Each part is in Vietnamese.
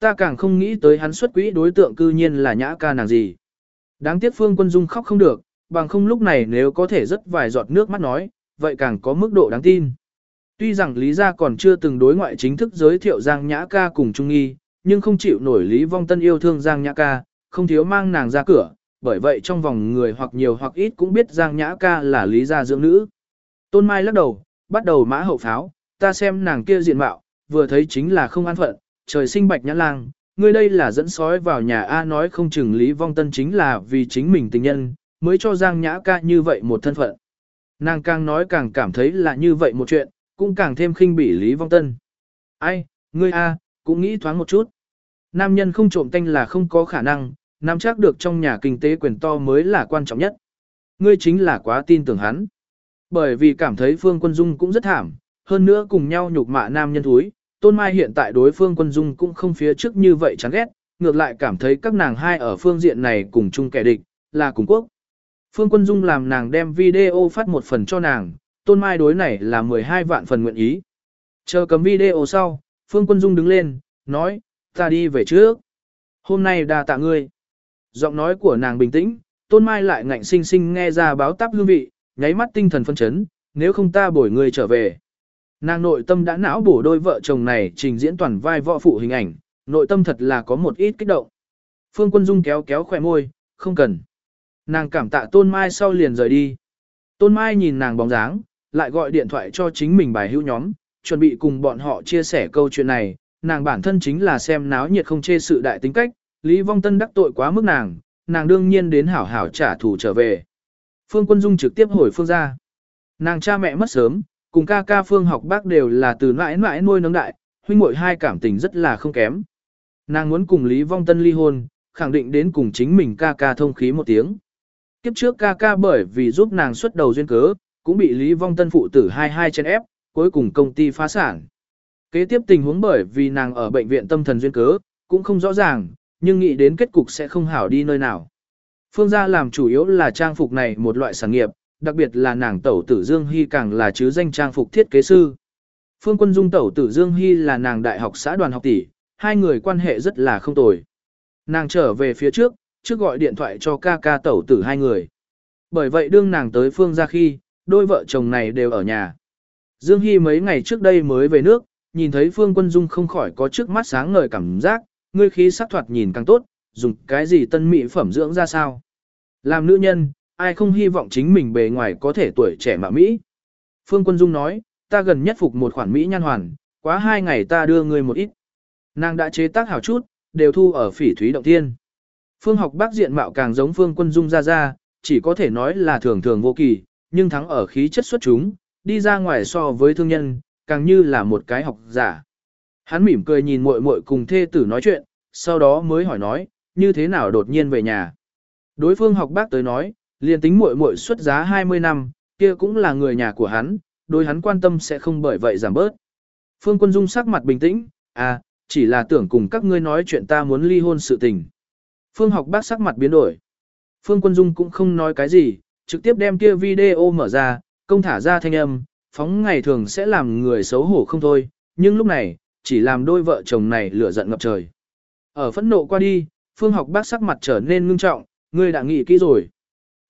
Ta càng không nghĩ tới hắn xuất quỹ đối tượng cư nhiên là nhã ca nàng gì. Đáng tiếc Phương Quân Dung khóc không được, bằng không lúc này nếu có thể rất vài giọt nước mắt nói, vậy càng có mức độ đáng tin. Tuy rằng Lý Gia còn chưa từng đối ngoại chính thức giới thiệu Giang Nhã Ca cùng Trung Nghi, nhưng không chịu nổi Lý Vong Tân yêu thương Giang Nhã Ca, không thiếu mang nàng ra cửa, bởi vậy trong vòng người hoặc nhiều hoặc ít cũng biết Giang Nhã Ca là Lý Gia dưỡng nữ. Tôn Mai lắc đầu, bắt đầu mã hậu pháo, ta xem nàng kia diện mạo, vừa thấy chính là không an phận, trời sinh bạch nhã lang, ngươi đây là dẫn sói vào nhà A nói không chừng Lý Vong Tân chính là vì chính mình tình nhân, mới cho Giang Nhã ca như vậy một thân phận. Nàng càng nói càng cảm thấy là như vậy một chuyện, cũng càng thêm khinh bỉ Lý Vong Tân. Ai, ngươi A, cũng nghĩ thoáng một chút. Nam nhân không trộm tanh là không có khả năng, nắm chắc được trong nhà kinh tế quyền to mới là quan trọng nhất. Ngươi chính là quá tin tưởng hắn. Bởi vì cảm thấy Phương Quân Dung cũng rất thảm, hơn nữa cùng nhau nhục mạ nam nhân thúi, Tôn Mai hiện tại đối phương quân dung cũng không phía trước như vậy chán ghét, ngược lại cảm thấy các nàng hai ở phương diện này cùng chung kẻ địch, là cùng quốc. Phương quân dung làm nàng đem video phát một phần cho nàng, Tôn Mai đối này là 12 vạn phần nguyện ý. Chờ cầm video sau, Phương quân dung đứng lên, nói, ta đi về trước. Hôm nay đà tạ ngươi. Giọng nói của nàng bình tĩnh, Tôn Mai lại ngạnh sinh sinh nghe ra báo táp hương vị, nháy mắt tinh thần phân chấn, nếu không ta bổi ngươi trở về. Nàng nội tâm đã não bổ đôi vợ chồng này trình diễn toàn vai võ phụ hình ảnh, nội tâm thật là có một ít kích động. Phương Quân Dung kéo kéo khỏe môi, không cần. Nàng cảm tạ Tôn Mai sau liền rời đi. Tôn Mai nhìn nàng bóng dáng, lại gọi điện thoại cho chính mình bài hữu nhóm, chuẩn bị cùng bọn họ chia sẻ câu chuyện này. Nàng bản thân chính là xem náo nhiệt không chê sự đại tính cách, Lý Vong Tân đắc tội quá mức nàng, nàng đương nhiên đến hảo hảo trả thù trở về. Phương Quân Dung trực tiếp hồi phương ra. Nàng cha mẹ mất sớm, cùng ca ca phương học bác đều là từ mãi mãi nuôi nấng đại, huynh muội hai cảm tình rất là không kém. Nàng muốn cùng Lý Vong Tân ly hôn, khẳng định đến cùng chính mình ca ca thông khí một tiếng. Kiếp trước ca ca bởi vì giúp nàng xuất đầu duyên cớ, cũng bị Lý Vong Tân phụ tử hai hai chen ép, cuối cùng công ty phá sản. Kế tiếp tình huống bởi vì nàng ở bệnh viện tâm thần duyên cớ, cũng không rõ ràng, nhưng nghĩ đến kết cục sẽ không hảo đi nơi nào. Phương gia làm chủ yếu là trang phục này một loại sản nghiệp, đặc biệt là nàng tẩu tử Dương Hy càng là chứ danh trang phục thiết kế sư. Phương Quân Dung tẩu tử Dương Hy là nàng đại học xã đoàn học tỷ, hai người quan hệ rất là không tồi. Nàng trở về phía trước, trước gọi điện thoại cho ca ca tẩu tử hai người. Bởi vậy đương nàng tới phương ra khi, đôi vợ chồng này đều ở nhà. Dương Hy mấy ngày trước đây mới về nước, nhìn thấy Phương Quân Dung không khỏi có trước mắt sáng ngời cảm giác, ngươi khí sắc thoạt nhìn càng tốt, dùng cái gì tân mỹ phẩm dưỡng ra sao. Làm nữ nhân, ai không hy vọng chính mình bề ngoài có thể tuổi trẻ mà Mỹ. Phương Quân Dung nói, ta gần nhất phục một khoản Mỹ nhan hoàn, quá hai ngày ta đưa ngươi một ít. Nàng đã chế tác hảo chút, đều thu ở phỉ thúy động thiên. Phương học bác diện mạo càng giống Phương Quân Dung ra ra, chỉ có thể nói là thường thường vô kỳ, nhưng thắng ở khí chất xuất chúng, đi ra ngoài so với thương nhân, càng như là một cái học giả. Hắn mỉm cười nhìn muội muội cùng thê tử nói chuyện, sau đó mới hỏi nói, như thế nào đột nhiên về nhà. Đối phương học bác tới nói, liền tính muội muội xuất giá 20 năm, kia cũng là người nhà của hắn, đối hắn quan tâm sẽ không bởi vậy giảm bớt. Phương Quân Dung sắc mặt bình tĩnh, à, chỉ là tưởng cùng các ngươi nói chuyện ta muốn ly hôn sự tình. Phương học bác sắc mặt biến đổi. Phương Quân Dung cũng không nói cái gì, trực tiếp đem kia video mở ra, công thả ra thanh âm, phóng ngày thường sẽ làm người xấu hổ không thôi, nhưng lúc này, chỉ làm đôi vợ chồng này lửa giận ngập trời. Ở phẫn nộ qua đi, Phương học bác sắc mặt trở nên ngưng trọng, ngươi đã nghĩ kỹ rồi.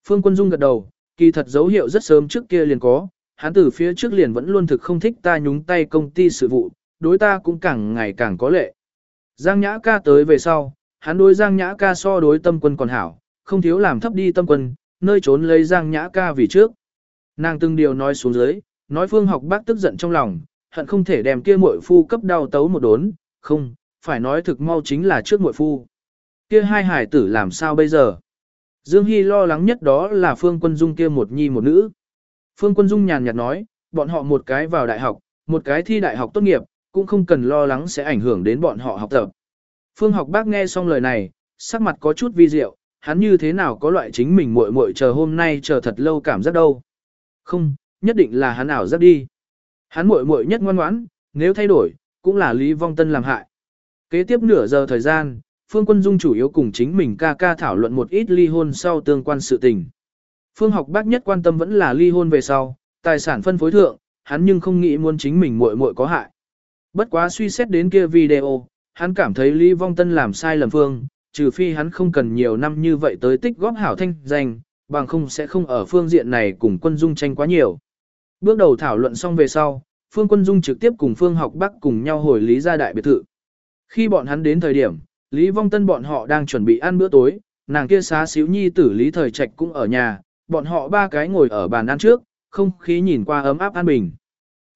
Phương Quân Dung gật đầu, kỳ thật dấu hiệu rất sớm trước kia liền có, hắn từ phía trước liền vẫn luôn thực không thích ta nhúng tay công ty sự vụ, đối ta cũng càng ngày càng có lệ. Giang Nhã ca tới về sau, hắn đối Giang Nhã ca so đối tâm quân còn hảo, không thiếu làm thấp đi tâm quân, nơi trốn lấy Giang Nhã ca vì trước. Nàng từng điều nói xuống dưới, nói phương học bác tức giận trong lòng, hận không thể đem kia muội phu cấp đau tấu một đốn, không, phải nói thực mau chính là trước muội phu. Kia hai hải tử làm sao bây giờ? Dương Hy lo lắng nhất đó là Phương Quân Dung kia một nhi một nữ. Phương Quân Dung nhàn nhạt nói, bọn họ một cái vào đại học, một cái thi đại học tốt nghiệp, cũng không cần lo lắng sẽ ảnh hưởng đến bọn họ học tập. Phương học bác nghe xong lời này, sắc mặt có chút vi diệu, hắn như thế nào có loại chính mình muội muội chờ hôm nay chờ thật lâu cảm giác đâu. Không, nhất định là hắn ảo giác đi. Hắn muội muội nhất ngoan ngoãn, nếu thay đổi, cũng là Lý Vong Tân làm hại. Kế tiếp nửa giờ thời gian, Phương Quân Dung chủ yếu cùng chính mình ca ca thảo luận một ít ly hôn sau tương quan sự tình. Phương học bác nhất quan tâm vẫn là ly hôn về sau, tài sản phân phối thượng, hắn nhưng không nghĩ muốn chính mình muội muội có hại. Bất quá suy xét đến kia video, Hắn cảm thấy Lý Vong Tân làm sai lầm phương, trừ phi hắn không cần nhiều năm như vậy tới tích góp hảo thanh danh, bằng không sẽ không ở phương diện này cùng quân dung tranh quá nhiều. Bước đầu thảo luận xong về sau, Phương Quân Dung trực tiếp cùng Phương Học Bắc cùng nhau hồi Lý gia đại biệt thự. Khi bọn hắn đến thời điểm, Lý Vong Tân bọn họ đang chuẩn bị ăn bữa tối, nàng kia xá xíu nhi tử Lý Thời Trạch cũng ở nhà, bọn họ ba cái ngồi ở bàn ăn trước, không khí nhìn qua ấm áp an bình.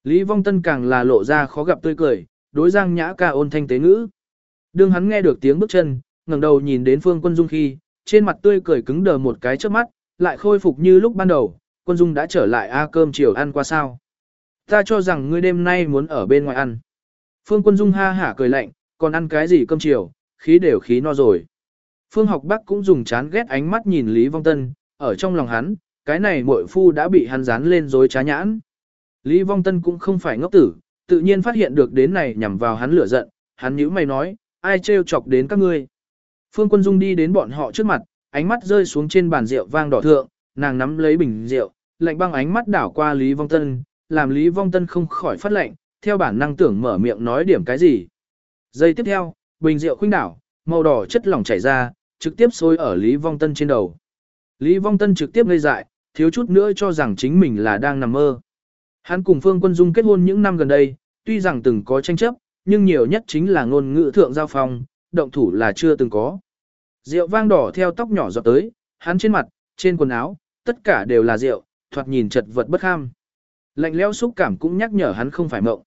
Lý Vong Tân càng là lộ ra khó gặp tươi cười, đối Giang Nhã ca ôn thanh tế ngữ. Đương hắn nghe được tiếng bước chân, ngẩng đầu nhìn đến Phương Quân Dung khi, trên mặt tươi cười cứng đờ một cái trước mắt, lại khôi phục như lúc ban đầu, Quân Dung đã trở lại a cơm chiều ăn qua sao. Ta cho rằng ngươi đêm nay muốn ở bên ngoài ăn. Phương Quân Dung ha hả cười lạnh, còn ăn cái gì cơm chiều, khí đều khí no rồi. Phương học bắc cũng dùng chán ghét ánh mắt nhìn Lý Vong Tân, ở trong lòng hắn, cái này muội phu đã bị hắn dán lên dối trá nhãn. Lý Vong Tân cũng không phải ngốc tử, tự nhiên phát hiện được đến này nhằm vào hắn lửa giận, hắn nhíu mày nói, ai trêu chọc đến các ngươi. Phương Quân Dung đi đến bọn họ trước mặt, ánh mắt rơi xuống trên bàn rượu vang đỏ thượng, nàng nắm lấy bình rượu, lạnh băng ánh mắt đảo qua Lý Vong Tân, làm Lý Vong Tân không khỏi phát lệnh, theo bản năng tưởng mở miệng nói điểm cái gì. Giây tiếp theo, bình rượu khuynh đảo, màu đỏ chất lỏng chảy ra, trực tiếp sôi ở Lý Vong Tân trên đầu. Lý Vong Tân trực tiếp ngây dại, thiếu chút nữa cho rằng chính mình là đang nằm mơ. Hắn cùng Phương Quân Dung kết hôn những năm gần đây, tuy rằng từng có tranh chấp, nhưng nhiều nhất chính là ngôn ngữ thượng giao phong, động thủ là chưa từng có. Rượu vang đỏ theo tóc nhỏ giọt tới, hắn trên mặt, trên quần áo, tất cả đều là rượu, thoạt nhìn chật vật bất ham. Lạnh lẽo xúc cảm cũng nhắc nhở hắn không phải mộng.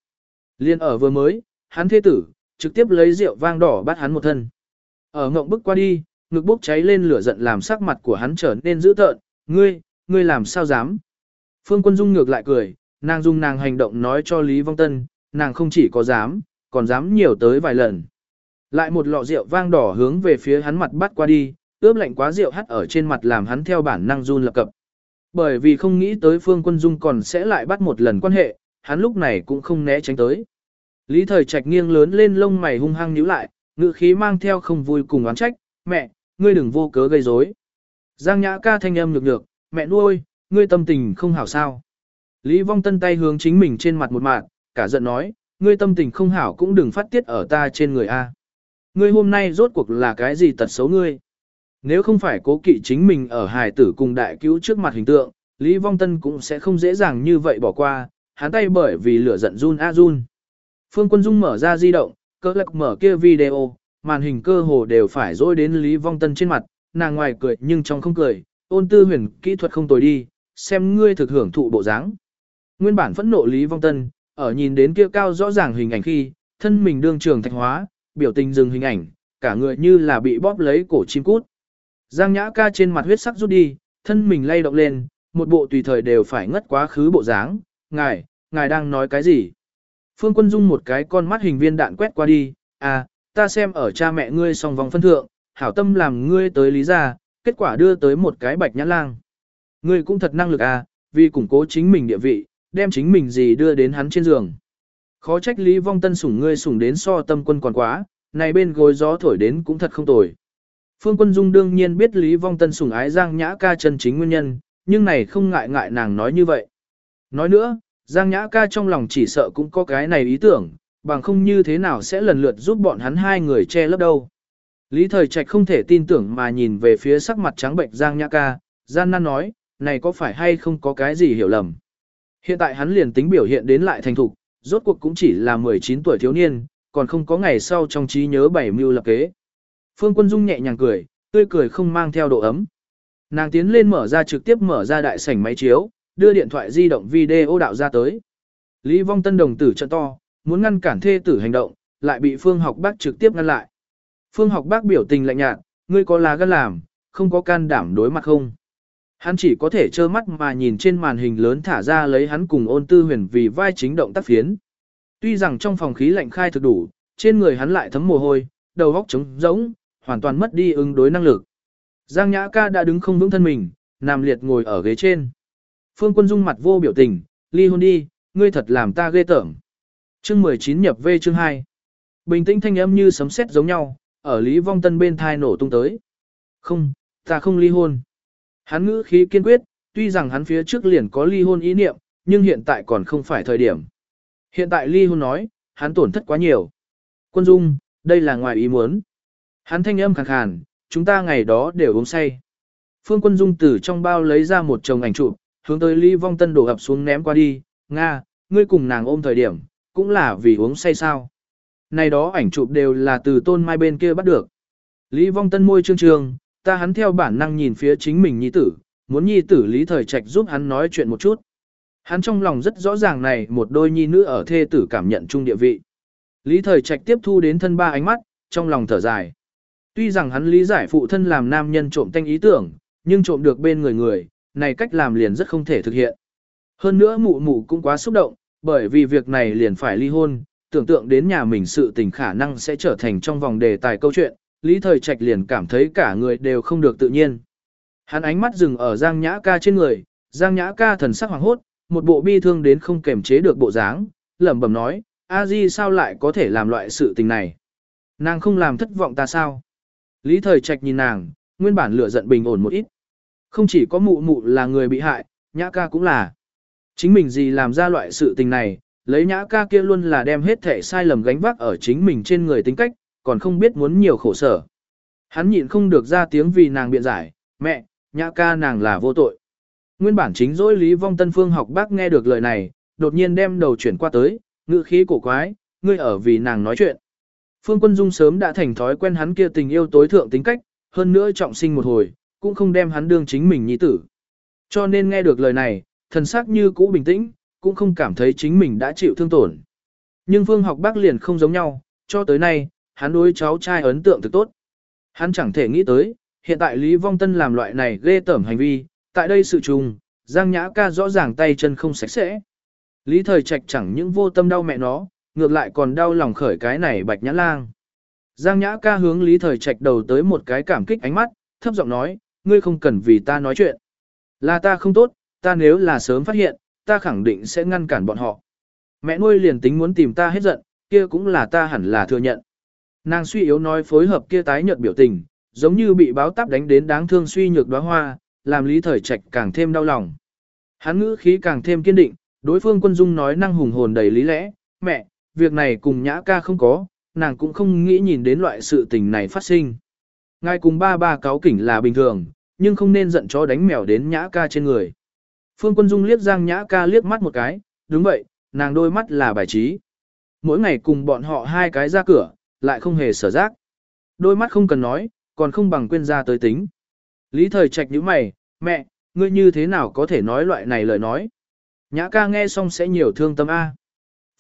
Liên ở vừa mới, hắn thế tử, trực tiếp lấy rượu vang đỏ bắt hắn một thân. Ở ngộng bức qua đi, ngực bốc cháy lên lửa giận làm sắc mặt của hắn trở nên dữ tợn, ngươi, ngươi làm sao dám. Phương Quân Dung ngược lại cười, nàng dung nàng hành động nói cho Lý Vong Tân, nàng không chỉ có dám, còn dám nhiều tới vài lần. Lại một lọ rượu vang đỏ hướng về phía hắn mặt bắt qua đi, ướp lạnh quá rượu hắt ở trên mặt làm hắn theo bản năng run lập cập. Bởi vì không nghĩ tới Phương Quân Dung còn sẽ lại bắt một lần quan hệ, hắn lúc này cũng không né tránh tới. Lý Thời Trạch nghiêng lớn lên lông mày hung hăng nhíu lại, ngữ khí mang theo không vui cùng oán trách, "Mẹ, ngươi đừng vô cớ gây rối." Giang Nhã ca thanh âm nhược nhược, "Mẹ nuôi, ngươi tâm tình không hảo sao?" Lý Vong Tân tay hướng chính mình trên mặt một mạng, cả giận nói, "Ngươi tâm tình không hảo cũng đừng phát tiết ở ta trên người a. Ngươi hôm nay rốt cuộc là cái gì tật xấu ngươi?" Nếu không phải cố kỵ chính mình ở hài tử cùng đại cứu trước mặt hình tượng, Lý Vong Tân cũng sẽ không dễ dàng như vậy bỏ qua, hắn tay bởi vì lửa giận run a run. Phương Quân Dung mở ra di động, cơ lạc mở kia video, màn hình cơ hồ đều phải dối đến Lý Vong Tân trên mặt, nàng ngoài cười nhưng trong không cười, ôn tư huyền kỹ thuật không tồi đi, xem ngươi thực hưởng thụ bộ dáng. Nguyên bản phẫn nộ Lý Vong Tân, ở nhìn đến kia cao rõ ràng hình ảnh khi, thân mình đương trường thạch hóa, biểu tình dừng hình ảnh, cả người như là bị bóp lấy cổ chim cút. Giang Nhã ca trên mặt huyết sắc rút đi, thân mình lay động lên, một bộ tùy thời đều phải ngất quá khứ bộ dáng. Ngài, ngài đang nói cái gì? Phương Quân Dung một cái con mắt hình viên đạn quét qua đi, à, ta xem ở cha mẹ ngươi song vòng phân thượng, hảo tâm làm ngươi tới lý gia, kết quả đưa tới một cái bạch nhãn lang. Ngươi cũng thật năng lực à, vì củng cố chính mình địa vị, đem chính mình gì đưa đến hắn trên giường. Khó trách Lý Vong Tân sủng ngươi sủng đến so tâm quân còn quá, này bên gối gió thổi đến cũng thật không tồi. Phương Quân Dung đương nhiên biết Lý Vong Tân sủng ái Giang Nhã ca chân chính nguyên nhân, nhưng này không ngại ngại nàng nói như vậy. Nói nữa, Giang Nhã ca trong lòng chỉ sợ cũng có cái này ý tưởng, bằng không như thế nào sẽ lần lượt giúp bọn hắn hai người che lấp đâu. Lý Thời Trạch không thể tin tưởng mà nhìn về phía sắc mặt trắng bệnh Giang Nhã ca, Gian nan nói, này có phải hay không có cái gì hiểu lầm. Hiện tại hắn liền tính biểu hiện đến lại thành thục, rốt cuộc cũng chỉ là 19 tuổi thiếu niên, còn không có ngày sau trong trí nhớ bảy mưu lập kế. Phương Quân Dung nhẹ nhàng cười, tươi cười không mang theo độ ấm. Nàng tiến lên mở ra trực tiếp mở ra đại sảnh máy chiếu, đưa điện thoại di động video đạo ra tới. Lý Vong Tân đồng tử trận to, muốn ngăn cản thê tử hành động, lại bị Phương Học Bác trực tiếp ngăn lại. Phương Học Bác biểu tình lạnh nhạt, ngươi có lá gan làm, không có can đảm đối mặt không. Hắn chỉ có thể trơ mắt mà nhìn trên màn hình lớn thả ra lấy hắn cùng ôn tư huyền vì vai chính động tác phiến. Tuy rằng trong phòng khí lạnh khai thực đủ, trên người hắn lại thấm mồ hôi, đầu óc trống rỗng, hoàn toàn mất đi ứng đối năng lực. Giang Nhã ca đã đứng không vững thân mình, nằm liệt ngồi ở ghế trên. Phương Quân Dung mặt vô biểu tình, ly hôn đi, ngươi thật làm ta ghê tởm. Chương 19 nhập về chương 2. Bình tĩnh thanh âm như sấm sét giống nhau, ở Lý Vong Tân bên thai nổ tung tới. Không, ta không ly hôn. Hắn ngữ khí kiên quyết, tuy rằng hắn phía trước liền có ly hôn ý niệm, nhưng hiện tại còn không phải thời điểm. Hiện tại ly hôn nói, hắn tổn thất quá nhiều. Quân Dung, Đây là ngoài ý muốn. Hắn thanh âm khàn khàn, chúng ta ngày đó đều uống say. Phương Quân Dung từ trong bao lấy ra một chồng ảnh chụp, hướng tới Lý Vong Tân đổ ập xuống ném qua đi, Nga, ngươi cùng nàng ôm thời điểm, cũng là vì uống say sao. Này đó ảnh chụp đều là từ tôn mai bên kia bắt được. Lý Vong Tân môi trương trương, ta hắn theo bản năng nhìn phía chính mình nhi tử, muốn nhi tử Lý Thời Trạch giúp hắn nói chuyện một chút. Hắn trong lòng rất rõ ràng này một đôi nhi nữ ở thê tử cảm nhận chung địa vị. Lý Thời Trạch tiếp thu đến thân ba ánh mắt, trong lòng thở dài. Tuy rằng hắn lý giải phụ thân làm nam nhân trộm tanh ý tưởng, nhưng trộm được bên người người, này cách làm liền rất không thể thực hiện. Hơn nữa mụ mụ cũng quá xúc động, bởi vì việc này liền phải ly hôn, tưởng tượng đến nhà mình sự tình khả năng sẽ trở thành trong vòng đề tài câu chuyện, Lý Thời Trạch liền cảm thấy cả người đều không được tự nhiên. Hắn ánh mắt dừng ở Giang Nhã Ca trên người, Giang Nhã Ca thần sắc hoàng hốt, một bộ bi thương đến không kềm chế được bộ dáng, lẩm bẩm nói, A Di sao lại có thể làm loại sự tình này? Nàng không làm thất vọng ta sao? Lý Thời Trạch nhìn nàng, nguyên bản lửa giận bình ổn một ít. Không chỉ có mụ mụ là người bị hại, Nhã Ca cũng là. Chính mình gì làm ra loại sự tình này, lấy Nhã Ca kia luôn là đem hết thể sai lầm gánh vác ở chính mình trên người tính cách, còn không biết muốn nhiều khổ sở. Hắn nhịn không được ra tiếng vì nàng biện giải, mẹ, Nhã Ca nàng là vô tội. Nguyên bản chính dối Lý Vong Tân Phương học bác nghe được lời này, đột nhiên đem đầu chuyển qua tới, ngữ khí cổ quái, ngươi ở vì nàng nói chuyện. Phương Quân Dung sớm đã thành thói quen hắn kia tình yêu tối thượng tính cách, hơn nữa trọng sinh một hồi, cũng không đem hắn đương chính mình nhi tử. Cho nên nghe được lời này, thần sắc như cũ bình tĩnh, cũng không cảm thấy chính mình đã chịu thương tổn. Nhưng Phương học bác liền không giống nhau, cho tới nay, hắn đối cháu trai ấn tượng thực tốt. Hắn chẳng thể nghĩ tới, hiện tại Lý Vong Tân làm loại này ghê tởm hành vi, tại đây sự trùng, Giang Nhã ca rõ ràng tay chân không sạch sẽ. Lý Thời Trạch chẳng những vô tâm đau mẹ nó, ngược lại còn đau lòng khởi cái này bạch nhã lang. Giang Nhã ca hướng Lý Thời Trạch đầu tới một cái cảm kích ánh mắt, thấp giọng nói, ngươi không cần vì ta nói chuyện. Là ta không tốt, ta nếu là sớm phát hiện, ta khẳng định sẽ ngăn cản bọn họ. Mẹ nuôi liền tính muốn tìm ta hết giận, kia cũng là ta hẳn là thừa nhận. Nàng suy yếu nói phối hợp kia tái nhợt biểu tình, giống như bị báo táp đánh đến đáng thương suy nhược đóa hoa, làm Lý Thời Trạch càng thêm đau lòng. Hắn ngữ khí càng thêm kiên định, đối phương quân dung nói năng hùng hồn đầy lý lẽ, mẹ, việc này cùng nhã ca không có, nàng cũng không nghĩ nhìn đến loại sự tình này phát sinh. Ngài cùng ba ba cáo kỉnh là bình thường, nhưng không nên giận chó đánh mèo đến nhã ca trên người. Phương Quân Dung liếc Giang Nhã ca liếc mắt một cái, đúng vậy, nàng đôi mắt là bài trí. Mỗi ngày cùng bọn họ hai cái ra cửa, lại không hề sở giác. Đôi mắt không cần nói, còn không bằng quên ra tới tính. Lý thời trạch nhíu mày, mẹ, ngươi như thế nào có thể nói loại này lời nói. Nhã ca nghe xong sẽ nhiều thương tâm A.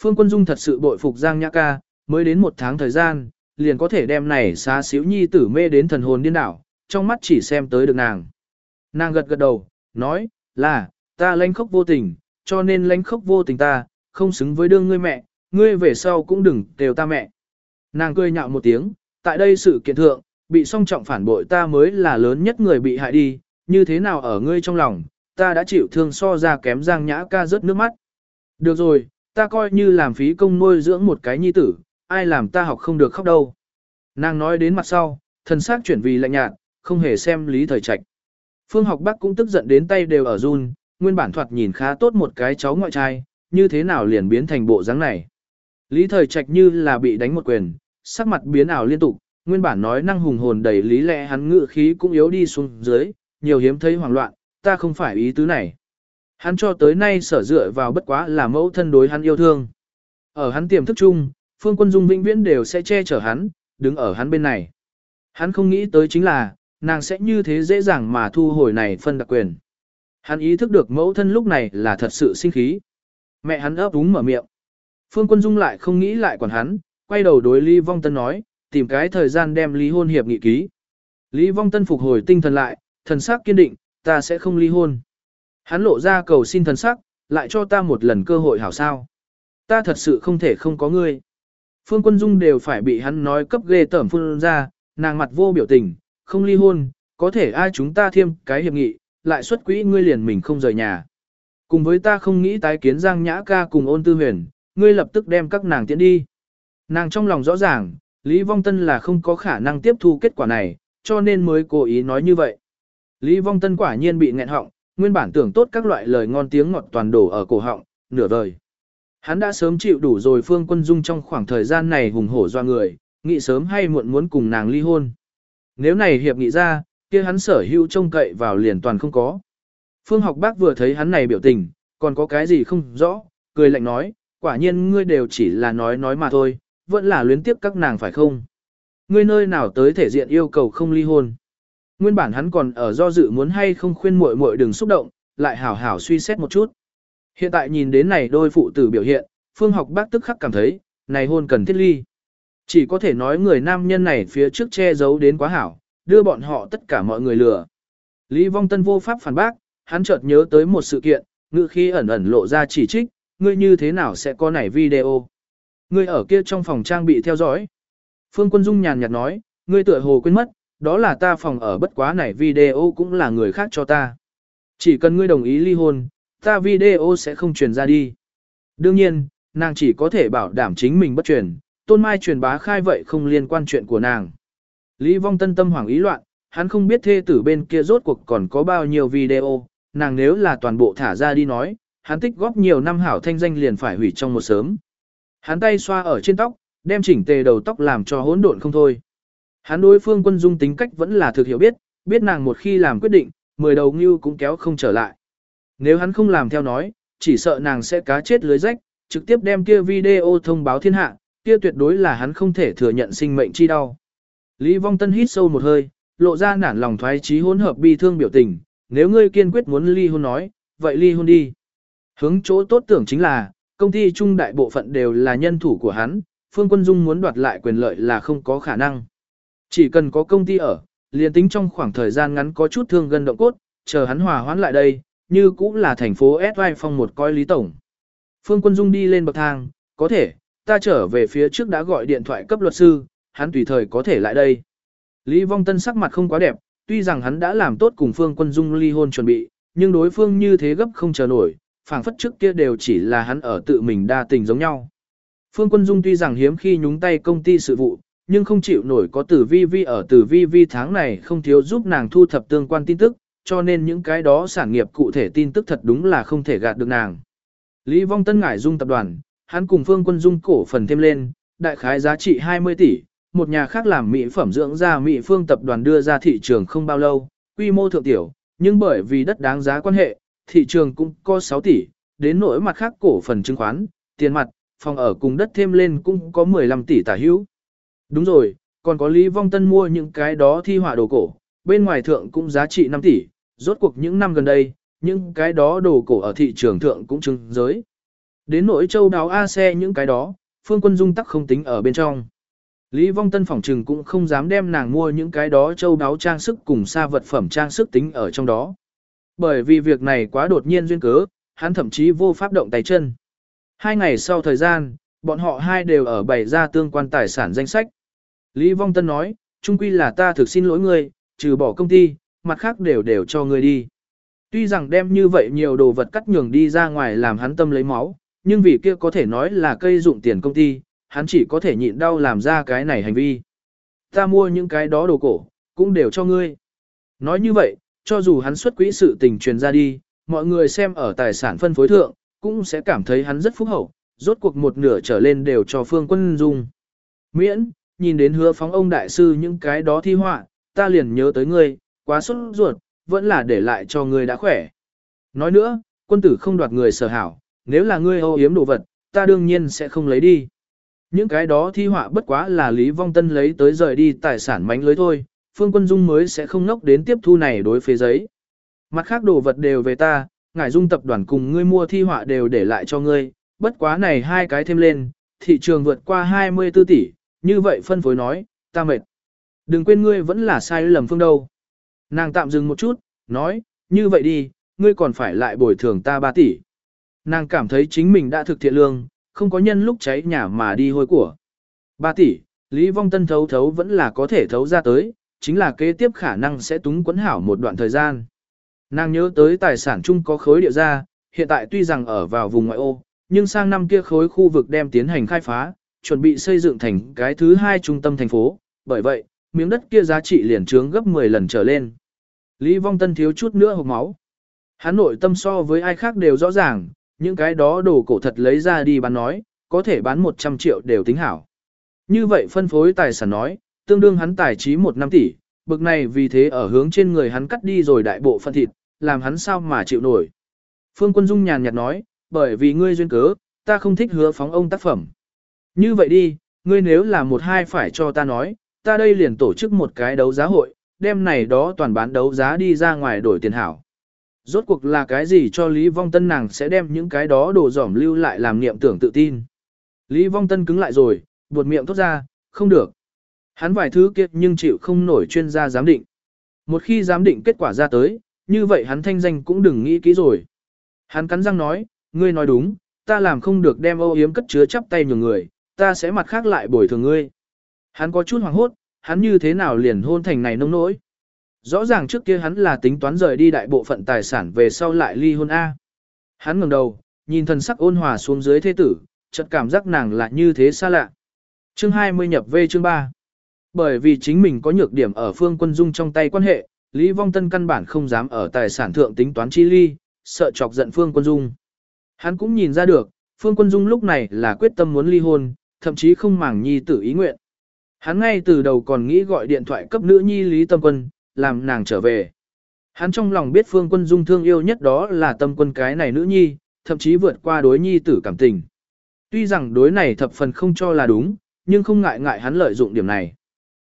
Phương Quân Dung thật sự bội phục Giang Nhã ca, mới đến một tháng thời gian, liền có thể đem này xá xíu nhi tử mê đến thần hồn điên đảo, trong mắt chỉ xem tới được nàng. Nàng gật gật đầu, nói, là, ta lãnh khốc vô tình, cho nên lãnh khốc vô tình ta, không xứng với đương ngươi mẹ, ngươi về sau cũng đừng đều ta mẹ. Nàng cười nhạo một tiếng, tại đây sự kiện thượng, bị song trọng phản bội ta mới là lớn nhất người bị hại đi, như thế nào ở ngươi trong lòng, ta đã chịu thương so ra kém giang nhã ca rớt nước mắt. Được rồi, ta coi như làm phí công nuôi dưỡng một cái nhi tử, ai làm ta học không được khóc đâu. Nàng nói đến mặt sau, thần xác chuyển vì lạnh nhạt, không hề xem lý thời trạch. Phương học bác cũng tức giận đến tay đều ở run, nguyên bản thoạt nhìn khá tốt một cái cháu ngoại trai, như thế nào liền biến thành bộ dáng này. Lý thời trạch như là bị đánh một quyền, sắc mặt biến ảo liên tục, nguyên bản nói năng hùng hồn đầy lý lẽ hắn ngự khí cũng yếu đi xuống dưới, nhiều hiếm thấy hoảng loạn, ta không phải ý tứ này. Hắn cho tới nay sở dựa vào bất quá là mẫu thân đối hắn yêu thương. Ở hắn tiềm thức chung, Phương Quân Dung vĩnh viễn đều sẽ che chở hắn, đứng ở hắn bên này. Hắn không nghĩ tới chính là, nàng sẽ như thế dễ dàng mà thu hồi này phân đặc quyền. Hắn ý thức được mẫu thân lúc này là thật sự sinh khí. Mẹ hắn ấp úng mở miệng. Phương Quân Dung lại không nghĩ lại quản hắn, quay đầu đối Lý Vong Tân nói, tìm cái thời gian đem ly hôn hiệp nghị ký. Lý Vong Tân phục hồi tinh thần lại, thần sắc kiên định, ta sẽ không ly hôn. Hắn lộ ra cầu xin thần sắc, lại cho ta một lần cơ hội hảo sao. Ta thật sự không thể không có ngươi. Phương Quân Dung đều phải bị hắn nói cấp ghê tởm phun ra, nàng mặt vô biểu tình, không ly hôn, có thể ai chúng ta thêm cái hiệp nghị, lại xuất quỹ ngươi liền mình không rời nhà. Cùng với ta không nghĩ tái kiến Giang Nhã ca cùng ôn tư huyền, ngươi lập tức đem các nàng tiễn đi. Nàng trong lòng rõ ràng, Lý Vong Tân là không có khả năng tiếp thu kết quả này, cho nên mới cố ý nói như vậy. Lý Vong Tân quả nhiên bị nghẹn họng, nguyên bản tưởng tốt các loại lời ngon tiếng ngọt toàn đổ ở cổ họng, nửa vời. Hắn đã sớm chịu đủ rồi Phương Quân Dung trong khoảng thời gian này hùng hổ doa người, nghĩ sớm hay muộn muốn cùng nàng ly hôn. Nếu này hiệp nghị ra, kia hắn sở hữu trông cậy vào liền toàn không có. Phương học bác vừa thấy hắn này biểu tình, còn có cái gì không rõ, cười lạnh nói, quả nhiên ngươi đều chỉ là nói nói mà thôi, vẫn là luyến tiếp các nàng phải không? Ngươi nơi nào tới thể diện yêu cầu không ly hôn? Nguyên bản hắn còn ở do dự muốn hay không khuyên muội muội đừng xúc động, lại hảo hảo suy xét một chút. Hiện tại nhìn đến này đôi phụ tử biểu hiện, phương học bác tức khắc cảm thấy, này hôn cần thiết ly. Chỉ có thể nói người nam nhân này phía trước che giấu đến quá hảo, đưa bọn họ tất cả mọi người lừa. Lý Vong Tân vô pháp phản bác, hắn chợt nhớ tới một sự kiện, ngự khi ẩn ẩn lộ ra chỉ trích, ngươi như thế nào sẽ có nảy video. Ngươi ở kia trong phòng trang bị theo dõi. Phương Quân Dung nhàn nhạt nói, ngươi tựa hồ quên mất, đó là ta phòng ở bất quá này video cũng là người khác cho ta. Chỉ cần ngươi đồng ý ly hôn, ta video sẽ không truyền ra đi. Đương nhiên, nàng chỉ có thể bảo đảm chính mình bất truyền, tôn mai truyền bá khai vậy không liên quan chuyện của nàng. Lý vong tân tâm hoảng ý loạn, hắn không biết thê tử bên kia rốt cuộc còn có bao nhiêu video, nàng nếu là toàn bộ thả ra đi nói, hắn tích góp nhiều năm hảo thanh danh liền phải hủy trong một sớm. Hắn tay xoa ở trên tóc, đem chỉnh tề đầu tóc làm cho hỗn độn không thôi. Hắn đối phương quân dung tính cách vẫn là thực hiểu biết, biết nàng một khi làm quyết định, mười đầu ngưu cũng kéo không trở lại. Nếu hắn không làm theo nói, chỉ sợ nàng sẽ cá chết lưới rách, trực tiếp đem kia video thông báo thiên hạ, kia tuyệt đối là hắn không thể thừa nhận sinh mệnh chi đau. Lý Vong Tân hít sâu một hơi, lộ ra nản lòng thoái trí hỗn hợp bi thương biểu tình, nếu ngươi kiên quyết muốn ly hôn nói, vậy ly hôn đi. Hướng chỗ tốt tưởng chính là, công ty trung đại bộ phận đều là nhân thủ của hắn, Phương Quân Dung muốn đoạt lại quyền lợi là không có khả năng. Chỉ cần có công ty ở, liền tính trong khoảng thời gian ngắn có chút thương gần động cốt, chờ hắn hòa hoãn lại đây, như cũng là thành phố S.Y. phong một coi lý tổng. Phương Quân Dung đi lên bậc thang, có thể, ta trở về phía trước đã gọi điện thoại cấp luật sư, hắn tùy thời có thể lại đây. Lý Vong Tân sắc mặt không quá đẹp, tuy rằng hắn đã làm tốt cùng Phương Quân Dung ly hôn chuẩn bị, nhưng đối phương như thế gấp không chờ nổi, phảng phất trước kia đều chỉ là hắn ở tự mình đa tình giống nhau. Phương Quân Dung tuy rằng hiếm khi nhúng tay công ty sự vụ, nhưng không chịu nổi có tử vi vi ở tử vi vi tháng này không thiếu giúp nàng thu thập tương quan tin tức, cho nên những cái đó sản nghiệp cụ thể tin tức thật đúng là không thể gạt được nàng. Lý Vong Tân Ngải Dung tập đoàn, hắn cùng Phương Quân Dung cổ phần thêm lên, đại khái giá trị 20 tỷ, một nhà khác làm mỹ phẩm dưỡng da mỹ phương tập đoàn đưa ra thị trường không bao lâu, quy mô thượng tiểu, nhưng bởi vì đất đáng giá quan hệ, thị trường cũng có 6 tỷ, đến nỗi mặt khác cổ phần chứng khoán, tiền mặt, phòng ở cùng đất thêm lên cũng có 15 tỷ tả hữu. Đúng rồi, còn có Lý Vong Tân mua những cái đó thi họa đồ cổ, bên ngoài thượng cũng giá trị 5 tỷ, rốt cuộc những năm gần đây, những cái đó đồ cổ ở thị trường thượng cũng chứng giới. Đến nỗi châu đáo A xe những cái đó, Phương Quân Dung tắc không tính ở bên trong. Lý Vong Tân phòng trừng cũng không dám đem nàng mua những cái đó châu đáo trang sức cùng xa vật phẩm trang sức tính ở trong đó. Bởi vì việc này quá đột nhiên duyên cớ, hắn thậm chí vô pháp động tay chân. Hai ngày sau thời gian, bọn họ hai đều ở bày ra tương quan tài sản danh sách. Lý Vong Tân nói, chung quy là ta thực xin lỗi ngươi, trừ bỏ công ty, mặt khác đều đều cho ngươi đi. Tuy rằng đem như vậy nhiều đồ vật cắt nhường đi ra ngoài làm hắn tâm lấy máu, nhưng vì kia có thể nói là cây dụng tiền công ty, hắn chỉ có thể nhịn đau làm ra cái này hành vi. Ta mua những cái đó đồ cổ, cũng đều cho ngươi. Nói như vậy, cho dù hắn xuất quỹ sự tình truyền ra đi, mọi người xem ở tài sản phân phối thượng, cũng sẽ cảm thấy hắn rất phúc hậu, rốt cuộc một nửa trở lên đều cho phương quân dung. Miễn, nhìn đến hứa phóng ông đại sư những cái đó thi họa, ta liền nhớ tới ngươi, quá xuất ruột, vẫn là để lại cho ngươi đã khỏe. Nói nữa, quân tử không đoạt người sở hảo, nếu là ngươi âu yếm đồ vật, ta đương nhiên sẽ không lấy đi. Những cái đó thi họa bất quá là Lý Vong Tân lấy tới rời đi tài sản mánh lưới thôi, Phương Quân Dung mới sẽ không nốc đến tiếp thu này đối phế giấy. Mặt khác đồ vật đều về ta, ngải dung tập đoàn cùng ngươi mua thi họa đều để lại cho ngươi, bất quá này hai cái thêm lên, thị trường vượt qua 24 tỷ, như vậy phân phối nói, ta mệt. Đừng quên ngươi vẫn là sai lầm phương đâu. Nàng tạm dừng một chút, nói, như vậy đi, ngươi còn phải lại bồi thường ta 3 tỷ. Nàng cảm thấy chính mình đã thực thiện lương, không có nhân lúc cháy nhà mà đi hôi của. Ba tỷ, Lý Vong Tân thấu thấu vẫn là có thể thấu ra tới, chính là kế tiếp khả năng sẽ túng quấn hảo một đoạn thời gian. Nàng nhớ tới tài sản chung có khối địa ra, hiện tại tuy rằng ở vào vùng ngoại ô, nhưng sang năm kia khối khu vực đem tiến hành khai phá, chuẩn bị xây dựng thành cái thứ hai trung tâm thành phố, bởi vậy, miếng đất kia giá trị liền trướng gấp 10 lần trở lên. Lý Vong Tân thiếu chút nữa hộp máu. Hắn nội tâm so với ai khác đều rõ ràng, những cái đó đồ cổ thật lấy ra đi bán nói, có thể bán 100 triệu đều tính hảo. Như vậy phân phối tài sản nói, tương đương hắn tài trí một năm tỷ, bực này vì thế ở hướng trên người hắn cắt đi rồi đại bộ phân thịt, làm hắn sao mà chịu nổi. Phương Quân Dung nhàn nhạt nói, bởi vì ngươi duyên cớ, ta không thích hứa phóng ông tác phẩm. Như vậy đi, ngươi nếu là một hai phải cho ta nói, ta đây liền tổ chức một cái đấu giá hội, đem này đó toàn bán đấu giá đi ra ngoài đổi tiền hảo. Rốt cuộc là cái gì cho Lý Vong Tân nàng sẽ đem những cái đó đồ dỏm lưu lại làm niệm tưởng tự tin. Lý Vong Tân cứng lại rồi, buột miệng thốt ra, không được. Hắn vài thứ kiệt nhưng chịu không nổi chuyên gia giám định. Một khi giám định kết quả ra tới, như vậy hắn thanh danh cũng đừng nghĩ kỹ rồi. Hắn cắn răng nói, ngươi nói đúng, ta làm không được đem âu yếm cất chứa chắp tay nhường người, ta sẽ mặt khác lại bồi thường ngươi. Hắn có chút hoảng hốt, hắn như thế nào liền hôn thành này nông nỗi. Rõ ràng trước kia hắn là tính toán rời đi đại bộ phận tài sản về sau lại ly hôn A. Hắn ngẩng đầu, nhìn thần sắc ôn hòa xuống dưới thế tử, chợt cảm giác nàng là như thế xa lạ. Chương 20 nhập về chương 3. Bởi vì chính mình có nhược điểm ở phương quân dung trong tay quan hệ, Lý Vong Tân căn bản không dám ở tài sản thượng tính toán chi ly, sợ chọc giận phương quân dung. Hắn cũng nhìn ra được, phương quân dung lúc này là quyết tâm muốn ly hôn, thậm chí không màng nhi tử ý nguyện. Hắn ngay từ đầu còn nghĩ gọi điện thoại cấp nữ nhi Lý Tâm Quân, làm nàng trở về. Hắn trong lòng biết phương quân dung thương yêu nhất đó là tâm quân cái này nữ nhi, thậm chí vượt qua đối nhi tử cảm tình. Tuy rằng đối này thập phần không cho là đúng, nhưng không ngại ngại hắn lợi dụng điểm này.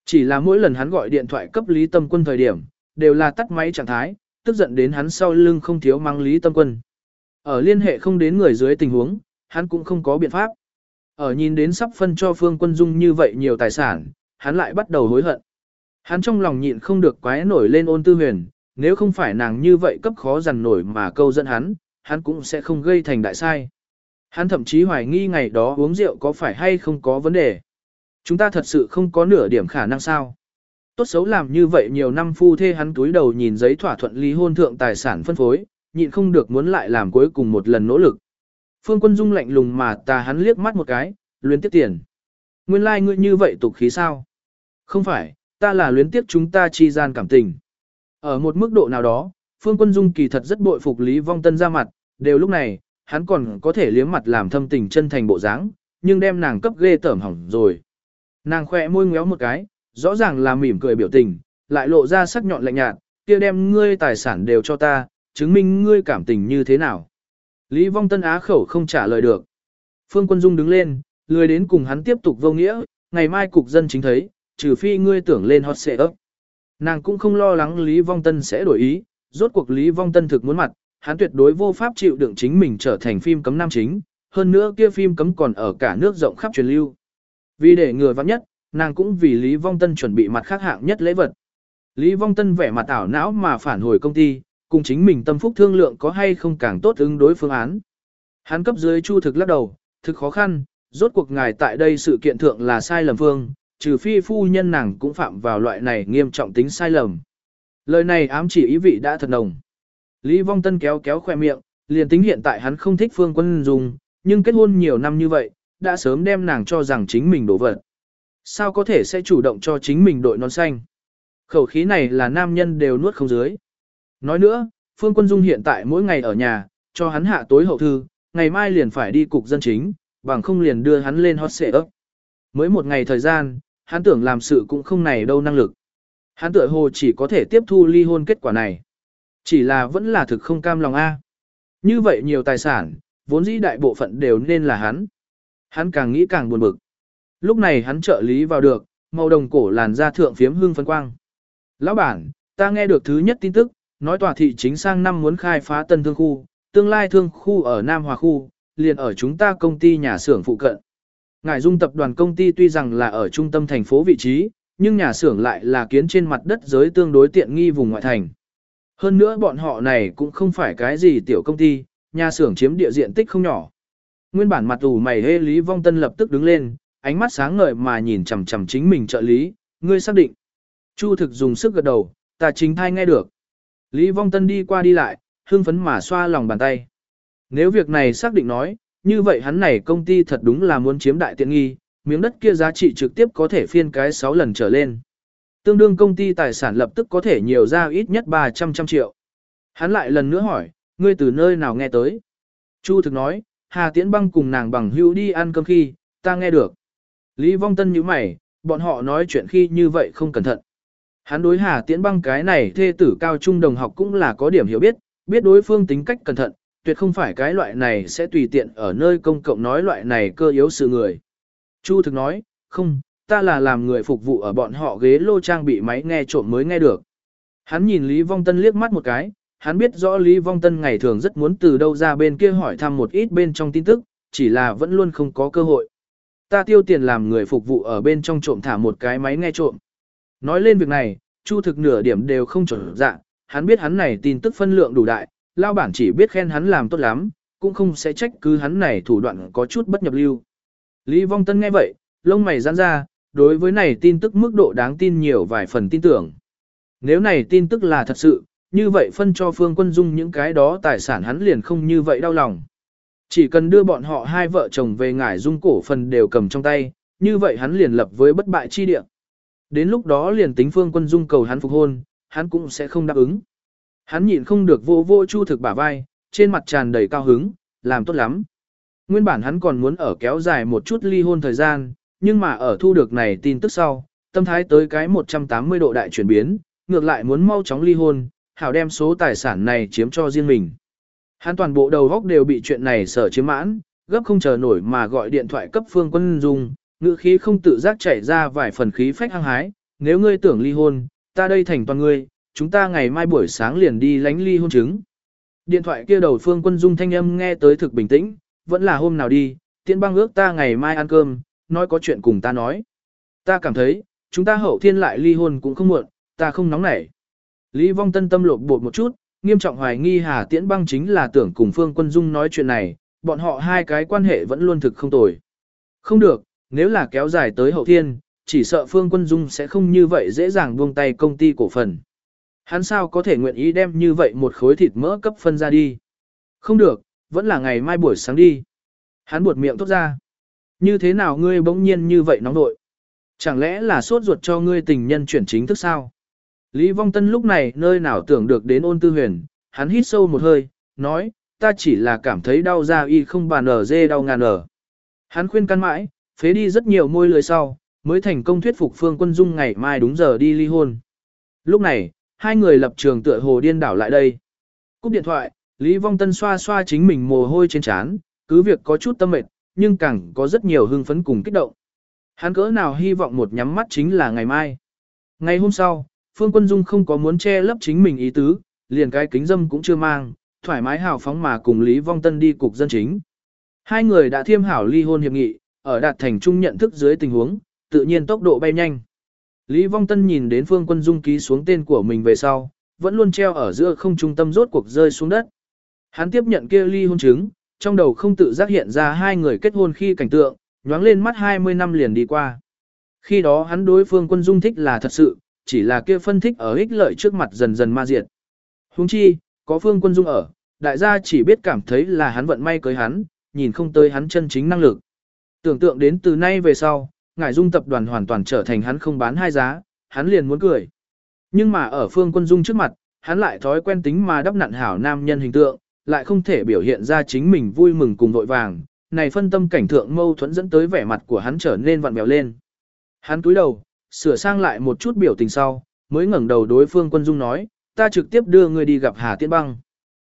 Chỉ là mỗi lần hắn gọi điện thoại cấp Lý Tâm Quân thời điểm, đều là tắt máy trạng thái, tức giận đến hắn sau lưng không thiếu mang Lý Tâm Quân. Ở liên hệ không đến người dưới tình huống, hắn cũng không có biện pháp. Ở nhìn đến sắp phân cho Phương Quân Dung như vậy nhiều tài sản, hắn lại bắt đầu hối hận. Hắn trong lòng nhịn không được quái nổi lên ôn tư huyền, nếu không phải nàng như vậy cấp khó dằn nổi mà câu dẫn hắn, hắn cũng sẽ không gây thành đại sai. Hắn thậm chí hoài nghi ngày đó uống rượu có phải hay không có vấn đề. Chúng ta thật sự không có nửa điểm khả năng sao. Tốt xấu làm như vậy nhiều năm phu thê hắn túi đầu nhìn giấy thỏa thuận ly hôn thượng tài sản phân phối, nhịn không được muốn lại làm cuối cùng một lần nỗ lực. Phương Quân Dung lạnh lùng mà ta hắn liếc mắt một cái, luyến tiếp tiền. Nguyên lai like ngươi như vậy tục khí sao? Không phải, ta là luyến tiếc chúng ta chi gian cảm tình. Ở một mức độ nào đó, Phương Quân Dung kỳ thật rất bội phục Lý Vong Tân ra mặt, đều lúc này, hắn còn có thể liếm mặt làm thâm tình chân thành bộ dáng, nhưng đem nàng cấp ghê tởm hỏng rồi. Nàng khỏe môi ngéo một cái, rõ ràng là mỉm cười biểu tình, lại lộ ra sắc nhọn lạnh nhạt, kia đem ngươi tài sản đều cho ta, chứng minh ngươi cảm tình như thế nào. Lý Vong Tân á khẩu không trả lời được. Phương Quân Dung đứng lên, lười đến cùng hắn tiếp tục vô nghĩa, ngày mai cục dân chính thấy, trừ phi ngươi tưởng lên hot xệ ấp. Nàng cũng không lo lắng Lý Vong Tân sẽ đổi ý, rốt cuộc Lý Vong Tân thực muốn mặt, hắn tuyệt đối vô pháp chịu đựng chính mình trở thành phim cấm nam chính, hơn nữa kia phim cấm còn ở cả nước rộng khắp truyền lưu. Vì để ngừa vắng nhất, nàng cũng vì Lý Vong Tân chuẩn bị mặt khác hạng nhất lễ vật. Lý Vong Tân vẻ mặt ảo não mà phản hồi công ty, cùng chính mình tâm phúc thương lượng có hay không càng tốt ứng đối phương án. Hắn cấp dưới chu thực lắc đầu, thực khó khăn, rốt cuộc ngài tại đây sự kiện thượng là sai lầm phương, trừ phi phu nhân nàng cũng phạm vào loại này nghiêm trọng tính sai lầm. Lời này ám chỉ ý vị đã thật nồng. Lý Vong Tân kéo kéo khoe miệng, liền tính hiện tại hắn không thích phương quân dùng, nhưng kết hôn nhiều năm như vậy, đã sớm đem nàng cho rằng chính mình đổ vật. Sao có thể sẽ chủ động cho chính mình đội nón xanh? Khẩu khí này là nam nhân đều nuốt không dưới. Nói nữa, Phương Quân Dung hiện tại mỗi ngày ở nhà, cho hắn hạ tối hậu thư, ngày mai liền phải đi cục dân chính, bằng không liền đưa hắn lên hot xệ ấp. Mới một ngày thời gian, hắn tưởng làm sự cũng không này đâu năng lực. Hắn tựa hồ chỉ có thể tiếp thu ly hôn kết quả này. Chỉ là vẫn là thực không cam lòng A. Như vậy nhiều tài sản, vốn dĩ đại bộ phận đều nên là hắn. Hắn càng nghĩ càng buồn bực. Lúc này hắn trợ lý vào được, màu đồng cổ làn da thượng phiếm hương phấn quang. Lão bản, ta nghe được thứ nhất tin tức, nói tòa thị chính sang năm muốn khai phá tân thương khu, tương lai thương khu ở Nam Hòa khu, liền ở chúng ta công ty nhà xưởng phụ cận. Ngải dung tập đoàn công ty tuy rằng là ở trung tâm thành phố vị trí, nhưng nhà xưởng lại là kiến trên mặt đất giới tương đối tiện nghi vùng ngoại thành. Hơn nữa bọn họ này cũng không phải cái gì tiểu công ty, nhà xưởng chiếm địa diện tích không nhỏ. Nguyên bản mặt ủ mày hê Lý Vong Tân lập tức đứng lên, ánh mắt sáng ngời mà nhìn chằm chằm chính mình trợ lý, ngươi xác định. Chu thực dùng sức gật đầu, ta chính thai nghe được. Lý Vong Tân đi qua đi lại, hưng phấn mà xoa lòng bàn tay. Nếu việc này xác định nói, như vậy hắn này công ty thật đúng là muốn chiếm đại tiện nghi, miếng đất kia giá trị trực tiếp có thể phiên cái 6 lần trở lên. Tương đương công ty tài sản lập tức có thể nhiều ra ít nhất 300 trăm triệu. Hắn lại lần nữa hỏi, ngươi từ nơi nào nghe tới? Chu thực nói, Hà Tiễn Băng cùng nàng bằng hữu đi ăn cơm khi, ta nghe được. Lý Vong Tân nhíu mày, bọn họ nói chuyện khi như vậy không cẩn thận. Hắn đối Hà Tiễn băng cái này thê tử cao trung đồng học cũng là có điểm hiểu biết, biết đối phương tính cách cẩn thận, tuyệt không phải cái loại này sẽ tùy tiện ở nơi công cộng nói loại này cơ yếu sự người. Chu thực nói, không, ta là làm người phục vụ ở bọn họ ghế lô trang bị máy nghe trộm mới nghe được. Hắn nhìn Lý Vong Tân liếc mắt một cái, hắn biết rõ Lý Vong Tân ngày thường rất muốn từ đâu ra bên kia hỏi thăm một ít bên trong tin tức, chỉ là vẫn luôn không có cơ hội. Ta tiêu tiền làm người phục vụ ở bên trong trộm thả một cái máy nghe trộm. Nói lên việc này, Chu thực nửa điểm đều không chuẩn dạng, hắn biết hắn này tin tức phân lượng đủ đại, lao bản chỉ biết khen hắn làm tốt lắm, cũng không sẽ trách cứ hắn này thủ đoạn có chút bất nhập lưu. Lý Vong Tân nghe vậy, lông mày giãn ra, đối với này tin tức mức độ đáng tin nhiều vài phần tin tưởng. Nếu này tin tức là thật sự, như vậy phân cho Phương Quân Dung những cái đó tài sản hắn liền không như vậy đau lòng. Chỉ cần đưa bọn họ hai vợ chồng về ngải dung cổ phần đều cầm trong tay, như vậy hắn liền lập với bất bại chi địa. Đến lúc đó liền tính Phương Quân Dung cầu hắn phục hôn, hắn cũng sẽ không đáp ứng. Hắn nhịn không được vô vô chu thực bả vai, trên mặt tràn đầy cao hứng, làm tốt lắm. Nguyên bản hắn còn muốn ở kéo dài một chút ly hôn thời gian, nhưng mà ở thu được này tin tức sau, tâm thái tới cái 180 độ đại chuyển biến, ngược lại muốn mau chóng ly hôn, hảo đem số tài sản này chiếm cho riêng mình. Hắn toàn bộ đầu góc đều bị chuyện này sở chiếm mãn, gấp không chờ nổi mà gọi điện thoại cấp phương quân dung, ngữ khí không tự giác chảy ra vài phần khí phách hăng hái, nếu ngươi tưởng ly hôn, ta đây thành toàn ngươi, chúng ta ngày mai buổi sáng liền đi lánh ly hôn chứng. Điện thoại kia đầu phương quân dung thanh âm nghe tới thực bình tĩnh, vẫn là hôm nào đi, tiễn băng ước ta ngày mai ăn cơm, nói có chuyện cùng ta nói. Ta cảm thấy, chúng ta hậu thiên lại ly hôn cũng không muộn, ta không nóng nảy. Lý vong tân tâm lột bột một chút, nghiêm trọng hoài nghi Hà Tiễn băng chính là tưởng cùng Phương Quân Dung nói chuyện này, bọn họ hai cái quan hệ vẫn luôn thực không tồi. Không được, nếu là kéo dài tới hậu thiên, chỉ sợ Phương Quân Dung sẽ không như vậy dễ dàng buông tay công ty cổ phần. Hắn sao có thể nguyện ý đem như vậy một khối thịt mỡ cấp phân ra đi. Không được, vẫn là ngày mai buổi sáng đi. Hắn buột miệng tốt ra. Như thế nào ngươi bỗng nhiên như vậy nóng nội? Chẳng lẽ là sốt ruột cho ngươi tình nhân chuyển chính thức sao? Lý Vong Tân lúc này nơi nào tưởng được đến ôn tư huyền, hắn hít sâu một hơi, nói, ta chỉ là cảm thấy đau da y không bàn ở dê đau ngàn ở. Hắn khuyên căn mãi, phế đi rất nhiều môi lưới sau, mới thành công thuyết phục Phương Quân Dung ngày mai đúng giờ đi ly hôn. Lúc này, hai người lập trường tựa hồ điên đảo lại đây. Cúp điện thoại, Lý Vong Tân xoa xoa chính mình mồ hôi trên trán, cứ việc có chút tâm mệt, nhưng càng có rất nhiều hưng phấn cùng kích động. Hắn cỡ nào hy vọng một nhắm mắt chính là ngày mai. Ngày hôm sau, Phương Quân Dung không có muốn che lấp chính mình ý tứ, liền cái kính dâm cũng chưa mang, thoải mái hào phóng mà cùng Lý Vong Tân đi cục dân chính. Hai người đã thiêm hảo ly hôn hiệp nghị, ở đạt thành chung nhận thức dưới tình huống, tự nhiên tốc độ bay nhanh. Lý Vong Tân nhìn đến Phương Quân Dung ký xuống tên của mình về sau, vẫn luôn treo ở giữa không trung tâm rốt cuộc rơi xuống đất. Hắn tiếp nhận kia ly hôn chứng, trong đầu không tự giác hiện ra hai người kết hôn khi cảnh tượng, nhoáng lên mắt 20 năm liền đi qua. Khi đó hắn đối Phương Quân Dung thích là thật sự, chỉ là kia phân thích ở ích lợi trước mặt dần dần ma diệt. Huống chi, có Phương Quân Dung ở, đại gia chỉ biết cảm thấy là hắn vận may cưới hắn, nhìn không tới hắn chân chính năng lực. Tưởng tượng đến từ nay về sau, ngải dung tập đoàn hoàn toàn trở thành hắn không bán hai giá, hắn liền muốn cười. Nhưng mà ở phương quân dung trước mặt, hắn lại thói quen tính mà đắp nặn hảo nam nhân hình tượng, lại không thể biểu hiện ra chính mình vui mừng cùng vội vàng, này phân tâm cảnh thượng mâu thuẫn dẫn tới vẻ mặt của hắn trở nên vặn vẹo lên. Hắn cúi đầu, sửa sang lại một chút biểu tình sau, mới ngẩng đầu đối phương quân dung nói, ta trực tiếp đưa ngươi đi gặp Hà Tiễn Băng.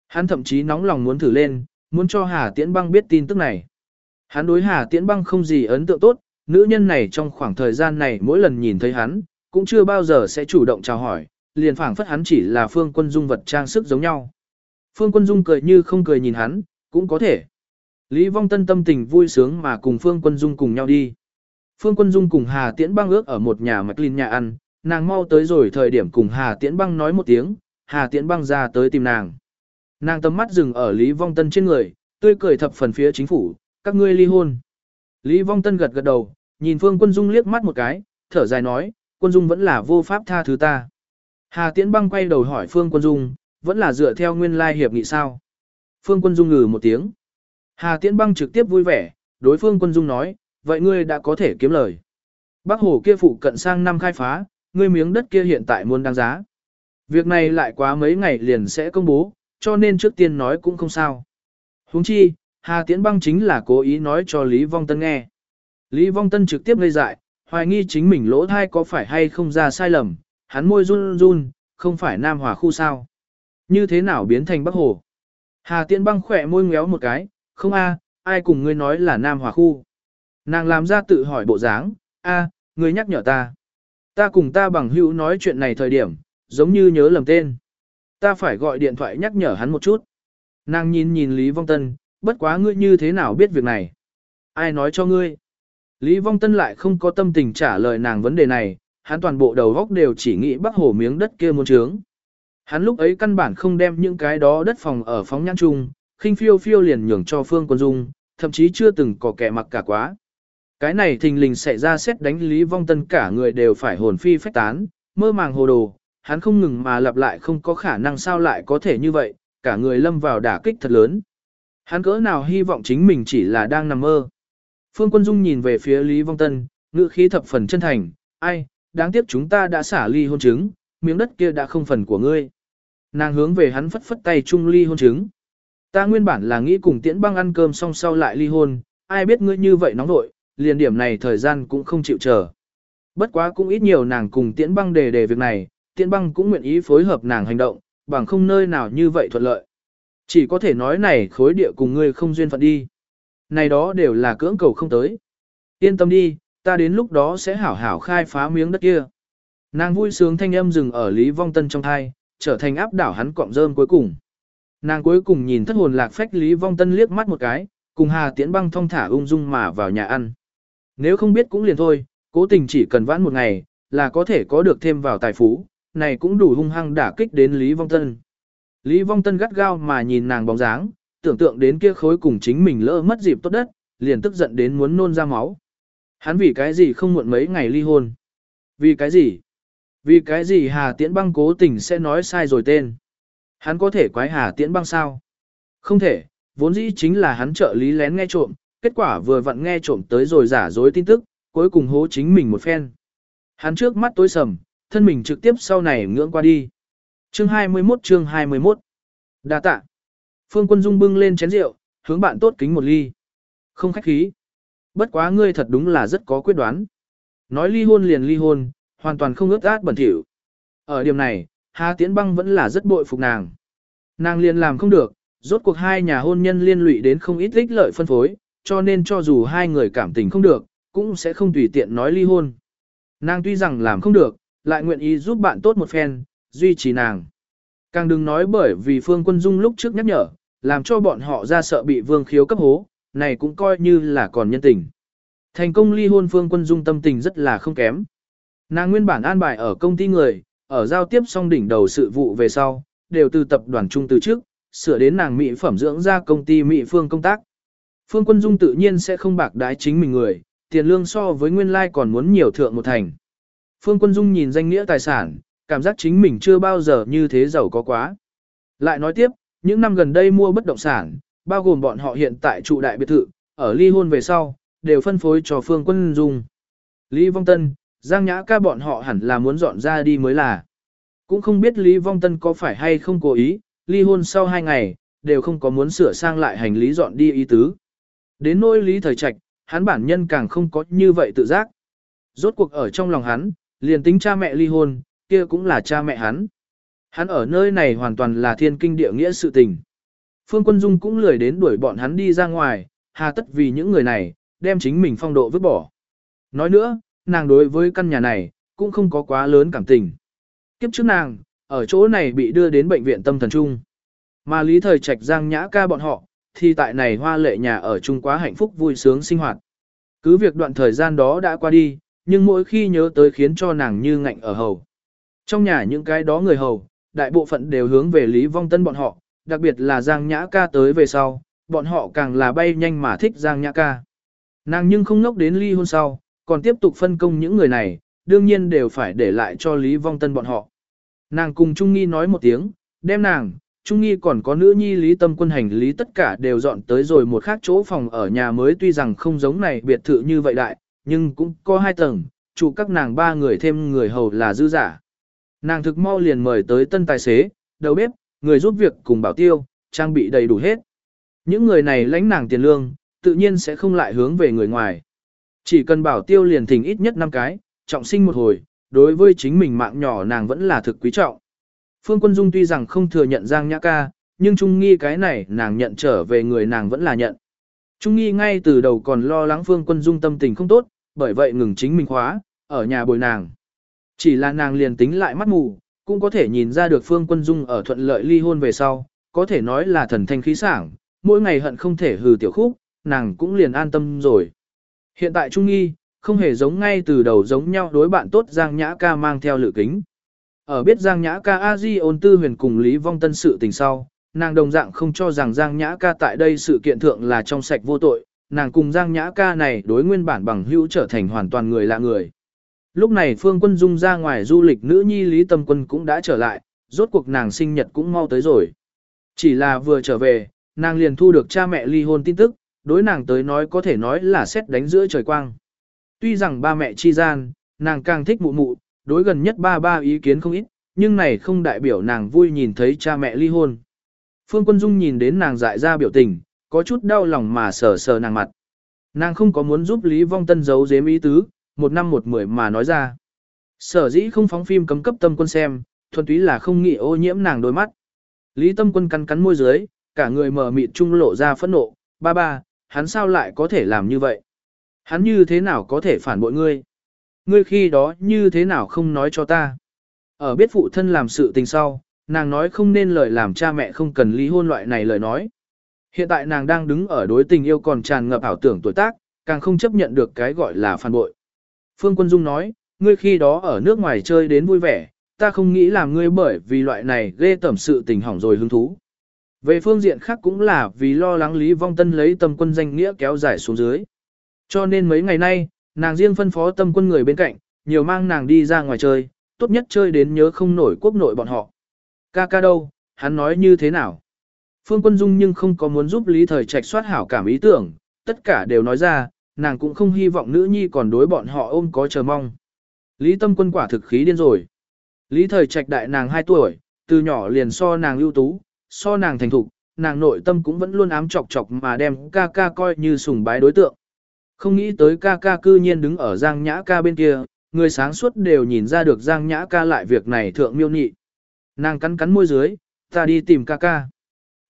Hắn thậm chí nóng lòng muốn thử lên, muốn cho Hà Tiễn Băng biết tin tức này. Hắn đối Hà Tiễn Băng không gì ấn tượng tốt, nữ nhân này trong khoảng thời gian này mỗi lần nhìn thấy hắn, cũng chưa bao giờ sẽ chủ động chào hỏi, liền phảng phất hắn chỉ là Phương Quân Dung vật trang sức giống nhau. Phương Quân Dung cười như không cười nhìn hắn, cũng có thể. Lý Vong Tân tâm tình vui sướng mà cùng Phương Quân Dung cùng nhau đi. Phương Quân Dung cùng Hà Tiễn Băng ước ở một nhà mạch linh nhà ăn, nàng mau tới rồi thời điểm cùng Hà Tiễn Băng nói một tiếng, Hà Tiễn Băng ra tới tìm nàng. Nàng tầm mắt dừng ở Lý Vong Tân trên người, tươi cười thập phần phía chính phủ, các ngươi ly hôn. Lý Vong Tân gật gật đầu, nhìn Phương Quân Dung liếc mắt một cái, thở dài nói, Quân Dung vẫn là vô pháp tha thứ ta. Hà Tiễn Băng quay đầu hỏi Phương Quân Dung, vẫn là dựa theo nguyên lai hiệp nghị sao? Phương Quân Dung ngừ một tiếng. Hà Tiễn Băng trực tiếp vui vẻ, đối Phương Quân Dung nói, vậy ngươi đã có thể kiếm lời. Bắc Hồ kia phụ cận sang năm khai phá, ngươi miếng đất kia hiện tại muốn đáng giá. Việc này lại quá mấy ngày liền sẽ công bố, cho nên trước tiên nói cũng không sao. Huống chi, Hà Tiễn Băng chính là cố ý nói cho Lý Vong Tân nghe. Lý Vong Tân trực tiếp ngây dại, hoài nghi chính mình lỗ thai có phải hay không ra sai lầm, hắn môi run run, không phải Nam Hòa khu sao. Như thế nào biến thành Bắc Hồ? Hà Tiễn băng khỏe môi ngéo một cái, không a, ai cùng ngươi nói là Nam Hòa khu. Nàng làm ra tự hỏi bộ dáng, a, ngươi nhắc nhở ta. Ta cùng ta bằng hữu nói chuyện này thời điểm, giống như nhớ lầm tên. Ta phải gọi điện thoại nhắc nhở hắn một chút. Nàng nhìn nhìn Lý Vong Tân, bất quá ngươi như thế nào biết việc này? Ai nói cho ngươi? Lý Vong Tân lại không có tâm tình trả lời nàng vấn đề này, hắn toàn bộ đầu góc đều chỉ nghĩ bắc hổ miếng đất kia muốn trướng. Hắn lúc ấy căn bản không đem những cái đó đất phòng ở phóng nhãn chung, khinh phiêu phiêu liền nhường cho Phương Quân Dung, thậm chí chưa từng có kẻ mặc cả quá. Cái này thình lình xảy ra xét đánh Lý Vong Tân cả người đều phải hồn phi phách tán, mơ màng hồ đồ, hắn không ngừng mà lặp lại không có khả năng sao lại có thể như vậy, cả người lâm vào đả kích thật lớn. Hắn cỡ nào hy vọng chính mình chỉ là đang nằm mơ. Phương Quân Dung nhìn về phía Lý Vong Tân, ngữ khí thập phần chân thành, ai, đáng tiếc chúng ta đã xả ly hôn chứng, miếng đất kia đã không phần của ngươi. Nàng hướng về hắn phất phất tay chung ly hôn chứng. Ta nguyên bản là nghĩ cùng tiễn băng ăn cơm xong sau lại ly hôn, ai biết ngươi như vậy nóng nội, liền điểm này thời gian cũng không chịu chờ. Bất quá cũng ít nhiều nàng cùng tiễn băng đề đề việc này, tiễn băng cũng nguyện ý phối hợp nàng hành động, bằng không nơi nào như vậy thuận lợi. Chỉ có thể nói này khối địa cùng ngươi không duyên phận đi. Này đó đều là cưỡng cầu không tới. Yên tâm đi, ta đến lúc đó sẽ hảo hảo khai phá miếng đất kia. Nàng vui sướng thanh âm dừng ở Lý Vong Tân trong thai, trở thành áp đảo hắn cọng rơm cuối cùng. Nàng cuối cùng nhìn thất hồn lạc phách Lý Vong Tân liếc mắt một cái, cùng Hà Tiễn băng thong thả ung dung mà vào nhà ăn. Nếu không biết cũng liền thôi, cố tình chỉ cần vãn một ngày, là có thể có được thêm vào tài phú, này cũng đủ hung hăng đả kích đến Lý Vong Tân. Lý Vong Tân gắt gao mà nhìn nàng bóng dáng, tưởng tượng đến kia khối cùng chính mình lỡ mất dịp tốt đất, liền tức giận đến muốn nôn ra máu. Hắn vì cái gì không muộn mấy ngày ly hôn? Vì cái gì? Vì cái gì Hà Tiễn băng cố tình sẽ nói sai rồi tên? Hắn có thể quái Hà Tiễn băng sao? Không thể, vốn dĩ chính là hắn trợ lý lén nghe trộm, kết quả vừa vặn nghe trộm tới rồi giả dối tin tức, cuối cùng hố chính mình một phen. Hắn trước mắt tối sầm, thân mình trực tiếp sau này ngưỡng qua đi. Chương 21 chương 21 Đa tạ. Phương Quân Dung bưng lên chén rượu, hướng bạn tốt kính một ly. Không khách khí. Bất quá ngươi thật đúng là rất có quyết đoán. Nói ly hôn liền ly hôn, hoàn toàn không ướt át bẩn thỉu. Ở điểm này, Hà Tiễn Băng vẫn là rất bội phục nàng. Nàng liền làm không được, rốt cuộc hai nhà hôn nhân liên lụy đến không ít ích lợi phân phối, cho nên cho dù hai người cảm tình không được, cũng sẽ không tùy tiện nói ly hôn. Nàng tuy rằng làm không được, lại nguyện ý giúp bạn tốt một phen, duy trì nàng. Càng đừng nói bởi vì Phương Quân Dung lúc trước nhắc nhở, làm cho bọn họ ra sợ bị Vương Khiếu cấp hố, này cũng coi như là còn nhân tình. Thành công ly hôn Phương Quân Dung tâm tình rất là không kém. Nàng nguyên bản an bài ở công ty người, ở giao tiếp xong đỉnh đầu sự vụ về sau, đều từ tập đoàn trung từ trước, sửa đến nàng mỹ phẩm dưỡng ra công ty mỹ phương công tác. Phương Quân Dung tự nhiên sẽ không bạc đái chính mình người, tiền lương so với nguyên lai like còn muốn nhiều thượng một thành. Phương Quân Dung nhìn danh nghĩa tài sản, cảm giác chính mình chưa bao giờ như thế giàu có quá. Lại nói tiếp, những năm gần đây mua bất động sản, bao gồm bọn họ hiện tại trụ đại biệt thự, ở ly hôn về sau, đều phân phối cho Phương Quân Dung. Lý Vong Tân, Giang Nhã ca bọn họ hẳn là muốn dọn ra đi mới là. Cũng không biết Lý Vong Tân có phải hay không cố ý, ly hôn sau hai ngày, đều không có muốn sửa sang lại hành lý dọn đi ý tứ. Đến nỗi Lý Thời Trạch, hắn bản nhân càng không có như vậy tự giác. Rốt cuộc ở trong lòng hắn, liền tính cha mẹ ly hôn, kia cũng là cha mẹ hắn. Hắn ở nơi này hoàn toàn là thiên kinh địa nghĩa sự tình. Phương Quân Dung cũng lười đến đuổi bọn hắn đi ra ngoài, hà tất vì những người này, đem chính mình phong độ vứt bỏ. Nói nữa, nàng đối với căn nhà này, cũng không có quá lớn cảm tình. Kiếp trước nàng, ở chỗ này bị đưa đến bệnh viện tâm thần trung. Mà lý thời trạch giang nhã ca bọn họ, thì tại này hoa lệ nhà ở chung quá hạnh phúc vui sướng sinh hoạt. Cứ việc đoạn thời gian đó đã qua đi, nhưng mỗi khi nhớ tới khiến cho nàng như ngạnh ở hầu. Trong nhà những cái đó người hầu, đại bộ phận đều hướng về Lý Vong Tân bọn họ, đặc biệt là Giang Nhã ca tới về sau, bọn họ càng là bay nhanh mà thích Giang Nhã ca. Nàng nhưng không ngốc đến ly hôn sau, còn tiếp tục phân công những người này, đương nhiên đều phải để lại cho Lý Vong Tân bọn họ. Nàng cùng Trung Nghi nói một tiếng, đem nàng, Trung Nghi còn có nữ nhi Lý Tâm quân hành lý tất cả đều dọn tới rồi một khác chỗ phòng ở nhà mới tuy rằng không giống này biệt thự như vậy đại, nhưng cũng có hai tầng, chủ các nàng ba người thêm người hầu là dư giả. Nàng thực mau liền mời tới tân tài xế, đầu bếp, người giúp việc cùng bảo tiêu, trang bị đầy đủ hết. Những người này lãnh nàng tiền lương, tự nhiên sẽ không lại hướng về người ngoài. Chỉ cần bảo tiêu liền thỉnh ít nhất 5 cái, trọng sinh một hồi, đối với chính mình mạng nhỏ nàng vẫn là thực quý trọng. Phương Quân Dung tuy rằng không thừa nhận Giang Nhã ca, nhưng Trung Nghi cái này nàng nhận trở về người nàng vẫn là nhận. Trung Nghi ngay từ đầu còn lo lắng Phương Quân Dung tâm tình không tốt, bởi vậy ngừng chính mình khóa, ở nhà bồi nàng. Chỉ là nàng liền tính lại mắt mù, cũng có thể nhìn ra được Phương Quân Dung ở thuận lợi ly hôn về sau, có thể nói là thần thanh khí sảng, mỗi ngày hận không thể hừ tiểu khúc, nàng cũng liền an tâm rồi. Hiện tại Trung Nghi, không hề giống ngay từ đầu giống nhau đối bạn tốt Giang Nhã ca mang theo lựa kính. Ở biết Giang Nhã ca a di ôn tư huyền cùng Lý Vong Tân sự tình sau, nàng đồng dạng không cho rằng Giang Nhã ca tại đây sự kiện thượng là trong sạch vô tội, nàng cùng Giang Nhã ca này đối nguyên bản bằng hữu trở thành hoàn toàn người lạ người. Lúc này Phương Quân Dung ra ngoài du lịch nữ nhi Lý Tâm Quân cũng đã trở lại, rốt cuộc nàng sinh nhật cũng mau tới rồi. Chỉ là vừa trở về, nàng liền thu được cha mẹ ly hôn tin tức, đối nàng tới nói có thể nói là xét đánh giữa trời quang. Tuy rằng ba mẹ chi gian, nàng càng thích mụ mụ, đối gần nhất ba ba ý kiến không ít, nhưng này không đại biểu nàng vui nhìn thấy cha mẹ ly hôn. Phương Quân Dung nhìn đến nàng dại ra biểu tình, có chút đau lòng mà sờ sờ nàng mặt. Nàng không có muốn giúp Lý Vong Tân giấu giếm ý tứ, một năm một mười mà nói ra. Sở dĩ không phóng phim cấm cấp tâm quân xem, thuần túy là không nghĩ ô nhiễm nàng đôi mắt. Lý tâm quân cắn cắn môi dưới, cả người mở mịt trung lộ ra phẫn nộ, ba ba, hắn sao lại có thể làm như vậy? Hắn như thế nào có thể phản bội ngươi? Ngươi khi đó như thế nào không nói cho ta? Ở biết phụ thân làm sự tình sau, nàng nói không nên lời làm cha mẹ không cần ly hôn loại này lời nói. Hiện tại nàng đang đứng ở đối tình yêu còn tràn ngập ảo tưởng tuổi tác, càng không chấp nhận được cái gọi là phản bội. Phương Quân Dung nói, ngươi khi đó ở nước ngoài chơi đến vui vẻ, ta không nghĩ làm ngươi bởi vì loại này ghê tẩm sự tình hỏng rồi hứng thú. Về phương diện khác cũng là vì lo lắng Lý Vong Tân lấy tâm quân danh nghĩa kéo dài xuống dưới. Cho nên mấy ngày nay, nàng riêng phân phó tâm quân người bên cạnh, nhiều mang nàng đi ra ngoài chơi, tốt nhất chơi đến nhớ không nổi quốc nội bọn họ. Ca ca đâu, hắn nói như thế nào? Phương Quân Dung nhưng không có muốn giúp Lý Thời Trạch soát hảo cảm ý tưởng, tất cả đều nói ra, nàng cũng không hy vọng nữ nhi còn đối bọn họ ôm có chờ mong. Lý Tâm Quân quả thực khí điên rồi. Lý Thời Trạch đại nàng 2 tuổi, từ nhỏ liền so nàng ưu tú, so nàng thành thục, nàng nội tâm cũng vẫn luôn ám chọc chọc mà đem ca ca coi như sùng bái đối tượng. Không nghĩ tới ca ca cư nhiên đứng ở Giang Nhã ca bên kia, người sáng suốt đều nhìn ra được Giang Nhã ca lại việc này thượng miêu nhị. Nàng cắn cắn môi dưới, ta đi tìm ca ca.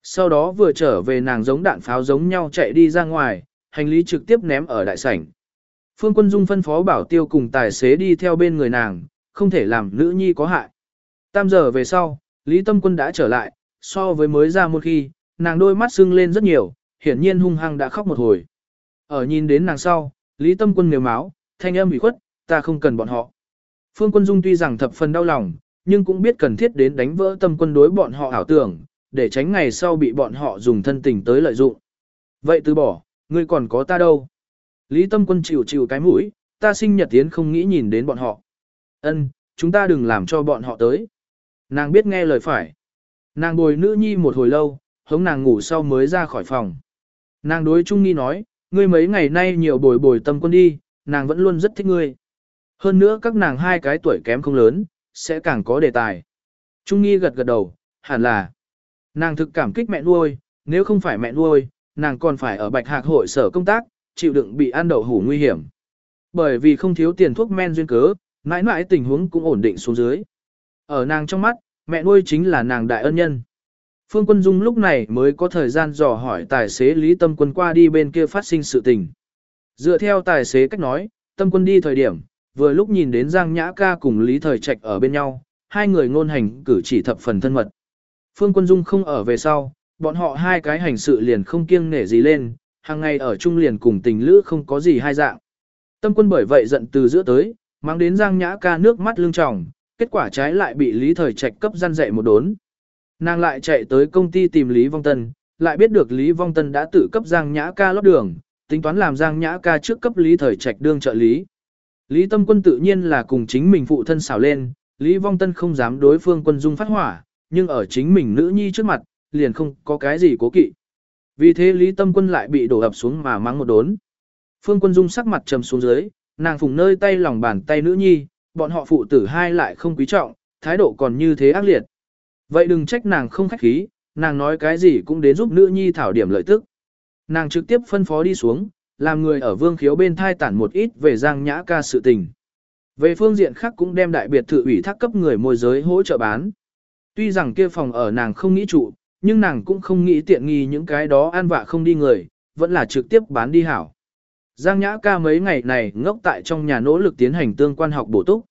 Sau đó vừa trở về nàng giống đạn pháo giống nhau chạy đi ra ngoài, hành lý trực tiếp ném ở đại sảnh. Phương Quân Dung phân phó bảo tiêu cùng tài xế đi theo bên người nàng, không thể làm nữ nhi có hại. Tam giờ về sau, Lý Tâm Quân đã trở lại, so với mới ra một khi, nàng đôi mắt sưng lên rất nhiều, hiển nhiên hung hăng đã khóc một hồi. Ở nhìn đến nàng sau, Lý Tâm Quân nếu máu, thanh âm bị khuất, ta không cần bọn họ. Phương Quân Dung tuy rằng thập phần đau lòng, nhưng cũng biết cần thiết đến đánh vỡ tâm quân đối bọn họ ảo tưởng, để tránh ngày sau bị bọn họ dùng thân tình tới lợi dụng. Vậy từ bỏ, ngươi còn có ta đâu? Lý Tâm Quân chịu chịu cái mũi, ta sinh nhật tiến không nghĩ nhìn đến bọn họ. Ân, chúng ta đừng làm cho bọn họ tới. Nàng biết nghe lời phải. Nàng bồi nữ nhi một hồi lâu, hống nàng ngủ sau mới ra khỏi phòng. Nàng đối Trung Nghi nói, ngươi mấy ngày nay nhiều bồi bồi tâm quân đi, nàng vẫn luôn rất thích ngươi. Hơn nữa các nàng hai cái tuổi kém không lớn, sẽ càng có đề tài. Trung Nghi gật gật đầu, hẳn là. Nàng thực cảm kích mẹ nuôi, nếu không phải mẹ nuôi, nàng còn phải ở bạch hạc hội sở công tác, chịu đựng bị ăn đậu hủ nguy hiểm. Bởi vì không thiếu tiền thuốc men duyên cớ, mãi mãi tình huống cũng ổn định xuống dưới. Ở nàng trong mắt, mẹ nuôi chính là nàng đại ân nhân. Phương Quân Dung lúc này mới có thời gian dò hỏi tài xế Lý Tâm Quân qua đi bên kia phát sinh sự tình. Dựa theo tài xế cách nói, Tâm Quân đi thời điểm, vừa lúc nhìn đến Giang Nhã ca cùng Lý Thời Trạch ở bên nhau, hai người ngôn hành cử chỉ thập phần thân mật. Phương Quân Dung không ở về sau, bọn họ hai cái hành sự liền không kiêng nể gì lên, hàng ngày ở chung liền cùng tình lữ không có gì hai dạng. Tâm quân bởi vậy giận từ giữa tới, mang đến Giang Nhã ca nước mắt lưng tròng, kết quả trái lại bị Lý Thời Trạch cấp gian dạy một đốn. Nàng lại chạy tới công ty tìm Lý Vong Tân, lại biết được Lý Vong Tân đã tự cấp Giang Nhã ca lót đường, tính toán làm Giang Nhã ca trước cấp Lý Thời Trạch đương trợ lý. Lý Tâm Quân tự nhiên là cùng chính mình phụ thân xảo lên, Lý Vong Tân không dám đối phương quân dung phát hỏa, nhưng ở chính mình nữ nhi trước mặt, liền không có cái gì cố kỵ. Vì thế Lý Tâm Quân lại bị đổ ập xuống mà mắng một đốn. Phương Quân Dung sắc mặt trầm xuống dưới, nàng phùng nơi tay lòng bàn tay nữ nhi, bọn họ phụ tử hai lại không quý trọng, thái độ còn như thế ác liệt. Vậy đừng trách nàng không khách khí, nàng nói cái gì cũng đến giúp nữ nhi thảo điểm lợi tức. Nàng trực tiếp phân phó đi xuống, làm người ở vương khiếu bên thai tản một ít về giang nhã ca sự tình. Về phương diện khác cũng đem đại biệt thự ủy thác cấp người môi giới hỗ trợ bán. Tuy rằng kia phòng ở nàng không nghĩ trụ, nhưng nàng cũng không nghĩ tiện nghi những cái đó an vạ không đi người, vẫn là trực tiếp bán đi hảo. Giang Nhã ca mấy ngày này ngốc tại trong nhà nỗ lực tiến hành tương quan học bổ túc.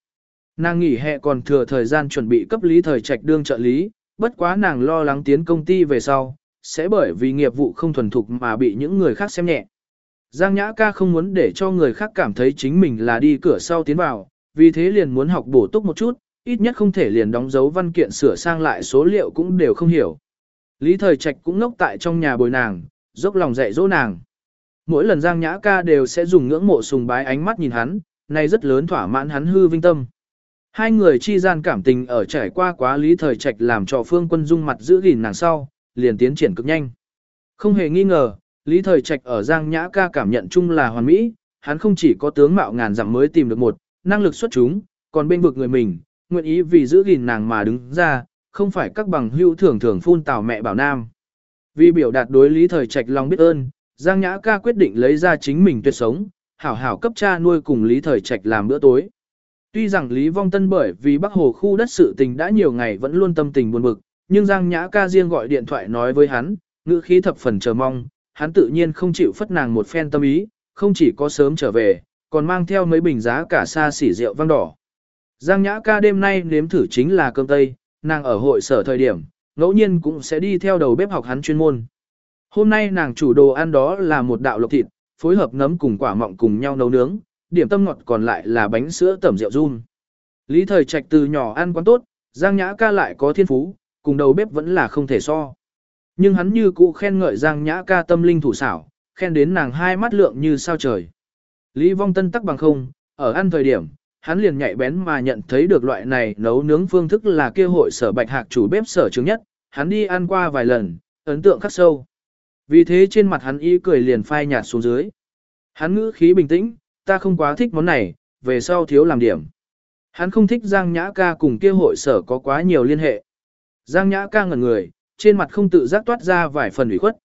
Nàng nghỉ hè còn thừa thời gian chuẩn bị cấp lý thời trạch đương trợ lý, bất quá nàng lo lắng tiến công ty về sau, sẽ bởi vì nghiệp vụ không thuần thục mà bị những người khác xem nhẹ. Giang Nhã ca không muốn để cho người khác cảm thấy chính mình là đi cửa sau tiến vào, vì thế liền muốn học bổ túc một chút, ít nhất không thể liền đóng dấu văn kiện sửa sang lại số liệu cũng đều không hiểu. Lý Thời Trạch cũng ngốc tại trong nhà bồi nàng, dốc lòng dạy dỗ nàng. Mỗi lần Giang Nhã ca đều sẽ dùng ngưỡng mộ sùng bái ánh mắt nhìn hắn, này rất lớn thỏa mãn hắn hư vinh tâm. Hai người chi gian cảm tình ở trải qua quá Lý Thời Trạch làm cho Phương Quân Dung mặt giữ gìn nàng sau, liền tiến triển cực nhanh. Không hề nghi ngờ, Lý Thời Trạch ở Giang Nhã ca cảm nhận chung là hoàn mỹ, hắn không chỉ có tướng mạo ngàn dặm mới tìm được một, năng lực xuất chúng, còn bên vực người mình, nguyện ý vì giữ gìn nàng mà đứng ra, không phải các bằng hữu thường thường phun tào mẹ bảo nam. Vì biểu đạt đối lý thời trạch lòng biết ơn, Giang Nhã ca quyết định lấy ra chính mình tuyệt sống, hảo hảo cấp cha nuôi cùng lý thời trạch làm bữa tối. Tuy rằng Lý Vong Tân bởi vì Bắc Hồ khu đất sự tình đã nhiều ngày vẫn luôn tâm tình buồn bực, nhưng Giang Nhã ca riêng gọi điện thoại nói với hắn, ngữ khí thập phần chờ mong, hắn tự nhiên không chịu phất nàng một phen tâm ý, không chỉ có sớm trở về, còn mang theo mấy bình giá cả xa xỉ rượu vang đỏ. Giang Nhã ca đêm nay nếm thử chính là cơm tây, nàng ở hội sở thời điểm, ngẫu nhiên cũng sẽ đi theo đầu bếp học hắn chuyên môn. Hôm nay nàng chủ đồ ăn đó là một đạo lộc thịt, phối hợp nấm cùng quả mọng cùng nhau nấu nướng, điểm tâm ngọt còn lại là bánh sữa tẩm rượu run. Lý thời trạch từ nhỏ ăn quán tốt, Giang Nhã ca lại có thiên phú, cùng đầu bếp vẫn là không thể so. Nhưng hắn như cũ khen ngợi Giang Nhã ca tâm linh thủ xảo, khen đến nàng hai mắt lượng như sao trời. Lý Vong Tân tắc bằng không, ở ăn thời điểm, hắn liền nhạy bén mà nhận thấy được loại này nấu nướng phương thức là kia hội sở bạch hạc chủ bếp sở chứng nhất, hắn đi ăn qua vài lần, ấn tượng khắc sâu. Vì thế trên mặt hắn ý cười liền phai nhạt xuống dưới. Hắn ngữ khí bình tĩnh, ta không quá thích món này, về sau thiếu làm điểm. Hắn không thích Giang Nhã ca cùng kia hội sở có quá nhiều liên hệ. Giang Nhã ca ngẩn người, trên mặt không tự giác toát ra vài phần ủy khuất.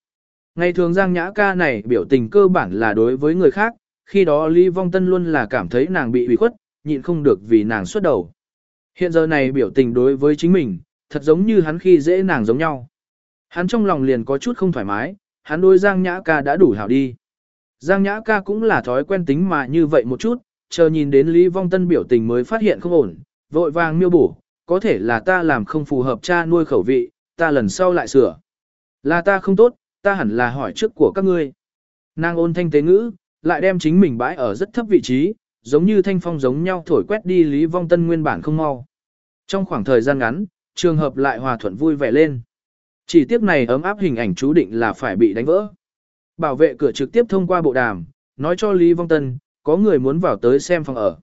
Ngày thường Giang Nhã ca này biểu tình cơ bản là đối với người khác, khi đó Lý Vong Tân luôn là cảm thấy nàng bị ủy khuất, nhịn không được vì nàng xuất đầu. Hiện giờ này biểu tình đối với chính mình, thật giống như hắn khi dễ nàng giống nhau. Hắn trong lòng liền có chút không thoải mái, hắn đôi Giang Nhã ca đã đủ hảo đi. Giang Nhã ca cũng là thói quen tính mà như vậy một chút, chờ nhìn đến Lý Vong Tân biểu tình mới phát hiện không ổn, vội vàng miêu bổ, có thể là ta làm không phù hợp cha nuôi khẩu vị, ta lần sau lại sửa. Là ta không tốt, ta hẳn là hỏi trước của các ngươi. Nàng ôn thanh tế ngữ, lại đem chính mình bãi ở rất thấp vị trí, giống như thanh phong giống nhau thổi quét đi Lý Vong Tân nguyên bản không mau. Trong khoảng thời gian ngắn, trường hợp lại hòa thuận vui vẻ lên. Chỉ tiếc này ấm áp hình ảnh chú định là phải bị đánh vỡ. Bảo vệ cửa trực tiếp thông qua bộ đàm, nói cho Lý Vong Tân, có người muốn vào tới xem phòng ở.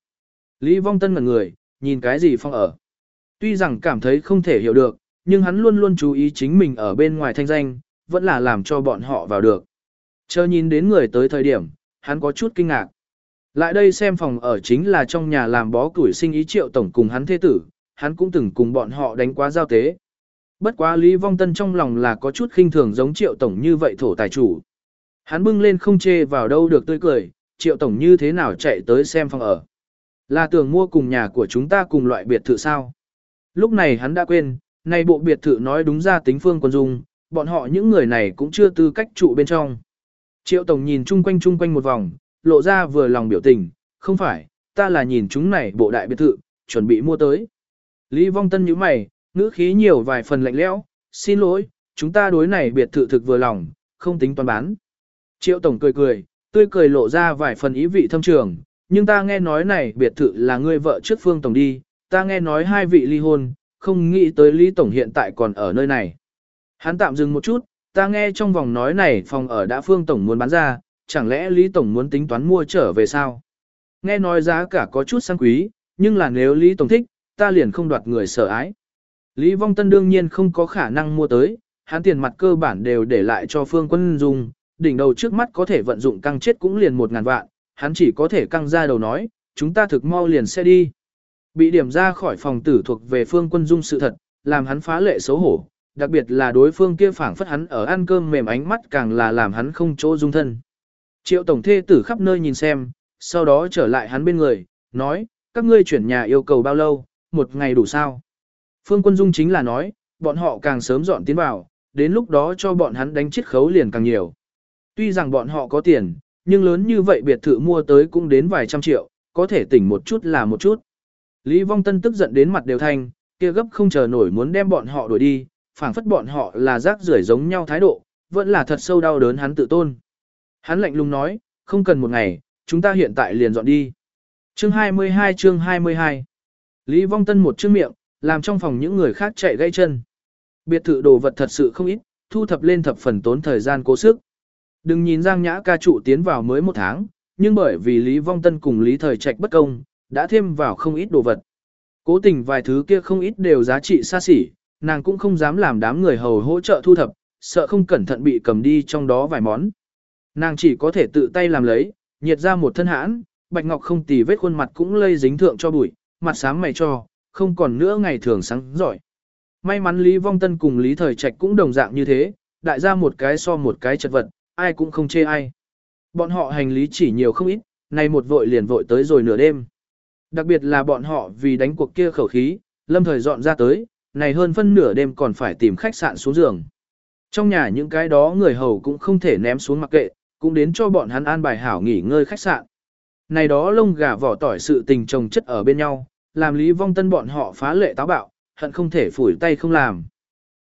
Lý Vong Tân ngẩn người, nhìn cái gì phòng ở. Tuy rằng cảm thấy không thể hiểu được, nhưng hắn luôn luôn chú ý chính mình ở bên ngoài thanh danh, vẫn là làm cho bọn họ vào được. Chờ nhìn đến người tới thời điểm, hắn có chút kinh ngạc. Lại đây xem phòng ở chính là trong nhà làm bó củi sinh ý triệu tổng cùng hắn thế tử, hắn cũng từng cùng bọn họ đánh quá giao tế. Bất quá Lý Vong Tân trong lòng là có chút khinh thường giống triệu tổng như vậy thổ tài chủ. Hắn bưng lên không chê vào đâu được tươi cười, triệu tổng như thế nào chạy tới xem phòng ở. Là tưởng mua cùng nhà của chúng ta cùng loại biệt thự sao. Lúc này hắn đã quên, này bộ biệt thự nói đúng ra tính phương quân dung, bọn họ những người này cũng chưa tư cách trụ bên trong. Triệu tổng nhìn chung quanh chung quanh một vòng, lộ ra vừa lòng biểu tình, không phải, ta là nhìn chúng này bộ đại biệt thự, chuẩn bị mua tới. Lý Vong Tân nhíu mày, ngữ khí nhiều vài phần lạnh lẽo, xin lỗi, chúng ta đối này biệt thự thực vừa lòng, không tính toán bán. Triệu Tổng cười cười, tươi cười lộ ra vài phần ý vị thâm trường, nhưng ta nghe nói này biệt thự là người vợ trước Phương Tổng đi, ta nghe nói hai vị ly hôn, không nghĩ tới Lý Tổng hiện tại còn ở nơi này. Hắn tạm dừng một chút, ta nghe trong vòng nói này phòng ở đã Phương Tổng muốn bán ra, chẳng lẽ Lý Tổng muốn tính toán mua trở về sao? Nghe nói giá cả có chút sang quý, nhưng là nếu Lý Tổng thích, ta liền không đoạt người sợ ái. Lý Vong Tân đương nhiên không có khả năng mua tới, hắn tiền mặt cơ bản đều để lại cho Phương Quân dùng, đỉnh đầu trước mắt có thể vận dụng căng chết cũng liền một ngàn vạn, hắn chỉ có thể căng ra đầu nói, chúng ta thực mau liền sẽ đi. Bị điểm ra khỏi phòng tử thuộc về Phương Quân Dung sự thật, làm hắn phá lệ xấu hổ, đặc biệt là đối phương kia phảng phất hắn ở ăn cơm mềm ánh mắt càng là làm hắn không chỗ dung thân. Triệu tổng thê tử khắp nơi nhìn xem, sau đó trở lại hắn bên người, nói, các ngươi chuyển nhà yêu cầu bao lâu, một ngày đủ sao. Phương Quân Dung chính là nói, bọn họ càng sớm dọn tiến vào, đến lúc đó cho bọn hắn đánh chiết khấu liền càng nhiều. Tuy rằng bọn họ có tiền, nhưng lớn như vậy biệt thự mua tới cũng đến vài trăm triệu, có thể tỉnh một chút là một chút. Lý Vong Tân tức giận đến mặt đều thanh, kia gấp không chờ nổi muốn đem bọn họ đuổi đi, phảng phất bọn họ là rác rưởi giống nhau thái độ, vẫn là thật sâu đau đớn hắn tự tôn. Hắn lạnh lùng nói, không cần một ngày, chúng ta hiện tại liền dọn đi. Chương 22 chương 22 Lý Vong Tân một chương miệng, làm trong phòng những người khác chạy gây chân. Biệt thự đồ vật thật sự không ít, thu thập lên thập phần tốn thời gian cố sức. Đừng nhìn Giang Nhã ca trụ tiến vào mới một tháng, nhưng bởi vì Lý Vong Tân cùng Lý Thời Trạch bất công, đã thêm vào không ít đồ vật. Cố tình vài thứ kia không ít đều giá trị xa xỉ, nàng cũng không dám làm đám người hầu hỗ trợ thu thập, sợ không cẩn thận bị cầm đi trong đó vài món. Nàng chỉ có thể tự tay làm lấy, nhiệt ra một thân hãn, Bạch Ngọc không tì vết khuôn mặt cũng lây dính thượng cho bụi, mặt sáng mày cho, không còn nữa ngày thường sáng giỏi. May mắn Lý Vong Tân cùng Lý Thời Trạch cũng đồng dạng như thế, đại ra một cái so một cái chật vật, ai cũng không chê ai. Bọn họ hành lý chỉ nhiều không ít, nay một vội liền vội tới rồi nửa đêm. Đặc biệt là bọn họ vì đánh cuộc kia khẩu khí, lâm thời dọn ra tới, này hơn phân nửa đêm còn phải tìm khách sạn xuống giường. Trong nhà những cái đó người hầu cũng không thể ném xuống mặc kệ, cũng đến cho bọn hắn an bài hảo nghỉ ngơi khách sạn. Này đó lông gà vỏ tỏi sự tình chồng chất ở bên nhau, làm Lý Vong Tân bọn họ phá lệ táo bạo, hận không thể phủi tay không làm.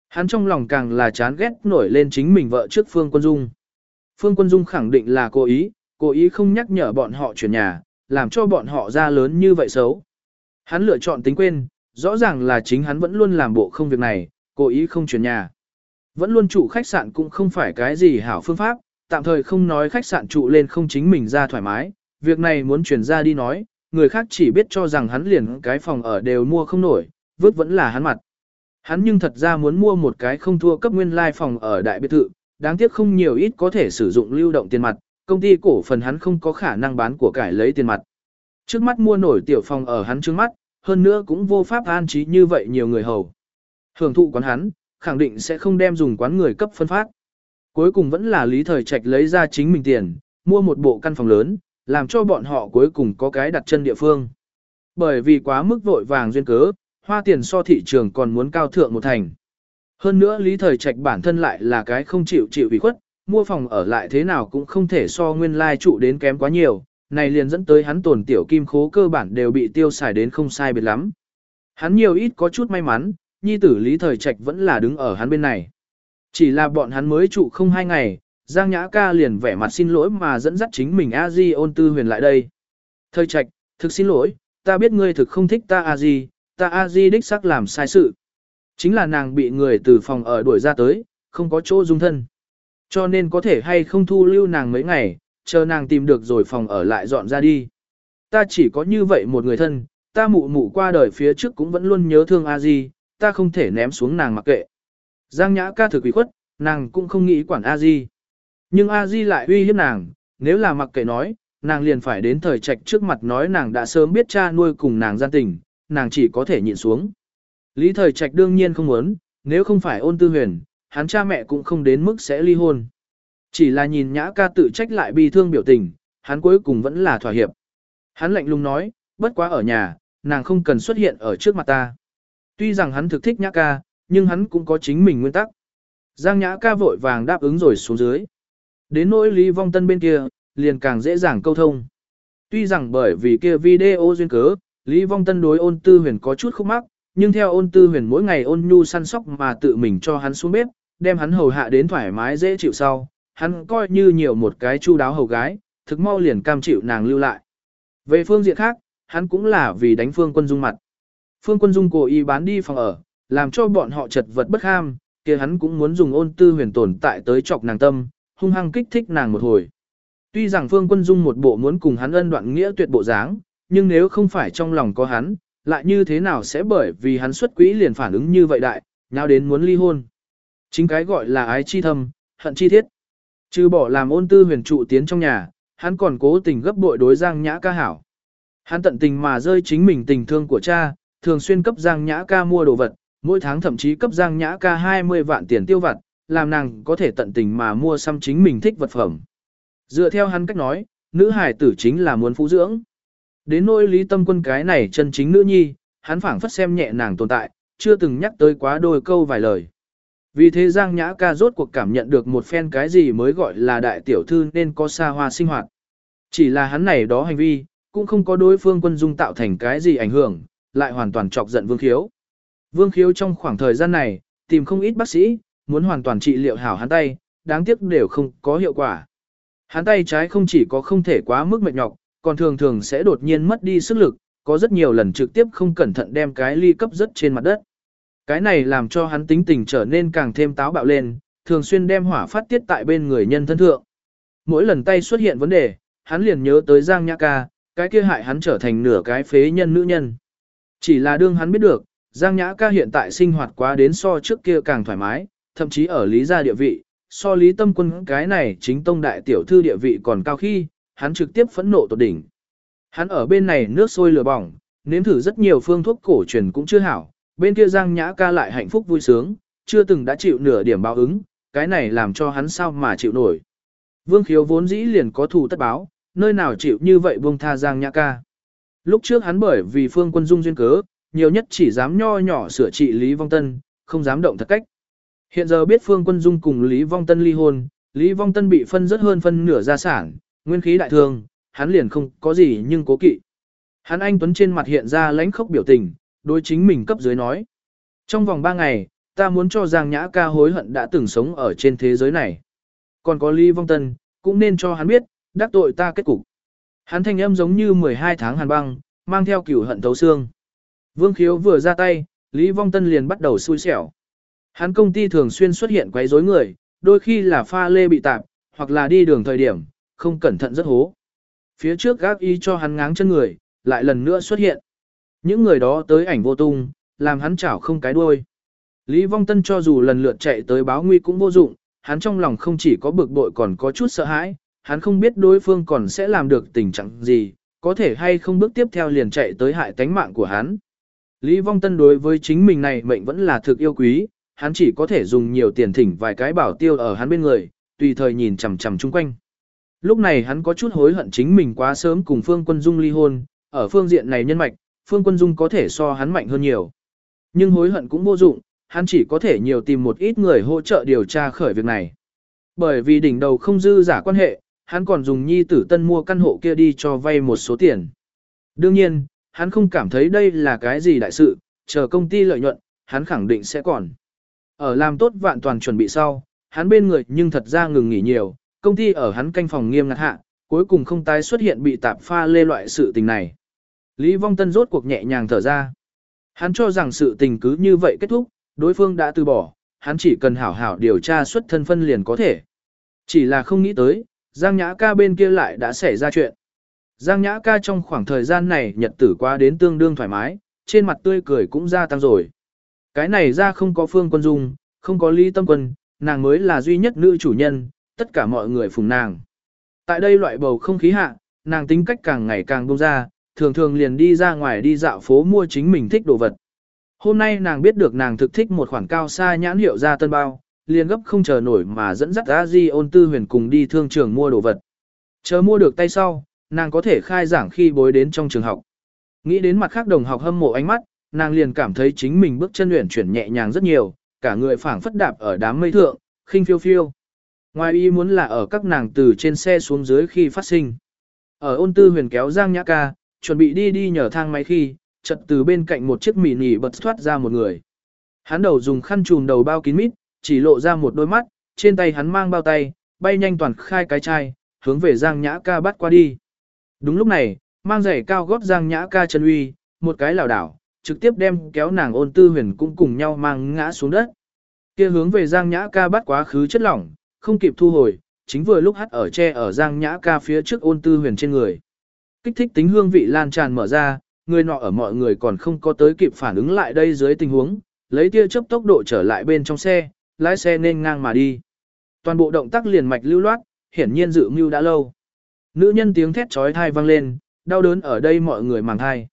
Hắn trong lòng càng là chán ghét nổi lên chính mình vợ trước Phương Quân Dung. Phương Quân Dung khẳng định là cố ý, cố ý không nhắc nhở bọn họ chuyển nhà, làm cho bọn họ ra lớn như vậy xấu. Hắn lựa chọn tính quên, rõ ràng là chính hắn vẫn luôn làm bộ không việc này, cố ý không chuyển nhà. Vẫn luôn trụ khách sạn cũng không phải cái gì hảo phương pháp, tạm thời không nói khách sạn trụ lên không chính mình ra thoải mái, việc này muốn chuyển ra đi nói, người khác chỉ biết cho rằng hắn liền cái phòng ở đều mua không nổi, vứt vẫn là hắn mặt. Hắn nhưng thật ra muốn mua một cái không thua cấp nguyên lai phòng ở đại biệt thự, đáng tiếc không nhiều ít có thể sử dụng lưu động tiền mặt, công ty cổ phần hắn không có khả năng bán của cải lấy tiền mặt. Trước mắt mua nổi tiểu phòng ở hắn trước mắt, hơn nữa cũng vô pháp an trí như vậy nhiều người hầu. Hưởng thụ quán hắn, khẳng định sẽ không đem dùng quán người cấp phân phát. Cuối cùng vẫn là lý thời trạch lấy ra chính mình tiền, mua một bộ căn phòng lớn, làm cho bọn họ cuối cùng có cái đặt chân địa phương. Bởi vì quá mức vội vàng duyên cớ, hoa tiền so thị trường còn muốn cao thượng một thành. Hơn nữa lý thời trạch bản thân lại là cái không chịu chịu ủy khuất, mua phòng ở lại thế nào cũng không thể so nguyên lai trụ đến kém quá nhiều, này liền dẫn tới hắn tổn tiểu kim khố cơ bản đều bị tiêu xài đến không sai biệt lắm. Hắn nhiều ít có chút may mắn, nhi tử lý thời trạch vẫn là đứng ở hắn bên này. Chỉ là bọn hắn mới trụ không hai ngày, Giang Nhã ca liền vẻ mặt xin lỗi mà dẫn dắt chính mình a di ôn tư huyền lại đây. Thời trạch, thực xin lỗi, ta biết ngươi thực không thích ta a di, ta a di đích xác làm sai sự. Chính là nàng bị người từ phòng ở đuổi ra tới, không có chỗ dung thân. Cho nên có thể hay không thu lưu nàng mấy ngày, chờ nàng tìm được rồi phòng ở lại dọn ra đi. Ta chỉ có như vậy một người thân, ta mụ mụ qua đời phía trước cũng vẫn luôn nhớ thương a di, ta không thể ném xuống nàng mặc kệ. Giang nhã ca thực quỷ khuất, nàng cũng không nghĩ quản a di. Nhưng a di lại uy hiếp nàng, nếu là mặc kệ nói, nàng liền phải đến thời trạch trước mặt nói nàng đã sớm biết cha nuôi cùng nàng gian tình, nàng chỉ có thể nhịn xuống. Lý thời trạch đương nhiên không muốn, nếu không phải ôn tư huyền, hắn cha mẹ cũng không đến mức sẽ ly hôn. Chỉ là nhìn nhã ca tự trách lại bi thương biểu tình, hắn cuối cùng vẫn là thỏa hiệp. Hắn lạnh lùng nói, bất quá ở nhà, nàng không cần xuất hiện ở trước mặt ta. Tuy rằng hắn thực thích nhã ca, nhưng hắn cũng có chính mình nguyên tắc. Giang nhã ca vội vàng đáp ứng rồi xuống dưới. Đến nỗi Lý Vong Tân bên kia, liền càng dễ dàng câu thông. Tuy rằng bởi vì kia video duyên cớ, Lý Vong Tân đối ôn tư huyền có chút khúc mắc, nhưng theo ôn tư huyền mỗi ngày ôn nhu săn sóc mà tự mình cho hắn xuống bếp, đem hắn hầu hạ đến thoải mái dễ chịu sau, hắn coi như nhiều một cái chu đáo hầu gái, thực mau liền cam chịu nàng lưu lại. Về phương diện khác, hắn cũng là vì đánh phương quân dung mặt. Phương quân dung cố ý bán đi phòng ở, làm cho bọn họ chật vật bất ham, kia hắn cũng muốn dùng ôn tư huyền tồn tại tới chọc nàng tâm, hung hăng kích thích nàng một hồi. Tuy rằng phương quân dung một bộ muốn cùng hắn ân đoạn nghĩa tuyệt bộ dáng, nhưng nếu không phải trong lòng có hắn, lại như thế nào sẽ bởi vì hắn xuất quỹ liền phản ứng như vậy đại, nhau đến muốn ly hôn. Chính cái gọi là ái chi thâm, hận chi thiết. Trừ bỏ làm ôn tư huyền trụ tiến trong nhà, hắn còn cố tình gấp bội đối Giang Nhã ca hảo. Hắn tận tình mà rơi chính mình tình thương của cha, thường xuyên cấp Giang Nhã ca mua đồ vật, mỗi tháng thậm chí cấp Giang Nhã ca 20 vạn tiền tiêu vặt, làm nàng có thể tận tình mà mua xăm chính mình thích vật phẩm. Dựa theo hắn cách nói, nữ hải tử chính là muốn phú dưỡng. Đến nỗi lý tâm quân cái này chân chính nữ nhi, hắn phảng phất xem nhẹ nàng tồn tại, chưa từng nhắc tới quá đôi câu vài lời. Vì thế Giang Nhã ca rốt cuộc cảm nhận được một phen cái gì mới gọi là đại tiểu thư nên có xa hoa sinh hoạt. Chỉ là hắn này đó hành vi, cũng không có đối phương quân dung tạo thành cái gì ảnh hưởng, lại hoàn toàn chọc giận Vương Khiếu. Vương Khiếu trong khoảng thời gian này, tìm không ít bác sĩ, muốn hoàn toàn trị liệu hảo hắn tay, đáng tiếc đều không có hiệu quả. Hắn tay trái không chỉ có không thể quá mức mệt nhọc, còn thường thường sẽ đột nhiên mất đi sức lực, có rất nhiều lần trực tiếp không cẩn thận đem cái ly cấp rất trên mặt đất. Cái này làm cho hắn tính tình trở nên càng thêm táo bạo lên, thường xuyên đem hỏa phát tiết tại bên người nhân thân thượng. Mỗi lần tay xuất hiện vấn đề, hắn liền nhớ tới Giang Nhã Ca, cái kia hại hắn trở thành nửa cái phế nhân nữ nhân. Chỉ là đương hắn biết được, Giang Nhã Ca hiện tại sinh hoạt quá đến so trước kia càng thoải mái, thậm chí ở lý gia địa vị, so lý tâm quân cái này chính tông đại tiểu thư địa vị còn cao khi, hắn trực tiếp phẫn nộ tột đỉnh. Hắn ở bên này nước sôi lửa bỏng, nếm thử rất nhiều phương thuốc cổ truyền cũng chưa hảo, bên kia Giang Nhã ca lại hạnh phúc vui sướng, chưa từng đã chịu nửa điểm báo ứng, cái này làm cho hắn sao mà chịu nổi. Vương khiếu vốn dĩ liền có thù tất báo, nơi nào chịu như vậy buông tha Giang Nhã ca. Lúc trước hắn bởi vì phương quân dung duyên cớ, nhiều nhất chỉ dám nho nhỏ sửa trị Lý Vong Tân, không dám động thật cách. Hiện giờ biết phương quân dung cùng Lý Vong Tân ly hôn, Lý Vong Tân bị phân rất hơn phân nửa gia sản, nguyên khí đại thương, hắn liền không có gì nhưng cố kỵ. Hắn anh Tuấn trên mặt hiện ra lãnh khốc biểu tình, đối chính mình cấp dưới nói. Trong vòng 3 ngày, ta muốn cho Giang Nhã ca hối hận đã từng sống ở trên thế giới này. Còn có Lý Vong Tân, cũng nên cho hắn biết, đắc tội ta kết cục. Hắn thanh âm giống như 12 tháng hàn băng, mang theo cửu hận thấu xương. Vương Khiếu vừa ra tay, Lý Vong Tân liền bắt đầu xui xẻo. Hắn công ty thường xuyên xuất hiện quấy rối người, đôi khi là pha lê bị tạp, hoặc là đi đường thời điểm, không cẩn thận rất hố. Phía trước gác y cho hắn ngáng chân người, lại lần nữa xuất hiện. Những người đó tới ảnh vô tung, làm hắn chảo không cái đuôi. Lý Vong Tân cho dù lần lượt chạy tới báo nguy cũng vô dụng, hắn trong lòng không chỉ có bực bội còn có chút sợ hãi, hắn không biết đối phương còn sẽ làm được tình trạng gì, có thể hay không bước tiếp theo liền chạy tới hại tánh mạng của hắn. Lý Vong Tân đối với chính mình này mệnh vẫn là thực yêu quý, hắn chỉ có thể dùng nhiều tiền thỉnh vài cái bảo tiêu ở hắn bên người, tùy thời nhìn chằm chằm chung quanh. Lúc này hắn có chút hối hận chính mình quá sớm cùng Phương Quân Dung ly hôn, ở phương diện này nhân mạch, Phương Quân Dung có thể so hắn mạnh hơn nhiều. Nhưng hối hận cũng vô dụng, hắn chỉ có thể nhiều tìm một ít người hỗ trợ điều tra khởi việc này. Bởi vì đỉnh đầu không dư giả quan hệ, hắn còn dùng nhi tử tân mua căn hộ kia đi cho vay một số tiền. Đương nhiên, hắn không cảm thấy đây là cái gì đại sự, chờ công ty lợi nhuận, hắn khẳng định sẽ còn. Ở làm tốt vạn toàn chuẩn bị sau, hắn bên người nhưng thật ra ngừng nghỉ nhiều, công ty ở hắn canh phòng nghiêm ngặt hạ, cuối cùng không tái xuất hiện bị tạp pha lê loại sự tình này. Lý Vong Tân rốt cuộc nhẹ nhàng thở ra. Hắn cho rằng sự tình cứ như vậy kết thúc, đối phương đã từ bỏ, hắn chỉ cần hảo hảo điều tra xuất thân phân liền có thể. Chỉ là không nghĩ tới, Giang Nhã ca bên kia lại đã xảy ra chuyện. Giang Nhã ca trong khoảng thời gian này nhật tử qua đến tương đương thoải mái, trên mặt tươi cười cũng gia tăng rồi. Cái này ra không có phương quân dung, không có lý tâm quân, nàng mới là duy nhất nữ chủ nhân, tất cả mọi người phùng nàng. Tại đây loại bầu không khí hạ, nàng tính cách càng ngày càng bông ra, thường thường liền đi ra ngoài đi dạo phố mua chính mình thích đồ vật. Hôm nay nàng biết được nàng thực thích một khoản cao xa nhãn hiệu ra tân bao, liền gấp không chờ nổi mà dẫn dắt A Di ôn tư huyền cùng đi thương trường mua đồ vật. Chờ mua được tay sau, nàng có thể khai giảng khi bối đến trong trường học. Nghĩ đến mặt khác đồng học hâm mộ ánh mắt, nàng liền cảm thấy chính mình bước chân luyện chuyển nhẹ nhàng rất nhiều, cả người phảng phất đạp ở đám mây thượng, khinh phiêu phiêu. Ngoài ý muốn là ở các nàng từ trên xe xuống dưới khi phát sinh. Ở ôn tư huyền kéo Giang Nhã Ca, chuẩn bị đi đi nhờ thang máy khi, chợt từ bên cạnh một chiếc mì nỉ bật thoát ra một người. Hắn đầu dùng khăn trùm đầu bao kín mít, chỉ lộ ra một đôi mắt, trên tay hắn mang bao tay, bay nhanh toàn khai cái chai, hướng về Giang Nhã Ca bắt qua đi. Đúng lúc này, mang giày cao gót Giang Nhã Ca chân uy, một cái lảo đảo, trực tiếp đem kéo nàng ôn tư huyền cũng cùng nhau mang ngã xuống đất. Kia hướng về Giang Nhã Ca bắt quá khứ chất lỏng, không kịp thu hồi, chính vừa lúc hắt ở che ở Giang Nhã Ca phía trước ôn tư huyền trên người. Kích thích tính hương vị lan tràn mở ra, người nọ ở mọi người còn không có tới kịp phản ứng lại đây dưới tình huống, lấy tia chớp tốc độ trở lại bên trong xe, lái xe nên ngang mà đi. Toàn bộ động tác liền mạch lưu loát, hiển nhiên dự mưu đã lâu. Nữ nhân tiếng thét chói tai vang lên, đau đớn ở đây mọi người màng thai.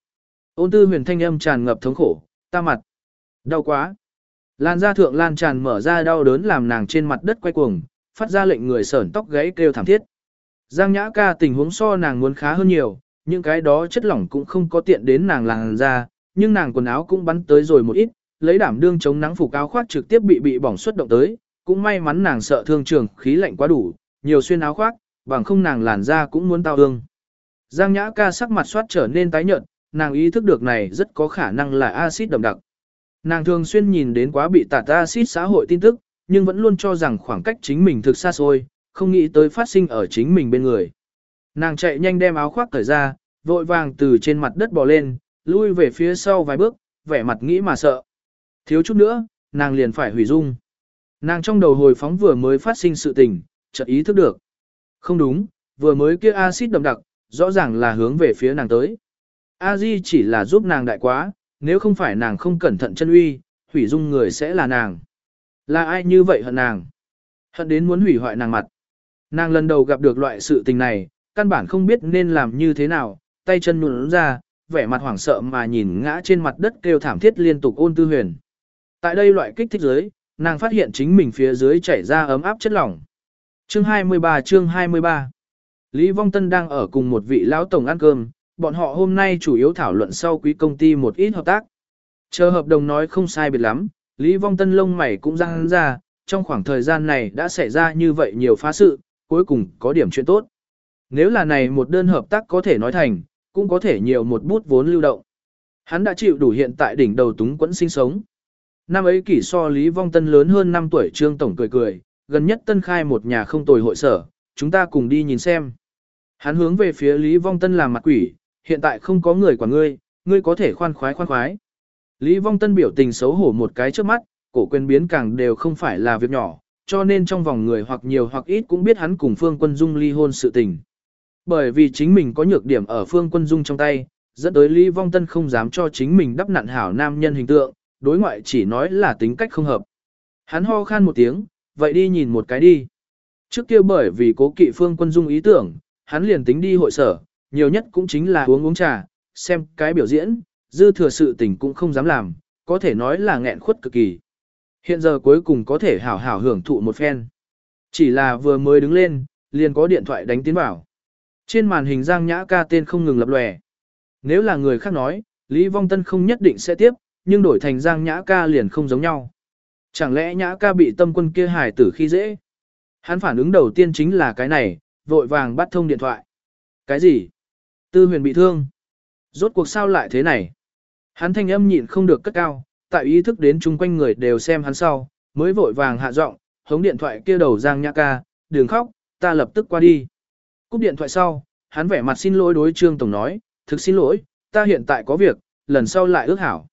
Ôn tư huyền thanh âm tràn ngập thống khổ, ta mặt. Đau quá. Lan ra thượng lan tràn mở ra đau đớn làm nàng trên mặt đất quay cuồng, phát ra lệnh người sởn tóc gáy kêu thảm thiết. Giang Nhã ca tình huống so nàng muốn khá hơn nhiều, những cái đó chất lỏng cũng không có tiện đến nàng làn da, nhưng nàng quần áo cũng bắn tới rồi một ít, lấy đảm đương chống nắng phục áo khoác trực tiếp bị bị bỏng xuất động tới, cũng may mắn nàng sợ thương trường khí lạnh quá đủ, nhiều xuyên áo khoác, bằng không nàng làn da cũng muốn tao ương. Giang Nhã ca sắc mặt soát trở nên tái nhợt, nàng ý thức được này rất có khả năng là axit đậm đặc. Nàng thường xuyên nhìn đến quá bị tạt axit xã hội tin tức, nhưng vẫn luôn cho rằng khoảng cách chính mình thực xa xôi, không nghĩ tới phát sinh ở chính mình bên người. Nàng chạy nhanh đem áo khoác cởi ra, vội vàng từ trên mặt đất bò lên, lui về phía sau vài bước, vẻ mặt nghĩ mà sợ. Thiếu chút nữa, nàng liền phải hủy dung. Nàng trong đầu hồi phóng vừa mới phát sinh sự tình, chợt ý thức được. Không đúng, vừa mới kia axit đậm đặc, rõ ràng là hướng về phía nàng tới. A Di chỉ là giúp nàng đại quá, nếu không phải nàng không cẩn thận chân uy, hủy dung người sẽ là nàng. Là ai như vậy hận nàng? Hận đến muốn hủy hoại nàng mặt. Nàng lần đầu gặp được loại sự tình này, căn bản không biết nên làm như thế nào, tay chân nhũn ra, vẻ mặt hoảng sợ mà nhìn ngã trên mặt đất kêu thảm thiết liên tục ôn tư huyền. Tại đây loại kích thích dưới, nàng phát hiện chính mình phía dưới chảy ra ấm áp chất lỏng. Chương 23 chương 23 Lý Vong Tân đang ở cùng một vị lão tổng ăn cơm, bọn họ hôm nay chủ yếu thảo luận sau quý công ty một ít hợp tác. Chờ hợp đồng nói không sai biệt lắm, Lý Vong Tân lông mày cũng răng ra, trong khoảng thời gian này đã xảy ra như vậy nhiều phá sự, cuối cùng có điểm chuyện tốt. Nếu là này một đơn hợp tác có thể nói thành, cũng có thể nhiều một bút vốn lưu động. Hắn đã chịu đủ hiện tại đỉnh đầu túng quẫn sinh sống. Năm ấy kỷ so Lý Vong Tân lớn hơn 5 tuổi Trương Tổng cười cười, gần nhất Tân khai một nhà không tồi hội sở, chúng ta cùng đi nhìn xem. Hắn hướng về phía Lý Vong Tân làm mặt quỷ, hiện tại không có người quản ngươi, ngươi có thể khoan khoái khoan khoái. Lý Vong Tân biểu tình xấu hổ một cái trước mắt, cổ quyền biến càng đều không phải là việc nhỏ, cho nên trong vòng người hoặc nhiều hoặc ít cũng biết hắn cùng Phương Quân Dung ly hôn sự tình. Bởi vì chính mình có nhược điểm ở Phương Quân Dung trong tay, dẫn tới Lý Vong Tân không dám cho chính mình đắp nặn hảo nam nhân hình tượng, đối ngoại chỉ nói là tính cách không hợp. Hắn ho khan một tiếng, vậy đi nhìn một cái đi. Trước kia bởi vì cố kỵ Phương Quân Dung ý tưởng, hắn liền tính đi hội sở, nhiều nhất cũng chính là uống uống trà, xem cái biểu diễn, dư thừa sự tình cũng không dám làm, có thể nói là nghẹn khuất cực kỳ. Hiện giờ cuối cùng có thể hảo hảo hưởng thụ một phen. Chỉ là vừa mới đứng lên, liền có điện thoại đánh tiến vào. Trên màn hình Giang Nhã ca tên không ngừng lập lòe. Nếu là người khác nói, Lý Vong Tân không nhất định sẽ tiếp, nhưng đổi thành Giang Nhã ca liền không giống nhau. Chẳng lẽ Nhã ca bị tâm quân kia hài tử khi dễ? Hắn phản ứng đầu tiên chính là cái này, vội vàng bắt thông điện thoại. Cái gì? Tư huyền bị thương. Rốt cuộc sao lại thế này? Hắn thanh âm nhịn không được cất cao, tại ý thức đến chung quanh người đều xem hắn sau, mới vội vàng hạ giọng, hống điện thoại kia đầu Giang Nhã ca, đừng khóc, ta lập tức qua đi. Cúp điện thoại sau, hắn vẻ mặt xin lỗi đối Trương Tổng nói, thực xin lỗi, ta hiện tại có việc, lần sau lại ước hảo.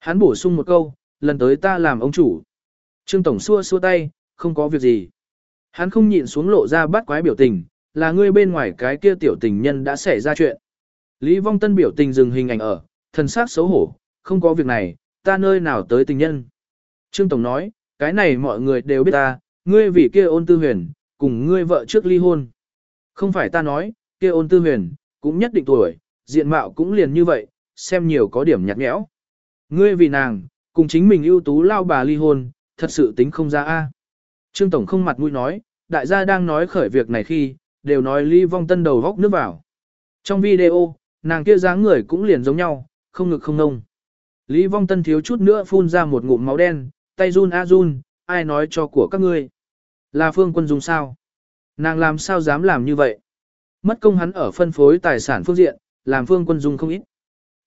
Hắn bổ sung một câu, lần tới ta làm ông chủ. Trương Tổng xua xua tay, không có việc gì. Hắn không nhịn xuống lộ ra bắt quái biểu tình, là ngươi bên ngoài cái kia tiểu tình nhân đã xảy ra chuyện. Lý Vong Tân biểu tình dừng hình ảnh ở, thần sắc xấu hổ, không có việc này, ta nơi nào tới tình nhân. Trương Tổng nói, cái này mọi người đều biết ta, ngươi vì kia ôn tư huyền, cùng ngươi vợ trước ly hôn. Không phải ta nói, kia ôn tư huyền, cũng nhất định tuổi, diện mạo cũng liền như vậy, xem nhiều có điểm nhạt nhẽo. Ngươi vì nàng, cùng chính mình ưu tú lao bà ly hôn, thật sự tính không ra a. Trương Tổng không mặt mũi nói, đại gia đang nói khởi việc này khi, đều nói ly vong tân đầu góc nước vào. Trong video, nàng kia dáng người cũng liền giống nhau, không ngực không nông. Lý Vong Tân thiếu chút nữa phun ra một ngụm máu đen, tay run a run, ai nói cho của các ngươi. Là Phương Quân Dung sao? Nàng làm sao dám làm như vậy? Mất công hắn ở phân phối tài sản phương diện, làm Phương Quân Dung không ít.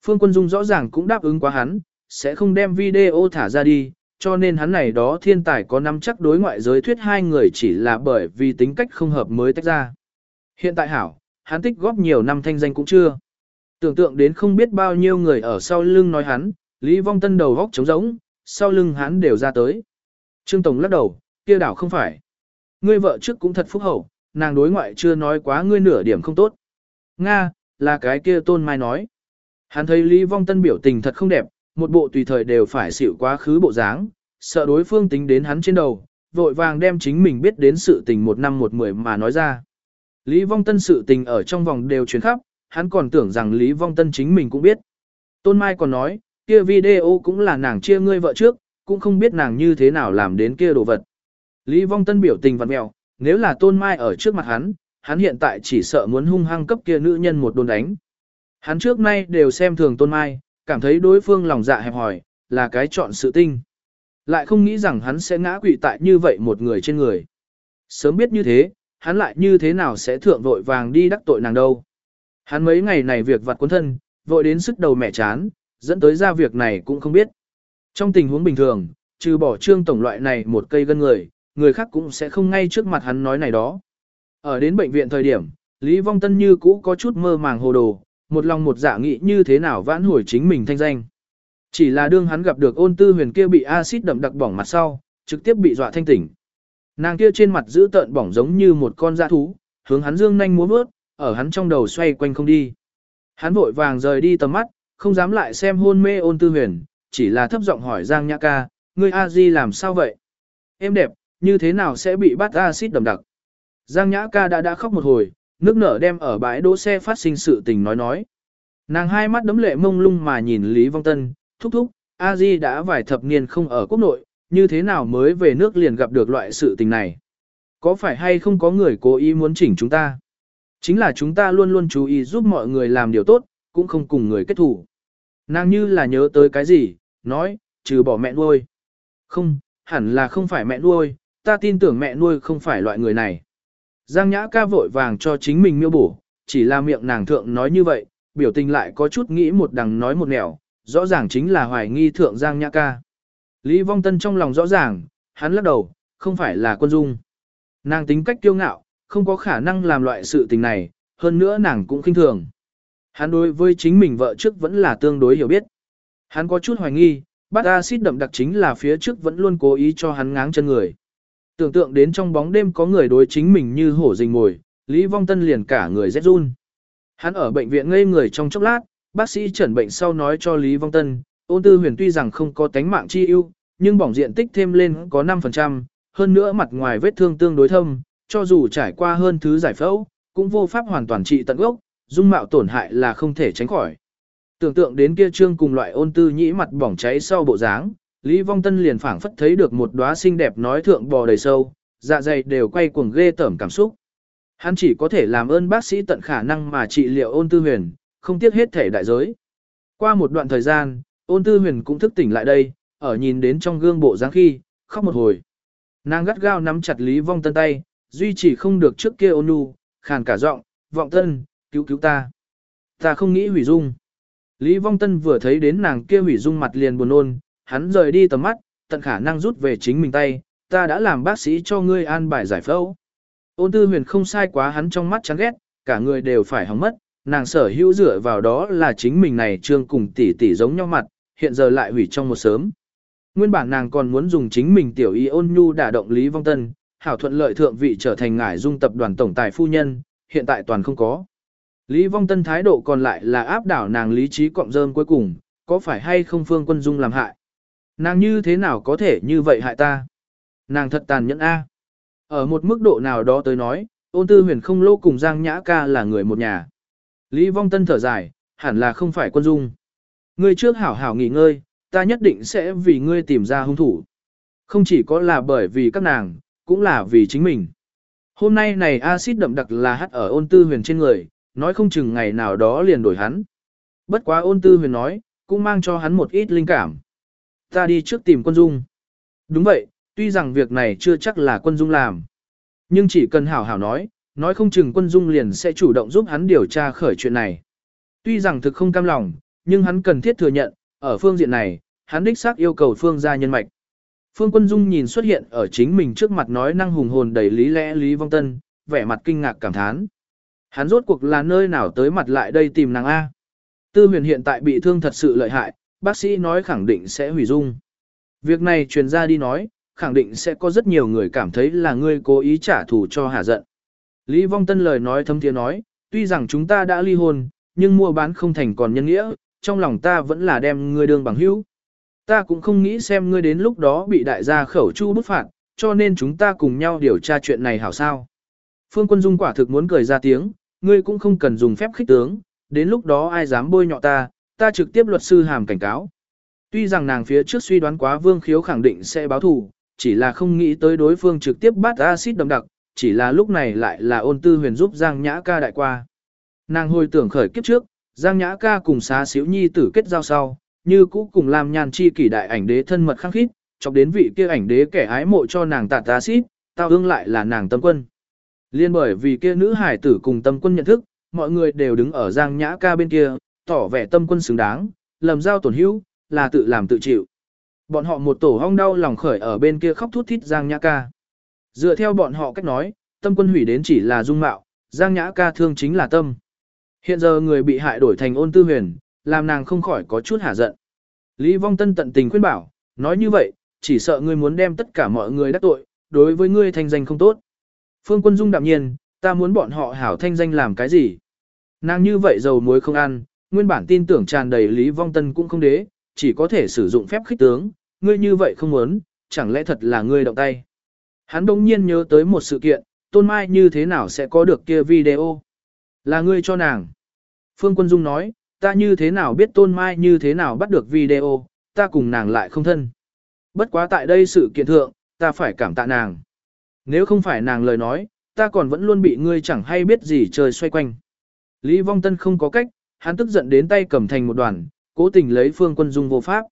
Phương Quân Dung rõ ràng cũng đáp ứng quá hắn, sẽ không đem video thả ra đi, cho nên hắn này đó thiên tài có năm chắc đối ngoại giới thuyết hai người chỉ là bởi vì tính cách không hợp mới tách ra. Hiện tại hảo, hắn tích góp nhiều năm thanh danh cũng chưa. Tưởng tượng đến không biết bao nhiêu người ở sau lưng nói hắn, Lý Vong Tân đầu góc trống rỗng, sau lưng hắn đều ra tới. Trương Tổng lắc đầu, kia đảo không phải. Ngươi vợ trước cũng thật phúc hậu, nàng đối ngoại chưa nói quá ngươi nửa điểm không tốt. Nga, là cái kia tôn mai nói. Hắn thấy Lý Vong Tân biểu tình thật không đẹp, một bộ tùy thời đều phải xịu quá khứ bộ dáng, sợ đối phương tính đến hắn trên đầu, vội vàng đem chính mình biết đến sự tình một năm một mười mà nói ra. Lý Vong Tân sự tình ở trong vòng đều chuyển khắp, hắn còn tưởng rằng Lý Vong Tân chính mình cũng biết. Tôn Mai còn nói, kia video cũng là nàng chia ngươi vợ trước, cũng không biết nàng như thế nào làm đến kia đồ vật. Lý Vong Tân biểu tình vặn mẹo, nếu là Tôn Mai ở trước mặt hắn, hắn hiện tại chỉ sợ muốn hung hăng cấp kia nữ nhân một đồn đánh. Hắn trước nay đều xem thường Tôn Mai, cảm thấy đối phương lòng dạ hẹp hòi, là cái chọn sự tinh. Lại không nghĩ rằng hắn sẽ ngã quỵ tại như vậy một người trên người. Sớm biết như thế, hắn lại như thế nào sẽ thượng vội vàng đi đắc tội nàng đâu. Hắn mấy ngày này việc vặt cuốn thân, vội đến sức đầu mẹ chán, dẫn tới ra việc này cũng không biết. Trong tình huống bình thường, trừ bỏ trương tổng loại này một cây gân người, người khác cũng sẽ không ngay trước mặt hắn nói này đó. Ở đến bệnh viện thời điểm, Lý Vong Tân như cũ có chút mơ màng hồ đồ, một lòng một dạ nghĩ như thế nào vãn hồi chính mình thanh danh. Chỉ là đương hắn gặp được ôn tư huyền kia bị axit đậm đặc bỏng mặt sau, trực tiếp bị dọa thanh tỉnh. Nàng kia trên mặt giữ tợn bỏng giống như một con dã thú, hướng hắn dương nhanh múa bước, ở hắn trong đầu xoay quanh không đi. Hắn vội vàng rời đi tầm mắt, không dám lại xem hôn mê ôn tư huyền, chỉ là thấp giọng hỏi Giang Nhã ca, ngươi a di làm sao vậy? Em đẹp, như thế nào sẽ bị bắt axit đậm đặc? Giang Nhã ca đã đã khóc một hồi, nước nở đem ở bãi đỗ xe phát sinh sự tình nói nói. Nàng hai mắt đấm lệ mông lung mà nhìn Lý Vong Tân, thúc thúc, a di đã vài thập niên không ở quốc nội, như thế nào mới về nước liền gặp được loại sự tình này? Có phải hay không có người cố ý muốn chỉnh chúng ta? Chính là chúng ta luôn luôn chú ý giúp mọi người làm điều tốt, cũng không cùng người kết thủ. Nàng như là nhớ tới cái gì, nói, trừ bỏ mẹ nuôi. Không, hẳn là không phải mẹ nuôi, ta tin tưởng mẹ nuôi không phải loại người này. Giang Nhã ca vội vàng cho chính mình miêu bổ, chỉ là miệng nàng thượng nói như vậy, biểu tình lại có chút nghĩ một đằng nói một nẻo, rõ ràng chính là hoài nghi thượng Giang Nhã ca. Lý Vong Tân trong lòng rõ ràng, hắn lắc đầu, không phải là quân dung. Nàng tính cách kiêu ngạo, không có khả năng làm loại sự tình này, hơn nữa nàng cũng khinh thường. Hắn đối với chính mình vợ trước vẫn là tương đối hiểu biết. Hắn có chút hoài nghi, bát acid đậm đặc chính là phía trước vẫn luôn cố ý cho hắn ngáng chân người. Tưởng tượng đến trong bóng đêm có người đối chính mình như hổ rình ngồi, Lý Vong Tân liền cả người rét run. Hắn ở bệnh viện ngây người trong chốc lát, bác sĩ chẩn bệnh sau nói cho Lý Vong Tân, ôn tư huyền tuy rằng không có tánh mạng chi ưu, nhưng bỏng diện tích thêm lên có 5%, hơn nữa mặt ngoài vết thương tương đối thâm, cho dù trải qua hơn thứ giải phẫu, cũng vô pháp hoàn toàn trị tận gốc, dung mạo tổn hại là không thể tránh khỏi. Tưởng tượng đến kia trương cùng loại ôn tư nhĩ mặt bỏng cháy sau bộ dáng, Lý Vong Tân liền phảng phất thấy được một đóa xinh đẹp nói thượng bò đầy sâu, dạ dày đều quay cuồng ghê tởm cảm xúc. Hắn chỉ có thể làm ơn bác sĩ tận khả năng mà trị liệu ôn tư huyền, không tiếc hết thể đại giới. Qua một đoạn thời gian, ôn tư huyền cũng thức tỉnh lại đây, ở nhìn đến trong gương bộ dáng khi, khóc một hồi. Nàng gắt gao nắm chặt Lý Vong Tân tay, duy trì không được trước kia ôn nhu, khàn cả giọng, vọng tân, cứu cứu ta. Ta không nghĩ hủy dung. Lý Vong Tân vừa thấy đến nàng kia hủy dung mặt liền buồn ôn, hắn rời đi tầm mắt, tận khả năng rút về chính mình tay, ta đã làm bác sĩ cho ngươi an bài giải phẫu. Ôn tư huyền không sai quá hắn trong mắt chán ghét, cả người đều phải hỏng mất, nàng sở hữu dựa vào đó là chính mình này trương cùng tỷ tỷ giống nhau mặt, hiện giờ lại hủy trong một sớm. Nguyên bản nàng còn muốn dùng chính mình tiểu y ôn nhu đả động Lý Vong Tân, hảo thuận lợi thượng vị trở thành ngải dung tập đoàn tổng tài phu nhân, hiện tại toàn không có. Lý Vong Tân thái độ còn lại là áp đảo nàng lý trí cọng dơm cuối cùng, có phải hay không phương quân dung làm hại. Nàng như thế nào có thể như vậy hại ta? Nàng thật tàn nhẫn A. Ở một mức độ nào đó tới nói, ôn tư huyền không lô cùng Giang Nhã ca là người một nhà. Lý Vong Tân thở dài, hẳn là không phải quân dung. Ngươi trước hảo hảo nghỉ ngơi, ta nhất định sẽ vì ngươi tìm ra hung thủ. Không chỉ có là bởi vì các nàng, cũng là vì chính mình. Hôm nay này axit đậm đặc là hắt ở ôn tư huyền trên người, nói không chừng ngày nào đó liền đổi hắn. Bất quá ôn tư huyền nói, cũng mang cho hắn một ít linh cảm. Ta đi trước tìm quân dung. Đúng vậy, tuy rằng việc này chưa chắc là quân dung làm. Nhưng chỉ cần hảo hảo nói, nói không chừng quân dung liền sẽ chủ động giúp hắn điều tra khởi chuyện này. Tuy rằng thực không cam lòng, nhưng hắn cần thiết thừa nhận, ở phương diện này, hắn đích xác yêu cầu phương gia nhân mạch. Phương Quân Dung nhìn xuất hiện ở chính mình trước mặt nói năng hùng hồn đầy lý lẽ Lý Vong Tân, vẻ mặt kinh ngạc cảm thán. Hắn rốt cuộc là nơi nào tới mặt lại đây tìm nàng A. Tư huyền hiện tại bị thương thật sự lợi hại, bác sĩ nói khẳng định sẽ hủy dung. Việc này truyền ra đi nói, khẳng định sẽ có rất nhiều người cảm thấy là ngươi cố ý trả thù cho hà giận. Lý Vong Tân lời nói thâm tiếng nói, tuy rằng chúng ta đã ly hôn, nhưng mua bán không thành còn nhân nghĩa, trong lòng ta vẫn là đem ngươi đương bằng hữu. Ta cũng không nghĩ xem ngươi đến lúc đó bị đại gia khẩu chu bức phạt, cho nên chúng ta cùng nhau điều tra chuyện này hảo sao. Phương Quân Dung quả thực muốn cười ra tiếng, ngươi cũng không cần dùng phép khích tướng, đến lúc đó ai dám bôi nhọ ta, ta trực tiếp luật sư hàm cảnh cáo. Tuy rằng nàng phía trước suy đoán quá Vương Khiếu khẳng định sẽ báo thù, chỉ là không nghĩ tới đối phương trực tiếp bắt axit đậm đặc, chỉ là lúc này lại là ôn tư huyền giúp Giang Nhã ca đại qua. Nàng hồi tưởng khởi kiếp trước, Giang Nhã ca cùng xá xíu nhi tử kết giao sau, như cũ cùng làm nhàn chi kỷ đại ảnh đế thân mật khăng khít, chọc đến vị kia ảnh đế kẻ ái mộ cho nàng tạt tá tao ương lại là nàng tâm quân. Liên bởi vì kia nữ hải tử cùng tâm quân nhận thức, mọi người đều đứng ở Giang Nhã ca bên kia, tỏ vẻ tâm quân xứng đáng, lầm giao tổn hữu, là tự làm tự chịu. Bọn họ một tổ hong đau lòng khởi ở bên kia khóc thút thít Giang Nhã ca. Dựa theo bọn họ cách nói, tâm quân hủy đến chỉ là dung mạo, Giang Nhã ca thương chính là tâm. Hiện giờ người bị hại đổi thành ôn tư huyền, làm nàng không khỏi có chút hả giận. Lý Vong Tân tận tình khuyên bảo, nói như vậy, chỉ sợ ngươi muốn đem tất cả mọi người đắc tội, đối với ngươi thanh danh không tốt. Phương Quân Dung đạm nhiên, ta muốn bọn họ hảo thanh danh làm cái gì? Nàng như vậy dầu muối không ăn, nguyên bản tin tưởng tràn đầy Lý Vong Tân cũng không đế, chỉ có thể sử dụng phép khích tướng, ngươi như vậy không muốn, chẳng lẽ thật là ngươi động tay. Hắn đông nhiên nhớ tới một sự kiện, Tôn Mai như thế nào sẽ có được kia video? Là ngươi cho nàng. Phương Quân Dung nói, ta như thế nào biết Tôn Mai như thế nào bắt được video, ta cùng nàng lại không thân. Bất quá tại đây sự kiện thượng, ta phải cảm tạ nàng. Nếu không phải nàng lời nói, ta còn vẫn luôn bị ngươi chẳng hay biết gì trời xoay quanh. Lý Vong Tân không có cách, hắn tức giận đến tay cầm thành một đoàn, cố tình lấy Phương Quân Dung vô pháp.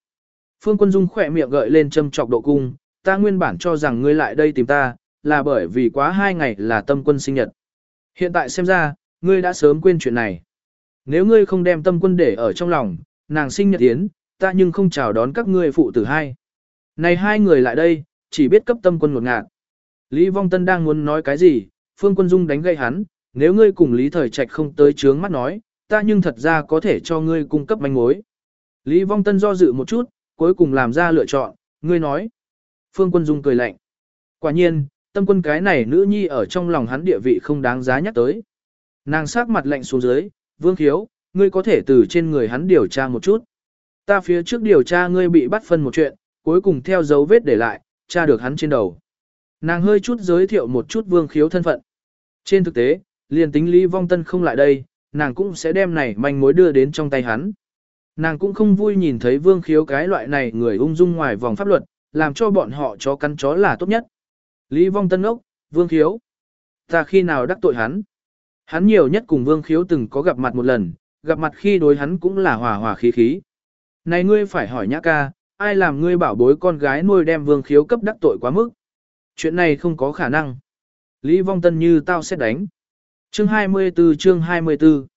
Phương Quân Dung khỏe miệng gợi lên châm chọc độ cung, ta nguyên bản cho rằng ngươi lại đây tìm ta, là bởi vì quá hai ngày là tâm quân sinh nhật. Hiện tại xem ra, ngươi đã sớm quên chuyện này. Nếu ngươi không đem tâm quân để ở trong lòng, nàng sinh nhật tiến, ta nhưng không chào đón các ngươi phụ tử hai. Này hai người lại đây, chỉ biết cấp tâm quân một ngạt. Lý Vong Tân đang muốn nói cái gì, Phương Quân Dung đánh gây hắn, nếu ngươi cùng Lý Thời Trạch không tới trướng mắt nói, ta nhưng thật ra có thể cho ngươi cung cấp manh mối. Lý Vong Tân do dự một chút, cuối cùng làm ra lựa chọn, ngươi nói. Phương Quân Dung cười lạnh. Quả nhiên, tâm quân cái này nữ nhi ở trong lòng hắn địa vị không đáng giá nhắc tới. Nàng sát mặt lạnh xuống dưới, vương khiếu, ngươi có thể từ trên người hắn điều tra một chút. Ta phía trước điều tra ngươi bị bắt phân một chuyện, cuối cùng theo dấu vết để lại, tra được hắn trên đầu. Nàng hơi chút giới thiệu một chút vương khiếu thân phận. Trên thực tế, liền tính Lý Vong Tân không lại đây, nàng cũng sẽ đem này manh mối đưa đến trong tay hắn. Nàng cũng không vui nhìn thấy vương khiếu cái loại này người ung dung ngoài vòng pháp luật, làm cho bọn họ chó cắn chó là tốt nhất. Lý Vong Tân ốc, vương khiếu. Ta khi nào đắc tội hắn? Hắn nhiều nhất cùng vương khiếu từng có gặp mặt một lần, gặp mặt khi đối hắn cũng là hòa hòa khí khí. Này ngươi phải hỏi nhã ca, ai làm ngươi bảo bối con gái nuôi đem vương khiếu cấp đắc tội quá mức? Chuyện này không có khả năng. Lý Vong Tân như tao sẽ đánh. Chương 24 chương 24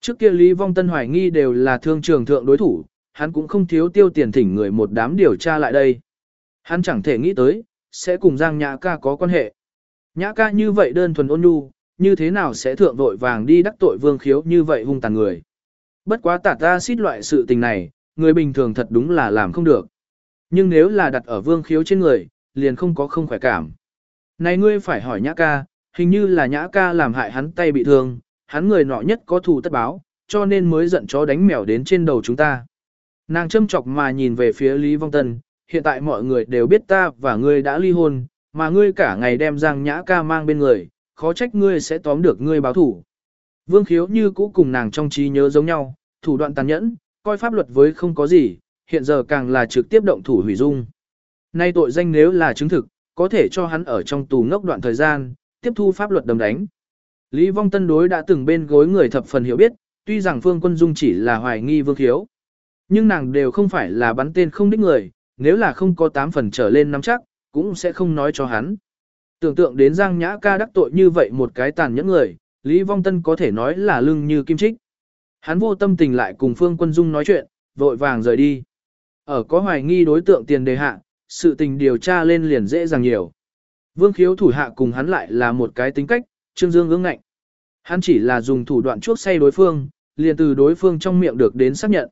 Trước kia Lý Vong Tân hoài nghi đều là thương trường thượng đối thủ, hắn cũng không thiếu tiêu tiền thỉnh người một đám điều tra lại đây. Hắn chẳng thể nghĩ tới, sẽ cùng Giang Nhã ca có quan hệ. Nhã ca như vậy đơn thuần ôn nhu, như thế nào sẽ thượng vội vàng đi đắc tội vương khiếu như vậy hung tàn người. Bất quá tả ta xít loại sự tình này, người bình thường thật đúng là làm không được. Nhưng nếu là đặt ở vương khiếu trên người, liền không có không khỏe cảm. Này ngươi phải hỏi nhã ca, hình như là nhã ca làm hại hắn tay bị thương, hắn người nọ nhất có thù tất báo, cho nên mới giận chó đánh mèo đến trên đầu chúng ta. Nàng châm chọc mà nhìn về phía Lý Vong Tân, hiện tại mọi người đều biết ta và ngươi đã ly hôn, mà ngươi cả ngày đem Giang Nhã ca mang bên người, khó trách ngươi sẽ tóm được ngươi báo thủ. Vương khiếu như cũ cùng nàng trong trí nhớ giống nhau, thủ đoạn tàn nhẫn, coi pháp luật với không có gì, hiện giờ càng là trực tiếp động thủ hủy dung. Nay tội danh nếu là chứng thực, có thể cho hắn ở trong tù ngốc đoạn thời gian, tiếp thu pháp luật đầm đánh. Lý Vong Tân đối đã từng bên gối người thập phần hiểu biết, tuy rằng Phương Quân Dung chỉ là hoài nghi vương khiếu. Nhưng nàng đều không phải là bắn tên không đích người, nếu là không có 8 phần trở lên nắm chắc, cũng sẽ không nói cho hắn. Tưởng tượng đến Giang Nhã ca đắc tội như vậy một cái tàn nhẫn người, Lý Vong Tân có thể nói là lưng như kim trích. Hắn vô tâm tình lại cùng Phương Quân Dung nói chuyện, vội vàng rời đi. Ở có hoài nghi đối tượng tiền đề hạ, sự tình điều tra lên liền dễ dàng nhiều. Vương khiếu thủ hạ cùng hắn lại là một cái tính cách, Trương Dương ương ngạnh. Hắn chỉ là dùng thủ đoạn chuốc say đối phương, liền từ đối phương trong miệng được đến xác nhận.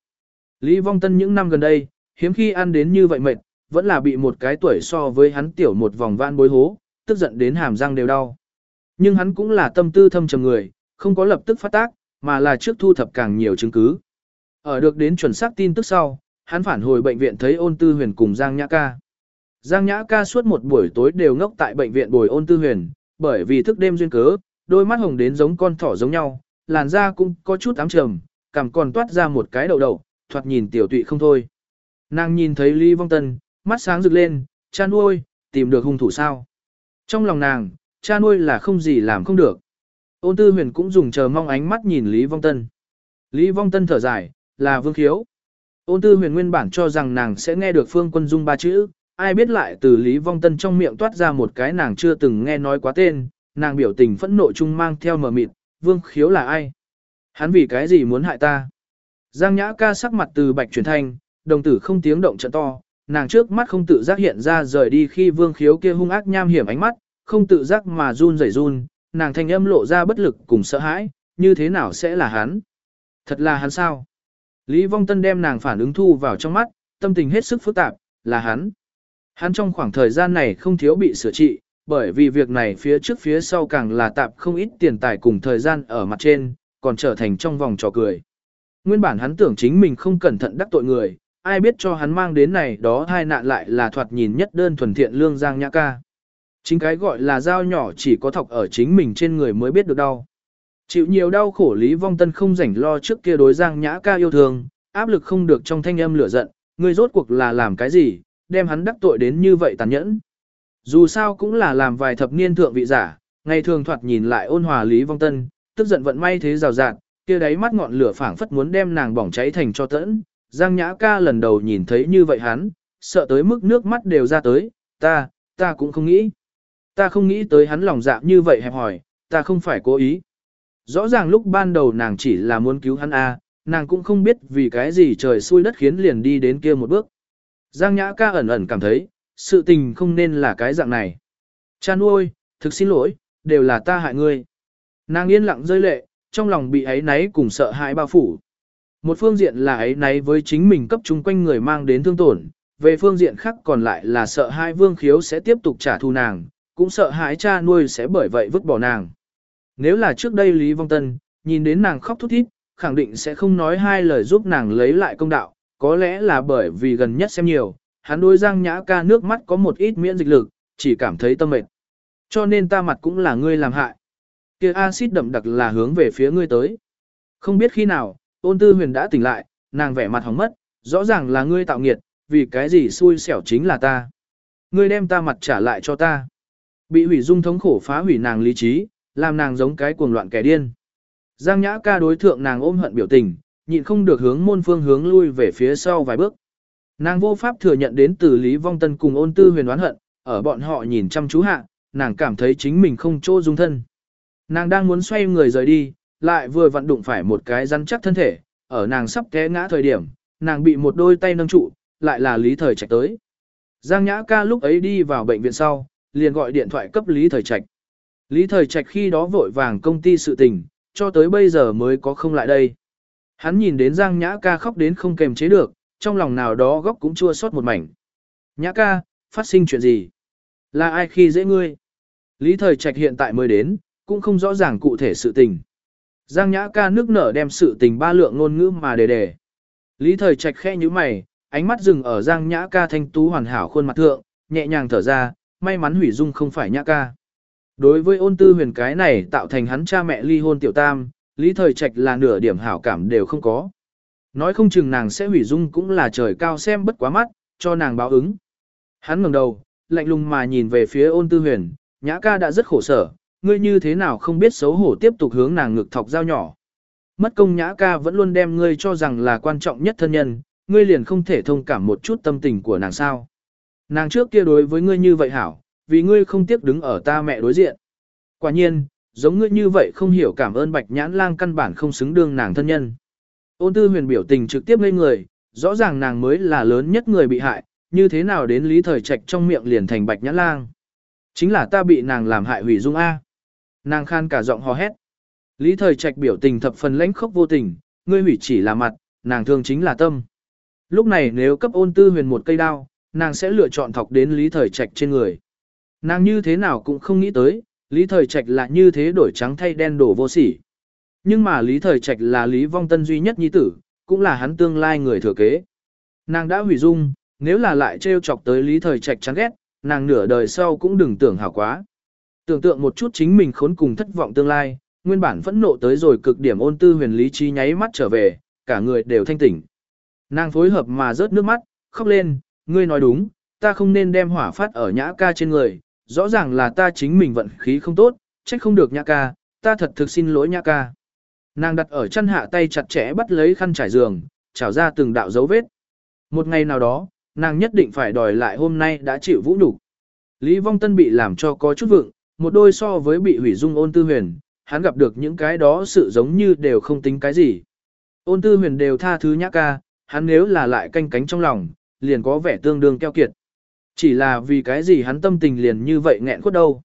Lý Vong Tân những năm gần đây, hiếm khi ăn đến như vậy mệt, vẫn là bị một cái tuổi so với hắn tiểu một vòng vãn bối hố, tức giận đến hàm răng đều đau. Nhưng hắn cũng là tâm tư thâm trầm người, không có lập tức phát tác, mà là trước thu thập càng nhiều chứng cứ. Ở được đến chuẩn xác tin tức sau, hắn phản hồi bệnh viện thấy ôn tư huyền cùng Giang Nhã Ca. Giang Nhã Ca suốt một buổi tối đều ngốc tại bệnh viện bồi ôn tư huyền, bởi vì thức đêm duyên cớ, đôi mắt hồng đến giống con thỏ giống nhau, làn da cũng có chút ám trầm, cằm còn toát ra một cái đầu đầu, thoạt nhìn tiểu tụy không thôi. Nàng nhìn thấy Lý Vong Tân, mắt sáng rực lên, cha nuôi tìm được hung thủ sao. Trong lòng nàng, cha nuôi là không gì làm không được. Ôn tư huyền cũng dùng chờ mong ánh mắt nhìn Lý Vong Tân. Lý Vong Tân thở dài, là vương khiếu. Ôn tư huyền nguyên bản cho rằng nàng sẽ nghe được phương quân dung ba chữ, ai biết lại từ Lý Vong Tân trong miệng toát ra một cái nàng chưa từng nghe nói quá tên, nàng biểu tình phẫn nộ chung mang theo mờ mịt, vương khiếu là ai? Hắn vì cái gì muốn hại ta? Giang Nhã ca sắc mặt từ bạch chuyển thành, đồng tử không tiếng động trận to, nàng trước mắt không tự giác hiện ra rời đi khi vương khiếu kia hung ác nham hiểm ánh mắt, không tự giác mà run rẩy run, nàng thanh âm lộ ra bất lực cùng sợ hãi, như thế nào sẽ là hắn? Thật là hắn sao? Lý Vong Tân đem nàng phản ứng thu vào trong mắt, tâm tình hết sức phức tạp, là hắn. Hắn trong khoảng thời gian này không thiếu bị sửa trị, bởi vì việc này phía trước phía sau càng là tạp không ít tiền tài cùng thời gian ở mặt trên, còn trở thành trong vòng trò cười. Nguyên bản hắn tưởng chính mình không cẩn thận đắc tội người, ai biết cho hắn mang đến này đó hai nạn lại là thoạt nhìn nhất đơn thuần thiện lương giang nhã ca. Chính cái gọi là dao nhỏ chỉ có thọc ở chính mình trên người mới biết được đau. Chịu nhiều đau khổ Lý Vong Tân không rảnh lo trước kia đối giang nhã ca yêu thương, áp lực không được trong thanh âm lửa giận, người rốt cuộc là làm cái gì, đem hắn đắc tội đến như vậy tàn nhẫn. Dù sao cũng là làm vài thập niên thượng vị giả, ngày thường thoạt nhìn lại ôn hòa Lý Vong Tân, tức giận vận may thế rào rạt, kia đáy mắt ngọn lửa phảng phất muốn đem nàng bỏng cháy thành cho tẫn. Giang Nhã ca lần đầu nhìn thấy như vậy hắn, sợ tới mức nước mắt đều ra tới, ta, ta cũng không nghĩ. Ta không nghĩ tới hắn lòng dạ như vậy hẹp hỏi, ta không phải cố ý. Rõ ràng lúc ban đầu nàng chỉ là muốn cứu hắn a, nàng cũng không biết vì cái gì trời xui đất khiến liền đi đến kia một bước. Giang Nhã ca ẩn ẩn cảm thấy, sự tình không nên là cái dạng này. Cha nuôi, thực xin lỗi, đều là ta hại ngươi. Nàng yên lặng rơi lệ, trong lòng bị ấy náy cùng sợ hãi bao phủ. Một phương diện là ấy náy với chính mình cấp chung quanh người mang đến thương tổn, về phương diện khác còn lại là sợ hai vương khiếu sẽ tiếp tục trả thù nàng, cũng sợ hãi cha nuôi sẽ bởi vậy vứt bỏ nàng. Nếu là trước đây Lý Vong Tân, nhìn đến nàng khóc thút thít, khẳng định sẽ không nói hai lời giúp nàng lấy lại công đạo, có lẽ là bởi vì gần nhất xem nhiều, hắn đối Giang Nhã ca nước mắt có một ít miễn dịch lực, chỉ cảm thấy tâm mệt. Cho nên ta mặt cũng là ngươi làm hại. Kia axit đậm đặc là hướng về phía ngươi tới. Không biết khi nào, ôn tư huyền đã tỉnh lại, nàng vẻ mặt hỏng mất, rõ ràng là ngươi tạo nghiệt, vì cái gì xui xẻo chính là ta. Ngươi đem ta mặt trả lại cho ta. Bị hủy dung thống khổ phá hủy nàng lý trí, làm nàng giống cái cuồng loạn kẻ điên. Giang nhã ca đối thượng nàng ôm hận biểu tình, nhịn không được hướng môn phương hướng lui về phía sau vài bước. Nàng vô pháp thừa nhận đến từ Lý Vong Tân cùng ôn tư huyền đoán hận, ở bọn họ nhìn chăm chú hạ, nàng cảm thấy chính mình không chỗ dung thân. Nàng đang muốn xoay người rời đi, lại vừa vặn đụng phải một cái rắn chắc thân thể, ở nàng sắp té ngã thời điểm, nàng bị một đôi tay nâng trụ, lại là Lý Thời Trạch tới. Giang Nhã ca lúc ấy đi vào bệnh viện sau, liền gọi điện thoại cấp Lý Thời Trạch. Lý Thời Trạch khi đó vội vàng công ty sự tình, cho tới bây giờ mới có không lại đây. Hắn nhìn đến Giang Nhã ca khóc đến không kềm chế được, trong lòng nào đó góc cũng chua xót một mảnh. Nhã ca, phát sinh chuyện gì? Là ai khi dễ ngươi? Lý Thời Trạch hiện tại mới đến, cũng không rõ ràng cụ thể sự tình. Giang Nhã ca nước nở đem sự tình ba lượng ngôn ngữ mà đề đề. Lý Thời Trạch khẽ như mày, ánh mắt dừng ở Giang Nhã ca thanh tú hoàn hảo khuôn mặt thượng, nhẹ nhàng thở ra, may mắn hủy dung không phải Nhã ca. Đối với ôn tư huyền cái này tạo thành hắn cha mẹ ly hôn tiểu tam, Lý Thời Trạch là nửa điểm hảo cảm đều không có. Nói không chừng nàng sẽ hủy dung cũng là trời cao xem bất quá mắt, cho nàng báo ứng. Hắn ngẩng đầu, lạnh lùng mà nhìn về phía ôn tư huyền, Nhã ca đã rất khổ sở, ngươi như thế nào không biết xấu hổ tiếp tục hướng nàng ngực thọc dao nhỏ. Mất công nhã ca vẫn luôn đem ngươi cho rằng là quan trọng nhất thân nhân, ngươi liền không thể thông cảm một chút tâm tình của nàng sao. Nàng trước kia đối với ngươi như vậy hảo, vì ngươi không tiếc đứng ở ta mẹ đối diện. Quả nhiên, giống ngươi như vậy không hiểu cảm ơn bạch nhãn lang căn bản không xứng đương nàng thân nhân. Ôn tư huyền biểu tình trực tiếp ngây người, rõ ràng nàng mới là lớn nhất người bị hại, như thế nào đến lý thời trạch trong miệng liền thành bạch nhãn lang. Chính là ta bị nàng làm hại hủy dung A. Nàng khan cả giọng hò hét. Lý thời trạch biểu tình thập phần lãnh khốc vô tình, ngươi hủy chỉ là mặt, nàng thương chính là tâm. Lúc này nếu cấp ôn tư huyền một cây đao, nàng sẽ lựa chọn thọc đến lý thời trạch trên người. Nàng như thế nào cũng không nghĩ tới, lý thời trạch là như thế đổi trắng thay đen đổ vô sỉ. Nhưng mà lý thời trạch là lý vong tân duy nhất nhi tử, cũng là hắn tương lai người thừa kế. Nàng đã hủy dung, nếu là lại trêu chọc tới lý thời trạch chán ghét, nàng nửa đời sau cũng đừng tưởng hảo quá. Tưởng tượng một chút chính mình khốn cùng thất vọng tương lai, nguyên bản phẫn nộ tới rồi cực điểm ôn tư huyền lý trí nháy mắt trở về, cả người đều thanh tỉnh. Nàng phối hợp mà rớt nước mắt, khóc lên, ngươi nói đúng, ta không nên đem hỏa phát ở nhã ca trên người, rõ ràng là ta chính mình vận khí không tốt, trách không được nhã ca, ta thật thực xin lỗi nhã ca. Nàng đặt ở chân hạ tay chặt chẽ bắt lấy khăn trải giường, trào ra từng đạo dấu vết. Một ngày nào đó, nàng nhất định phải đòi lại hôm nay đã chịu vũ đủ. Lý Vong Tân bị làm cho có chút vượng, một đôi so với bị hủy dung ôn tư huyền, hắn gặp được những cái đó sự giống như đều không tính cái gì. Ôn tư huyền đều tha thứ nhã ca, hắn nếu là lại canh cánh trong lòng, liền có vẻ tương đương keo kiệt. Chỉ là vì cái gì hắn tâm tình liền như vậy nghẹn khuất đâu.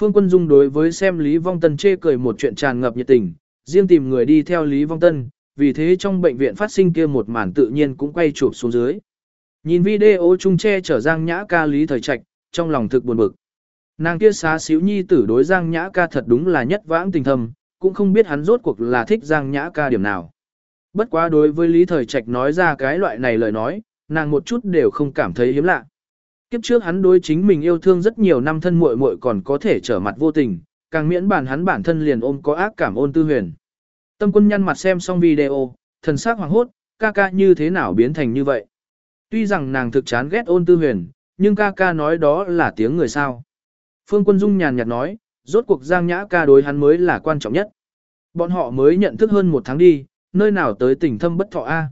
Phương Quân Dung đối với xem Lý Vong Tân chê cười một chuyện tràn ngập nhiệt tình, riêng tìm người đi theo Lý Vong Tân, vì thế trong bệnh viện phát sinh kia một màn tự nhiên cũng quay chụp xuống dưới. Nhìn video chung che chở Giang Nhã ca Lý Thời Trạch, trong lòng thực buồn bực. Nàng kia xá xíu nhi tử đối Giang Nhã ca thật đúng là nhất vãng tình thầm, cũng không biết hắn rốt cuộc là thích Giang Nhã ca điểm nào. Bất quá đối với Lý Thời Trạch nói ra cái loại này lời nói, nàng một chút đều không cảm thấy hiếm lạ. Kiếp trước hắn đối chính mình yêu thương rất nhiều năm thân muội muội còn có thể trở mặt vô tình, càng miễn bản hắn bản thân liền ôm có ác cảm ôn tư huyền. Tâm quân nhăn mặt xem xong video, thần sắc hoàng hốt, ca ca như thế nào biến thành như vậy. Tuy rằng nàng thực chán ghét ôn tư huyền, nhưng ca ca nói đó là tiếng người sao. Phương Quân Dung nhàn nhạt nói, rốt cuộc Giang Nhã ca đối hắn mới là quan trọng nhất. Bọn họ mới nhận thức hơn một tháng đi, nơi nào tới tỉnh thâm bất thọ A.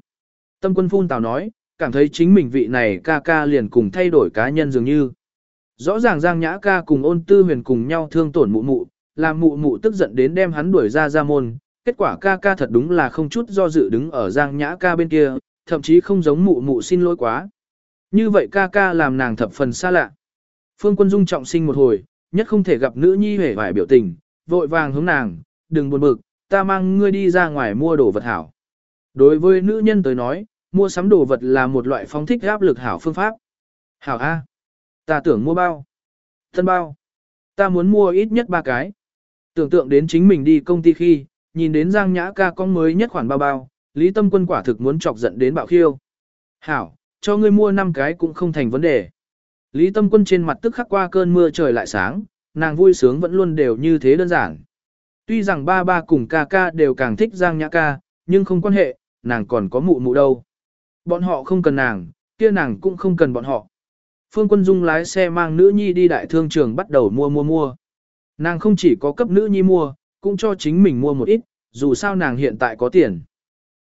Tâm quân phun tào nói, cảm thấy chính mình vị này ca ca liền cùng thay đổi cá nhân dường như. Rõ ràng Giang Nhã ca cùng ôn tư huyền cùng nhau thương tổn mụ mụ, làm mụ mụ tức giận đến đem hắn đuổi ra ra môn. Kết quả ca ca thật đúng là không chút do dự đứng ở Giang Nhã ca bên kia, thậm chí không giống mụ mụ xin lỗi quá. Như vậy ca ca làm nàng thập phần xa lạ. Phương Quân Dung trọng sinh một hồi, nhất không thể gặp nữ nhi hề vải biểu tình, vội vàng hướng nàng, đừng buồn bực, ta mang ngươi đi ra ngoài mua đồ vật hảo. Đối với nữ nhân tới nói, mua sắm đồ vật là một loại phóng thích áp lực hảo phương pháp. Hảo A. Ta tưởng mua bao. Thân bao. Ta muốn mua ít nhất ba cái. Tưởng tượng đến chính mình đi công ty khi, nhìn đến Giang Nhã ca con mới nhất khoản bao bao, Lý Tâm Quân quả thực muốn chọc giận đến bạo khiêu. Hảo, cho ngươi mua 5 cái cũng không thành vấn đề. Lý Tâm Quân trên mặt tức khắc qua cơn mưa trời lại sáng, nàng vui sướng vẫn luôn đều như thế đơn giản. Tuy rằng ba ba cùng ca ca đều càng thích Giang Nhã ca, nhưng không quan hệ, nàng còn có mụ mụ đâu. Bọn họ không cần nàng, kia nàng cũng không cần bọn họ. Phương Quân Dung lái xe mang nữ nhi đi đại thương trường bắt đầu mua mua mua. Nàng không chỉ có cấp nữ nhi mua, cũng cho chính mình mua một ít, dù sao nàng hiện tại có tiền.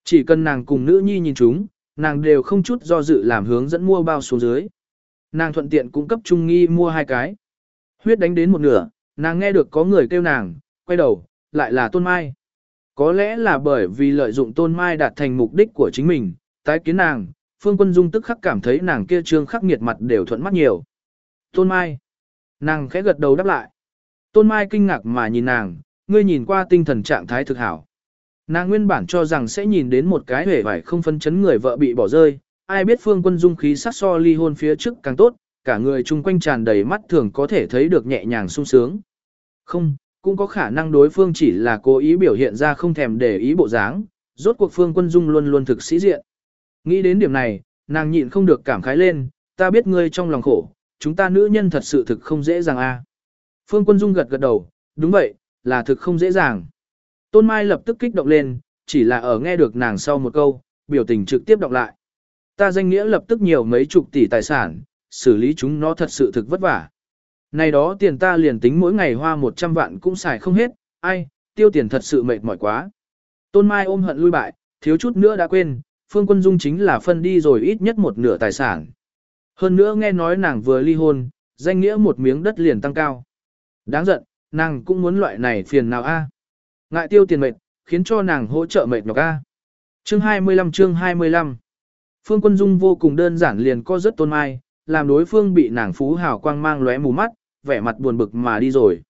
Chỉ cần nàng cùng nữ nhi nhìn chúng, nàng đều không chút do dự làm hướng dẫn mua bao xuống dưới. Nàng thuận tiện cung cấp Trung Nghi mua hai cái. Huyết đánh đến một nửa, nàng nghe được có người kêu nàng, quay đầu, lại là Tôn Mai. Có lẽ là bởi vì lợi dụng Tôn Mai đạt thành mục đích của chính mình, tái kiến nàng, Phương Quân Dung tức khắc cảm thấy nàng kia trương khắc nghiệt mặt đều thuận mắt nhiều. Tôn Mai. Nàng khẽ gật đầu đáp lại. Tôn Mai kinh ngạc mà nhìn nàng, ngươi nhìn qua tinh thần trạng thái thực hảo. Nàng nguyên bản cho rằng sẽ nhìn đến một cái hề vải không phân chấn người vợ bị bỏ rơi, ai biết phương quân dung khí sát so ly hôn phía trước càng tốt, cả người chung quanh tràn đầy mắt thường có thể thấy được nhẹ nhàng sung sướng. Không, cũng có khả năng đối phương chỉ là cố ý biểu hiện ra không thèm để ý bộ dáng, rốt cuộc phương quân dung luôn luôn thực sĩ diện. Nghĩ đến điểm này, nàng nhịn không được cảm khái lên, ta biết ngươi trong lòng khổ, chúng ta nữ nhân thật sự thực không dễ dàng a. Phương quân dung gật gật đầu, đúng vậy, là thực không dễ dàng. Tôn Mai lập tức kích động lên, chỉ là ở nghe được nàng sau một câu, biểu tình trực tiếp đọc lại. Ta danh nghĩa lập tức nhiều mấy chục tỷ tài sản, xử lý chúng nó thật sự thực vất vả. Này đó tiền ta liền tính mỗi ngày hoa 100 vạn cũng xài không hết, ai, tiêu tiền thật sự mệt mỏi quá. Tôn Mai ôm hận lui bại, thiếu chút nữa đã quên, Phương Quân Dung chính là phân đi rồi ít nhất một nửa tài sản. Hơn nữa nghe nói nàng vừa ly hôn, danh nghĩa một miếng đất liền tăng cao. Đáng giận, nàng cũng muốn loại này phiền nào a? Ngại tiêu tiền mệt, khiến cho nàng hỗ trợ mệt nhọc a. Chương 25 chương 25 Phương Quân Dung vô cùng đơn giản liền có rất tôn mai, làm đối phương bị nàng phú hào quang mang lóe mù mắt, vẻ mặt buồn bực mà đi rồi.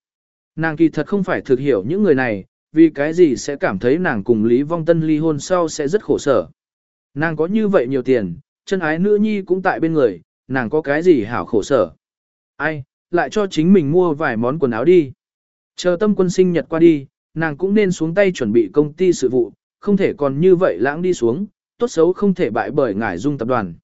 Nàng kỳ thật không phải thực hiểu những người này, vì cái gì sẽ cảm thấy nàng cùng Lý Vong Tân ly hôn sau sẽ rất khổ sở. Nàng có như vậy nhiều tiền, chân ái nữ nhi cũng tại bên người, nàng có cái gì hảo khổ sở. Ai, lại cho chính mình mua vài món quần áo đi. Chờ tâm quân sinh nhật qua đi, nàng cũng nên xuống tay chuẩn bị công ty sự vụ, không thể còn như vậy lãng đi xuống, tốt xấu không thể bại bởi ngải dung tập đoàn.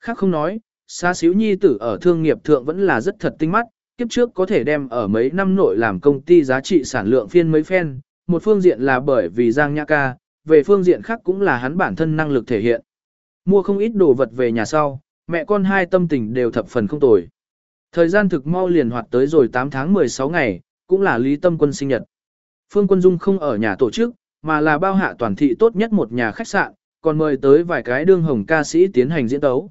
Khác không nói, xa xíu nhi tử ở thương nghiệp thượng vẫn là rất thật tinh mắt, kiếp trước có thể đem ở mấy năm nội làm công ty giá trị sản lượng phiên mấy phen, một phương diện là bởi vì Giang Nhã Ca, về phương diện khác cũng là hắn bản thân năng lực thể hiện. Mua không ít đồ vật về nhà sau, mẹ con hai tâm tình đều thập phần không tồi. Thời gian thực mau liền hoạt tới rồi 8 tháng 16 ngày, cũng là Lý Tâm Quân sinh nhật. Phương Quân Dung không ở nhà tổ chức, mà là bao hạ toàn thị tốt nhất một nhà khách sạn, còn mời tới vài cái đương hồng ca sĩ tiến hành diễn tấu.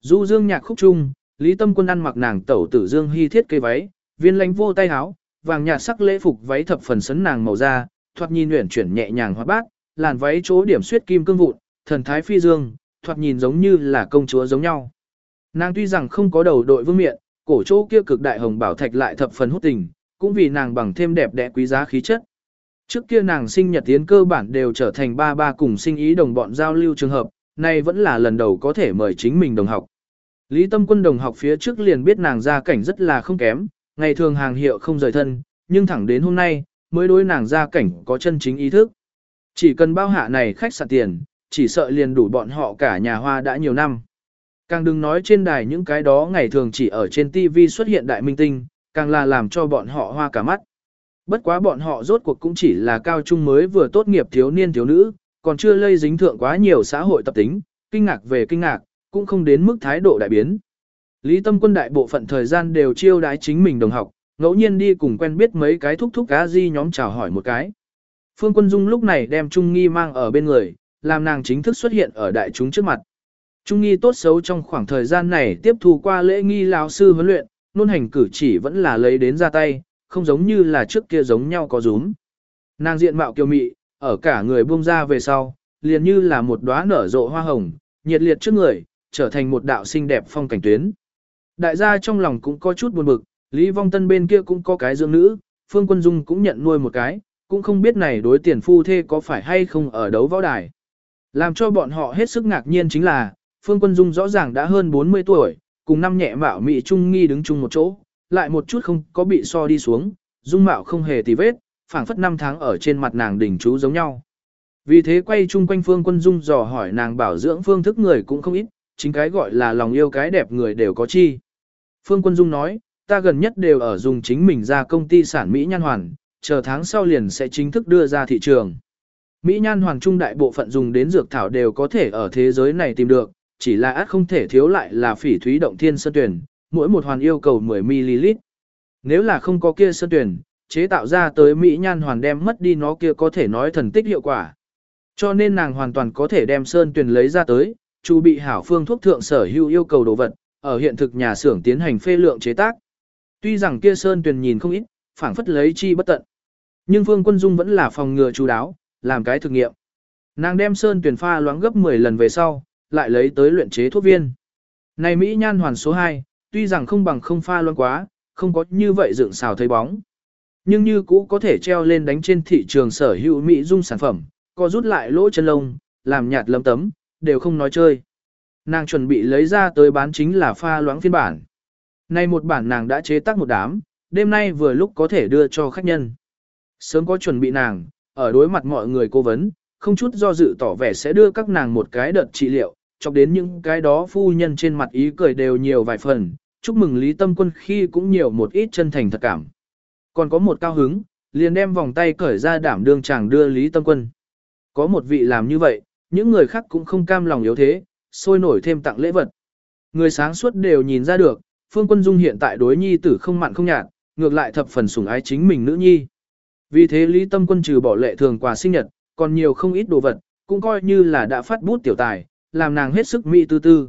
Du dương nhạc khúc chung, Lý Tâm Quân ăn mặc nàng tẩu tử dương hy thiết cây váy, viên lánh vô tay áo, vàng nhạt sắc lễ phục váy thập phần sấn nàng màu da, thoạt nhìn uyển chuyển nhẹ nhàng hoa bát, làn váy chỗ điểm suyết kim cương vụn, thần thái phi dương, thoạt nhìn giống như là công chúa giống nhau. Nàng tuy rằng không có đầu đội vương miện, cổ chỗ kia cực đại hồng bảo thạch lại thập phần hút tình, cũng vì nàng bằng thêm đẹp đẽ quý giá khí chất. Trước kia nàng sinh nhật tiến cơ bản đều trở thành ba ba cùng sinh ý đồng bọn giao lưu trường hợp, nay vẫn là lần đầu có thể mời chính mình đồng học. Lý Tâm Quân đồng học phía trước liền biết nàng gia cảnh rất là không kém, ngày thường hàng hiệu không rời thân, nhưng thẳng đến hôm nay, mới đối nàng gia cảnh có chân chính ý thức. Chỉ cần bao hạ này khách sạn tiền, chỉ sợ liền đủ bọn họ cả nhà hoa đã nhiều năm. Càng đừng nói trên đài những cái đó ngày thường chỉ ở trên TV xuất hiện đại minh tinh, càng là làm cho bọn họ hoa cả mắt. Bất quá bọn họ rốt cuộc cũng chỉ là cao trung mới vừa tốt nghiệp thiếu niên thiếu nữ, còn chưa lây dính thượng quá nhiều xã hội tập tính, kinh ngạc về kinh ngạc, cũng không đến mức thái độ đại biến. Lý Tâm Quân đại bộ phận thời gian đều chiêu đái chính mình đồng học, ngẫu nhiên đi cùng quen biết mấy cái thúc thúc cá di nhóm chào hỏi một cái. Phương Quân Dung lúc này đem Trung Nghi mang ở bên người, làm nàng chính thức xuất hiện ở đại chúng trước mặt. Trung Nghi tốt xấu trong khoảng thời gian này tiếp thu qua lễ nghi lão sư huấn luyện, nôn hành cử chỉ vẫn là lấy đến ra tay, không giống như là trước kia giống nhau có rúm. Nàng diện mạo kiều mị, ở cả người buông ra về sau, liền như là một đóa nở rộ hoa hồng, nhiệt liệt trước người, trở thành một đạo xinh đẹp phong cảnh tuyến. Đại gia trong lòng cũng có chút buồn bực, Lý Vong Tân bên kia cũng có cái dưỡng nữ, Phương Quân Dung cũng nhận nuôi một cái, cũng không biết này đối tiền phu thê có phải hay không ở đấu võ đài. Làm cho bọn họ hết sức ngạc nhiên chính là, Phương Quân Dung rõ ràng đã hơn 40 tuổi, cùng năm nhẹ mạo mị trung nghi đứng chung một chỗ, lại một chút không có bị so đi xuống, dung mạo không hề tì vết, phảng phất năm tháng ở trên mặt nàng đỉnh chú giống nhau. Vì thế quay chung quanh Phương Quân Dung dò hỏi nàng bảo dưỡng phương thức người cũng không ít, chính cái gọi là lòng yêu cái đẹp người đều có chi. Phương Quân Dung nói, ta gần nhất đều ở dùng chính mình ra công ty sản Mỹ Nhan Hoàn, chờ tháng sau liền sẽ chính thức đưa ra thị trường. Mỹ Nhan hoàng trung đại bộ phận dùng đến dược thảo đều có thể ở thế giới này tìm được, chỉ là át không thể thiếu lại là phỉ thúy động thiên sơn tuyển, mỗi một hoàn yêu cầu 10ml. Nếu là không có kia sơn tuyển, chế tạo ra tới Mỹ Nhan Hoàn đem mất đi nó kia có thể nói thần tích hiệu quả. Cho nên nàng hoàn toàn có thể đem sơn tuyển lấy ra tới, chu bị hảo phương thuốc thượng sở hữu yêu cầu đồ vật, ở hiện thực nhà xưởng tiến hành phê lượng chế tác. Tuy rằng kia sơn tuyển nhìn không ít, phảng phất lấy chi bất tận. Nhưng Phương Quân Dung vẫn là phòng ngừa chú đáo, làm cái thực nghiệm. Nàng đem sơn tuyển pha loãng gấp 10 lần về sau, lại lấy tới luyện chế thuốc viên. Này Mỹ nhan hoàn số 2, tuy rằng không bằng không pha loãng quá, không có như vậy dựng xào thấy bóng. Nhưng như cũ có thể treo lên đánh trên thị trường sở hữu Mỹ dung sản phẩm, có rút lại lỗ chân lông, làm nhạt lấm tấm, đều không nói chơi. Nàng chuẩn bị lấy ra tới bán chính là pha loãng phiên bản. Này một bản nàng đã chế tác một đám, đêm nay vừa lúc có thể đưa cho khách nhân. Sớm có chuẩn bị nàng, ở đối mặt mọi người cố vấn, không chút do dự tỏ vẻ sẽ đưa các nàng một cái đợt trị liệu, chọc đến những cái đó phu nhân trên mặt ý cười đều nhiều vài phần, chúc mừng Lý Tâm Quân khi cũng nhiều một ít chân thành thật cảm. Còn có một cao hứng, liền đem vòng tay cởi ra đảm đương chàng đưa Lý Tâm Quân. Có một vị làm như vậy, những người khác cũng không cam lòng yếu thế, sôi nổi thêm tặng lễ vật. Người sáng suốt đều nhìn ra được, Phương Quân Dung hiện tại đối nhi tử không mặn không nhạt, ngược lại thập phần sủng ái chính mình nữ nhi. Vì thế Lý Tâm Quân trừ bỏ lệ thường quà sinh nhật, còn nhiều không ít đồ vật, cũng coi như là đã phát bút tiểu tài, làm nàng hết sức mỹ tư tư.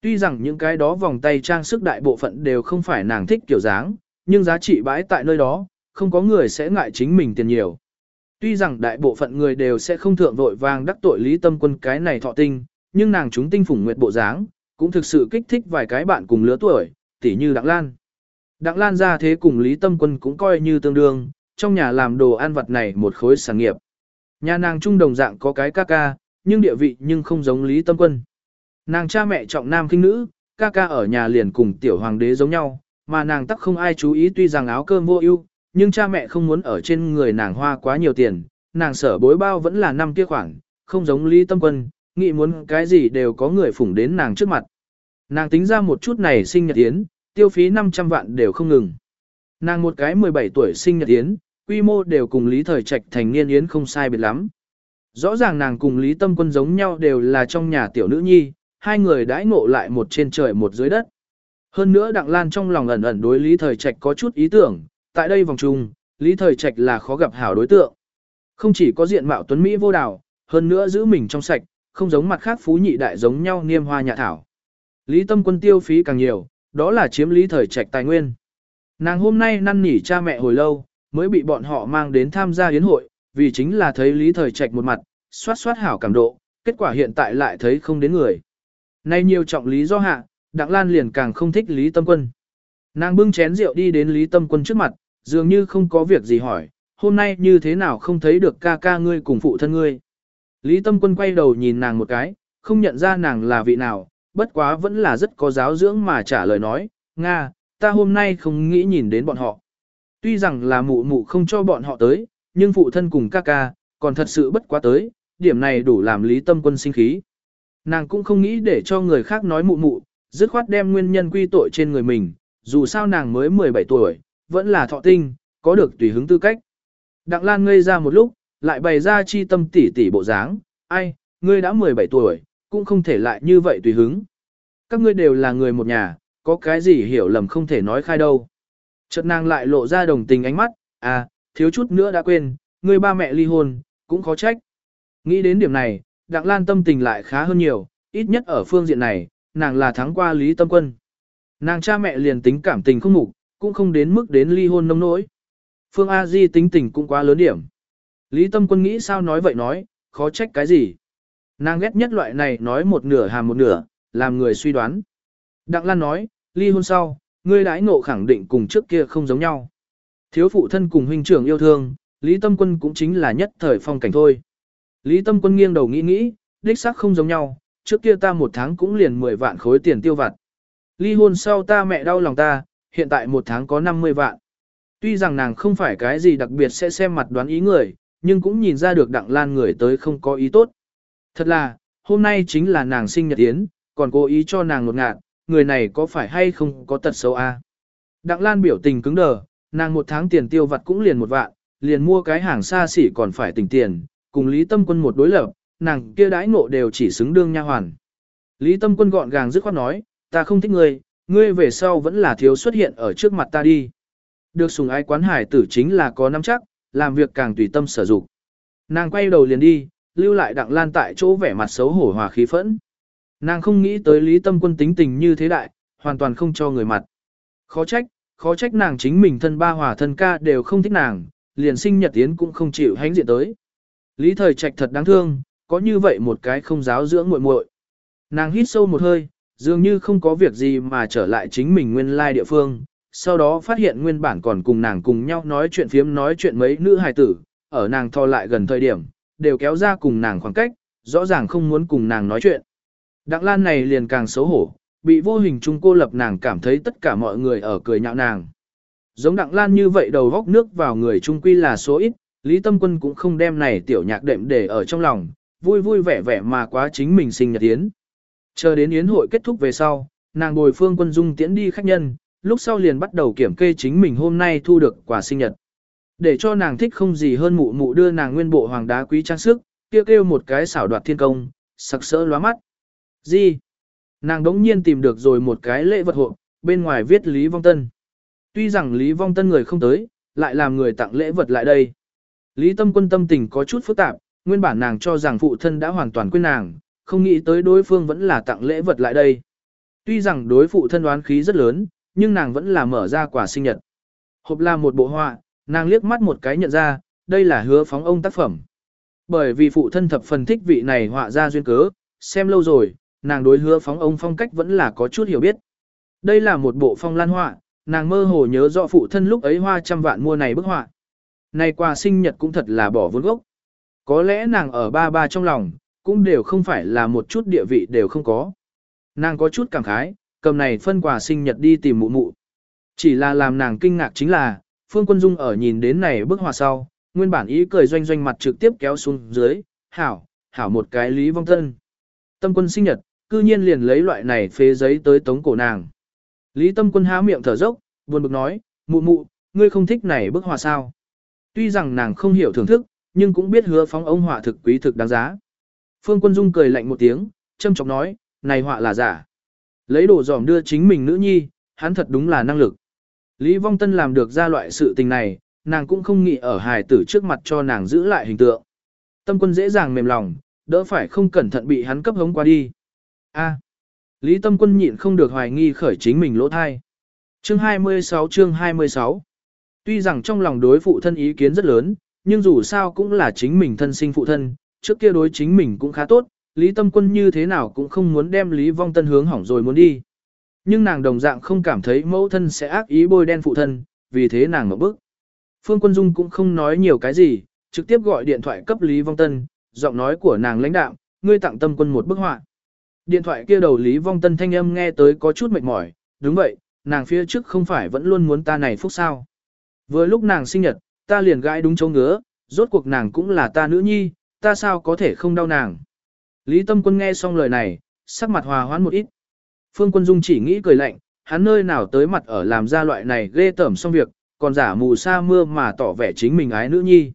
Tuy rằng những cái đó vòng tay trang sức đại bộ phận đều không phải nàng thích kiểu dáng, nhưng giá trị bãi tại nơi đó, không có người sẽ ngại chính mình tiền nhiều. Tuy rằng đại bộ phận người đều sẽ không thượng vội vàng đắc tội Lý Tâm Quân cái này thọ tinh, nhưng nàng chúng tinh phủng nguyệt bộ dáng, cũng thực sự kích thích vài cái bạn cùng lứa tuổi, tỉ như Đặng Lan. Đặng Lan ra thế cùng Lý Tâm Quân cũng coi như tương đương, trong nhà làm đồ ăn vật này một khối sản nghiệp. Nhà nàng trung đồng dạng có cái ca ca, nhưng địa vị nhưng không giống Lý Tâm Quân. Nàng cha mẹ trọng nam khinh nữ, ca ca ở nhà liền cùng tiểu hoàng đế giống nhau, mà nàng tắc không ai chú ý tuy rằng áo cơm vô ưu, nhưng cha mẹ không muốn ở trên người nàng hoa quá nhiều tiền, nàng sở bối bao vẫn là năm kia khoảng, không giống Lý Tâm Quân, nghĩ muốn cái gì đều có người phủng đến nàng trước mặt. Nàng tính ra một chút này sinh nhật yến, tiêu phí 500 vạn đều không ngừng. Nàng một cái 17 tuổi sinh nhật yến, quy mô đều cùng Lý Thời Trạch thành niên yến không sai biệt lắm. Rõ ràng nàng cùng Lý Tâm Quân giống nhau đều là trong nhà tiểu nữ nhi, hai người đãi ngộ lại một trên trời một dưới đất. Hơn nữa Đặng Lan trong lòng ẩn ẩn đối Lý Thời Trạch có chút ý tưởng, tại đây vòng chung, Lý Thời Trạch là khó gặp hảo đối tượng. Không chỉ có diện mạo tuấn Mỹ vô đảo, hơn nữa giữ mình trong sạch, không giống mặt khác phú nhị đại giống nhau niêm hoa nhạ thảo. Lý Tâm Quân tiêu phí càng nhiều, đó là chiếm Lý Thời Trạch tài nguyên. Nàng hôm nay năn nỉ cha mẹ hồi lâu, mới bị bọn họ mang đến tham gia yến hội, vì chính là thấy Lý Thời Trạch một mặt, xoát xoát hảo cảm độ, kết quả hiện tại lại thấy không đến người. Nay nhiều trọng lý do hạ, Đặng Lan liền càng không thích Lý Tâm Quân. Nàng bưng chén rượu đi đến Lý Tâm Quân trước mặt, dường như không có việc gì hỏi, hôm nay như thế nào không thấy được ca ca ngươi cùng phụ thân ngươi. Lý Tâm Quân quay đầu nhìn nàng một cái, không nhận ra nàng là vị nào, bất quá vẫn là rất có giáo dưỡng mà trả lời nói, Nga, ta hôm nay không nghĩ nhìn đến bọn họ. Tuy rằng là mụ mụ không cho bọn họ tới, nhưng phụ thân cùng ca ca, còn thật sự bất quá tới, điểm này đủ làm Lý Tâm Quân sinh khí. Nàng cũng không nghĩ để cho người khác nói mụ mụ, dứt khoát đem nguyên nhân quy tội trên người mình, dù sao nàng mới 17 tuổi, vẫn là thọ tinh, có được tùy hứng tư cách. Đặng Lan ngây ra một lúc, lại bày ra chi tâm tỉ tỉ bộ dáng, ai, ngươi đã 17 tuổi, cũng không thể lại như vậy tùy hứng. Các ngươi đều là người một nhà, có cái gì hiểu lầm không thể nói khai đâu. Chợt nàng lại lộ ra đồng tình ánh mắt, à, thiếu chút nữa đã quên, người ba mẹ ly hôn, cũng khó trách. Nghĩ đến điểm này, Đặng Lan tâm tình lại khá hơn nhiều, ít nhất ở phương diện này, nàng là thắng qua Lý Tâm Quân. Nàng cha mẹ liền tính cảm tình không mục, cũng không đến mức đến ly hôn nông nỗi. Phương A Di tính tình cũng quá lớn điểm. Lý Tâm Quân nghĩ sao nói vậy nói, khó trách cái gì. Nàng ghét nhất loại này nói một nửa hàm một nửa, làm người suy đoán. Đặng Lan nói, ly hôn sau, ngươi đãi ngộ khẳng định cùng trước kia không giống nhau. Thiếu phụ thân cùng huynh trưởng yêu thương, Lý Tâm Quân cũng chính là nhất thời phong cảnh thôi. Lý Tâm Quân nghiêng đầu nghĩ nghĩ, đích xác không giống nhau, trước kia ta một tháng cũng liền 10 vạn khối tiền tiêu vặt. Ly hôn sau ta mẹ đau lòng ta, hiện tại một tháng có 50 vạn. Tuy rằng nàng không phải cái gì đặc biệt sẽ xem mặt đoán ý người, nhưng cũng nhìn ra được Đặng Lan người tới không có ý tốt. Thật là, hôm nay chính là nàng sinh nhật yến, còn cố ý cho nàng ngột ngạn, người này có phải hay không có tật xấu a? À? Đặng Lan biểu tình cứng đờ, nàng một tháng tiền tiêu vặt cũng liền một vạn, liền mua cái hàng xa xỉ còn phải tỉnh tiền, cùng Lý Tâm Quân một đối lập, nàng kia đãi ngộ đều chỉ xứng đương nha hoàn. Lý Tâm Quân gọn gàng dứt khoát nói, ta không thích ngươi, ngươi về sau vẫn là thiếu xuất hiện ở trước mặt ta đi. Được sùng ái quán hải tử chính là có nắm chắc, làm việc càng tùy tâm sở dụng. Nàng quay đầu liền đi, lưu lại Đặng Lan tại chỗ vẻ mặt xấu hổ hòa khí phẫn. Nàng không nghĩ tới Lý Tâm Quân tính tình như thế đại, hoàn toàn không cho người mặt. Khó trách, khó trách nàng chính mình thân ba hòa thân ca đều không thích nàng, liền sinh nhật tiến cũng không chịu hãnh diện tới. Lý thời trạch thật đáng thương, có như vậy một cái không giáo dưỡng muội muội. Nàng hít sâu một hơi, dường như không có việc gì mà trở lại chính mình nguyên lai địa phương, sau đó phát hiện nguyên bản còn cùng nàng cùng nhau nói chuyện phiếm nói chuyện mấy nữ hài tử, ở nàng thò lại gần thời điểm, đều kéo ra cùng nàng khoảng cách, rõ ràng không muốn cùng nàng nói chuyện. Đặng Lan này liền càng xấu hổ, bị vô hình trung cô lập nàng cảm thấy tất cả mọi người ở cười nhạo nàng. Giống Đặng Lan như vậy đầu góc nước vào người trung quy là số ít, Lý Tâm Quân cũng không đem này tiểu nhạc đệm để ở trong lòng, vui vui vẻ vẻ mà quá chính mình sinh nhật yến. Chờ đến yến hội kết thúc về sau, nàng bồi phương quân dung tiễn đi khách nhân, lúc sau liền bắt đầu kiểm kê chính mình hôm nay thu được quà sinh nhật. Để cho nàng thích không gì hơn mụ mụ đưa nàng nguyên bộ hoàng đá quý trang sức, kêu kêu một cái xảo đoạt thiên công, sặc sỡ lóa mắt. Gì? Nàng đống nhiên tìm được rồi một cái lễ vật hộ, bên ngoài viết Lý Vong Tân. Tuy rằng Lý Vong Tân người không tới, lại làm người tặng lễ vật lại đây. Lý Tâm Quân tâm tình có chút phức tạp, nguyên bản nàng cho rằng phụ thân đã hoàn toàn quên nàng, không nghĩ tới đối phương vẫn là tặng lễ vật lại đây. Tuy rằng đối phụ thân đoán khí rất lớn, nhưng nàng vẫn là mở ra quả sinh nhật. Hộp là một bộ họa, nàng liếc mắt một cái nhận ra, đây là hứa phóng ông tác phẩm. Bởi vì phụ thân thập phần thích vị này họa ra duyên cớ, xem lâu rồi, nàng đối hứa phóng ông phong cách vẫn là có chút hiểu biết. Đây là một bộ phong lan họa, nàng mơ hồ nhớ rõ phụ thân lúc ấy hoa trăm vạn mua này bức họa. Này quà sinh nhật cũng thật là bỏ vốn gốc. Có lẽ nàng ở ba ba trong lòng, cũng đều không phải là một chút địa vị đều không có. Nàng có chút cảm khái, cầm này phân quà sinh nhật đi tìm mụ mụ. Chỉ là làm nàng kinh ngạc chính là, Phương Quân Dung ở nhìn đến này bức họa sau, nguyên bản ý cười doanh doanh mặt trực tiếp kéo xuống dưới, hảo, hảo một cái lý vong Tân. Tâm quân sinh nhật, cư nhiên liền lấy loại này phế giấy tới tống cổ nàng. Lý tâm quân há miệng thở dốc, buồn bực nói, mụ mụ, ngươi không thích này bức họa sao. Tuy rằng nàng không hiểu thưởng thức, nhưng cũng biết hứa phóng ông họa thực quý thực đáng giá. Phương Quân Dung cười lạnh một tiếng, châm chọc nói, này họa là giả. Lấy đồ giỏm đưa chính mình nữ nhi, hắn thật đúng là năng lực. Lý Vong Tân làm được ra loại sự tình này, nàng cũng không nghĩ ở hài tử trước mặt cho nàng giữ lại hình tượng. Tâm quân dễ dàng mềm lòng, đỡ phải không cẩn thận bị hắn cấp hống qua đi. A. À. Lý Tâm quân nhịn không được hoài nghi khởi chính mình lỗ thai. Chương 26 chương 26 Tuy rằng trong lòng đối phụ thân ý kiến rất lớn, nhưng dù sao cũng là chính mình thân sinh phụ thân, trước kia đối chính mình cũng khá tốt, Lý Tâm Quân như thế nào cũng không muốn đem Lý Vong Tân hướng hỏng rồi muốn đi. Nhưng nàng đồng dạng không cảm thấy mẫu thân sẽ ác ý bôi đen phụ thân, vì thế nàng ngậm bức. Phương Quân Dung cũng không nói nhiều cái gì, trực tiếp gọi điện thoại cấp Lý Vong Tân, giọng nói của nàng lãnh đạo, ngươi tặng tâm quân một bức họa. Điện thoại kia đầu Lý Vong Tân thanh âm nghe tới có chút mệt mỏi, đúng vậy, nàng phía trước không phải vẫn luôn muốn ta này phúc sao. Vừa lúc nàng sinh nhật, ta liền gãi đúng chỗ ngứa, rốt cuộc nàng cũng là ta nữ nhi, ta sao có thể không đau nàng. Lý Tâm Quân nghe xong lời này, sắc mặt hòa hoãn một ít. Phương Quân Dung chỉ nghĩ cười lạnh, hắn nơi nào tới mặt ở làm ra loại này ghê tởm xong việc, còn giả mù sa mưa mà tỏ vẻ chính mình ái nữ nhi.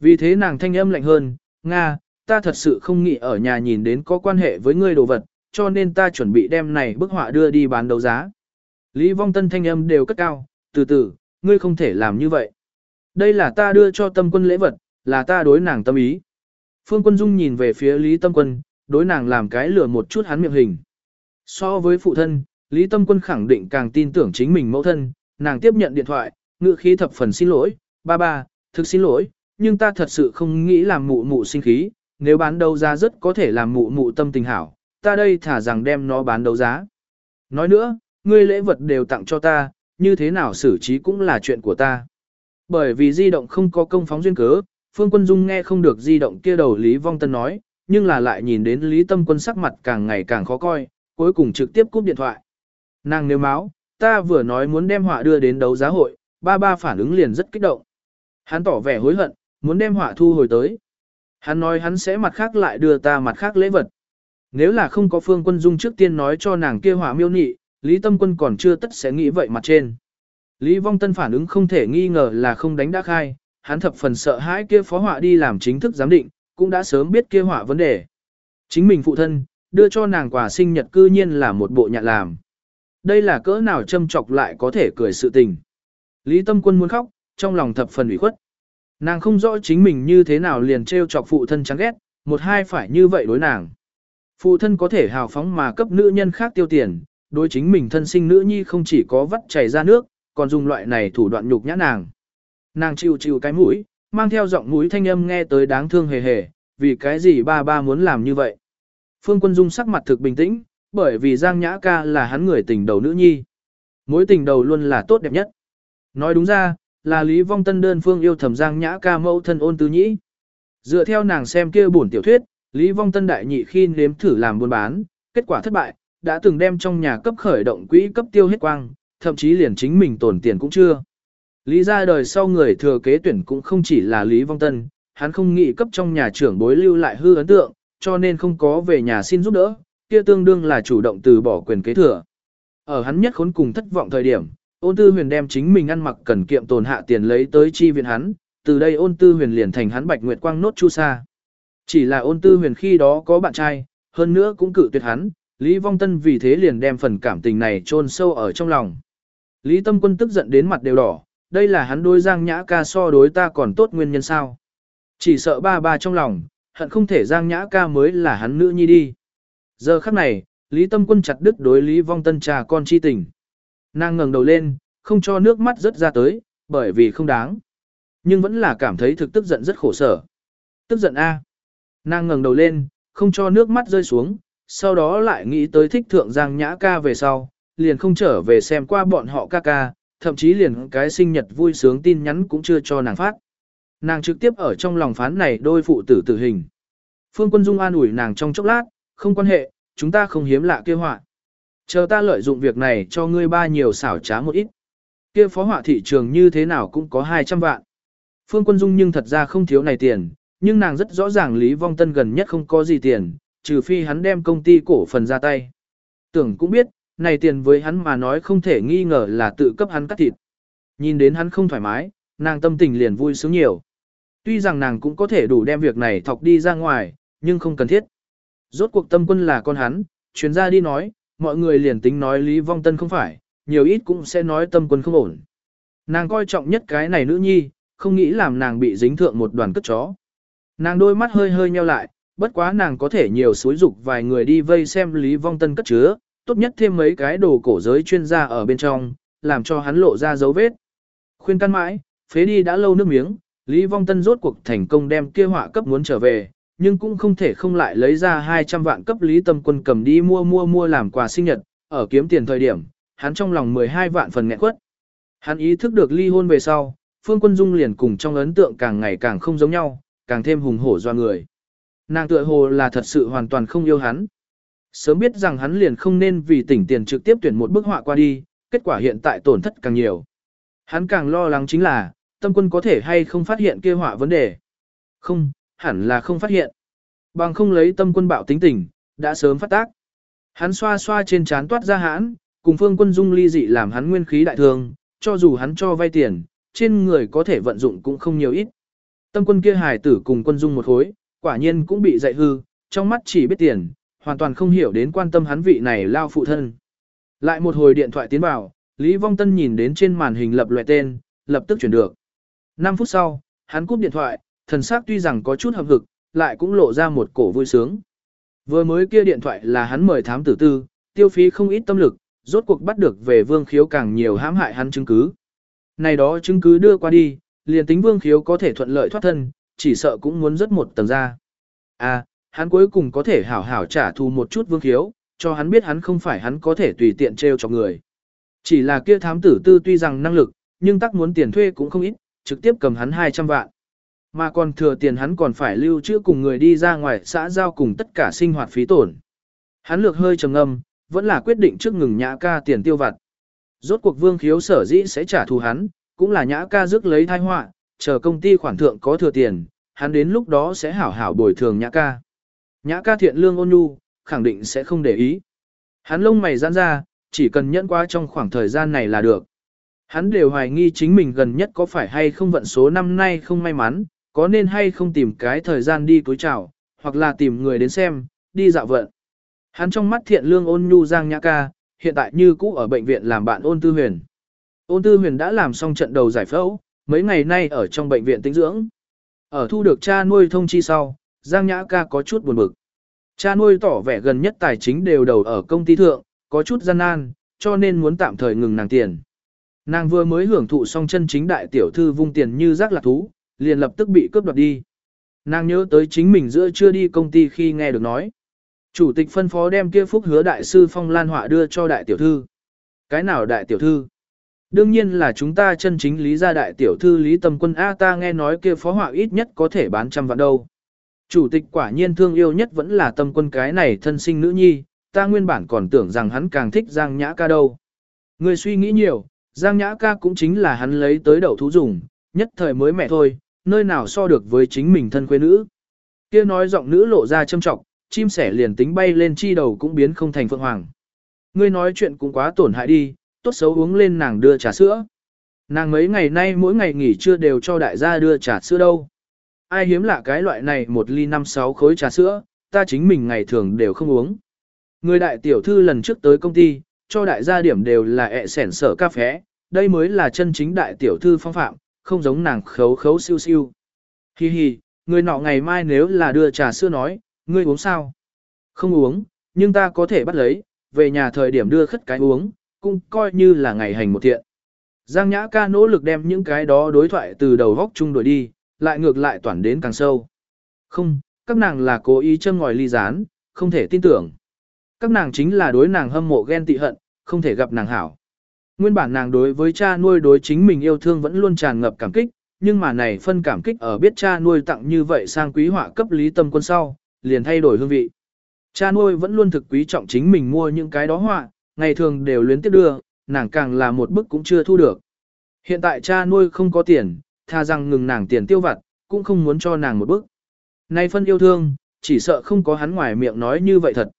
Vì thế nàng thanh âm lạnh hơn, Nga, ta thật sự không nghĩ ở nhà nhìn đến có quan hệ với ngươi đồ vật, cho nên ta chuẩn bị đem này bức họa đưa đi bán đấu giá. Lý Vong Tân thanh âm đều cất cao, từ từ, ngươi không thể làm như vậy. Đây là ta đưa cho tâm quân lễ vật, là ta đối nàng tâm ý. Phương Quân Dung nhìn về phía Lý Tâm Quân, đối nàng làm cái lừa một chút hắn miệng hình. So với phụ thân, Lý Tâm Quân khẳng định càng tin tưởng chính mình mẫu thân, nàng tiếp nhận điện thoại, ngựa khí thập phần xin lỗi, ba ba, thực xin lỗi, nhưng ta thật sự không nghĩ làm mụ mụ sinh khí, nếu bán đấu giá rất có thể làm mụ mụ tâm tình hảo, ta đây thả rằng đem nó bán đấu giá. Nói nữa, ngươi lễ vật đều tặng cho ta, như thế nào xử trí cũng là chuyện của ta. Bởi vì di động không có công phóng duyên cớ, Phương Quân Dung nghe không được di động kia đầu Lý Vong Tân nói, nhưng là lại nhìn đến Lý Tâm Quân sắc mặt càng ngày càng khó coi, cuối cùng trực tiếp cúp điện thoại. Nàng nếu máu, ta vừa nói muốn đem họa đưa đến đấu giá hội, ba ba phản ứng liền rất kích động. Hắn tỏ vẻ hối hận, muốn đem họa thu hồi tới. Hắn nói hắn sẽ mặt khác lại đưa ta mặt khác lễ vật. Nếu là không có Phương Quân Dung trước tiên nói cho nàng kia họa miêu nị, Lý Tâm Quân còn chưa tất sẽ nghĩ vậy mặt trên. Lý Vong Tân phản ứng không thể nghi ngờ là không đánh đã khai, hắn thập phần sợ hãi kia phó họa đi làm chính thức giám định, cũng đã sớm biết kia họa vấn đề. Chính mình phụ thân, đưa cho nàng quà sinh nhật cư nhiên là một bộ nhạc làm. Đây là cỡ nào châm chọc lại có thể cười sự tình. Lý Tâm Quân muốn khóc, trong lòng thập phần ủy khuất. Nàng không rõ chính mình như thế nào liền trêu chọc phụ thân chán ghét, một hai phải như vậy đối nàng. Phụ thân có thể hào phóng mà cấp nữ nhân khác tiêu tiền, đối chính mình thân sinh nữ nhi không chỉ có vắt chảy ra nước, còn dùng loại này thủ đoạn nhục nhã nàng. Nàng chịu chịu cái mũi, mang theo giọng mũi thanh âm nghe tới đáng thương hề hề, vì cái gì ba ba muốn làm như vậy. Phương Quân Dung sắc mặt thực bình tĩnh, bởi vì Giang Nhã ca là hắn người tình đầu nữ nhi. Mối tình đầu luôn là tốt đẹp nhất. Nói đúng ra, là Lý Vong Tân đơn phương yêu thầm Giang Nhã ca mẫu thân ôn tứ nhĩ. Dựa theo nàng xem kia bổn tiểu thuyết, Lý Vong Tân đại nhị khi nếm thử làm buôn bán, kết quả thất bại, đã từng đem trong nhà cấp khởi động quỹ cấp tiêu hết quang, thậm chí liền chính mình tổn tiền cũng chưa. Lý ra đời sau người thừa kế tuyển cũng không chỉ là Lý Vong Tân, hắn không nghĩ cấp trong nhà trưởng bối lưu lại hư ấn tượng, cho nên không có về nhà xin giúp đỡ, kia tương đương là chủ động từ bỏ quyền kế thừa. Ở hắn nhất khốn cùng thất vọng thời điểm, ôn tư huyền đem chính mình ăn mặc cần kiệm tồn hạ tiền lấy tới chi viện hắn, từ đây ôn tư huyền liền thành hắn bạch nguyệt quang nốt chu sa. Chỉ là ôn tư huyền khi đó có bạn trai, hơn nữa cũng cự tuyệt hắn, Lý Vong Tân vì thế liền đem phần cảm tình này chôn sâu ở trong lòng. Lý Tâm Quân tức giận đến mặt đều đỏ, đây là hắn đối Giang Nhã ca so đối ta còn tốt nguyên nhân sao. Chỉ sợ ba ba trong lòng, hận không thể Giang Nhã ca mới là hắn nữ nhi đi. Giờ khắc này, Lý Tâm Quân chặt đứt đối Lý Vong Tân trà con chi tình. Nàng ngẩng đầu lên, không cho nước mắt rớt ra tới, bởi vì không đáng. Nhưng vẫn là cảm thấy thực tức giận rất khổ sở. Tức giận A. Nàng ngẩng đầu lên, không cho nước mắt rơi xuống, sau đó lại nghĩ tới thích thượng Giang Nhã ca về sau, liền không trở về xem qua bọn họ ca ca, thậm chí liền cái sinh nhật vui sướng tin nhắn cũng chưa cho nàng phát. Nàng trực tiếp ở trong lòng phán này đôi phụ tử tử hình. Phương Quân Dung an ủi nàng trong chốc lát, không quan hệ, chúng ta không hiếm lạ kia họa. Chờ ta lợi dụng việc này cho ngươi ba nhiều xảo trá một ít. Kia phó họa thị trường như thế nào cũng có 200 vạn. Phương Quân Dung nhưng thật ra không thiếu này tiền, nhưng nàng rất rõ ràng Lý Vong Tân gần nhất không có gì tiền, trừ phi hắn đem công ty cổ phần ra tay. Tưởng cũng biết, này tiền với hắn mà nói không thể nghi ngờ là tự cấp hắn cắt thịt. Nhìn đến hắn không thoải mái, nàng tâm tình liền vui sướng nhiều. Tuy rằng nàng cũng có thể đủ đem việc này thọc đi ra ngoài, nhưng không cần thiết. Rốt cuộc tâm quân là con hắn, chuyên gia đi nói, mọi người liền tính nói Lý Vong Tân không phải, nhiều ít cũng sẽ nói tâm quân không ổn. Nàng coi trọng nhất cái này nữ nhi, không nghĩ làm nàng bị dính thượng một đoàn cất chó. Nàng đôi mắt hơi hơi nheo lại, bất quá nàng có thể nhiều xối dục vài người đi vây xem Lý Vong Tân cất chứa, tốt nhất thêm mấy cái đồ cổ giới chuyên gia ở bên trong, làm cho hắn lộ ra dấu vết. Khuyên căn mãi, phế đi đã lâu nước miếng, Lý Vong Tân rốt cuộc thành công đem kia họa cấp muốn trở về, nhưng cũng không thể không lại lấy ra 200 vạn cấp Lý Tâm Quân cầm đi mua mua mua làm quà sinh nhật, ở kiếm tiền thời điểm, hắn trong lòng 12 vạn phần nghẹn quất. Hắn ý thức được ly hôn về sau, Phương Quân Dung liền cùng trong ấn tượng càng ngày càng không giống nhau, càng thêm hùng hổ doa người. Nàng tựa hồ là thật sự hoàn toàn không yêu hắn. Sớm biết rằng hắn liền không nên vì tỉnh tiền trực tiếp tuyển một bức họa qua đi, kết quả hiện tại tổn thất càng nhiều. Hắn càng lo lắng chính là, tâm quân có thể hay không phát hiện kia họa vấn đề. Không, hẳn là không phát hiện. Bằng không lấy tâm quân bạo tính tình, đã sớm phát tác. Hắn xoa xoa trên trán toát ra hãn, cùng phương quân dung ly dị làm hắn nguyên khí đại thương, cho dù hắn cho vay tiền, trên người có thể vận dụng cũng không nhiều ít. Tâm quân kia hài tử cùng quân dung một khối, quả nhiên cũng bị dạy hư, trong mắt chỉ biết tiền, hoàn toàn không hiểu đến quan tâm hắn vị này lao phụ thân. Lại một hồi điện thoại tiến vào, Lý Vong Tân nhìn đến trên màn hình lập loại tên, lập tức chuyển được. 5 phút sau, hắn cúp điện thoại, thần sắc tuy rằng có chút hợp hực, lại cũng lộ ra một cổ vui sướng. Vừa mới kia điện thoại là hắn mời thám tử tư, tiêu phí không ít tâm lực, rốt cuộc bắt được về vương khiếu càng nhiều hãm hại hắn chứng cứ. Này đó chứng cứ đưa qua đi, liền tính vương khiếu có thể thuận lợi thoát thân, chỉ sợ cũng muốn rất một tầng ra. À, hắn cuối cùng có thể hảo hảo trả thù một chút vương khiếu, cho hắn biết hắn không phải hắn có thể tùy tiện treo cho người. Chỉ là kia thám tử tư tuy rằng năng lực, nhưng tắc muốn tiền thuê cũng không ít, trực tiếp cầm hắn 200 vạn. Mà còn thừa tiền hắn còn phải lưu trữ cùng người đi ra ngoài xã giao cùng tất cả sinh hoạt phí tổn. Hắn lược hơi trầm ngâm, vẫn là quyết định trước ngừng nhã ca tiền tiêu vặt. Rốt cuộc vương khiếu sở dĩ sẽ trả thù hắn, cũng là nhã ca rước lấy thai họa, chờ công ty khoản thượng có thừa tiền, hắn đến lúc đó sẽ hảo hảo bồi thường nhã ca. Nhã ca thiện lương ôn nhu, khẳng định sẽ không để ý. Hắn lông mày giãn ra, chỉ cần nhẫn qua trong khoảng thời gian này là được. Hắn đều hoài nghi chính mình gần nhất có phải hay không vận số năm nay không may mắn, có nên hay không tìm cái thời gian đi cúi chào, hoặc là tìm người đến xem, đi dạo vận. Hắn trong mắt thiện lương ôn nhu giang nhã ca, hiện tại như cũ ở bệnh viện làm bạn ôn tư huyền. Ôn tư huyền đã làm xong trận đầu giải phẫu, mấy ngày nay ở trong bệnh viện tĩnh dưỡng. Ở thu được cha nuôi thông chi sau, Giang Nhã ca có chút buồn bực. Cha nuôi tỏ vẻ gần nhất tài chính đều đầu ở công ty thượng, có chút gian nan, cho nên muốn tạm thời ngừng nàng tiền. Nàng vừa mới hưởng thụ xong chân chính đại tiểu thư vung tiền như rác lạc thú, liền lập tức bị cướp đoạt đi. Nàng nhớ tới chính mình giữa chưa đi công ty khi nghe được nói. Chủ tịch phân phó đem kia phúc hứa đại sư phong lan họa đưa cho đại tiểu thư. Cái nào đại tiểu thư? Đương nhiên là chúng ta chân chính lý gia đại tiểu thư lý tâm quân A ta nghe nói kia phó họa ít nhất có thể bán trăm vạn đâu. Chủ tịch quả nhiên thương yêu nhất vẫn là tâm quân cái này thân sinh nữ nhi, ta nguyên bản còn tưởng rằng hắn càng thích Giang Nhã ca đâu. Người suy nghĩ nhiều, Giang Nhã ca cũng chính là hắn lấy tới đậu thú dùng, nhất thời mới mẹ thôi, nơi nào so được với chính mình thân quê nữ. Kia nói giọng nữ lộ ra châm trọng, chim sẻ liền tính bay lên chi đầu cũng biến không thành phượng hoàng. Ngươi nói chuyện cũng quá tổn hại đi, tốt xấu uống lên nàng đưa trà sữa. Nàng mấy ngày nay mỗi ngày nghỉ trưa đều cho đại gia đưa trà sữa đâu. Ai hiếm lạ cái loại này một ly năm sáu khối trà sữa, ta chính mình ngày thường đều không uống. Người đại tiểu thư lần trước tới công ty, cho đại gia điểm đều là ẹ sẻn sở cà phé, đây mới là chân chính đại tiểu thư phong phạm, không giống nàng khấu khấu siêu siêu. Hi hi, người nọ ngày mai nếu là đưa trà sữa nói, ngươi uống sao? Không uống, nhưng ta có thể bắt lấy, về nhà thời điểm đưa khất cái uống, cũng coi như là ngày hành một thiện. Giang Nhã ca nỗ lực đem những cái đó đối thoại từ đầu góc chung đổi đi, lại ngược lại toàn đến càng sâu. Không, các nàng là cố ý châm ngòi ly gián, không thể tin tưởng. Các nàng chính là đối nàng hâm mộ ghen tị hận, không thể gặp nàng hảo. Nguyên bản nàng đối với cha nuôi đối chính mình yêu thương vẫn luôn tràn ngập cảm kích, nhưng mà này phân cảm kích ở biết cha nuôi tặng như vậy sang quý họa cấp lý tâm quân sau, liền thay đổi hương vị. Cha nuôi vẫn luôn thực quý trọng chính mình mua những cái đó họa, ngày thường đều luyến tiếp đưa, nàng càng là một bức cũng chưa thu được. Hiện tại cha nuôi không có tiền, tha rằng ngừng nàng tiền tiêu vặt, cũng không muốn cho nàng một bức. Nay phân yêu thương, chỉ sợ không có hắn ngoài miệng nói như vậy thật.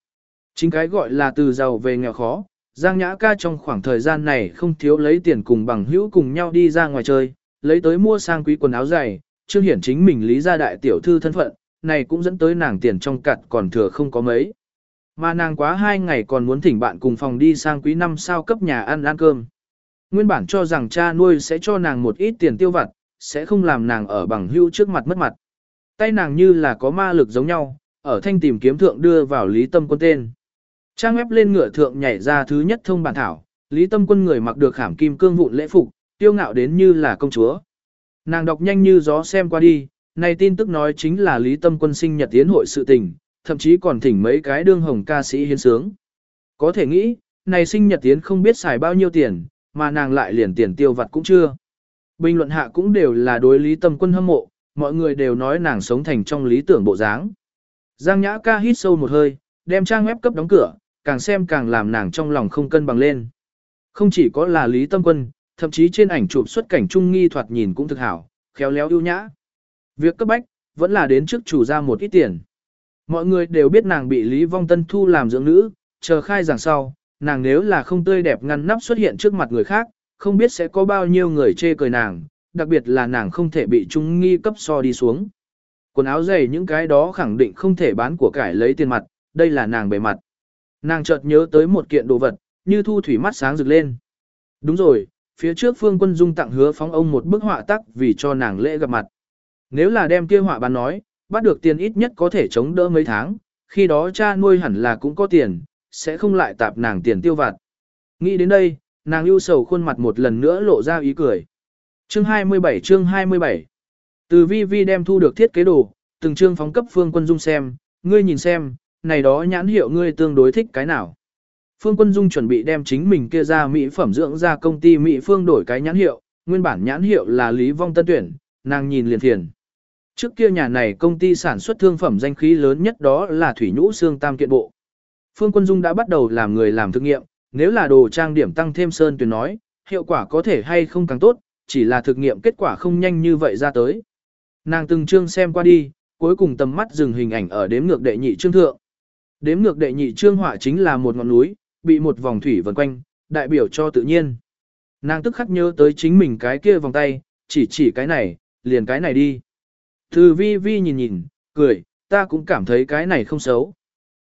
Chính cái gọi là từ giàu về nghèo khó, Giang Nhã ca trong khoảng thời gian này không thiếu lấy tiền cùng bằng hữu cùng nhau đi ra ngoài chơi, lấy tới mua sang quý quần áo dày, chưa hiển chính mình lý gia đại tiểu thư thân phận, này cũng dẫn tới nàng tiền trong cặt còn thừa không có mấy. Mà nàng quá hai ngày còn muốn thỉnh bạn cùng phòng đi sang quý năm sao cấp nhà ăn ăn cơm. Nguyên bản cho rằng cha nuôi sẽ cho nàng một ít tiền tiêu vặt, sẽ không làm nàng ở bằng hữu trước mặt mất mặt. Tay nàng như là có ma lực giống nhau, ở thanh tìm kiếm thượng đưa vào Lý Tâm Quân tên. Trang ép lên ngựa thượng nhảy ra thứ nhất thông bản thảo, Lý Tâm Quân người mặc được khảm kim cương vụn lễ phục, tiêu ngạo đến như là công chúa. Nàng đọc nhanh như gió xem qua đi, này tin tức nói chính là Lý Tâm Quân sinh nhật tiến hội sự tình, thậm chí còn thỉnh mấy cái đương hồng ca sĩ hiến sướng. Có thể nghĩ, này sinh nhật tiến không biết xài bao nhiêu tiền, mà nàng lại liền tiền tiêu vặt cũng chưa. Bình luận hạ cũng đều là đối Lý Tâm Quân hâm mộ, mọi người đều nói nàng sống thành trong lý tưởng bộ dáng. Giang Nhã ca hít sâu một hơi, đem trang web cấp đóng cửa, càng xem càng làm nàng trong lòng không cân bằng lên. Không chỉ có là Lý Tâm Quân, thậm chí trên ảnh chụp xuất cảnh trung nghi thoạt nhìn cũng thực hảo, khéo léo ưu nhã. Việc cấp bách, vẫn là đến trước chủ ra một ít tiền. Mọi người đều biết nàng bị Lý Vong Tân thu làm dưỡng nữ, chờ khai giảng sau, nàng nếu là không tươi đẹp ngăn nắp xuất hiện trước mặt người khác, không biết sẽ có bao nhiêu người chê cười nàng, đặc biệt là nàng không thể bị trung nghi cấp so đi xuống. Quần áo dày những cái đó khẳng định không thể bán của cải lấy tiền mặt, đây là nàng bề mặt. Nàng chợt nhớ tới một kiện đồ vật, như thu thủy mắt sáng rực lên. Đúng rồi, phía trước phương quân dung tặng hứa phóng ông một bức họa tắc vì cho nàng lễ gặp mặt. Nếu là đem kia họa bán nói, bắt được tiền ít nhất có thể chống đỡ mấy tháng, khi đó cha nuôi hẳn là cũng có tiền, sẽ không lại tạp nàng tiền tiêu vặt. Nghĩ đến đây, nàng ưu sầu khuôn mặt một lần nữa lộ ra ý cười. Chương 27 chương 27 Từ vi vi đem thu được thiết kế đồ, từng chương phóng cấp phương quân dung xem, ngươi nhìn xem, này đó nhãn hiệu ngươi tương đối thích cái nào. Phương Quân Dung chuẩn bị đem chính mình kia ra mỹ phẩm dưỡng ra công ty Mỹ Phương đổi cái nhãn hiệu, nguyên bản nhãn hiệu là Lý Vong Tân Tuyển, nàng nhìn liền thiền. Trước kia nhà này công ty sản xuất thương phẩm danh khí lớn nhất đó là Thủy Nhũ Xương Tam Kiện Bộ. Phương Quân Dung đã bắt đầu làm người làm thực nghiệm, nếu là đồ trang điểm tăng thêm sơn tuyển nói, hiệu quả có thể hay không càng tốt, chỉ là thực nghiệm kết quả không nhanh như vậy ra tới. Nàng từng chương xem qua đi, cuối cùng tầm mắt dừng hình ảnh ở đếm ngược đệ nhị chương thượng. Đếm ngược đệ nhị chương họa chính là một ngọn núi, bị một vòng thủy vần quanh, đại biểu cho tự nhiên. Nàng tức khắc nhớ tới chính mình cái kia vòng tay, chỉ chỉ cái này, liền cái này đi. Thư vi vi nhìn nhìn, cười, ta cũng cảm thấy cái này không xấu.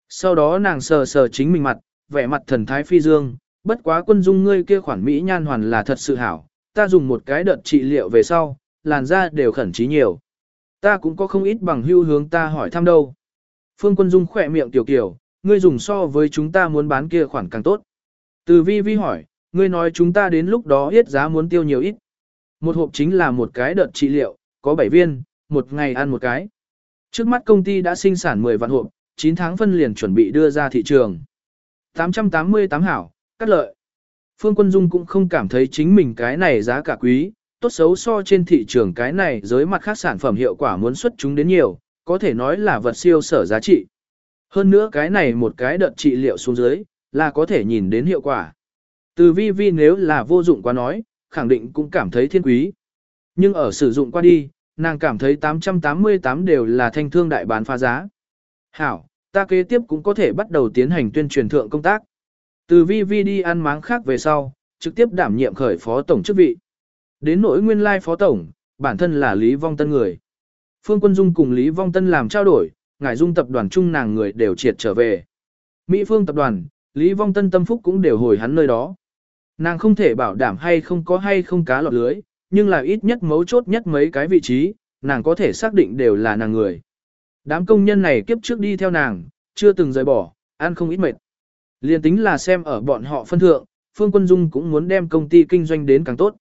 Sau đó nàng sờ sờ chính mình mặt, vẻ mặt thần thái phi dương, bất quá quân dung ngươi kia khoản Mỹ nhan hoàn là thật sự hảo, ta dùng một cái đợt trị liệu về sau, làn da đều khẩn trí nhiều. Ta cũng có không ít bằng hưu hướng ta hỏi thăm đâu. Phương quân dung khỏe miệng tiểu kiểu, ngươi dùng so với chúng ta muốn bán kia khoản càng tốt. Từ vi vi hỏi, ngươi nói chúng ta đến lúc đó hết giá muốn tiêu nhiều ít. Một hộp chính là một cái đợt trị liệu, có 7 viên, một ngày ăn một cái. Trước mắt công ty đã sinh sản 10 vạn hộp, 9 tháng phân liền chuẩn bị đưa ra thị trường. 888 hảo, cắt lợi. Phương Quân Dung cũng không cảm thấy chính mình cái này giá cả quý, tốt xấu so trên thị trường cái này giới mặt khác sản phẩm hiệu quả muốn xuất chúng đến nhiều, có thể nói là vật siêu sở giá trị. Hơn nữa cái này một cái đợt trị liệu xuống dưới, là có thể nhìn đến hiệu quả. Từ vi vi nếu là vô dụng quá nói, khẳng định cũng cảm thấy thiên quý. Nhưng ở sử dụng qua đi, nàng cảm thấy 888 đều là thanh thương đại bán phá giá. Hảo, ta kế tiếp cũng có thể bắt đầu tiến hành tuyên truyền thượng công tác. Từ vi vi đi ăn máng khác về sau, trực tiếp đảm nhiệm khởi phó tổng chức vị. Đến nỗi nguyên lai phó tổng, bản thân là Lý Vong Tân người. Phương Quân Dung cùng Lý Vong Tân làm trao đổi, ngải dung tập đoàn chung nàng người đều triệt trở về. Mỹ Phương tập đoàn, Lý Vong Tân tâm phúc cũng đều hồi hắn nơi đó. Nàng không thể bảo đảm hay không có hay không cá lọt lưới, nhưng là ít nhất mấu chốt nhất mấy cái vị trí, nàng có thể xác định đều là nàng người. Đám công nhân này kiếp trước đi theo nàng, chưa từng rời bỏ, ăn không ít mệt. Liên tính là xem ở bọn họ phân thượng, Phương Quân Dung cũng muốn đem công ty kinh doanh đến càng tốt.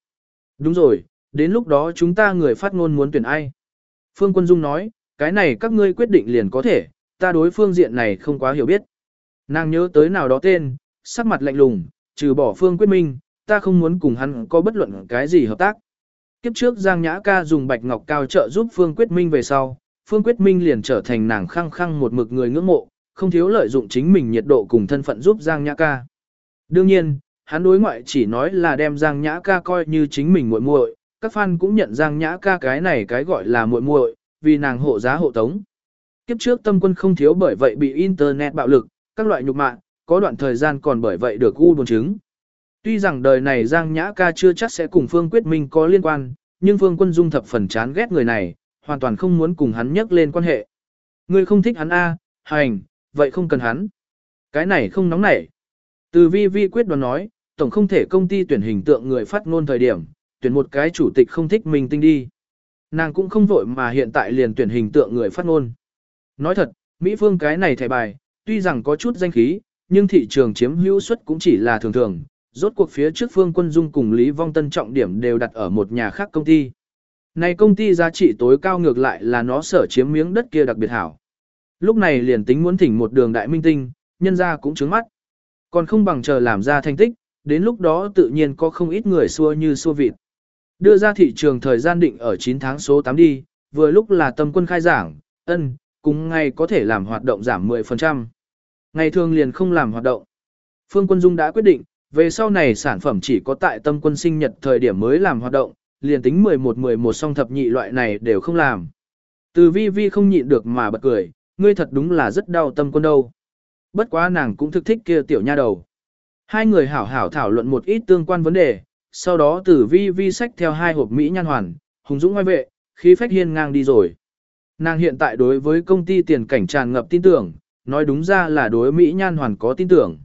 Đúng rồi, đến lúc đó chúng ta người phát ngôn muốn tuyển ai. Phương Quân Dung nói, cái này các ngươi quyết định liền có thể, ta đối phương diện này không quá hiểu biết. Nàng nhớ tới nào đó tên, sắc mặt lạnh lùng, trừ bỏ Phương Quyết Minh, ta không muốn cùng hắn có bất luận cái gì hợp tác. Kiếp trước Giang Nhã ca dùng bạch ngọc cao trợ giúp Phương Quyết Minh về sau, Phương Quyết Minh liền trở thành nàng khăng khăng một mực người ngưỡng mộ, không thiếu lợi dụng chính mình nhiệt độ cùng thân phận giúp Giang Nhã ca. Đương nhiên, hắn đối ngoại chỉ nói là đem Giang Nhã ca coi như chính mình muội muội, các fan cũng nhận Giang Nhã ca cái này cái gọi là muội muội, vì nàng hộ giá hộ tống. Kiếp trước tâm quân không thiếu bởi vậy bị internet bạo lực, các loại nhục mạ, có đoạn thời gian còn bởi vậy được u buồn chứng. Tuy rằng đời này Giang Nhã ca chưa chắc sẽ cùng Phương Quyết Minh có liên quan, nhưng Phương Quân Dung thập phần chán ghét người này, hoàn toàn không muốn cùng hắn nhắc lên quan hệ. Ngươi không thích hắn A, hành, vậy không cần hắn. Cái này không nóng nảy. Từ vi vi quyết đoán nói, tổng không thể công ty tuyển hình tượng người phát ngôn thời điểm, tuyển một cái chủ tịch không thích mình tinh đi. Nàng cũng không vội mà hiện tại liền tuyển hình tượng người phát ngôn. Nói thật, Mỹ Phương cái này thẻ bài, tuy rằng có chút danh khí, nhưng thị trường chiếm hữu suất cũng chỉ là thường thường. Rốt cuộc phía trước Phương Quân Dung cùng Lý Vong Tân trọng điểm đều đặt ở một nhà khác công ty. Này công ty giá trị tối cao ngược lại là nó sở chiếm miếng đất kia đặc biệt hảo. Lúc này liền tính muốn thỉnh một đường đại minh tinh, nhân ra cũng trướng mắt. Còn không bằng chờ làm ra thành tích, đến lúc đó tự nhiên có không ít người xua như xua vịt. Đưa ra thị trường thời gian định ở 9 tháng số 8 đi, vừa lúc là tâm quân khai giảng, ân, cùng ngày có thể làm hoạt động giảm 10%. Ngày thường liền không làm hoạt động. Phương Quân Dung đã quyết định, về sau này sản phẩm chỉ có tại tâm quân sinh nhật thời điểm mới làm hoạt động, liền tính 11-11 song thập nhị loại này đều không làm. Từ vi vi không nhịn được mà bật cười, ngươi thật đúng là rất đau tâm quân đâu. Bất quá nàng cũng thực thích kia tiểu nha đầu. Hai người hảo hảo thảo luận một ít tương quan vấn đề, sau đó tử vi vi sách theo hai hộp Mỹ nhan hoàn, hùng dũng ngoài vệ, khí phách hiên ngang đi rồi. Nàng hiện tại đối với công ty tiền cảnh tràn ngập tin tưởng, nói đúng ra là đối Mỹ nhan hoàn có tin tưởng.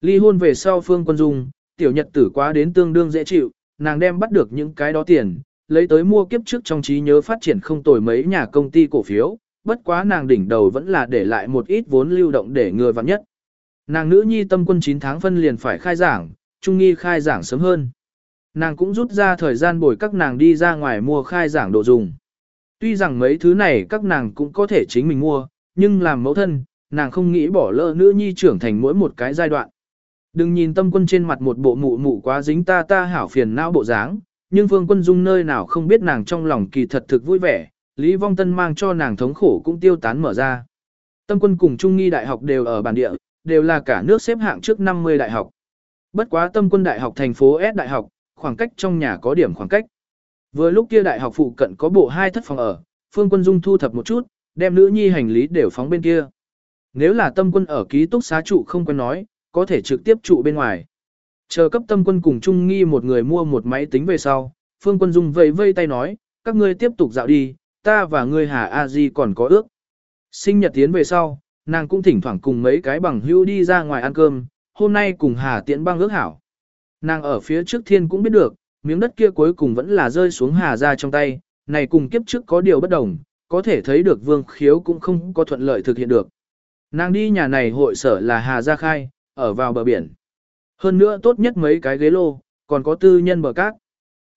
Ly hôn về sau phương quân dung, tiểu nhật tử quá đến tương đương dễ chịu, nàng đem bắt được những cái đó tiền, lấy tới mua kiếp trước trong trí nhớ phát triển không tồi mấy nhà công ty cổ phiếu, bất quá nàng đỉnh đầu vẫn là để lại một ít vốn lưu động để người vặn nhất. Nàng nữ nhi tâm quân 9 tháng phân liền phải khai giảng, trung nghi khai giảng sớm hơn. Nàng cũng rút ra thời gian bồi các nàng đi ra ngoài mua khai giảng đồ dùng. Tuy rằng mấy thứ này các nàng cũng có thể chính mình mua, nhưng làm mẫu thân, nàng không nghĩ bỏ lỡ nữ nhi trưởng thành mỗi một cái giai đoạn. Đừng nhìn tâm quân trên mặt một bộ mụ mụ quá dính ta ta hảo phiền não bộ dáng, nhưng Phương Quân Dung nơi nào không biết nàng trong lòng kỳ thật thực vui vẻ, Lý Vong Tân mang cho nàng thống khổ cũng tiêu tán mở ra. Tâm quân cùng Trung nghi đại học đều ở bản địa, đều là cả nước xếp hạng trước 50 đại học. Bất quá tâm quân đại học thành phố S đại học, khoảng cách trong nhà có điểm khoảng cách. Vừa lúc kia đại học phụ cận có bộ hai thất phòng ở, Phương Quân Dung thu thập một chút, đem nữ nhi hành lý đều phóng bên kia. Nếu là tâm quân ở ký túc xá trụ không quen nói, có thể trực tiếp trụ bên ngoài. Chờ cấp tâm quân cùng Trung Nghi một người mua một máy tính về sau, Phương Quân Dung vẫy vây tay nói, các ngươi tiếp tục dạo đi, ta và ngươi Hà A Di còn có ước. Sinh nhật tiến về sau, nàng cũng thỉnh thoảng cùng mấy cái bằng hữu đi ra ngoài ăn cơm, hôm nay cùng Hà Tiễn băng ước hảo. Nàng ở phía trước thiên cũng biết được, miếng đất kia cuối cùng vẫn là rơi xuống Hà ra trong tay, này cùng kiếp trước có điều bất đồng, có thể thấy được vương khiếu cũng không có thuận lợi thực hiện được. Nàng đi nhà này hội sở là Hà Gia Khai, ở vào bờ biển. Hơn nữa tốt nhất mấy cái ghế lô, còn có tư nhân bờ cát.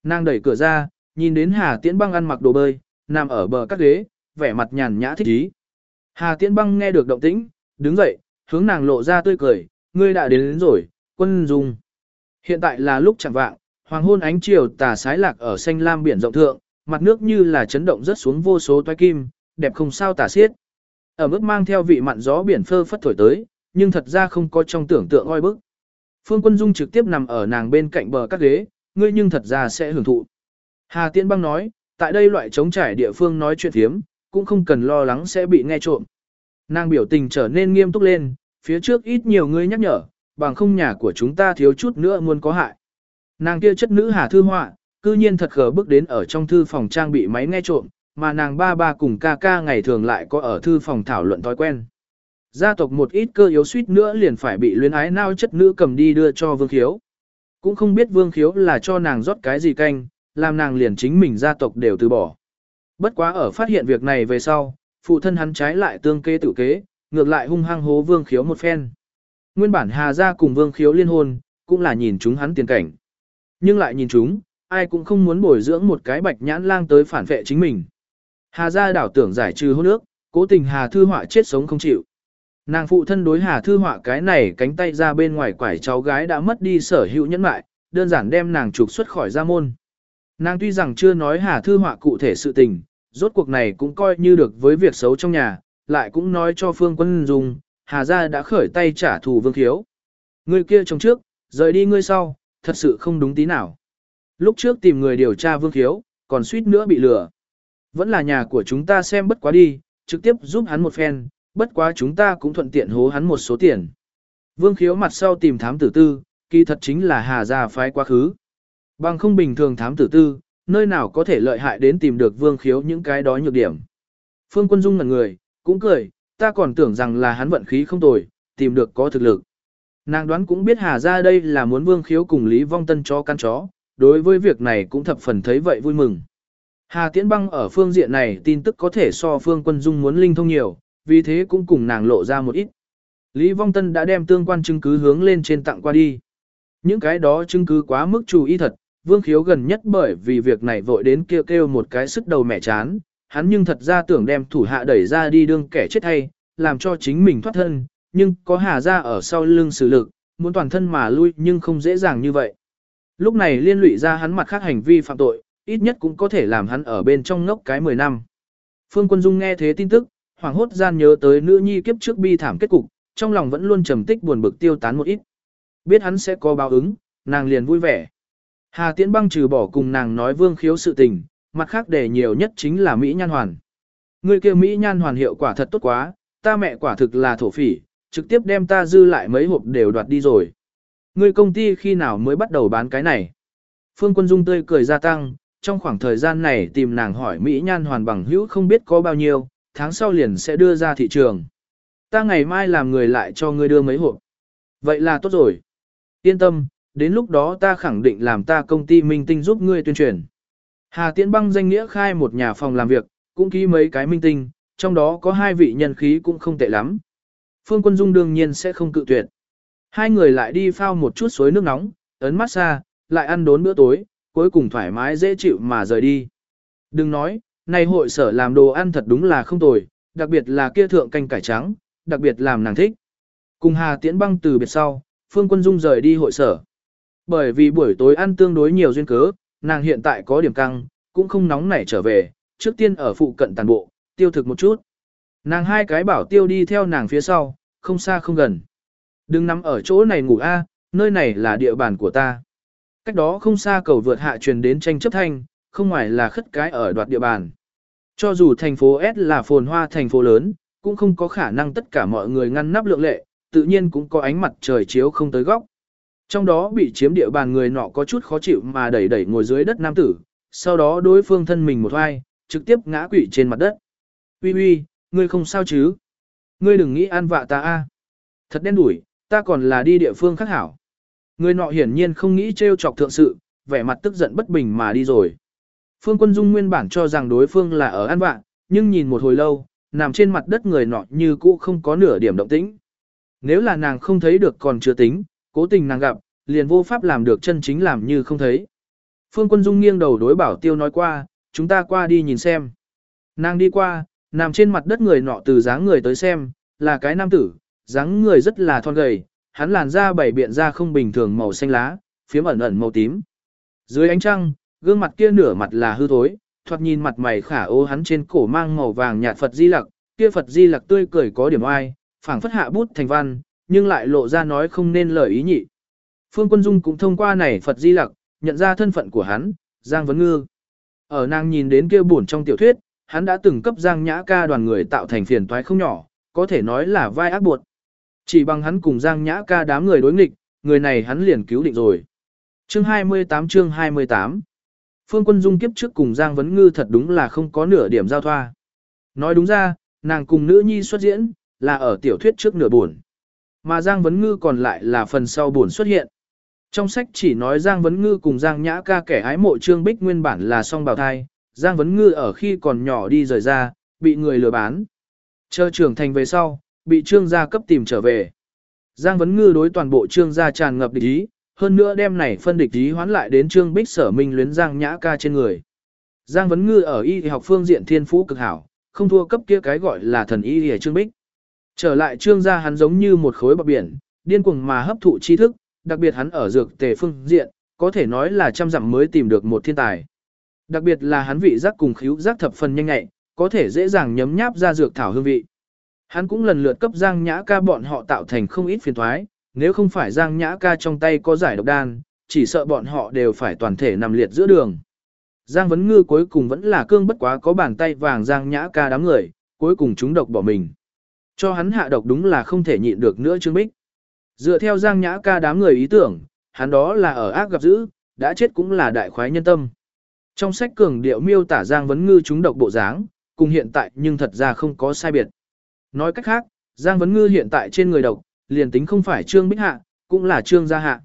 Nàng đẩy cửa ra, nhìn đến Hà Tiễn băng ăn mặc đồ bơi, nằm ở bờ các ghế, vẻ mặt nhàn nhã thích ý. Hà Tiễn băng nghe được động tĩnh, đứng dậy, hướng nàng lộ ra tươi cười, ngươi đã đến, đến rồi, quân dung. Hiện tại là lúc chẳng vạng, hoàng hôn ánh chiều tà sái lạc ở xanh lam biển rộng thượng, mặt nước như là chấn động rất xuống vô số toái kim, đẹp không sao tả xiết. Ở mức mang theo vị mặn gió biển phơ phất thổi tới, nhưng thật ra không có trong tưởng tượng oi bức. Phương Quân Dung trực tiếp nằm ở nàng bên cạnh bờ các ghế, ngươi nhưng thật ra sẽ hưởng thụ. Hà Tiễn băng nói, tại đây loại trống trải địa phương nói chuyện thiếm, cũng không cần lo lắng sẽ bị nghe trộm. Nàng biểu tình trở nên nghiêm túc lên, phía trước ít nhiều người nhắc nhở, bằng không nhà của chúng ta thiếu chút nữa muốn có hại. Nàng kia chất nữ hà thư họa, cư nhiên thật khờ bước đến ở trong thư phòng trang bị máy nghe trộm, mà nàng ba ba cùng ca ca ngày thường lại có ở thư phòng thảo luận thói quen. Gia tộc một ít cơ yếu suýt nữa liền phải bị luyến ái nao chất nữ cầm đi đưa cho vương khiếu. Cũng không biết vương khiếu là cho nàng rót cái gì canh, làm nàng liền chính mình gia tộc đều từ bỏ. Bất quá ở phát hiện việc này về sau, phụ thân hắn trái lại tương kế tự kế, ngược lại hung hăng hố vương khiếu một phen. Nguyên bản Hà gia cùng vương khiếu liên hôn, cũng là nhìn chúng hắn tiền cảnh. Nhưng lại nhìn chúng, ai cũng không muốn bồi dưỡng một cái bạch nhãn lang tới phản vệ chính mình. Hà gia đảo tưởng giải trừ hôn ước, cố tình Hà Thư Họa chết sống không chịu. Nàng phụ thân đối Hà Thư Họa cái này cánh tay ra bên ngoài quải cháu gái đã mất đi sở hữu nhẫn mại, đơn giản đem nàng trục xuất khỏi gia môn. Nàng tuy rằng chưa nói Hà Thư Họa cụ thể sự tình, rốt cuộc này cũng coi như được với việc xấu trong nhà, lại cũng nói cho Phương Quân Dung, Hà gia đã khởi tay trả thù Vương Khiếu. Người kia trong trước, rời đi ngươi sau, thật sự không đúng tí nào. Lúc trước tìm người điều tra Vương Khiếu, còn suýt nữa bị lừa. Vẫn là nhà của chúng ta xem bất quá đi, trực tiếp giúp hắn một phen, bất quá chúng ta cũng thuận tiện hố hắn một số tiền. Vương Khiếu mặt sau tìm thám tử tư, kỳ thật chính là Hà gia phái quá khứ. Bằng không bình thường thám tử tư, nơi nào có thể lợi hại đến tìm được vương khiếu những cái đó nhược điểm. Phương Quân Dung ngẩn người, cũng cười, ta còn tưởng rằng là hắn vận khí không tồi, tìm được có thực lực. Nàng đoán cũng biết Hà ra đây là muốn Vương Khiếu cùng Lý Vong Tân cho căn chó, đối với việc này cũng thập phần thấy vậy vui mừng. Hà Tiễn Băng ở phương diện này tin tức có thể so Phương Quân Dung muốn linh thông nhiều, vì thế cũng cùng nàng lộ ra một ít. Lý Vong Tân đã đem tương quan chứng cứ hướng lên trên tặng qua đi. Những cái đó chứng cứ quá mức chú ý thật, Vương Khiếu gần nhất bởi vì việc này vội đến kêu kêu một cái sức đầu mẹ chán, hắn nhưng thật ra tưởng đem thủ hạ đẩy ra đi đương kẻ chết hay, làm cho chính mình thoát thân, nhưng có hà ra ở sau lưng xử lực, muốn toàn thân mà lui nhưng không dễ dàng như vậy. Lúc này liên lụy ra hắn mặt khác hành vi phạm tội, ít nhất cũng có thể làm hắn ở bên trong ngốc cái 10 năm. Phương Quân Dung nghe thế tin tức, hoảng hốt gian nhớ tới nữ nhi kiếp trước bi thảm kết cục, trong lòng vẫn luôn trầm tích buồn bực tiêu tán một ít. Biết hắn sẽ có báo ứng, nàng liền vui vẻ. Hà Tiễn băng trừ bỏ cùng nàng nói vương khiếu sự tình, mặt khác để nhiều nhất chính là Mỹ Nhan Hoàn. Người kia Mỹ Nhan Hoàn hiệu quả thật tốt quá, ta mẹ quả thực là thổ phỉ, trực tiếp đem ta dư lại mấy hộp đều đoạt đi rồi. Người công ty khi nào mới bắt đầu bán cái này? Phương Quân Dung tươi cười gia tăng, trong khoảng thời gian này tìm nàng hỏi Mỹ Nhan Hoàn bằng hữu không biết có bao nhiêu, tháng sau liền sẽ đưa ra thị trường. Ta ngày mai làm người lại cho ngươi đưa mấy hộp. Vậy là tốt rồi. Yên tâm, đến lúc đó ta khẳng định làm ta công ty minh tinh giúp ngươi tuyên truyền. Hà Tiễn Băng danh nghĩa khai một nhà phòng làm việc, cũng ký mấy cái minh tinh, trong đó có hai vị nhân khí cũng không tệ lắm. Phương Quân Dung đương nhiên sẽ không cự tuyệt. Hai người lại đi phao một chút suối nước nóng, ấn massage, lại ăn đốn bữa tối, cuối cùng thoải mái dễ chịu mà rời đi. Đừng nói, này hội sở làm đồ ăn thật đúng là không tồi, đặc biệt là kia thượng canh cải trắng, đặc biệt làm nàng thích. Cùng Hà Tiễn băng từ biệt sau, Phương Quân Dung rời đi hội sở. Bởi vì buổi tối ăn tương đối nhiều duyên cớ, nàng hiện tại có điểm căng, cũng không nóng nảy trở về, trước tiên ở phụ cận tàn bộ, tiêu thực một chút. Nàng hai cái bảo tiêu đi theo nàng phía sau, không xa không gần. Đừng nằm ở chỗ này ngủ a, nơi này là địa bàn của ta. Cách đó không xa cầu vượt hạ truyền đến tranh chấp thanh, không ngoài là khất cái ở đoạt địa bàn. Cho dù thành phố S là phồn hoa thành phố lớn, cũng không có khả năng tất cả mọi người ngăn nắp lượng lệ, tự nhiên cũng có ánh mặt trời chiếu không tới góc. Trong đó bị chiếm địa bàn người nọ có chút khó chịu mà đẩy đẩy ngồi dưới đất nam tử, sau đó đối phương thân mình một hoai, trực tiếp ngã quỵ trên mặt đất. Uy uy, ngươi không sao chứ? Ngươi đừng nghĩ an vạ ta a. Thật đen đủi, ta còn là đi địa phương khác hảo. Người nọ hiển nhiên không nghĩ trêu chọc thượng sự, vẻ mặt tức giận bất bình mà đi rồi. Phương Quân Dung nguyên bản cho rằng đối phương là ở an vạ, nhưng nhìn một hồi lâu, nằm trên mặt đất người nọ như cũ không có nửa điểm động tĩnh. Nếu là nàng không thấy được còn chưa tính, cố tình nàng gặp, liền vô pháp làm được chân chính làm như không thấy. Phương Quân Dung nghiêng đầu đối bảo tiêu nói qua, chúng ta qua đi nhìn xem. Nàng đi qua, nằm trên mặt đất người nọ từ dáng người tới xem, là cái nam tử, dáng người rất là thon gầy, hắn làn da bảy biện da không bình thường màu xanh lá, phiếm ẩn ẩn màu tím. Dưới ánh trăng, gương mặt kia nửa mặt là hư thối, thoạt nhìn mặt mày khả ô hắn trên cổ mang màu vàng nhạt Phật Di Lặc, kia Phật Di Lặc tươi cười có điểm oai, phảng phất hạ bút thành văn, nhưng lại lộ ra nói không nên lời ý nhị. Phương Quân Dung cũng thông qua này Phật Di Lặc, nhận ra thân phận của hắn, Giang Vấn Ngư. Ở nàng nhìn đến kia buồn trong tiểu thuyết, hắn đã từng cấp Giang Nhã ca đoàn người tạo thành phiền toái không nhỏ, có thể nói là vai ác buộc. Chỉ bằng hắn cùng Giang Nhã ca đám người đối nghịch, người này hắn liền cứu định rồi. Chương 28 chương 28 Phương Quân Dung kiếp trước cùng Giang Vấn Ngư thật đúng là không có nửa điểm giao thoa. Nói đúng ra, nàng cùng nữ nhi xuất diễn, là ở tiểu thuyết trước nửa buồn. Mà Giang Vấn Ngư còn lại là phần sau buồn xuất hiện. Trong sách chỉ nói Giang Vấn Ngư cùng Giang Nhã ca kẻ ái mộ Trương Bích nguyên bản là song bào thai, Giang Vấn Ngư ở khi còn nhỏ đi rời ra, bị người lừa bán. Chờ trưởng thành về sau, bị Trương gia cấp tìm trở về. Giang Vấn Ngư đối toàn bộ Trương gia tràn ngập địch ý, hơn nữa đem này phân địch ý hoán lại đến Trương Bích sở minh luyến Giang Nhã ca trên người. Giang Vấn Ngư ở y học phương diện thiên phú cực hảo, không thua cấp kia cái gọi là thần y hề Trương Bích. Trở lại Trương gia hắn giống như một khối bọc biển, điên cuồng mà hấp thụ tri thức, đặc biệt hắn ở dược tề phương diện, có thể nói là trăm dặm mới tìm được một thiên tài. Đặc biệt là hắn vị giác cùng khíu giác thập phần nhanh nhạy, có thể dễ dàng nhấm nháp ra dược thảo hương vị. Hắn cũng lần lượt cấp Giang Nhã ca bọn họ tạo thành không ít phiền thoái, nếu không phải Giang Nhã ca trong tay có giải độc đan, chỉ sợ bọn họ đều phải toàn thể nằm liệt giữa đường. Giang Vấn Ngư cuối cùng vẫn là cương bất quá có bàn tay vàng Giang Nhã ca đám người, cuối cùng chúng độc bỏ mình. Cho hắn hạ độc đúng là không thể nhịn được nữa Trương Bích. Dựa theo Giang Nhã ca đám người ý tưởng, hắn đó là ở ác gặp dữ, đã chết cũng là đại khoái nhân tâm. Trong sách cường điệu miêu tả Giang Vấn Ngư chúng độc bộ dáng, cùng hiện tại nhưng thật ra không có sai biệt. Nói cách khác, Giang Vấn Ngư hiện tại trên người độc, liền tính không phải Trương Bích Hạ, cũng là Trương Gia Hạ.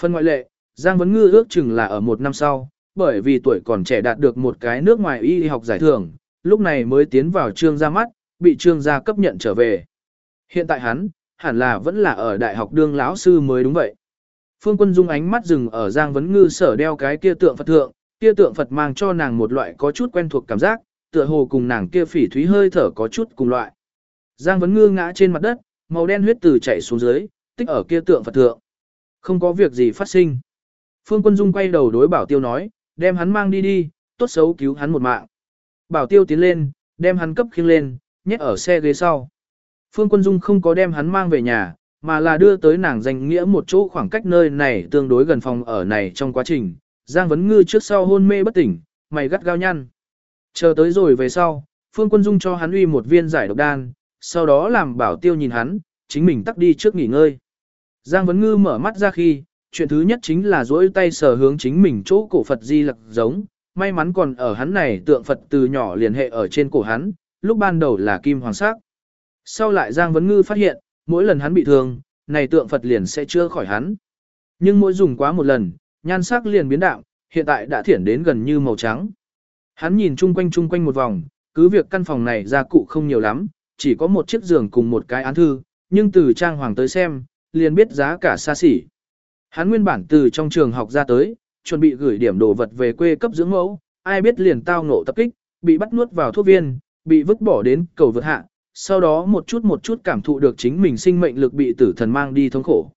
Phần ngoại lệ, Giang Vấn Ngư ước chừng là ở một năm sau, bởi vì tuổi còn trẻ đạt được một cái nước ngoài y học giải thưởng, lúc này mới tiến vào Trương Gia mắt, bị Trương Gia cấp nhận trở về. Hiện tại hắn, hẳn là vẫn là ở đại học đương lão sư mới đúng vậy. Phương Quân Dung ánh mắt dừng ở Giang Vấn Ngư sở đeo cái kia tượng Phật thượng, kia tượng Phật mang cho nàng một loại có chút quen thuộc cảm giác, tựa hồ cùng nàng kia phỉ thúy hơi thở có chút cùng loại. Giang Vấn Ngư ngã trên mặt đất, màu đen huyết từ chảy xuống dưới, tích ở kia tượng Phật thượng. Không có việc gì phát sinh. Phương Quân Dung quay đầu đối Bảo Tiêu nói, đem hắn mang đi đi, tốt xấu cứu hắn một mạng. Bảo Tiêu tiến lên, đem hắn cấp khiêng lên, nhét ở xe ghế sau. Phương Quân Dung không có đem hắn mang về nhà, mà là đưa tới nàng danh nghĩa một chỗ khoảng cách nơi này tương đối gần phòng ở này trong quá trình. Giang Vấn Ngư trước sau hôn mê bất tỉnh, mày gắt gao nhăn. Chờ tới rồi về sau, Phương Quân Dung cho hắn uy một viên giải độc đan, sau đó làm bảo tiêu nhìn hắn, chính mình tắt đi trước nghỉ ngơi. Giang Vấn Ngư mở mắt ra khi, chuyện thứ nhất chính là duỗi tay sờ hướng chính mình chỗ cổ Phật Di Lặc giống, may mắn còn ở hắn này tượng Phật từ nhỏ liền hệ ở trên cổ hắn, lúc ban đầu là kim hoàng sắc. Sau lại Giang Vấn Ngư phát hiện, mỗi lần hắn bị thương, này tượng Phật liền sẽ chưa khỏi hắn. Nhưng mỗi dùng quá một lần, nhan sắc liền biến đạo, hiện tại đã thiển đến gần như màu trắng. Hắn nhìn chung quanh chung quanh một vòng, cứ việc căn phòng này gia cụ không nhiều lắm, chỉ có một chiếc giường cùng một cái án thư, nhưng từ trang hoàng tới xem, liền biết giá cả xa xỉ. Hắn nguyên bản từ trong trường học ra tới, chuẩn bị gửi điểm đồ vật về quê cấp dưỡng mẫu, ai biết liền tao ngộ tập kích, bị bắt nuốt vào thuốc viên, bị vứt bỏ đến cầu vượt hạ, sau đó một chút một chút cảm thụ được chính mình sinh mệnh lực bị tử thần mang đi thống khổ.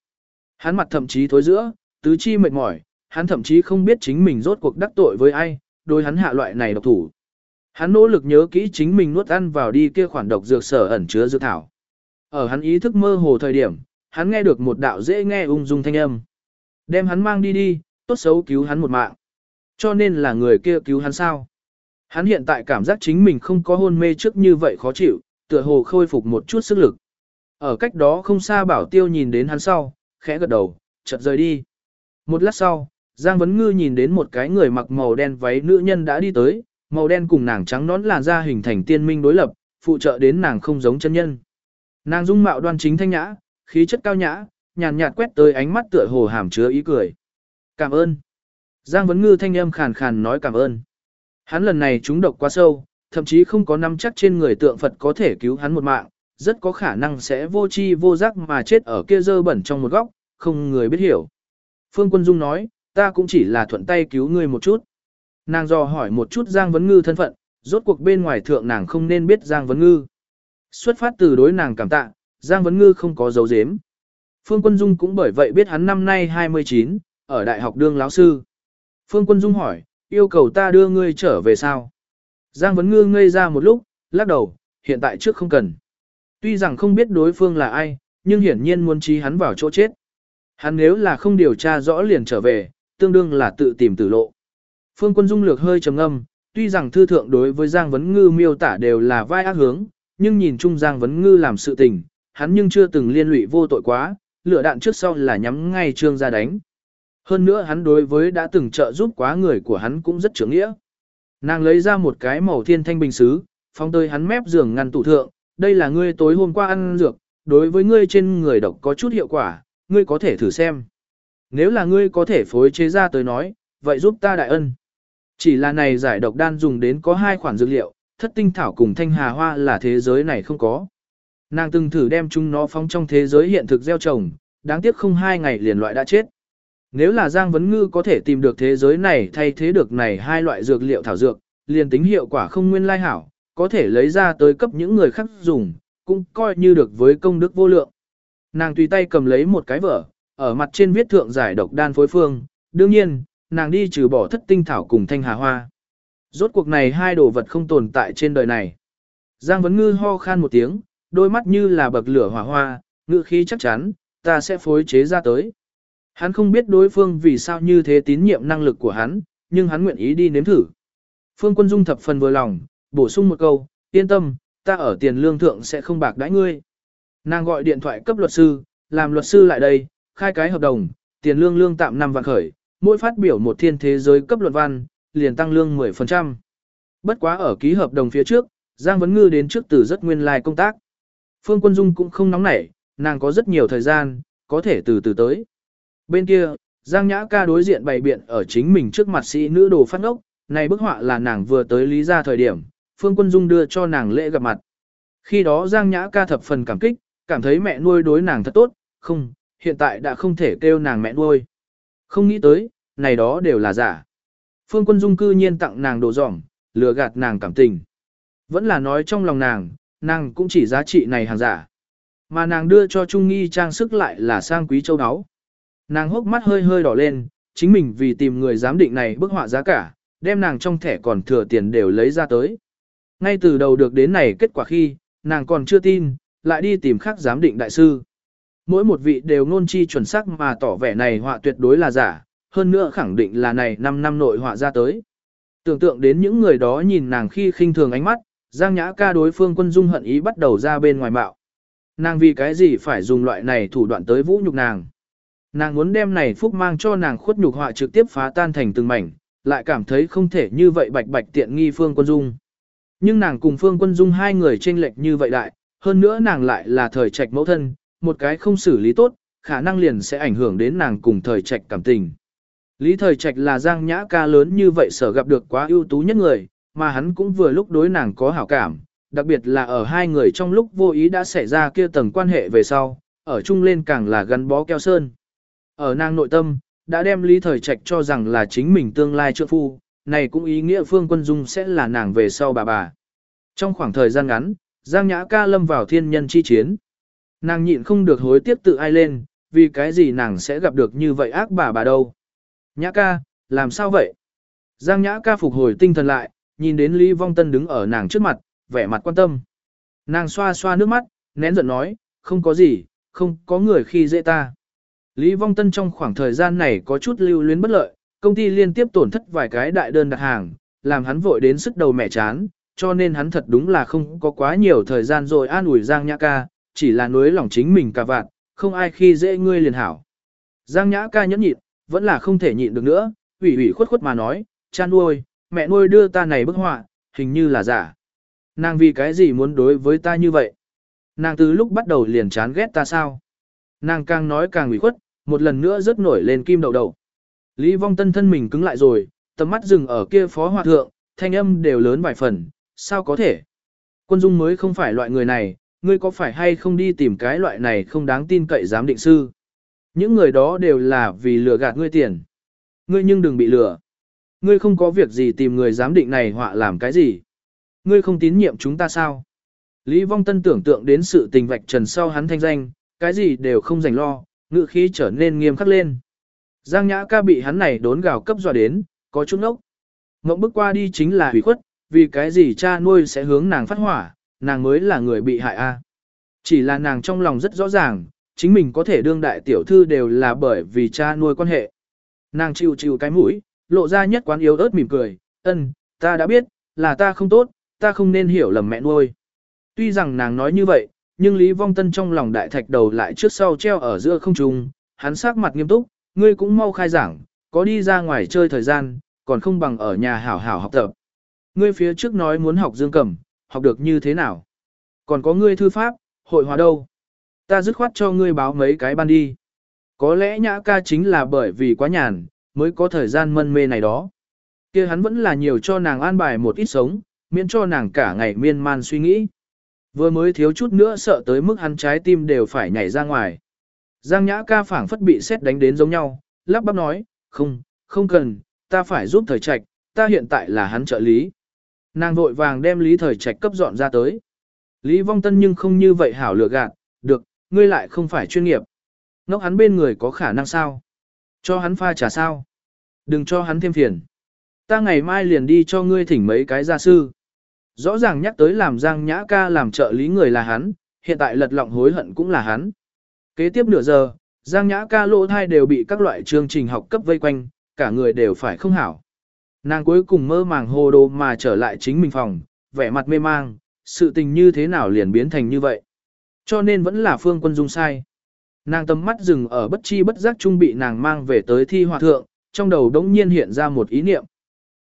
Hắn mặt thậm chí thối giữa, tứ chi mệt mỏi, hắn thậm chí không biết chính mình rốt cuộc đắc tội với ai, đối hắn hạ loại này độc thủ. Hắn nỗ lực nhớ kỹ chính mình nuốt ăn vào đi kia khoản độc dược sở ẩn chứa dược thảo. Ở hắn ý thức mơ hồ thời điểm, hắn nghe được một đạo dễ nghe ung dung thanh âm. Đem hắn mang đi đi, tốt xấu cứu hắn một mạng. Cho nên là người kia cứu hắn sao. Hắn hiện tại cảm giác chính mình không có hôn mê trước như vậy khó chịu, tựa hồ khôi phục một chút sức lực. Ở cách đó không xa bảo tiêu nhìn đến hắn sau, khẽ gật đầu, chợt rời đi. Một lát sau, Giang Vấn Ngư nhìn đến một cái người mặc màu đen váy nữ nhân đã đi tới, màu đen cùng nàng trắng nón làn da hình thành tiên minh đối lập, phụ trợ đến nàng không giống chân nhân. Nàng dung mạo đoan chính thanh nhã, khí chất cao nhã, nhàn nhạt quét tới ánh mắt tựa hồ hàm chứa ý cười. Cảm ơn. Giang Vấn Ngư thanh âm khàn khàn nói cảm ơn. Hắn lần này trúng độc quá sâu, thậm chí không có nắm chắc trên người tượng Phật có thể cứu hắn một mạng, rất có khả năng sẽ vô chi vô giác mà chết ở kia dơ bẩn trong một góc, không người biết hiểu. Phương Quân Dung nói, ta cũng chỉ là thuận tay cứu ngươi một chút. Nàng dò hỏi một chút Giang Vấn Ngư thân phận, rốt cuộc bên ngoài thượng nàng không nên biết Giang Vấn Ngư. Xuất phát từ đối nàng cảm tạ, Giang Vấn Ngư không có dấu dếm. Phương Quân Dung cũng bởi vậy biết hắn năm nay 29, ở Đại học Đương láo sư. Phương Quân Dung hỏi, yêu cầu ta đưa ngươi trở về sao? Giang Vấn Ngư ngây ra một lúc, lắc đầu, hiện tại trước không cần. Tuy rằng không biết đối phương là ai, nhưng hiển nhiên muốn trí hắn vào chỗ chết. Hắn nếu là không điều tra rõ liền trở về, tương đương là tự tìm tử lộ. Phương Quân Dung lược hơi trầm ngâm, tuy rằng thư thượng đối với Giang Vấn Ngư miêu tả đều là vai ác hướng, nhưng nhìn chung Giang Vấn Ngư làm sự tình, hắn nhưng chưa từng liên lụy vô tội quá, lửa đạn trước sau là nhắm ngay trương ra đánh. Hơn nữa hắn đối với đã từng trợ giúp quá người của hắn cũng rất trưởng nghĩa. Nàng lấy ra một cái màu thiên thanh bình xứ, phong tới hắn mép giường ngăn tủ thượng, đây là ngươi tối hôm qua ăn dược, đối với ngươi trên người độc có chút hiệu quả, ngươi có thể thử xem. Nếu là ngươi có thể phối chế ra tới nói, vậy giúp ta đại ân. Chỉ là này giải độc đan dùng đến có hai khoản dược liệu, thất tinh thảo cùng thanh hà hoa là thế giới này không có. Nàng từng thử đem chúng nó phóng trong thế giới hiện thực gieo trồng, đáng tiếc không hai ngày liền loại đã chết. Nếu là Giang Vấn Ngư có thể tìm được thế giới này thay thế được này hai loại dược liệu thảo dược, liền tính hiệu quả không nguyên lai hảo, có thể lấy ra tới cấp những người khác dùng, cũng coi như được với công đức vô lượng. Nàng tùy tay cầm lấy một cái vở, ở mặt trên viết thượng giải độc đan phối phương, đương nhiên, nàng đi trừ bỏ thất tinh thảo cùng thanh hà hoa. Rốt cuộc này hai đồ vật không tồn tại trên đời này. Giang Vấn Ngư ho khan một tiếng, đôi mắt như là bậc lửa hỏa hoa, ngự khí chắc chắn, ta sẽ phối chế ra tới. Hắn không biết đối phương vì sao như thế tín nhiệm năng lực của hắn, nhưng hắn nguyện ý đi nếm thử. Phương Quân Dung thập phần vừa lòng, bổ sung một câu, yên tâm, ta ở tiền lương thượng sẽ không bạc đãi ngươi. Nàng gọi điện thoại cấp luật sư, làm luật sư lại đây, khai cái hợp đồng, tiền lương lương tạm năm vạn khởi, mỗi phát biểu một thiên thế giới cấp luật văn, liền tăng lương 10%. Bất quá ở ký hợp đồng phía trước, Giang Vấn Ngư đến trước từ rất nguyên lai công tác. Phương Quân Dung cũng không nóng nảy, Nàng có rất nhiều thời gian, có thể từ từ tới. Bên kia, Giang Nhã ca đối diện bày biện ở chính mình trước mặt sĩ nữ đồ phát ngốc, này bức họa là nàng vừa tới lý ra thời điểm, Phương Quân Dung đưa cho nàng lễ gặp mặt. Khi đó Giang Nhã ca thập phần cảm kích, cảm thấy mẹ nuôi đối nàng thật tốt, không, hiện tại đã không thể kêu nàng mẹ nuôi. Không nghĩ tới, này đó đều là giả. Phương Quân Dung cư nhiên tặng nàng đồ dỏng, lừa gạt nàng cảm tình. Vẫn là nói trong lòng nàng, nàng cũng chỉ giá trị này hàng giả. Mà nàng đưa cho Trung Nghi trang sức lại là sang quý châu áo. Nàng hốc mắt hơi hơi đỏ lên, chính mình vì tìm người giám định này bức họa giá cả, đem nàng trong thẻ còn thừa tiền đều lấy ra tới. Ngay từ đầu được đến này kết quả khi, nàng còn chưa tin, lại đi tìm khác giám định đại sư. Mỗi một vị đều ngôn chi chuẩn xác mà tỏ vẻ này họa tuyệt đối là giả, hơn nữa khẳng định là này 5 năm nội họa ra tới. Tưởng tượng đến những người đó nhìn nàng khi khinh thường ánh mắt, Giang Nhã ca đối phương quân dung hận ý bắt đầu ra bên ngoài mạo. Nàng vì cái gì phải dùng loại này thủ đoạn tới vũ nhục nàng. Nàng muốn đem này phúc mang cho nàng khuất nhục họa trực tiếp phá tan thành từng mảnh, lại cảm thấy không thể như vậy bạch bạch tiện nghi phương quân dung. Nhưng nàng cùng phương quân dung hai người chênh lệch như vậy đại, hơn nữa nàng lại là thời trạch mẫu thân, một cái không xử lý tốt, khả năng liền sẽ ảnh hưởng đến nàng cùng thời trạch cảm tình. Lý thời trạch là giang nhã ca lớn như vậy sở gặp được quá ưu tú nhất người, mà hắn cũng vừa lúc đối nàng có hảo cảm, đặc biệt là ở hai người trong lúc vô ý đã xảy ra kia tầng quan hệ về sau, ở chung lên càng là gắn bó keo sơn. Ở nàng nội tâm, đã đem Lý Thời Trạch cho rằng là chính mình tương lai trượng phu, này cũng ý nghĩa Phương Quân Dung sẽ là nàng về sau bà bà. Trong khoảng thời gian ngắn, Giang Nhã ca lâm vào thiên nhân chi chiến. Nàng nhịn không được hối tiếc tự ai lên, vì cái gì nàng sẽ gặp được như vậy ác bà bà đâu. Nhã ca, làm sao vậy? Giang Nhã ca phục hồi tinh thần lại, nhìn đến Lý Vong Tân đứng ở nàng trước mặt, vẻ mặt quan tâm. Nàng xoa xoa nước mắt, nén giận nói, không có gì, không có người khi dễ ta. Lý Vong Tân trong khoảng thời gian này có chút lưu luyến bất lợi, công ty liên tiếp tổn thất vài cái đại đơn đặt hàng, làm hắn vội đến sức đầu mẹ chán, cho nên hắn thật đúng là không có quá nhiều thời gian rồi an ủi Giang Nhã ca, chỉ là nuối lòng chính mình cả vạn, không ai khi dễ ngươi liền hảo. Giang Nhã ca nhẫn nhịn, vẫn là không thể nhịn được nữa, ủy ủy khuất khuất mà nói, cha nuôi, mẹ nuôi đưa ta này bức họa, hình như là giả. Nàng vì cái gì muốn đối với ta như vậy? Nàng từ lúc bắt đầu liền chán ghét ta sao? Nàng càng nói càng ủy khuất, một lần nữa rớt nổi lên kim đầu đầu. Lý vong tân thân mình cứng lại rồi, tầm mắt dừng ở kia phó hòa thượng, thanh âm đều lớn vài phần, sao có thể? Quân dung mới không phải loại người này, ngươi có phải hay không đi tìm cái loại này không đáng tin cậy giám định sư? Những người đó đều là vì lừa gạt ngươi tiền. Ngươi nhưng đừng bị lừa. Ngươi không có việc gì tìm người giám định này họa làm cái gì. Ngươi không tín nhiệm chúng ta sao? Lý Vong Tân tưởng tượng đến sự tình vạch trần sau hắn thanh danh, cái gì đều không dành lo, ngự khí trở nên nghiêm khắc lên. Giang Nhã ca bị hắn này đốn gào cấp dọa đến, có chút ngốc. Ngộng bước qua đi chính là hủy khuất, vì cái gì cha nuôi sẽ hướng nàng phát hỏa, nàng mới là người bị hại a. Chỉ là nàng trong lòng rất rõ ràng, chính mình có thể đương đại tiểu thư đều là bởi vì cha nuôi quan hệ. Nàng chịu chịu cái mũi, lộ ra nhất quán yếu ớt mỉm cười, ân, ta đã biết, là ta không tốt, ta không nên hiểu lầm mẹ nuôi. Tuy rằng nàng nói như vậy, nhưng Lý Vong Tân trong lòng đại thạch đầu lại trước sau treo ở giữa không trung, hắn sắc mặt nghiêm túc, ngươi cũng mau khai giảng, có đi ra ngoài chơi thời gian, còn không bằng ở nhà hảo hảo học tập. Ngươi phía trước nói muốn học dương cầm, học được như thế nào? Còn có ngươi thư pháp, hội hòa đâu? Ta dứt khoát cho ngươi báo mấy cái ban đi. Có lẽ nhã ca chính là bởi vì quá nhàn, mới có thời gian mân mê này đó. kia hắn vẫn là nhiều cho nàng an bài một ít sống, miễn cho nàng cả ngày miên man suy nghĩ. Vừa mới thiếu chút nữa sợ tới mức hắn trái tim đều phải nhảy ra ngoài. Giang nhã ca phảng phất bị xét đánh đến giống nhau, lắp bắp nói, không, không cần, ta phải giúp thời trạch, ta hiện tại là hắn trợ lý. Nàng vội vàng đem lý thời trạch cấp dọn ra tới. Lý vong tân nhưng không như vậy hảo lựa gạt, được, ngươi lại không phải chuyên nghiệp. Ngốc hắn bên người có khả năng sao? Cho hắn pha trà sao? Đừng cho hắn thêm phiền. Ta ngày mai liền đi cho ngươi thỉnh mấy cái gia sư. Rõ ràng nhắc tới làm Giang Nhã ca làm trợ lý người là hắn, hiện tại lật lọng hối hận cũng là hắn. Kế tiếp nửa giờ, Giang Nhã ca lỗ thai đều bị các loại chương trình học cấp vây quanh, cả người đều phải không hảo. Nàng cuối cùng mơ màng hồ đồ mà trở lại chính mình phòng, vẻ mặt mê mang, sự tình như thế nào liền biến thành như vậy. Cho nên vẫn là phương quân dung sai. Nàng tầm mắt dừng ở bất chi bất giác trung bị nàng mang về tới thi hòa thượng, trong đầu đống nhiên hiện ra một ý niệm.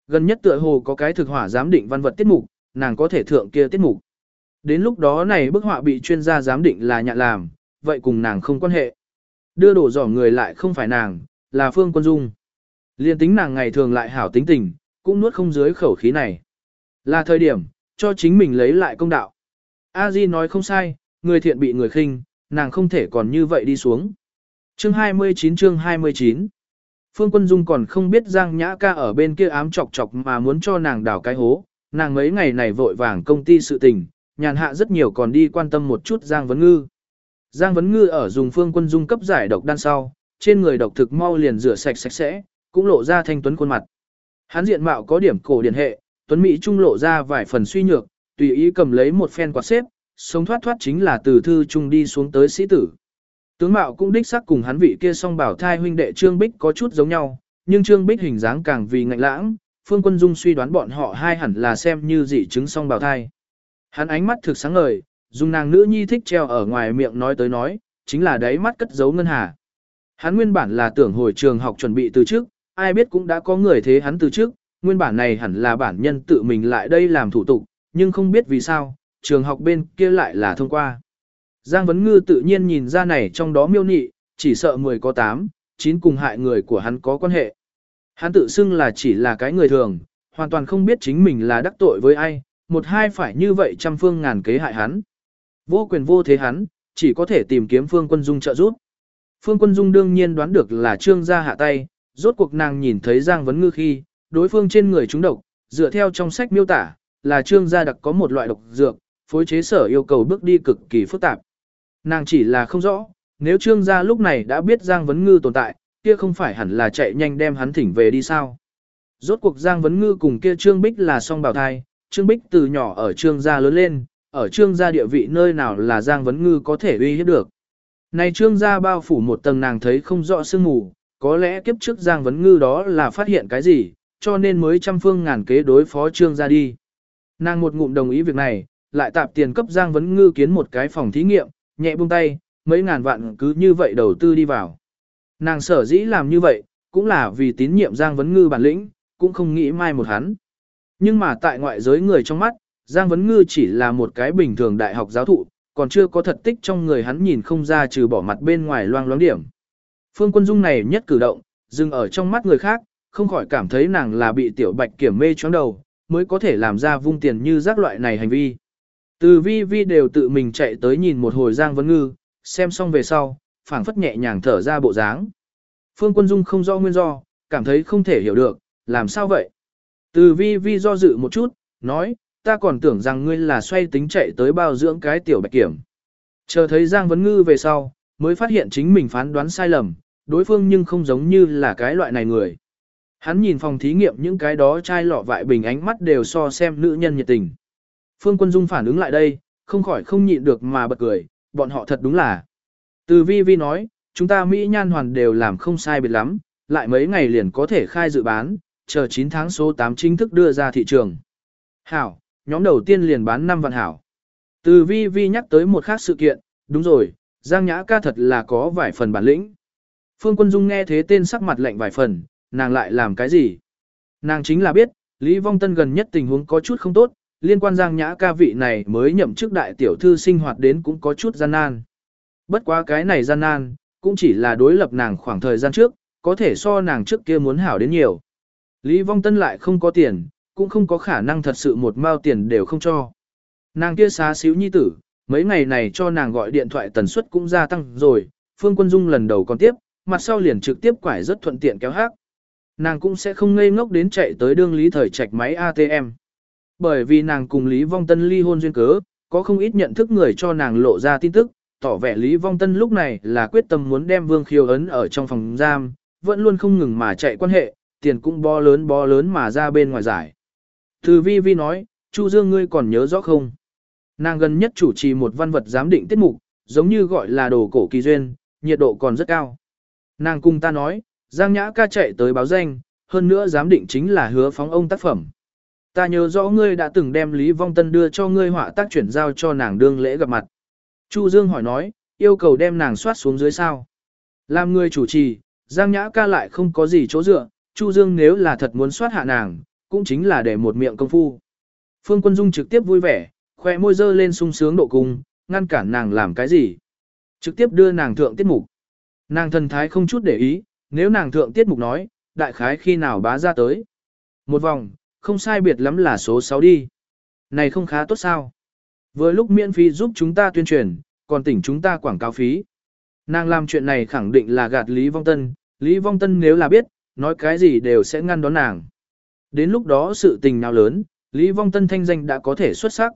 Gần nhất tựa hồ có cái thực hỏa giám định văn vật tiết mục, nàng có thể thượng kia tiết mục. Đến lúc đó này bức họa bị chuyên gia giám định là nhạn làm, vậy cùng nàng không quan hệ. Đưa đổ giỏ người lại không phải nàng, là Phương Quân Dung. Liên tính nàng ngày thường lại hảo tính tình, cũng nuốt không dưới khẩu khí này. Là thời điểm, cho chính mình lấy lại công đạo. A Di nói không sai, người thiện bị người khinh, nàng không thể còn như vậy đi xuống. Chương 29 chương 29 Phương Quân Dung còn không biết Giang Nhã ca ở bên kia ám chọc chọc mà muốn cho nàng đào cái hố, nàng mấy ngày này vội vàng công ty sự tình, nhàn hạ rất nhiều còn đi quan tâm một chút Giang Vấn Ngư. Giang Vấn Ngư ở dùng Phương Quân Dung cấp giải độc đan sau, trên người độc thực mau liền rửa sạch sạch sẽ, cũng lộ ra thanh tuấn khuôn mặt. Hắn diện mạo có điểm cổ điển hệ, tuấn mỹ trung lộ ra vài phần suy nhược, tùy ý cầm lấy một phen quạt xếp, sống thoát thoát chính là từ thư trung đi xuống tới sĩ tử. Tướng mạo cũng đích xác cùng hắn vị kia song bảo thai huynh đệ Trương Bích có chút giống nhau, nhưng Trương Bích hình dáng càng vì ngạnh lãng, Phương Quân Dung suy đoán bọn họ hai hẳn là xem như dị chứng song bào thai. Hắn ánh mắt thực sáng ngời, dùng nàng nữ nhi thích treo ở ngoài miệng nói tới nói, chính là đáy mắt cất giấu ngân hà. Hắn nguyên bản là tưởng hồi trường học chuẩn bị từ trước, ai biết cũng đã có người thế hắn từ trước, nguyên bản này hẳn là bản nhân tự mình lại đây làm thủ tục, nhưng không biết vì sao, trường học bên kia lại là thông qua. Giang Vấn Ngư tự nhiên nhìn ra này trong đó miêu nị, chỉ sợ 10 có 8, 9 cùng hại người của hắn có quan hệ. Hắn tự xưng là chỉ là cái người thường, hoàn toàn không biết chính mình là đắc tội với ai, một hai phải như vậy trăm phương ngàn kế hại hắn. Vô quyền vô thế hắn, chỉ có thể tìm kiếm Phương Quân Dung trợ giúp. Phương Quân Dung đương nhiên đoán được là trương gia hạ tay, rốt cuộc nàng nhìn thấy Giang Vấn Ngư khi, đối phương trên người chúng độc, dựa theo trong sách miêu tả, là trương gia đặc có một loại độc dược, phối chế sở yêu cầu bước đi cực kỳ phức tạp. Nàng chỉ là không rõ, nếu trương gia lúc này đã biết Giang Vấn Ngư tồn tại, kia không phải hẳn là chạy nhanh đem hắn thỉnh về đi sao. Rốt cuộc Giang Vấn Ngư cùng kia Trương Bích là song bào thai, Trương Bích từ nhỏ ở Trương gia lớn lên, ở Trương gia địa vị nơi nào là Giang Vấn Ngư có thể uy hiếp được. Này Trương gia bao phủ một tầng nàng thấy không rõ sương mù, có lẽ kiếp trước Giang Vấn Ngư đó là phát hiện cái gì, cho nên mới trăm phương ngàn kế đối phó Trương gia đi. Nàng một ngụm đồng ý việc này, lại tạp tiền cấp Giang Vấn Ngư kiến một cái phòng thí nghiệm, nhẹ buông tay, mấy ngàn vạn cứ như vậy đầu tư đi vào. Nàng sở dĩ làm như vậy, cũng là vì tín nhiệm Giang Vấn Ngư bản lĩnh, cũng không nghĩ mai một hắn. Nhưng mà tại ngoại giới người trong mắt, Giang Vấn Ngư chỉ là một cái bình thường đại học giáo thụ, còn chưa có thật tích trong người hắn nhìn không ra trừ bỏ mặt bên ngoài loang loáng điểm. Phương Quân Dung này nhất cử động, dừng ở trong mắt người khác, không khỏi cảm thấy nàng là bị tiểu bạch kiểm mê choáng đầu, mới có thể làm ra vung tiền như rác loại này hành vi. Từ vi vi đều tự mình chạy tới nhìn một hồi Giang Vấn Ngư, xem xong về sau, phảng phất nhẹ nhàng thở ra bộ dáng. Phương Quân Dung không do nguyên do, cảm thấy không thể hiểu được, làm sao vậy? Từ vi vi do dự một chút, nói, ta còn tưởng rằng ngươi là xoay tính chạy tới bao dưỡng cái tiểu bạch kiểm. Chờ thấy Giang Vấn Ngư về sau, mới phát hiện chính mình phán đoán sai lầm, đối phương nhưng không giống như là cái loại này người. Hắn nhìn phòng thí nghiệm những cái đó chai lọ vại bình ánh mắt đều so xem nữ nhân nhiệt tình. Phương Quân Dung phản ứng lại đây, không khỏi không nhịn được mà bật cười, bọn họ thật đúng là. Từ vi vi nói, chúng ta Mỹ nhan hoàn đều làm không sai biệt lắm, lại mấy ngày liền có thể khai dự bán, chờ 9 tháng số 8 chính thức đưa ra thị trường. Hảo, nhóm đầu tiên liền bán 5 vạn hảo. Từ vi vi nhắc tới một khác sự kiện, đúng rồi, Giang Nhã ca thật là có vài phần bản lĩnh. Phương Quân Dung nghe thế tên sắc mặt lạnh vài phần, nàng lại làm cái gì? Nàng chính là biết, Lý Vong Tân gần nhất tình huống có chút không tốt, liên quan Giang Nhã ca vị này mới nhậm chức đại tiểu thư sinh hoạt đến cũng có chút gian nan. Bất quá cái này gian nan, cũng chỉ là đối lập nàng khoảng thời gian trước, có thể so nàng trước kia muốn hảo đến nhiều. Lý Vong Tân lại không có tiền, cũng không có khả năng thật sự một mao tiền đều không cho. Nàng kia xá xíu nhi tử, mấy ngày này cho nàng gọi điện thoại tần suất cũng gia tăng rồi, Phương Quân Dung lần đầu còn tiếp, mặt sau liền trực tiếp quải rất thuận tiện kéo hát. Nàng cũng sẽ không ngây ngốc đến chạy tới đương lý thời trạch máy ATM. Bởi vì nàng cùng Lý Vong Tân ly hôn duyên cớ, có không ít nhận thức người cho nàng lộ ra tin tức, tỏ vẻ Lý Vong Tân lúc này là quyết tâm muốn đem Vương Khiêu ấn ở trong phòng giam, vẫn luôn không ngừng mà chạy quan hệ, tiền cũng bo lớn bo lớn mà ra bên ngoài giải. Từ vi vi nói, Chu Dương ngươi còn nhớ rõ không? Nàng gần nhất chủ trì một văn vật giám định tiết mục, giống như gọi là đồ cổ kỳ duyên, nhiệt độ còn rất cao. Nàng cùng ta nói, Giang Nhã ca chạy tới báo danh, hơn nữa giám định chính là hứa phóng ông tác phẩm. Ta nhớ rõ ngươi đã từng đem Lý Vong Tân đưa cho ngươi họa tác chuyển giao cho nàng đương lễ gặp mặt. Chu Dương hỏi nói, yêu cầu đem nàng soát xuống dưới sao. Làm người chủ trì, Giang Nhã ca lại không có gì chỗ dựa, Chu Dương nếu là thật muốn soát hạ nàng, cũng chính là để một miệng công phu. Phương Quân Dung trực tiếp vui vẻ, khoe môi dơ lên sung sướng độ cung, ngăn cản nàng làm cái gì. Trực tiếp đưa nàng thượng tiết mục. Nàng thần thái không chút để ý, nếu nàng thượng tiết mục nói, đại khái khi nào bá ra tới. Một vòng, không sai biệt lắm là số 6 đi. Này không khá tốt sao? Vừa lúc miễn phí giúp chúng ta tuyên truyền, còn tỉnh chúng ta quảng cáo phí. Nàng làm chuyện này khẳng định là gạt Lý Vong Tân, Lý Vong Tân nếu là biết, nói cái gì đều sẽ ngăn đón nàng. Đến lúc đó sự tình nào lớn, Lý Vong Tân thanh danh đã có thể xuất sắc.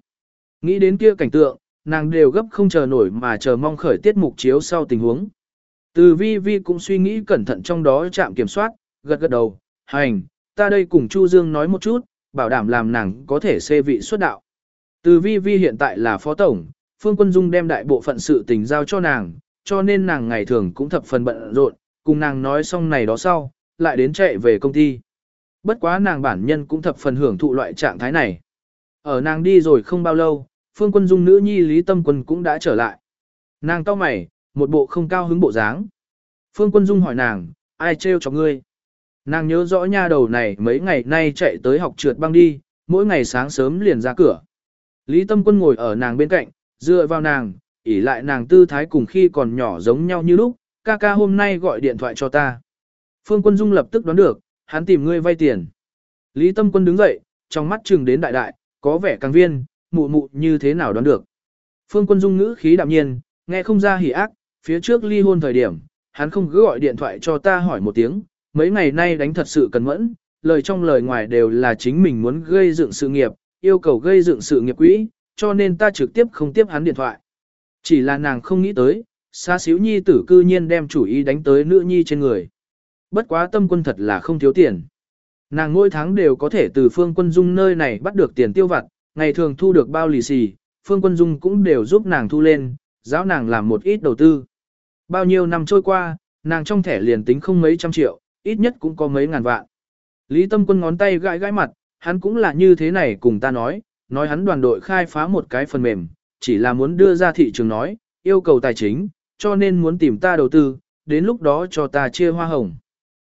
Nghĩ đến kia cảnh tượng, nàng đều gấp không chờ nổi mà chờ mong khởi tiết mục chiếu sau tình huống. Từ vi vi cũng suy nghĩ cẩn thận trong đó chạm kiểm soát, gật gật đầu, hành, ta đây cùng Chu Dương nói một chút, bảo đảm làm nàng có thể xê vị xuất đạo. Từ vi vi hiện tại là phó tổng, Phương Quân Dung đem đại bộ phận sự tình giao cho nàng, cho nên nàng ngày thường cũng thập phần bận rộn, cùng nàng nói xong này đó sau, lại đến chạy về công ty. Bất quá nàng bản nhân cũng thập phần hưởng thụ loại trạng thái này. Ở nàng đi rồi không bao lâu, Phương Quân Dung nữ nhi Lý Tâm Quân cũng đã trở lại. Nàng cao mày, một bộ không cao hứng bộ dáng. Phương Quân Dung hỏi nàng, ai trêu cho ngươi? Nàng nhớ rõ nha đầu này mấy ngày nay chạy tới học trượt băng đi, mỗi ngày sáng sớm liền ra cửa. Lý Tâm Quân ngồi ở nàng bên cạnh, dựa vào nàng, ỉ lại nàng tư thái cùng khi còn nhỏ giống nhau như lúc, ca ca hôm nay gọi điện thoại cho ta. Phương Quân Dung lập tức đoán được, hắn tìm ngươi vay tiền. Lý Tâm Quân đứng dậy, trong mắt trừng đến đại đại, có vẻ càng viên, mụ mụ như thế nào đoán được. Phương Quân Dung ngữ khí đạm nhiên, nghe không ra hỉ ác, phía trước ly hôn thời điểm, hắn không cứ gọi điện thoại cho ta hỏi một tiếng, mấy ngày nay đánh thật sự cần mẫn, lời trong lời ngoài đều là chính mình muốn gây dựng sự nghiệp, yêu cầu gây dựng sự nghiệp quỹ, cho nên ta trực tiếp không tiếp hắn điện thoại. Chỉ là nàng không nghĩ tới, xa xíu nhi tử cư nhiên đem chủ ý đánh tới nữ nhi trên người. Bất quá tâm quân thật là không thiếu tiền. Nàng mỗi tháng đều có thể từ phương quân dung nơi này bắt được tiền tiêu vặt, ngày thường thu được bao lì xì, phương quân dung cũng đều giúp nàng thu lên, giáo nàng làm một ít đầu tư. Bao nhiêu năm trôi qua, nàng trong thẻ liền tính không mấy trăm triệu, ít nhất cũng có mấy ngàn vạn. Lý tâm quân ngón tay gãi gãi mặt, hắn cũng là như thế này cùng ta nói, nói hắn đoàn đội khai phá một cái phần mềm, chỉ là muốn đưa ra thị trường nói, yêu cầu tài chính, cho nên muốn tìm ta đầu tư, đến lúc đó cho ta chia hoa hồng.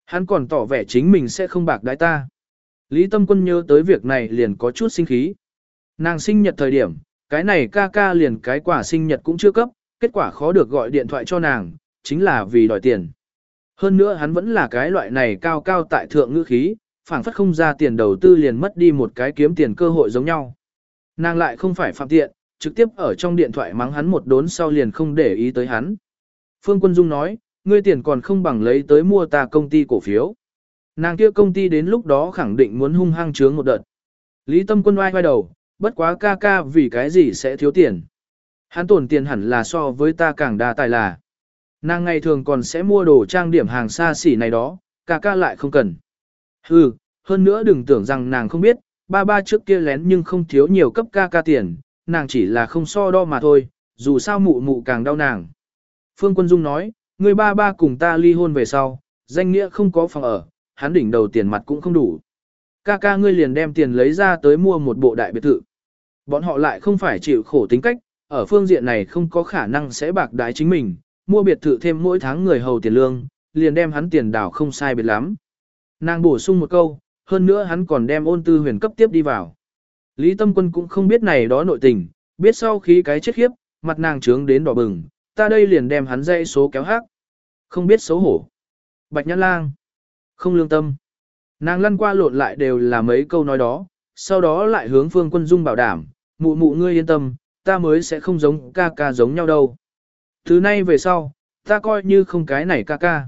Hắn còn tỏ vẻ chính mình sẽ không bạc đái ta. Lý Tâm Quân nhớ tới việc này liền có chút sinh khí. Nàng sinh nhật thời điểm, cái này ca ca liền cái quả sinh nhật cũng chưa cấp, kết quả khó được gọi điện thoại cho nàng, chính là vì đòi tiền. Hơn nữa hắn vẫn là cái loại này cao cao tại thượng ngữ khí, phảng phất không ra tiền đầu tư liền mất đi một cái kiếm tiền cơ hội giống nhau. Nàng lại không phải phạm tiện, trực tiếp ở trong điện thoại mắng hắn một đốn sau liền không để ý tới hắn. Phương Quân Dung nói, ngươi tiền còn không bằng lấy tới mua ta công ty cổ phiếu. Nàng kia công ty đến lúc đó khẳng định muốn hung hăng trướng một đợt. Lý Tâm Quân oai vai đầu, bất quá ca ca vì cái gì sẽ thiếu tiền. Hắn tổn tiền hẳn là so với ta càng đa tài là. Nàng ngày thường còn sẽ mua đồ trang điểm hàng xa xỉ này đó, ca ca lại không cần. Hừ, hơn nữa đừng tưởng rằng nàng không biết, ba ba trước kia lén nhưng không thiếu nhiều cấp ca ca tiền, nàng chỉ là không so đo mà thôi, dù sao mụ mụ càng đau nàng. Phương Quân Dung nói, người ba ba cùng ta ly hôn về sau, danh nghĩa không có phòng ở, hắn đỉnh đầu tiền mặt cũng không đủ. Ca ca ngươi liền đem tiền lấy ra tới mua một bộ đại biệt thự. Bọn họ lại không phải chịu khổ tính cách, ở phương diện này không có khả năng sẽ bạc đái chính mình, mua biệt thự thêm mỗi tháng người hầu tiền lương, liền đem hắn tiền đảo không sai biệt lắm. Nàng bổ sung một câu, hơn nữa hắn còn đem ôn tư huyền cấp tiếp đi vào. Lý Tâm Quân cũng không biết này đó nội tình, biết sau khi cái chết khiếp, mặt nàng trướng đến đỏ bừng, ta đây liền đem hắn dây số kéo hát. Không biết xấu hổ. Bạch Nhãn Lang. Không lương tâm. Nàng lăn qua lộn lại đều là mấy câu nói đó, sau đó lại hướng Phương Quân Dung bảo đảm, mụ mụ ngươi yên tâm, ta mới sẽ không giống ca ca giống nhau đâu. Thứ nay về sau, ta coi như không cái này ca ca.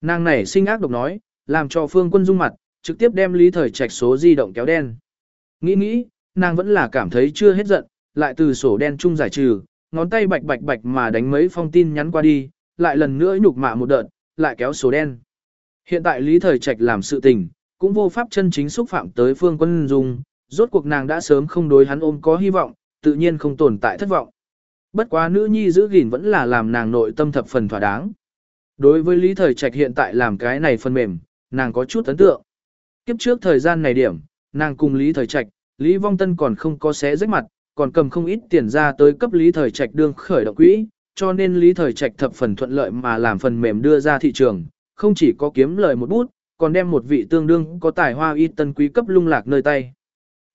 Nàng này sinh ác độc nói, làm cho Phương Quân Dung mặt, trực tiếp đem Lý Thời Trạch số di động kéo đen. Nghĩ nghĩ, nàng vẫn là cảm thấy chưa hết giận, lại từ sổ đen chung giải trừ, ngón tay bạch bạch bạch mà đánh mấy phong tin nhắn qua đi, lại lần nữa nhục mạ một đợt, lại kéo sổ đen. Hiện tại Lý Thời Trạch làm sự tình, cũng vô pháp chân chính xúc phạm tới Phương Quân Dung, rốt cuộc nàng đã sớm không đối hắn ôm có hy vọng, tự nhiên không tồn tại thất vọng. Bất quá nữ nhi giữ gìn vẫn là làm nàng nội tâm thập phần thỏa đáng. Đối với Lý Thời Trạch hiện tại làm cái này phần mềm, nàng có chút ấn tượng. Kiếp trước thời gian này điểm, nàng cùng Lý Thời Trạch, Lý Vong Tân còn không có xé rách mặt, còn cầm không ít tiền ra tới cấp Lý Thời Trạch đương khởi động quỹ, cho nên Lý Thời Trạch thập phần thuận lợi mà làm phần mềm đưa ra thị trường, không chỉ có kiếm lời một bút, còn đem một vị tương đương có tài hoa y tân quý cấp lung lạc nơi tay.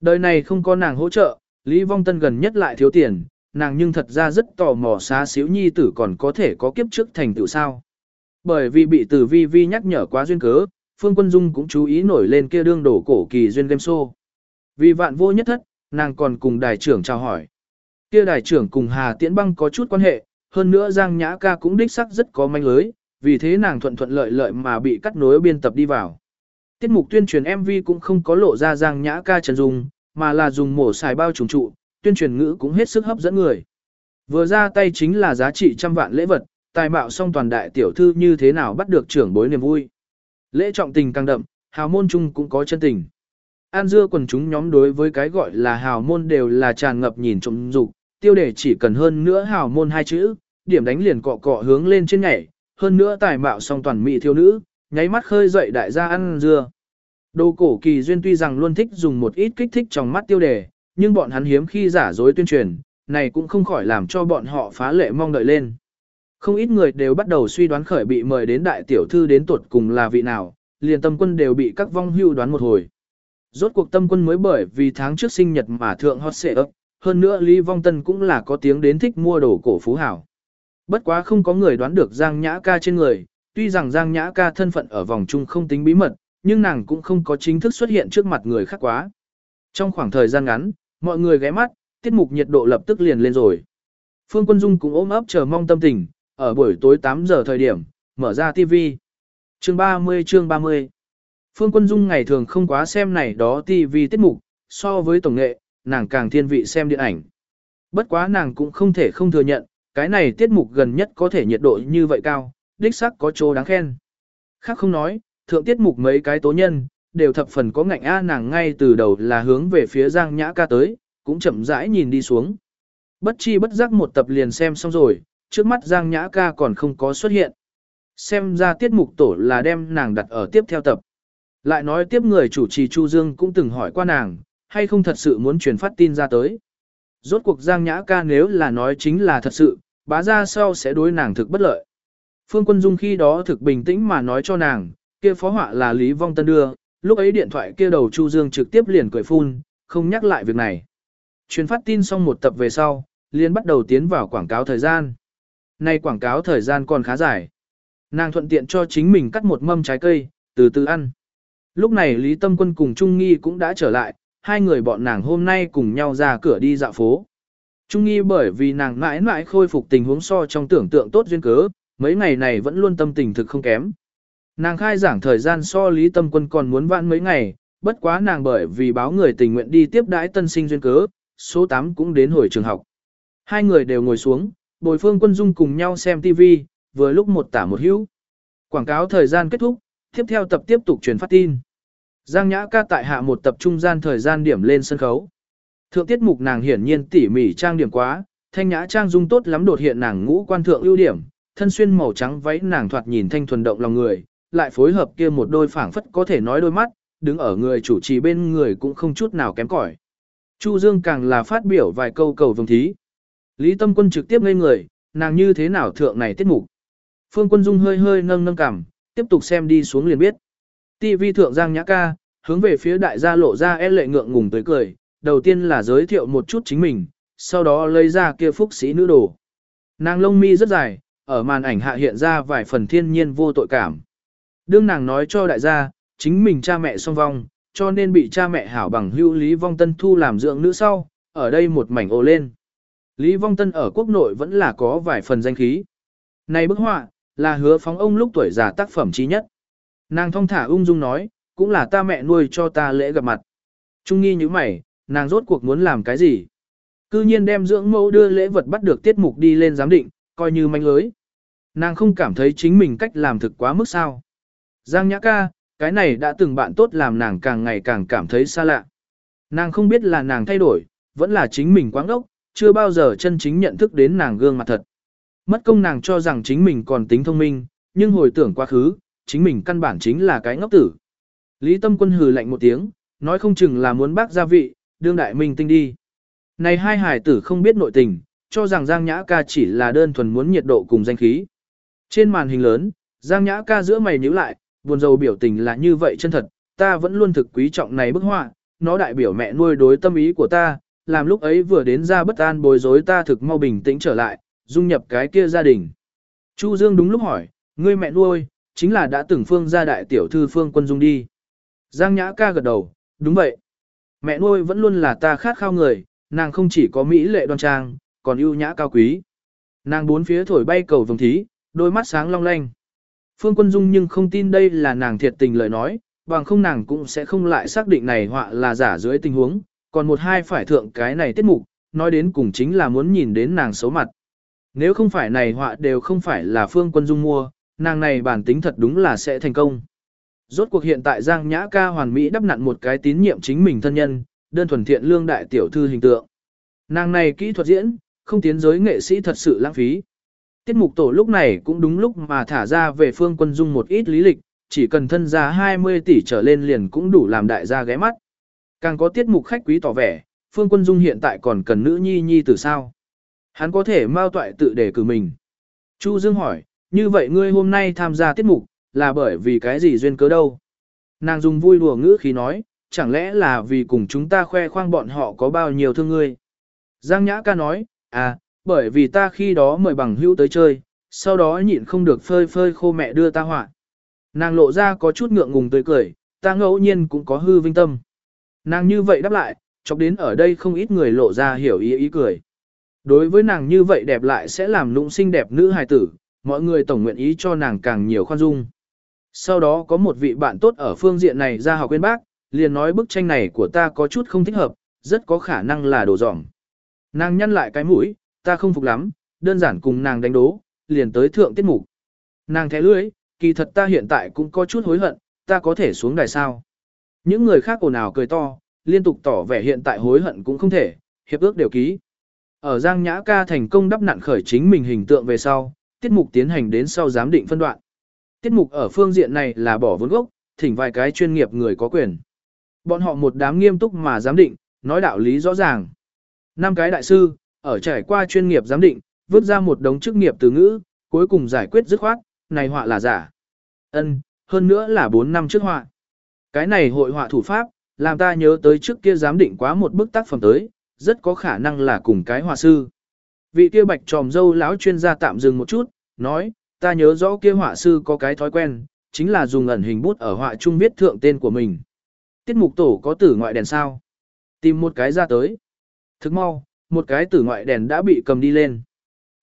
Đời này không có nàng hỗ trợ, Lý Vong Tân gần nhất lại thiếu tiền, nàng nhưng thật ra rất tò mò xá xíu nhi tử còn có thể có kiếp trước thành tựu sao. Bởi vì bị tử vi vi nhắc nhở quá duyên cớ, Phương Quân Dung cũng chú ý nổi lên kia đương đổ cổ kỳ duyên game show. Vì vạn vô nhất thất, nàng còn cùng đài trưởng chào hỏi. Kia đài trưởng cùng Hà Tiễn Băng có chút quan hệ, hơn nữa Giang Nhã ca cũng đích sắc rất có manh lưới, vì thế nàng thuận thuận lợi lợi mà bị cắt nối biên tập đi vào. Tiết mục tuyên truyền MV cũng không có lộ ra Giang Nhã ca trần dùng, mà là dùng mổ xài bao trùng trụ, tuyên truyền ngữ cũng hết sức hấp dẫn người. Vừa ra tay chính là giá trị trăm vạn lễ vật, tài mạo song toàn đại tiểu thư như thế nào bắt được trưởng bối niềm vui. Lễ trọng tình càng đậm, hào môn chung cũng có chân tình. An dưa quần chúng nhóm đối với cái gọi là hào môn đều là tràn ngập nhìn trộm dục, tiêu đề chỉ cần hơn nữa hào môn hai chữ, điểm đánh liền cọ cọ hướng lên trên nhảy, hơn nữa tài mạo song toàn mỹ thiếu nữ, nháy mắt khơi dậy đại gia ăn dưa. Đồ cổ kỳ duyên tuy rằng luôn thích dùng một ít kích thích trong mắt tiêu đề, nhưng bọn hắn hiếm khi giả dối tuyên truyền, này cũng không khỏi làm cho bọn họ phá lệ mong đợi lên. Không ít người đều bắt đầu suy đoán khởi bị mời đến đại tiểu thư đến tuột cùng là vị nào, liền tâm quân đều bị các vong hưu đoán một hồi. Rốt cuộc tâm quân mới bởi vì tháng trước sinh nhật mà thượng hot xệ ấp, hơn nữa Lý Vong Tân cũng là có tiếng đến thích mua đồ cổ phú hảo. Bất quá không có người đoán được Giang Nhã ca trên người, tuy rằng Giang Nhã ca thân phận ở vòng chung không tính bí mật, nhưng nàng cũng không có chính thức xuất hiện trước mặt người khác quá. Trong khoảng thời gian ngắn, mọi người ghé mắt, tiết mục nhiệt độ lập tức liền lên rồi. Phương Quân Dung cũng ôm ấp chờ mong tâm tình, ở buổi tối 8 giờ thời điểm, mở ra TV. Chương 30 chương 30 Phương Quân Dung ngày thường không quá xem này đó TV tiết mục, so với tổng nghệ, nàng càng thiên vị xem điện ảnh. Bất quá nàng cũng không thể không thừa nhận, cái này tiết mục gần nhất có thể nhiệt độ như vậy cao, đích sắc có chỗ đáng khen. Khác không nói, thượng tiết mục mấy cái tố nhân, đều thập phần có ngạnh A nàng ngay từ đầu là hướng về phía Giang Nhã ca tới, cũng chậm rãi nhìn đi xuống. Bất chi bất giác một tập liền xem xong rồi, trước mắt Giang Nhã ca còn không có xuất hiện. Xem ra tiết mục tổ là đem nàng đặt ở tiếp theo tập. Lại nói tiếp người chủ trì Chu Dương cũng từng hỏi qua nàng, hay không thật sự muốn truyền phát tin ra tới. Rốt cuộc Giang Nhã ca nếu là nói chính là thật sự, bá ra sau sẽ đối nàng thực bất lợi. Phương Quân Dung khi đó thực bình tĩnh mà nói cho nàng, kia phó họa là Lý Vong Tân đưa, lúc ấy điện thoại kia đầu Chu Dương trực tiếp liền cười phun, không nhắc lại việc này. Truyền phát tin xong một tập về sau, liền bắt đầu tiến vào quảng cáo thời gian. Nay quảng cáo thời gian còn khá dài. Nàng thuận tiện cho chính mình cắt một mâm trái cây, từ từ ăn. Lúc này Lý Tâm Quân cùng Trung Nghi cũng đã trở lại, hai người bọn nàng hôm nay cùng nhau ra cửa đi dạo phố. Trung Nghi bởi vì nàng mãi mãi khôi phục tình huống so trong tưởng tượng tốt duyên cớ, mấy ngày này vẫn luôn tâm tình thực không kém. Nàng khai giảng thời gian so Lý Tâm Quân còn muốn vãn mấy ngày, bất quá nàng bởi vì báo người tình nguyện đi tiếp đãi tân sinh duyên cớ, số 8 cũng đến hồi trường học. Hai người đều ngồi xuống, bồi phương quân dung cùng nhau xem TV, vừa lúc một tả một hữu. Quảng cáo thời gian kết thúc, tiếp theo tập tiếp tục truyền phát tin. Giang Nhã ca tại hạ một tập trung gian thời gian điểm lên sân khấu. Thượng tiết mục nàng hiển nhiên tỉ mỉ trang điểm quá, thanh nhã trang dung tốt lắm đột hiện nàng ngũ quan thượng ưu điểm, thân xuyên màu trắng váy nàng thoạt nhìn thanh thuần động lòng người, lại phối hợp kia một đôi phảng phất có thể nói đôi mắt, đứng ở người chủ trì bên người cũng không chút nào kém cỏi. Chu Dương càng là phát biểu vài câu cầu vồng thí. Lý Tâm Quân trực tiếp ngây người, nàng như thế nào thượng này tiết mục. Phương Quân Dung hơi hơi nâng nâng cằm, tiếp tục xem đi xuống liền biết. TV thượng Giang Nhã ca, hướng về phía đại gia lộ ra e lệ ngượng ngùng tới cười, đầu tiên là giới thiệu một chút chính mình, sau đó lấy ra kia phúc sĩ nữ đồ. Nàng lông mi rất dài, ở màn ảnh hạ hiện ra vài phần thiên nhiên vô tội cảm. Đương nàng nói cho đại gia, chính mình cha mẹ song vong, cho nên bị cha mẹ hảo bằng hưu Lý Vong Tân thu làm dưỡng nữ sau, ở đây một mảnh ồ lên. Lý Vong Tân ở quốc nội vẫn là có vài phần danh khí. Này bức họa, là hứa phóng ông lúc tuổi già tác phẩm trí nhất. Nàng thong thả ung dung nói, cũng là ta mẹ nuôi cho ta lễ gặp mặt. Trung nghi như mày, nàng rốt cuộc muốn làm cái gì? Cư nhiên đem dưỡng mẫu đưa lễ vật bắt được tiết mục đi lên giám định, coi như manh lưới. Nàng không cảm thấy chính mình cách làm thực quá mức sao. Giang Nhã ca, cái này đã từng bạn tốt làm nàng càng ngày càng cảm thấy xa lạ. Nàng không biết là nàng thay đổi, vẫn là chính mình quáng đốc, chưa bao giờ chân chính nhận thức đến nàng gương mặt thật. Mất công nàng cho rằng chính mình còn tính thông minh, nhưng hồi tưởng quá khứ, chính mình căn bản chính là cái ngốc tử. Lý Tâm Quân hừ lạnh một tiếng, nói không chừng là muốn bác gia vị, đương đại minh tinh đi. Này hai hải tử không biết nội tình, cho rằng Giang Nhã ca chỉ là đơn thuần muốn nhiệt độ cùng danh khí. Trên màn hình lớn, Giang Nhã ca giữa mày nhíu lại, buồn rầu biểu tình là như vậy chân thật, ta vẫn luôn thực quý trọng này bức họa, nó đại biểu mẹ nuôi đối tâm ý của ta, làm lúc ấy vừa đến ra bất an bối rối ta thực mau bình tĩnh trở lại, dung nhập cái kia gia đình. Chu Dương đúng lúc hỏi, ngươi mẹ nuôi, chính là đã từng phương gia đại tiểu thư phương quân dung đi. Giang Nhã ca gật đầu, đúng vậy. Mẹ nuôi vẫn luôn là ta khát khao người, nàng không chỉ có mỹ lệ đoan trang, còn ưu nhã cao quý. Nàng bốn phía thổi bay cầu vồng thí, đôi mắt sáng long lanh. Phương Quân Dung nhưng không tin đây là nàng thiệt tình lời nói, bằng không nàng cũng sẽ không lại xác định này họa là giả dưới tình huống, còn một hai phải thượng cái này tiết mục, nói đến cùng chính là muốn nhìn đến nàng xấu mặt. Nếu không phải này họa đều không phải là Phương Quân Dung mua, nàng này bản tính thật đúng là sẽ thành công. Rốt cuộc hiện tại Giang Nhã ca hoàn mỹ đắp nặn một cái tín nhiệm chính mình thân nhân, đơn thuần thiện lương đại tiểu thư hình tượng. Nàng này kỹ thuật diễn, không tiến giới nghệ sĩ thật sự lãng phí. Tiết mục tổ lúc này cũng đúng lúc mà thả ra về phương quân dung một ít lý lịch, chỉ cần thân ra 20 tỷ trở lên liền cũng đủ làm đại gia ghé mắt. Càng có tiết mục khách quý tỏ vẻ, phương quân dung hiện tại còn cần nữ nhi nhi từ sao. Hắn có thể mau toại tự để cử mình. Chu Dương hỏi, như vậy ngươi hôm nay tham gia tiết mục, là bởi vì cái gì duyên cớ đâu? Nàng dùng vui đùa ngữ khí nói, chẳng lẽ là vì cùng chúng ta khoe khoang bọn họ có bao nhiêu thương ngươi? Giang Nhã ca nói, à, bởi vì ta khi đó mời bằng hữu tới chơi, sau đó nhịn không được phơi phơi khô mẹ đưa ta họa. Nàng lộ ra có chút ngượng ngùng tươi cười, ta ngẫu nhiên cũng có hư vinh tâm. Nàng như vậy đáp lại, chọc đến ở đây không ít người lộ ra hiểu ý ý cười. Đối với nàng như vậy đẹp lại sẽ làm nụng xinh đẹp nữ hài tử, mọi người tổng nguyện ý cho nàng càng nhiều khoan dung. Sau đó có một vị bạn tốt ở phương diện này ra học quên bác, liền nói bức tranh này của ta có chút không thích hợp, rất có khả năng là đồ dỏng. Nàng nhăn lại cái mũi, ta không phục lắm, đơn giản cùng nàng đánh đố, liền tới thượng tiết mục. Nàng thé lưới, kỳ thật ta hiện tại cũng có chút hối hận, ta có thể xuống đài sao. Những người khác ồn ào cười to, liên tục tỏ vẻ hiện tại hối hận cũng không thể, hiệp ước đều ký. Ở Giang Nhã ca thành công đắp nặn khởi chính mình hình tượng về sau, tiết mục tiến hành đến sau giám định phân đoạn. Tiết mục ở phương diện này là bỏ vốn gốc, thỉnh vài cái chuyên nghiệp người có quyền. Bọn họ một đám nghiêm túc mà giám định, nói đạo lý rõ ràng. Năm cái đại sư, ở trải qua chuyên nghiệp giám định, vứt ra một đống chức nghiệp từ ngữ, cuối cùng giải quyết dứt khoát, này họa là giả. Ân, hơn nữa là 4 năm trước họa. Cái này hội họa thủ pháp, làm ta nhớ tới trước kia giám định quá một bức tác phẩm tới, rất có khả năng là cùng cái họa sư. Vị kia bạch tròm dâu lão chuyên gia tạm dừng một chút, nói, ta nhớ rõ kia họa sư có cái thói quen, chính là dùng ẩn hình bút ở họa trung viết thượng tên của mình. Tiết mục tổ có tử ngoại đèn sao? Tìm một cái ra tới. Thức mau, một cái tử ngoại đèn đã bị cầm đi lên.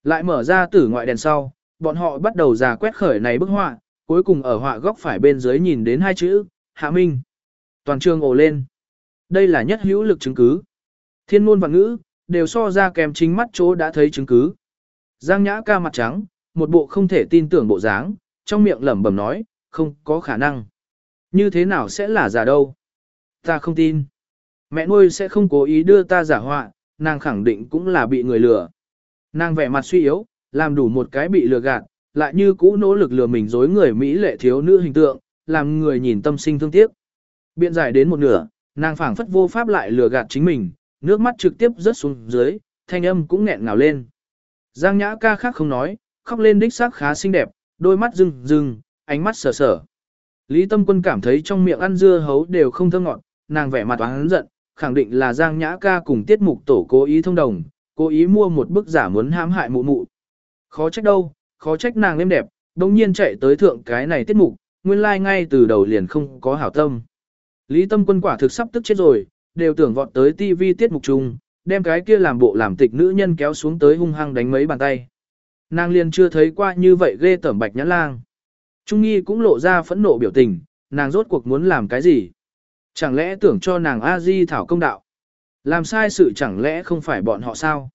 Lại mở ra tử ngoại đèn sau, bọn họ bắt đầu giả quét khởi này bức họa, cuối cùng ở họa góc phải bên dưới nhìn đến hai chữ, Hạ Minh. Toàn trường ồ lên. Đây là nhất hữu lực chứng cứ. Thiên ngôn và ngữ, đều so ra kèm chính mắt chỗ đã thấy chứng cứ. Giang Nhã ca mặt trắng, một bộ không thể tin tưởng bộ dáng, trong miệng lẩm bẩm nói, không có khả năng. Như thế nào sẽ là giả đâu? Ta không tin. Mẹ nuôi sẽ không cố ý đưa ta giả họa, nàng khẳng định cũng là bị người lừa. Nàng vẻ mặt suy yếu, làm đủ một cái bị lừa gạt, lại như cũ nỗ lực lừa mình dối người Mỹ lệ thiếu nữ hình tượng, làm người nhìn tâm sinh thương tiếc. Biện giải đến một nửa, nàng phảng phất vô pháp lại lừa gạt chính mình, nước mắt trực tiếp rớt xuống dưới, thanh âm cũng nghẹn ngào lên. Giang nhã ca khác không nói, khóc lên đích xác khá xinh đẹp, đôi mắt rưng rưng, ánh mắt sờ sờ. Lý Tâm Quân cảm thấy trong miệng ăn dưa hấu đều không thơm ngọt, nàng vẻ mặt oán giận, khẳng định là Giang Nhã ca cùng tiết mục tổ cố ý thông đồng, cố ý mua một bức giả muốn hãm hại mụ mụ. Khó trách đâu, khó trách nàng êm đẹp, đồng nhiên chạy tới thượng cái này tiết mục, nguyên lai like ngay từ đầu liền không có hảo tâm. Lý Tâm Quân quả thực sắp tức chết rồi, đều tưởng vọt tới TV tiết mục chung, đem cái kia làm bộ làm tịch nữ nhân kéo xuống tới hung hăng đánh mấy bàn tay. Nàng liền chưa thấy qua như vậy ghê tởm bạch nhã lang. Trung Nghi cũng lộ ra phẫn nộ biểu tình, nàng rốt cuộc muốn làm cái gì? Chẳng lẽ tưởng cho nàng A-di thảo công đạo? Làm sai sự chẳng lẽ không phải bọn họ sao?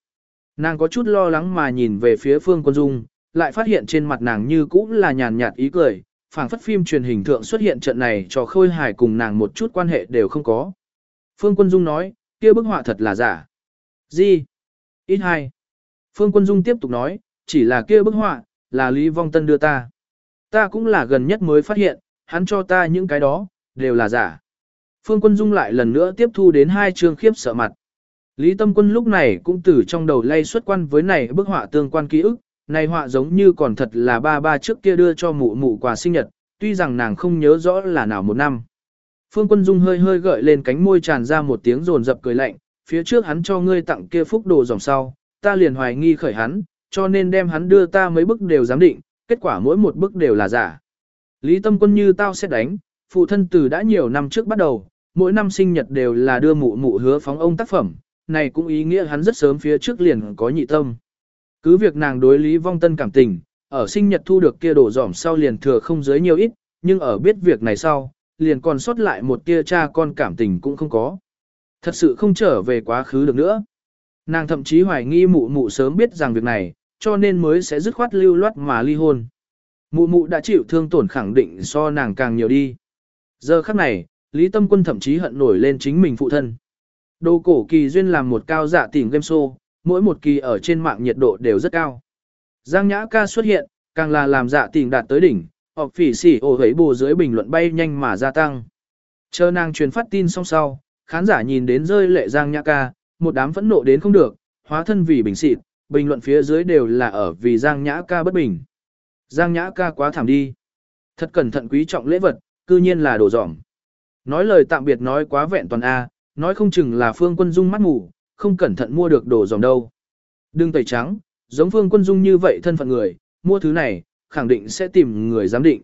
Nàng có chút lo lắng mà nhìn về phía phương quân dung, lại phát hiện trên mặt nàng như cũng là nhàn nhạt ý cười, phảng phất phim truyền hình thượng xuất hiện trận này cho khôi hài cùng nàng một chút quan hệ đều không có. Phương Quân Dung nói, kia bức họa thật là giả. Gì? Ít hai. Phương Quân Dung tiếp tục nói, chỉ là kia bức họa, là Lý Vong Tân đưa ta. Ta cũng là gần nhất mới phát hiện, hắn cho ta những cái đó, đều là giả. Phương Quân Dung lại lần nữa tiếp thu đến hai chương khiếp sợ mặt. Lý Tâm Quân lúc này cũng từ trong đầu lay xuất quan với này bức họa tương quan ký ức, này họa giống như còn thật là ba ba trước kia đưa cho mụ mụ quà sinh nhật, tuy rằng nàng không nhớ rõ là nào một năm. Phương Quân Dung hơi hơi gợi lên cánh môi tràn ra một tiếng rồn rập cười lạnh, phía trước hắn cho ngươi tặng kia phúc đồ dòng sau, ta liền hoài nghi khởi hắn, cho nên đem hắn đưa ta mấy bức đều giám định, kết quả mỗi một bức đều là giả. Lý Tâm Quân như tao sẽ đánh, phụ thân từ đã nhiều năm trước bắt đầu, mỗi năm sinh nhật đều là đưa mụ mụ hứa phóng ông tác phẩm, này cũng ý nghĩa hắn rất sớm phía trước liền có nhị tâm. Cứ việc nàng đối Lý Vong Tân cảm tình, ở sinh nhật thu được kia đổ dỏm sau liền thừa không dưới nhiều ít, nhưng ở biết việc này sau, liền còn sót lại một tia cha con cảm tình cũng không có. Thật sự không trở về quá khứ được nữa. Nàng thậm chí hoài nghi mụ mụ sớm biết rằng việc này, cho nên mới sẽ dứt khoát lưu loát mà ly hôn. Mụ mụ đã chịu thương tổn khẳng định so nàng càng nhiều đi. Giờ khắc này, Lý Tâm Quân thậm chí hận nổi lên chính mình phụ thân. Đồ cổ kỳ duyên làm một cao dạ tìm game show, mỗi một kỳ ở trên mạng nhiệt độ đều rất cao. Giang Nhã ca xuất hiện, càng là làm dạ tình đạt tới đỉnh, hoặc phỉ xỉ ổ hấy bù dưới bình luận bay nhanh mà gia tăng. Chờ nàng truyền phát tin xong sau, khán giả nhìn đến rơi lệ Giang Nhã ca, một đám phẫn nộ đến không được, hóa thân vì bình xịt, bình luận phía dưới đều là ở vì Giang Nhã ca bất bình. Giang Nhã ca quá thảm đi. Thật cẩn thận quý trọng lễ vật, cư nhiên là đồ dỏng. Nói lời tạm biệt nói quá vẹn toàn A, nói không chừng là Phương Quân Dung mắt ngủ, không cẩn thận mua được đồ dòng đâu. Đừng tẩy trắng, giống Phương Quân Dung như vậy thân phận người, mua thứ này, khẳng định sẽ tìm người giám định.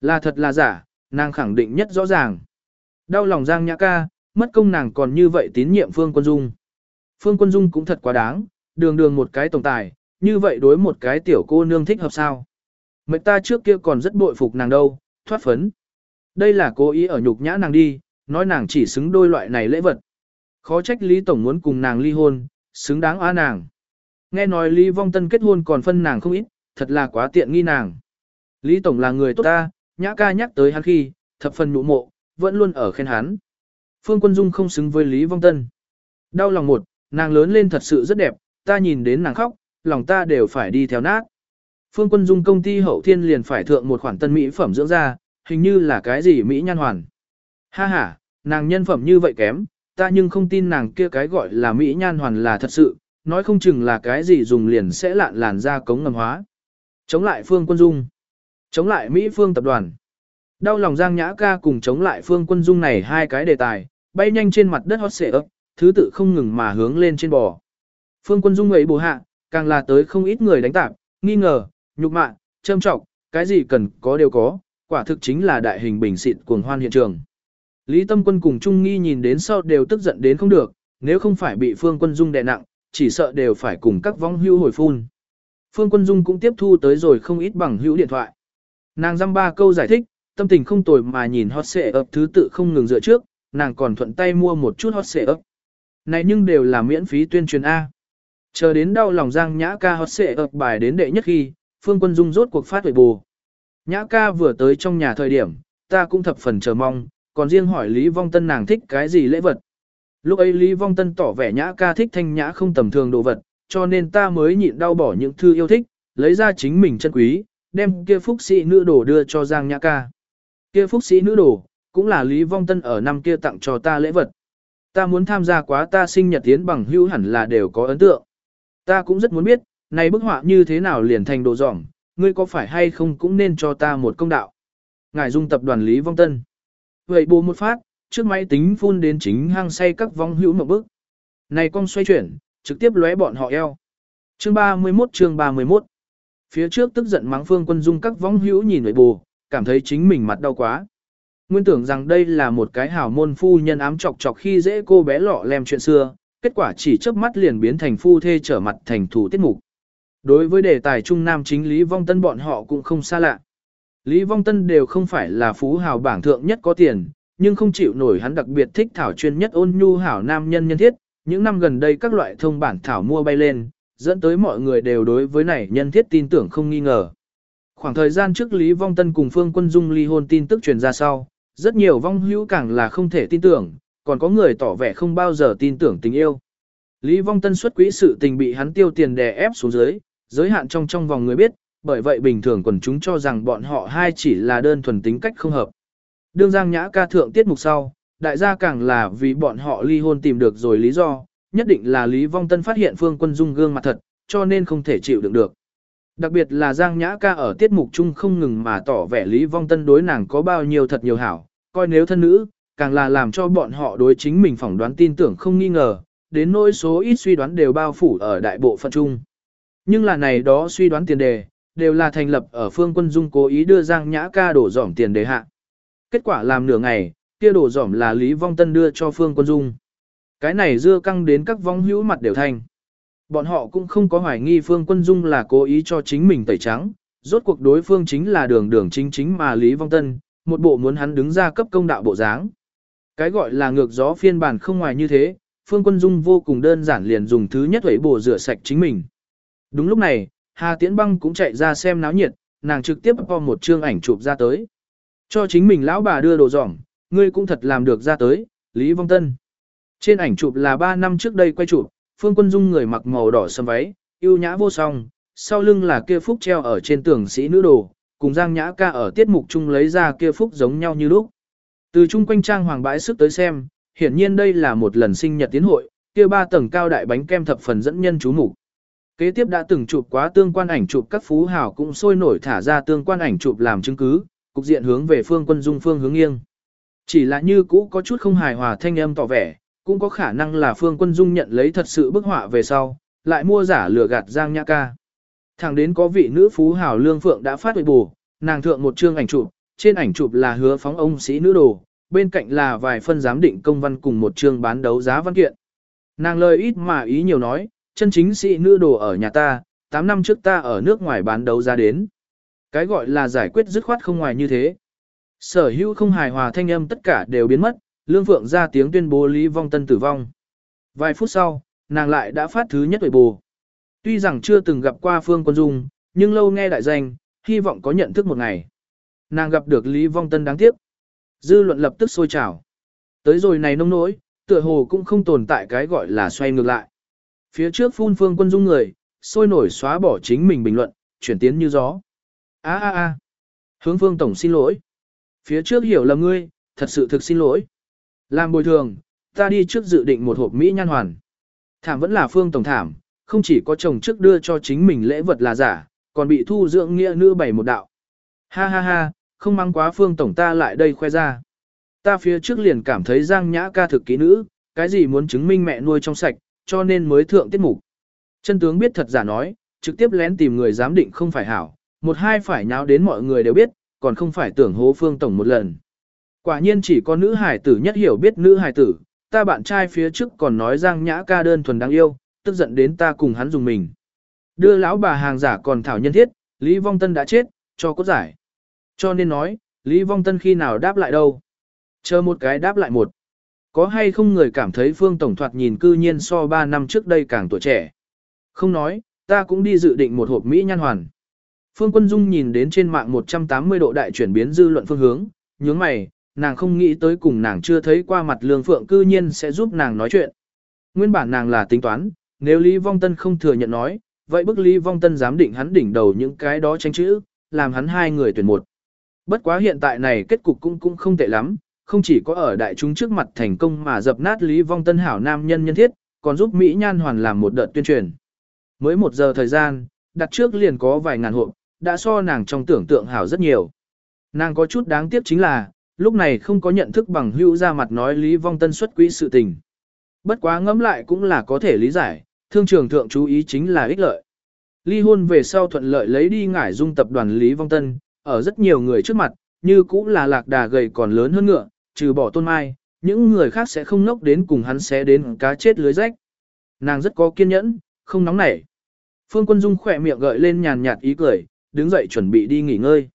Là thật là giả, nàng khẳng định nhất rõ ràng. Đau lòng Giang Nhã ca, mất công nàng còn như vậy tín nhiệm Phương Quân Dung. Phương Quân Dung cũng thật quá đáng, đường đường một cái tổng tài, như vậy đối một cái tiểu cô nương thích hợp sao. Mệnh ta trước kia còn rất bội phục nàng đâu, thoát phấn. Đây là cố ý ở nhục nhã nàng đi, nói nàng chỉ xứng đôi loại này lễ vật. Khó trách Lý Tổng muốn cùng nàng ly hôn, xứng đáng á nàng. Nghe nói Lý Vong Tân kết hôn còn phân nàng không ít, thật là quá tiện nghi nàng. Lý Tổng là người tốt ta, nhã ca nhắc tới hắn khi, thập phần nụ mộ, vẫn luôn ở khen hắn. Phương Quân Dung không xứng với Lý Vong Tân. Đau lòng một, nàng lớn lên thật sự rất đẹp, ta nhìn đến nàng khóc, lòng ta đều phải đi theo nát. Phương Quân Dung công ty hậu thiên liền phải thượng một khoản tân mỹ phẩm dưỡng da, hình như là cái gì mỹ nhan hoàn. Ha ha, nàng nhân phẩm như vậy kém, ta nhưng không tin nàng kia cái gọi là mỹ nhan hoàn là thật sự, nói không chừng là cái gì dùng liền sẽ lạn làn ra cống ngầm hóa. Chống lại Phương Quân Dung. Chống lại Mỹ Phương tập đoàn. Đau lòng Giang Nhã ca cùng chống lại Phương Quân Dung này hai cái đề tài, bay nhanh trên mặt đất hot xệ ấp, thứ tự không ngừng mà hướng lên trên bò. Phương Quân Dung ấy bù hạ, càng là tới không ít người đánh tạp, nghi ngờ, nhục mạ, châm trọng, cái gì cần có đều có, quả thực chính là đại hình bình xịt cuồng hoan hiện trường. Lý Tâm Quân cùng Trung Nghi nhìn đến sau đều tức giận đến không được, nếu không phải bị Phương Quân Dung đè nặng, chỉ sợ đều phải cùng các vong hưu hồi phun. Phương Quân Dung cũng tiếp thu tới rồi không ít bằng hữu điện thoại. Nàng dăm ba câu giải thích, tâm tình không tồi mà nhìn hot xệ ấp thứ tự không ngừng dựa trước, nàng còn thuận tay mua một chút hot xệ ấp. Này nhưng đều là miễn phí tuyên truyền A. Chờ đến đau lòng Giang Nhã ca hot xệ ấp bài đến đệ nhất khi, Phương Quân Dung rốt cuộc phát huệ bù. Nhã ca vừa tới trong nhà thời điểm, ta cũng thập phần chờ mong, còn riêng hỏi Lý Vong Tân nàng thích cái gì lễ vật. Lúc ấy Lý Vong Tân tỏ vẻ nhã ca thích thanh nhã không tầm thường đồ vật, cho nên ta mới nhịn đau bỏ những thư yêu thích, lấy ra chính mình chân quý, đem kia phúc sĩ nữ đồ đưa cho Giang Nhã ca. Kia phúc sĩ nữ đồ, cũng là Lý Vong Tân ở năm kia tặng cho ta lễ vật. Ta muốn tham gia quá ta sinh nhật tiến bằng hữu hẳn là đều có ấn tượng. Ta cũng rất muốn biết, này bức họa như thế nào liền thành đồ dỏng, ngươi có phải hay không cũng nên cho ta một công đạo. Ngài dung tập đoàn Lý Vong Tân. Vậy bố một phát, trước máy tính phun đến chính hang say các vong hữu một bức. Này cong xoay chuyển, trực tiếp lóe bọn họ eo. Chương 31 chương 31 Phía trước tức giận mắng phương quân dung các vong hữu nhìn vậy bù, cảm thấy chính mình mặt đau quá. Nguyên tưởng rằng đây là một cái hào môn phu nhân ám chọc chọc khi dễ cô bé lọ lem chuyện xưa, kết quả chỉ chớp mắt liền biến thành phu thê trở mặt thành thủ tiết mục. Đối với đề tài trung nam chính Lý Vong Tân bọn họ cũng không xa lạ. Lý Vong Tân đều không phải là phú hào bảng thượng nhất có tiền, nhưng không chịu nổi hắn đặc biệt thích thảo chuyên nhất ôn nhu hảo nam nhân nhân thiết. Những năm gần đây các loại thông bản thảo mua bay lên, dẫn tới mọi người đều đối với này nhân thiết tin tưởng không nghi ngờ. Khoảng thời gian trước Lý Vong Tân cùng Phương Quân Dung ly hôn tin tức truyền ra sau, rất nhiều vong hữu càng là không thể tin tưởng, còn có người tỏ vẻ không bao giờ tin tưởng tình yêu. Lý Vong Tân xuất quỹ sự tình bị hắn tiêu tiền đè ép xuống dưới, giới hạn trong trong vòng người biết, bởi vậy bình thường quần chúng cho rằng bọn họ hai chỉ là đơn thuần tính cách không hợp. Đương Giang Nhã ca thượng tiết mục sau, đại gia càng là vì bọn họ ly hôn tìm được rồi lý do, nhất định là Lý Vong Tân phát hiện Phương Quân Dung gương mặt thật, cho nên không thể chịu đựng được. Đặc biệt là Giang Nhã ca ở tiết mục chung không ngừng mà tỏ vẻ Lý Vong Tân đối nàng có bao nhiêu thật nhiều hảo, coi nếu thân nữ, càng là làm cho bọn họ đối chính mình phỏng đoán tin tưởng không nghi ngờ, đến nỗi số ít suy đoán đều bao phủ ở đại bộ phận chung. Nhưng là này đó suy đoán tiền đề, đều là thành lập ở phương quân dung cố ý đưa Giang Nhã ca đổ dỏm tiền đề hạ. Kết quả làm nửa ngày, kia đổ dỏm là Lý Vong Tân đưa cho phương quân dung. Cái này dưa căng đến các vong hữu mặt đều thành. Bọn họ cũng không có hoài nghi phương quân dung là cố ý cho chính mình tẩy trắng, rốt cuộc đối phương chính là đường đường chính chính mà Lý Vong Tân, một bộ muốn hắn đứng ra cấp công đạo bộ dáng. Cái gọi là ngược gió phiên bản không ngoài như thế, Phương Quân Dung vô cùng đơn giản liền dùng thứ nhất ấy bổ rửa sạch chính mình. Đúng lúc này, Hà Tiễn Băng cũng chạy ra xem náo nhiệt, nàng trực tiếp po một chương ảnh chụp ra tới. Cho chính mình lão bà đưa đồ giỏng, ngươi cũng thật làm được ra tới, Lý Vong Tân. Trên ảnh chụp là 3 năm trước đây quay chụp, Phương Quân Dung người mặc màu đỏ sâm váy, yêu nhã vô song, sau lưng là kia phúc treo ở trên tường sĩ nữ đồ, cùng Giang Nhã ca ở tiết mục chung lấy ra kia phúc giống nhau như lúc. Từ chung quanh trang hoàng bãi sức tới xem, hiển nhiên đây là một lần sinh nhật tiến hội, kia ba tầng cao đại bánh kem thập phần dẫn nhân chú mục. Kế tiếp đã từng chụp quá tương quan ảnh chụp các phú hào cũng sôi nổi thả ra tương quan ảnh chụp làm chứng cứ, cục diện hướng về phương quân dung phương hướng nghiêng. Chỉ là như cũ có chút không hài hòa thanh âm tỏ vẻ, cũng có khả năng là phương quân dung nhận lấy thật sự bức họa về sau, lại mua giả lừa gạt Giang Nhã Ca. Thẳng đến có vị nữ phú hào lương phượng đã phát huệ bù, nàng thượng một chương ảnh chụp, trên ảnh chụp là hứa phóng ông sĩ nữ đồ, bên cạnh là vài phân giám định công văn cùng một chương bán đấu giá văn kiện. Nàng lời ít mà ý nhiều nói, chân chính sĩ nữ đồ ở nhà ta, 8 năm trước ta ở nước ngoài bán đấu ra đến. Cái gọi là giải quyết dứt khoát không ngoài như thế. Sở hữu không hài hòa thanh âm tất cả đều biến mất, Lương Phượng ra tiếng tuyên bố Lý Vong Tân tử vong. Vài phút sau, nàng lại đã phát thứ nhất tuổi bù. Tuy rằng chưa từng gặp qua Phương Quân Dung, nhưng lâu nghe đại danh, hy vọng có nhận thức một ngày. Nàng gặp được Lý Vong Tân đáng tiếc. Dư luận lập tức sôi trào. Tới rồi này nông nỗi, tựa hồ cũng không tồn tại cái gọi là xoay ngược lại. Phía trước phun Phương Quân Dung người, sôi nổi xóa bỏ chính mình bình luận, chuyển tiến như gió. A a a. Hướng Phương Tổng xin lỗi. Phía trước hiểu lầm ngươi, thật sự thực xin lỗi. Làm bồi thường, ta đi trước dự định một hộp Mỹ nhan hoàn. Thảm vẫn là Phương Tổng thảm, không chỉ có chồng trước đưa cho chính mình lễ vật là giả, còn bị thu dưỡng nghĩa nữ bảy một đạo. Ha ha ha, không mang quá Phương Tổng ta lại đây khoe ra. Ta phía trước liền cảm thấy Giang Nhã ca thực kỹ nữ, cái gì muốn chứng minh mẹ nuôi trong sạch, cho nên mới thượng tiết mục. Chân tướng biết thật giả nói, trực tiếp lén tìm người giám định không phải hảo, một hai phải nháo đến mọi người đều biết, còn không phải tưởng hố Phương Tổng một lần. Quả nhiên chỉ có nữ hải tử nhất hiểu biết nữ hải tử, ta bạn trai phía trước còn nói Giang Nhã ca đơn thuần đáng yêu, tức giận đến ta cùng hắn dùng mình. Đưa lão bà hàng giả còn thảo nhân thiết, Lý Vong Tân đã chết, cho có giải. Cho nên nói, Lý Vong Tân khi nào đáp lại đâu? Chờ một cái đáp lại một. Có hay không người cảm thấy Phương Tổng thoạt nhìn cư nhiên so 3 năm trước đây càng tuổi trẻ? Không nói, ta cũng đi dự định một hộp Mỹ nhan hoàn. Phương Quân Dung nhìn đến trên mạng 180 độ đại chuyển biến dư luận phương hướng, nhướng mày, nàng không nghĩ tới cùng nàng chưa thấy qua mặt Lương Phượng cư nhiên sẽ giúp nàng nói chuyện. Nguyên bản nàng là tính toán, nếu Lý Vong Tân không thừa nhận nói, vậy bức Lý Vong Tân dám định hắn đỉnh đầu những cái đó tranh chữ, làm hắn hai người tuyển một. Bất quá hiện tại này kết cục cũng cũng không tệ lắm, không chỉ có ở đại chúng trước mặt thành công mà dập nát Lý Vong Tân hảo nam nhân nhân thiết, còn giúp Mỹ Nhan Hoàn làm một đợt tuyên truyền. Mới một giờ thời gian, đặt trước liền có vài ngàn hộp, đã so nàng trong tưởng tượng hảo rất nhiều. Nàng có chút đáng tiếc chính là, lúc này không có nhận thức bằng hữu ra mặt nói Lý Vong Tân xuất quỹ sự tình. Bất quá ngẫm lại cũng là có thể lý giải, thương trường thượng chú ý chính là ích lợi. Ly hôn về sau thuận lợi lấy đi ngải dung tập đoàn Lý Vong Tân, ở rất nhiều người trước mặt, như cũng là lạc đà gầy còn lớn hơn ngựa, trừ bỏ tôn mai, những người khác sẽ không nốc đến cùng hắn sẽ đến cá chết lưới rách. Nàng rất có kiên nhẫn, không nóng nảy. Phương Quân Dung khỏe miệng gợi lên nhàn nhạt ý cười, đứng dậy chuẩn bị đi nghỉ ngơi.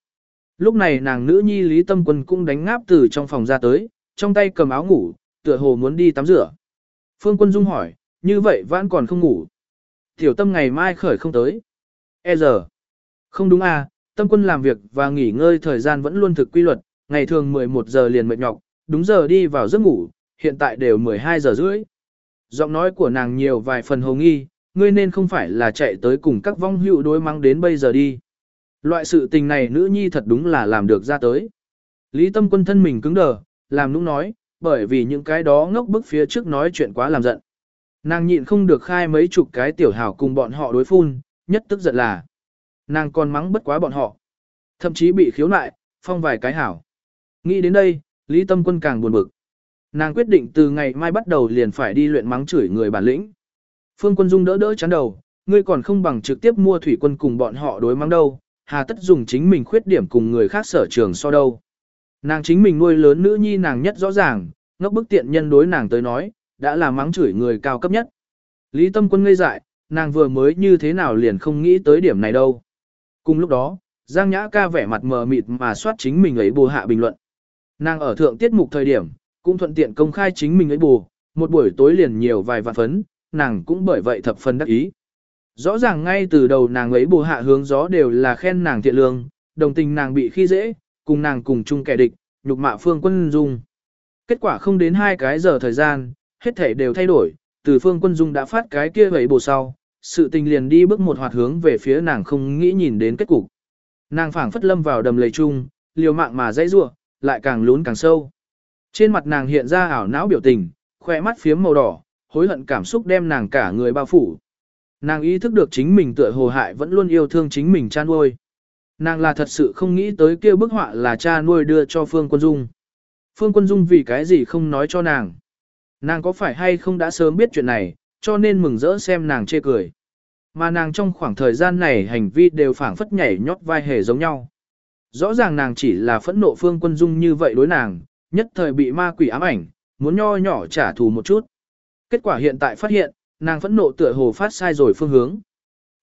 Lúc này nàng nữ nhi Lý Tâm Quân cũng đánh ngáp từ trong phòng ra tới, trong tay cầm áo ngủ, tựa hồ muốn đi tắm rửa. Phương Quân Dung hỏi, như vậy vẫn còn không ngủ. Tiểu tâm ngày mai khởi không tới. E giờ. Không đúng à, tâm quân làm việc và nghỉ ngơi thời gian vẫn luôn thực quy luật, ngày thường 11 giờ liền mệt nhọc, đúng giờ đi vào giấc ngủ, hiện tại đều 12 giờ rưỡi. Giọng nói của nàng nhiều vài phần hồ nghi, ngươi nên không phải là chạy tới cùng các vong hữu đối mắng đến bây giờ đi. Loại sự tình này nữ nhi thật đúng là làm được ra tới. Lý tâm quân thân mình cứng đờ, làm nũng nói, bởi vì những cái đó ngốc bức phía trước nói chuyện quá làm giận. Nàng nhịn không được khai mấy chục cái tiểu hào cùng bọn họ đối phun, nhất tức giận là. Nàng còn mắng bất quá bọn họ. Thậm chí bị khiếu nại, phong vài cái hảo. Nghĩ đến đây, Lý Tâm Quân càng buồn bực. Nàng quyết định từ ngày mai bắt đầu liền phải đi luyện mắng chửi người bản lĩnh. Phương Quân Dung đỡ đỡ chán đầu, ngươi còn không bằng trực tiếp mua thủy quân cùng bọn họ đối mắng đâu, hà tất dùng chính mình khuyết điểm cùng người khác sở trường so đâu. Nàng chính mình nuôi lớn nữ nhi nàng nhất rõ ràng, ngốc bức tiện nhân đối nàng tới nói, đã là mắng chửi người cao cấp nhất. Lý Tâm Quân ngây dại, nàng vừa mới như thế nào liền không nghĩ tới điểm này đâu. Cùng lúc đó, Giang Nhã ca vẻ mặt mờ mịt mà soát chính mình ấy bù hạ bình luận. Nàng ở thượng tiết mục thời điểm, cũng thuận tiện công khai chính mình ấy bù, một buổi tối liền nhiều vài vạn phấn, nàng cũng bởi vậy thập phần đắc ý. Rõ ràng ngay từ đầu nàng ấy bù hạ hướng gió đều là khen nàng thiện lương, đồng tình nàng bị khi dễ, cùng nàng cùng chung kẻ địch, nhục mạ phương quân dung. Kết quả không đến hai cái giờ thời gian, hết thể đều thay đổi, từ phương quân dung đã phát cái kia ấy bù sau, sự tình liền đi bước một hoạt hướng về phía nàng không nghĩ nhìn đến kết cục. Nàng phảng phất lâm vào đầm lầy chung, liều mạng mà dãy rủa, lại càng lún càng sâu. Trên mặt nàng hiện ra ảo não biểu tình, khỏe mắt phiếm màu đỏ, hối hận cảm xúc đem nàng cả người bao phủ. Nàng ý thức được chính mình tựa hồ hại vẫn luôn yêu thương chính mình cha nuôi. Nàng là thật sự không nghĩ tới kia bức họa là cha nuôi đưa cho Phương Quân Dung. Phương Quân Dung vì cái gì không nói cho nàng. Nàng có phải hay không đã sớm biết chuyện này, cho nên mừng rỡ xem nàng chê cười. Mà nàng trong khoảng thời gian này hành vi đều phảng phất nhảy nhót vai hề giống nhau. Rõ ràng nàng chỉ là phẫn nộ Phương Quân Dung như vậy đối nàng, nhất thời bị ma quỷ ám ảnh, muốn nho nhỏ trả thù một chút. Kết quả hiện tại phát hiện, nàng phẫn nộ tựa hồ phát sai rồi phương hướng.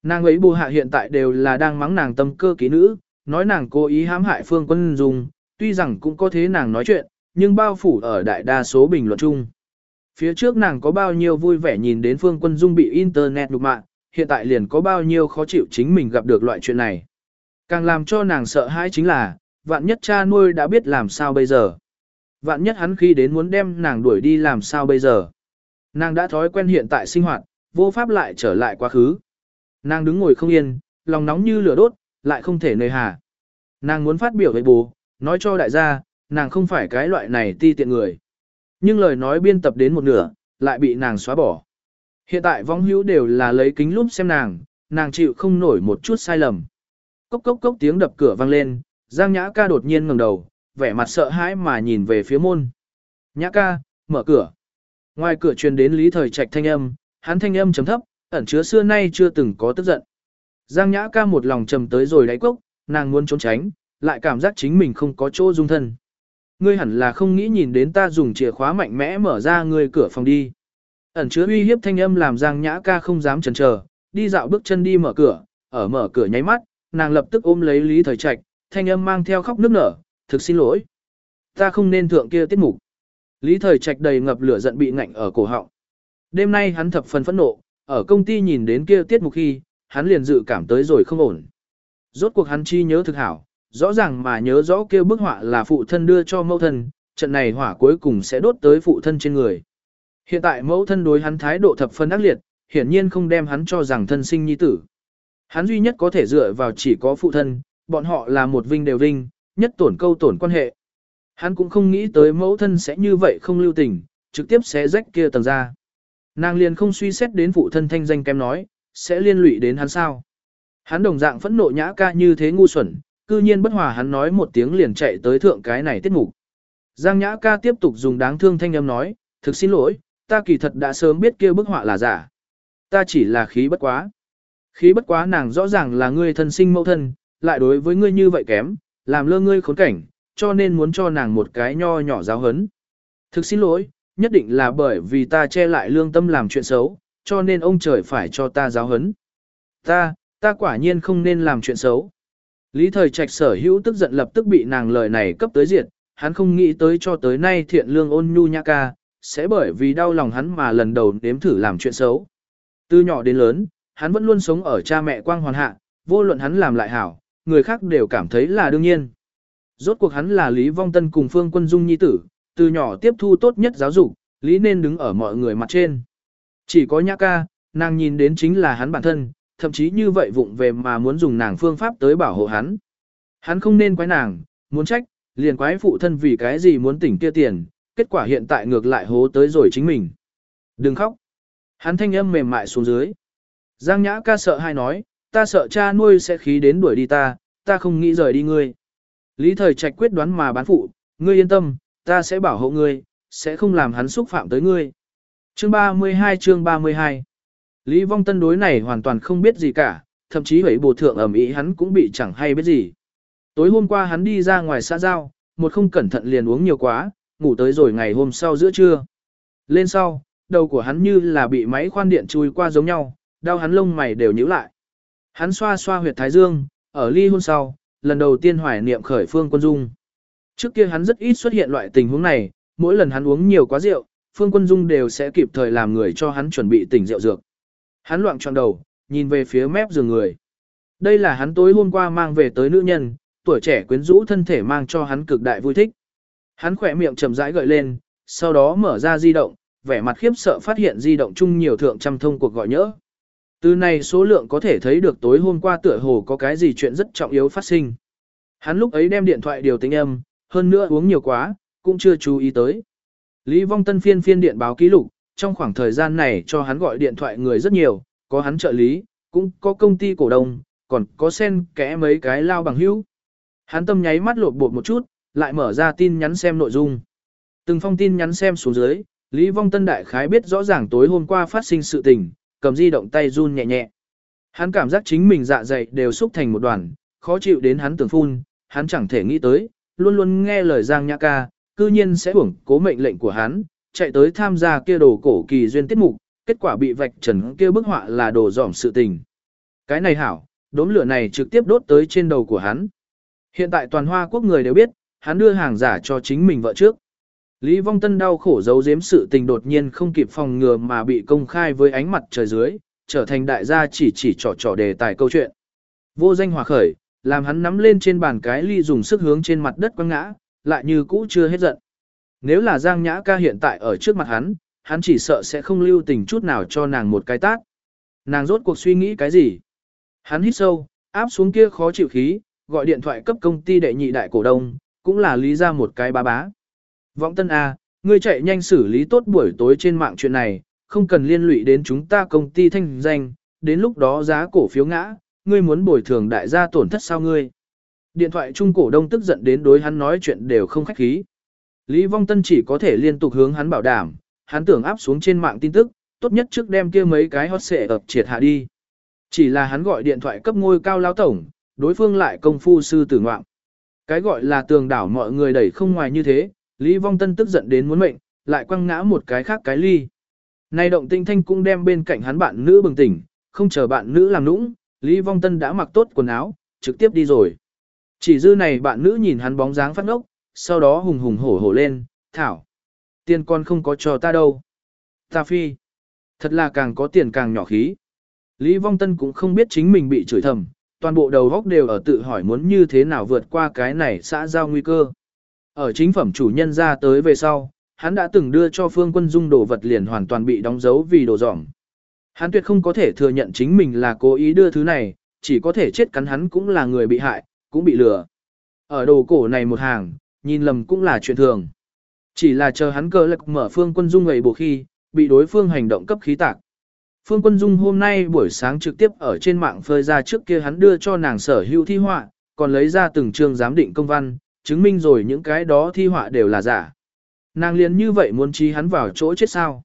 Nàng ấy bù hạ hiện tại đều là đang mắng nàng tâm cơ ký nữ, nói nàng cố ý hãm hại phương quân dung, tuy rằng cũng có thế nàng nói chuyện, nhưng bao phủ ở đại đa số bình luận chung. Phía trước nàng có bao nhiêu vui vẻ nhìn đến phương quân dung bị internet đục mạng, hiện tại liền có bao nhiêu khó chịu chính mình gặp được loại chuyện này. Càng làm cho nàng sợ hãi chính là, vạn nhất cha nuôi đã biết làm sao bây giờ. Vạn nhất hắn khi đến muốn đem nàng đuổi đi làm sao bây giờ. Nàng đã thói quen hiện tại sinh hoạt, vô pháp lại trở lại quá khứ. Nàng đứng ngồi không yên, lòng nóng như lửa đốt, lại không thể nơi hà. Nàng muốn phát biểu với bố, nói cho đại gia, nàng không phải cái loại này ti tiện người. Nhưng lời nói biên tập đến một nửa, lại bị nàng xóa bỏ. Hiện tại vong hữu đều là lấy kính lúp xem nàng, nàng chịu không nổi một chút sai lầm. Cốc cốc cốc tiếng đập cửa vang lên, Giang Nhã ca đột nhiên ngẩng đầu, vẻ mặt sợ hãi mà nhìn về phía môn. Nhã ca, mở cửa. Ngoài cửa truyền đến Lý Thời Trạch thanh âm, hắn thanh âm trầm thấp, ẩn chứa xưa nay chưa từng có tức giận. Giang Nhã ca một lòng trầm tới rồi đáy cốc, nàng muốn trốn tránh, lại cảm giác chính mình không có chỗ dung thân. Ngươi hẳn là không nghĩ nhìn đến ta dùng chìa khóa mạnh mẽ mở ra ngươi cửa phòng đi. Ẩn chứa uy hiếp thanh âm làm Giang Nhã ca không dám chần chờ, đi dạo bước chân đi mở cửa, ở mở cửa nháy mắt, nàng lập tức ôm lấy Lý Thời Trạch, thanh âm mang theo khóc nức nở, thực xin lỗi. Ta không nên thượng kia tiết mục. Lý Thời Trạch đầy ngập lửa giận bị ngạnh ở cổ họng. Đêm nay hắn thập phần phẫn nộ, ở công ty nhìn đến kia tiết mục khi, hắn liền dự cảm tới rồi không ổn. Rốt cuộc hắn chi nhớ thực hảo, rõ ràng mà nhớ rõ kia bức họa là phụ thân đưa cho mẫu thân, trận này hỏa cuối cùng sẽ đốt tới phụ thân trên người. Hiện tại mẫu thân đối hắn thái độ thập phần ác liệt, hiển nhiên không đem hắn cho rằng thân sinh nhi tử. Hắn duy nhất có thể dựa vào chỉ có phụ thân, bọn họ là một vinh đều vinh, nhất tổn câu tổn quan hệ. Hắn cũng không nghĩ tới mẫu thân sẽ như vậy không lưu tình, trực tiếp sẽ rách kia tầng ra. Nàng liền không suy xét đến phụ thân thanh danh kém nói, sẽ liên lụy đến hắn sao. Hắn đồng dạng phẫn nộ nhã ca như thế ngu xuẩn, cư nhiên bất hòa hắn nói một tiếng liền chạy tới thượng cái này tiết mục. Giang nhã ca tiếp tục dùng đáng thương thanh âm nói, thực xin lỗi, ta kỳ thật đã sớm biết kia bức họa là giả. Ta chỉ là khí bất quá. Khí bất quá nàng rõ ràng là ngươi thân sinh mẫu thân, lại đối với ngươi như vậy kém, làm lơ ngươi khốn cảnh, cho nên muốn cho nàng một cái nho nhỏ giáo hấn. Thực xin lỗi, nhất định là bởi vì ta che lại lương tâm làm chuyện xấu, cho nên ông trời phải cho ta giáo hấn. Ta, ta quả nhiên không nên làm chuyện xấu. Lý thời trạch sở hữu tức giận lập tức bị nàng lời này cấp tới diệt, hắn không nghĩ tới cho tới nay thiện lương ôn nhu nhã ca, sẽ bởi vì đau lòng hắn mà lần đầu nếm thử làm chuyện xấu. Từ nhỏ đến lớn, hắn vẫn luôn sống ở cha mẹ quang hoàn hạ, vô luận hắn làm lại hảo, người khác đều cảm thấy là đương nhiên. Rốt cuộc hắn là Lý Vong Tân cùng Phương Quân Dung nhi tử, từ nhỏ tiếp thu tốt nhất giáo dục, Lý nên đứng ở mọi người mặt trên. Chỉ có nhã ca, nàng nhìn đến chính là hắn bản thân, thậm chí như vậy vụng về mà muốn dùng nàng phương pháp tới bảo hộ hắn. Hắn không nên quái nàng, muốn trách, liền quái phụ thân vì cái gì muốn tỉnh kia tiền, kết quả hiện tại ngược lại hố tới rồi chính mình. Đừng khóc. Hắn thanh âm mềm mại xuống dưới. Giang nhã ca sợ hai nói, ta sợ cha nuôi sẽ khí đến đuổi đi ta, ta không nghĩ rời đi ngươi. Lý thời trạch quyết đoán mà bán phụ, ngươi yên tâm, ta sẽ bảo hộ ngươi, sẽ không làm hắn xúc phạm tới ngươi. Chương 32 chương 32 Lý Vong Tân đối này hoàn toàn không biết gì cả, thậm chí hủy bồ thượng ẩm ý hắn cũng bị chẳng hay biết gì. Tối hôm qua hắn đi ra ngoài xã giao, một không cẩn thận liền uống nhiều quá, ngủ tới rồi ngày hôm sau giữa trưa. Lên sau, đầu của hắn như là bị máy khoan điện chui qua giống nhau, đau hắn lông mày đều nhíu lại. Hắn xoa xoa huyệt thái dương, ở ly hôn sau, lần đầu tiên hoài niệm khởi phương quân dung. Trước kia hắn rất ít xuất hiện loại tình huống này, mỗi lần hắn uống nhiều quá rượu, phương quân dung đều sẽ kịp thời làm người cho hắn chuẩn bị tỉnh rượu dược. Hắn loạn tròn đầu, nhìn về phía mép giường người. Đây là hắn tối hôm qua mang về tới nữ nhân, tuổi trẻ quyến rũ thân thể mang cho hắn cực đại vui thích. Hắn khỏe miệng chậm rãi gợi lên, sau đó mở ra di động, vẻ mặt khiếp sợ phát hiện di động chung nhiều thượng trăm thông cuộc gọi nhỡ. Từ này số lượng có thể thấy được tối hôm qua tựa hồ có cái gì chuyện rất trọng yếu phát sinh. Hắn lúc ấy đem điện thoại điều tính âm, hơn nữa uống nhiều quá, cũng chưa chú ý tới. Lý Vong Tân phiên phiên điện báo ký lục, trong khoảng thời gian này cho hắn gọi điện thoại người rất nhiều, có hắn trợ lý, cũng có công ty cổ đông, còn có sen kẽ mấy cái lao bằng hữu. Hắn tâm nháy mắt lột bột một chút, lại mở ra tin nhắn xem nội dung. Từng phong tin nhắn xem xuống dưới, Lý Vong Tân đại khái biết rõ ràng tối hôm qua phát sinh sự tình, cầm di động tay run nhẹ nhẹ. Hắn cảm giác chính mình dạ dày đều xúc thành một đoàn, khó chịu đến hắn tưởng phun, hắn chẳng thể nghĩ tới, luôn luôn nghe lời Giang Nhã ca, cư nhiên sẽ hưởng cố mệnh lệnh của hắn, chạy tới tham gia kia đồ cổ kỳ duyên tiết mục, kết quả bị vạch trần kia bức họa là đồ dỏm sự tình. Cái này hảo, đốm lửa này trực tiếp đốt tới trên đầu của hắn. Hiện tại toàn hoa quốc người đều biết, hắn đưa hàng giả cho chính mình vợ trước. Lý Vong Tân đau khổ giấu giếm sự tình đột nhiên không kịp phòng ngừa mà bị công khai với ánh mặt trời dưới, trở thành đại gia chỉ chỉ trò trò đề tài câu chuyện. Vô danh hòa khởi, làm hắn nắm lên trên bàn cái ly dùng sức hướng trên mặt đất quăng ngã, lại như cũ chưa hết giận. Nếu là Giang Nhã ca hiện tại ở trước mặt hắn, hắn chỉ sợ sẽ không lưu tình chút nào cho nàng một cái tát. Nàng rốt cuộc suy nghĩ cái gì? Hắn hít sâu, áp xuống kia khó chịu khí, gọi điện thoại cấp công ty đệ nhị đại cổ đông, cũng là lý ra một cái bá bá. Vọng Tân A, ngươi chạy nhanh xử lý tốt buổi tối trên mạng chuyện này, không cần liên lụy đến chúng ta công ty thanh danh, đến lúc đó giá cổ phiếu ngã, ngươi muốn bồi thường đại gia tổn thất sao ngươi. Điện thoại trung cổ đông tức giận đến đối hắn nói chuyện đều không khách khí. Lý Vong Tân chỉ có thể liên tục hướng hắn bảo đảm, hắn tưởng áp xuống trên mạng tin tức, tốt nhất trước đem kia mấy cái hot xệ ập triệt hạ đi. Chỉ là hắn gọi điện thoại cấp ngôi cao lao tổng, đối phương lại công phu sư tử ngoạm. Cái gọi là tường đảo mọi người đẩy không ngoài như thế, Lý Vong Tân tức giận đến muốn mệnh, lại quăng ngã một cái khác cái ly. Này động tinh thanh cũng đem bên cạnh hắn bạn nữ bừng tỉnh, không chờ bạn nữ làm nũng, Lý Vong Tân đã mặc tốt quần áo, trực tiếp đi rồi. Chỉ dư này bạn nữ nhìn hắn bóng dáng phát ngốc, sau đó hùng hùng hổ hổ lên, thảo. Tiền con không có cho ta đâu. Ta phi. Thật là càng có tiền càng nhỏ khí. Lý Vong Tân cũng không biết chính mình bị chửi thầm, toàn bộ đầu góc đều ở tự hỏi muốn như thế nào vượt qua cái này xã giao nguy cơ. Ở chính phẩm chủ nhân ra tới về sau, hắn đã từng đưa cho Phương Quân Dung đồ vật liền hoàn toàn bị đóng dấu vì đồ dỏng. Hắn tuyệt không có thể thừa nhận chính mình là cố ý đưa thứ này, chỉ có thể chết cắn hắn cũng là người bị hại, cũng bị lừa. Ở đồ cổ này một hàng, nhìn lầm cũng là chuyện thường. Chỉ là chờ hắn cơ lực mở Phương Quân Dung ngày bộ khi, bị đối phương hành động cấp khí tạc. Phương Quân Dung hôm nay buổi sáng trực tiếp ở trên mạng phơi ra trước kia hắn đưa cho nàng sở hữu thi họa, còn lấy ra từng chương giám định công văn, chứng minh rồi những cái đó thi họa đều là giả. Nàng liền như vậy muốn trí hắn vào chỗ chết sao.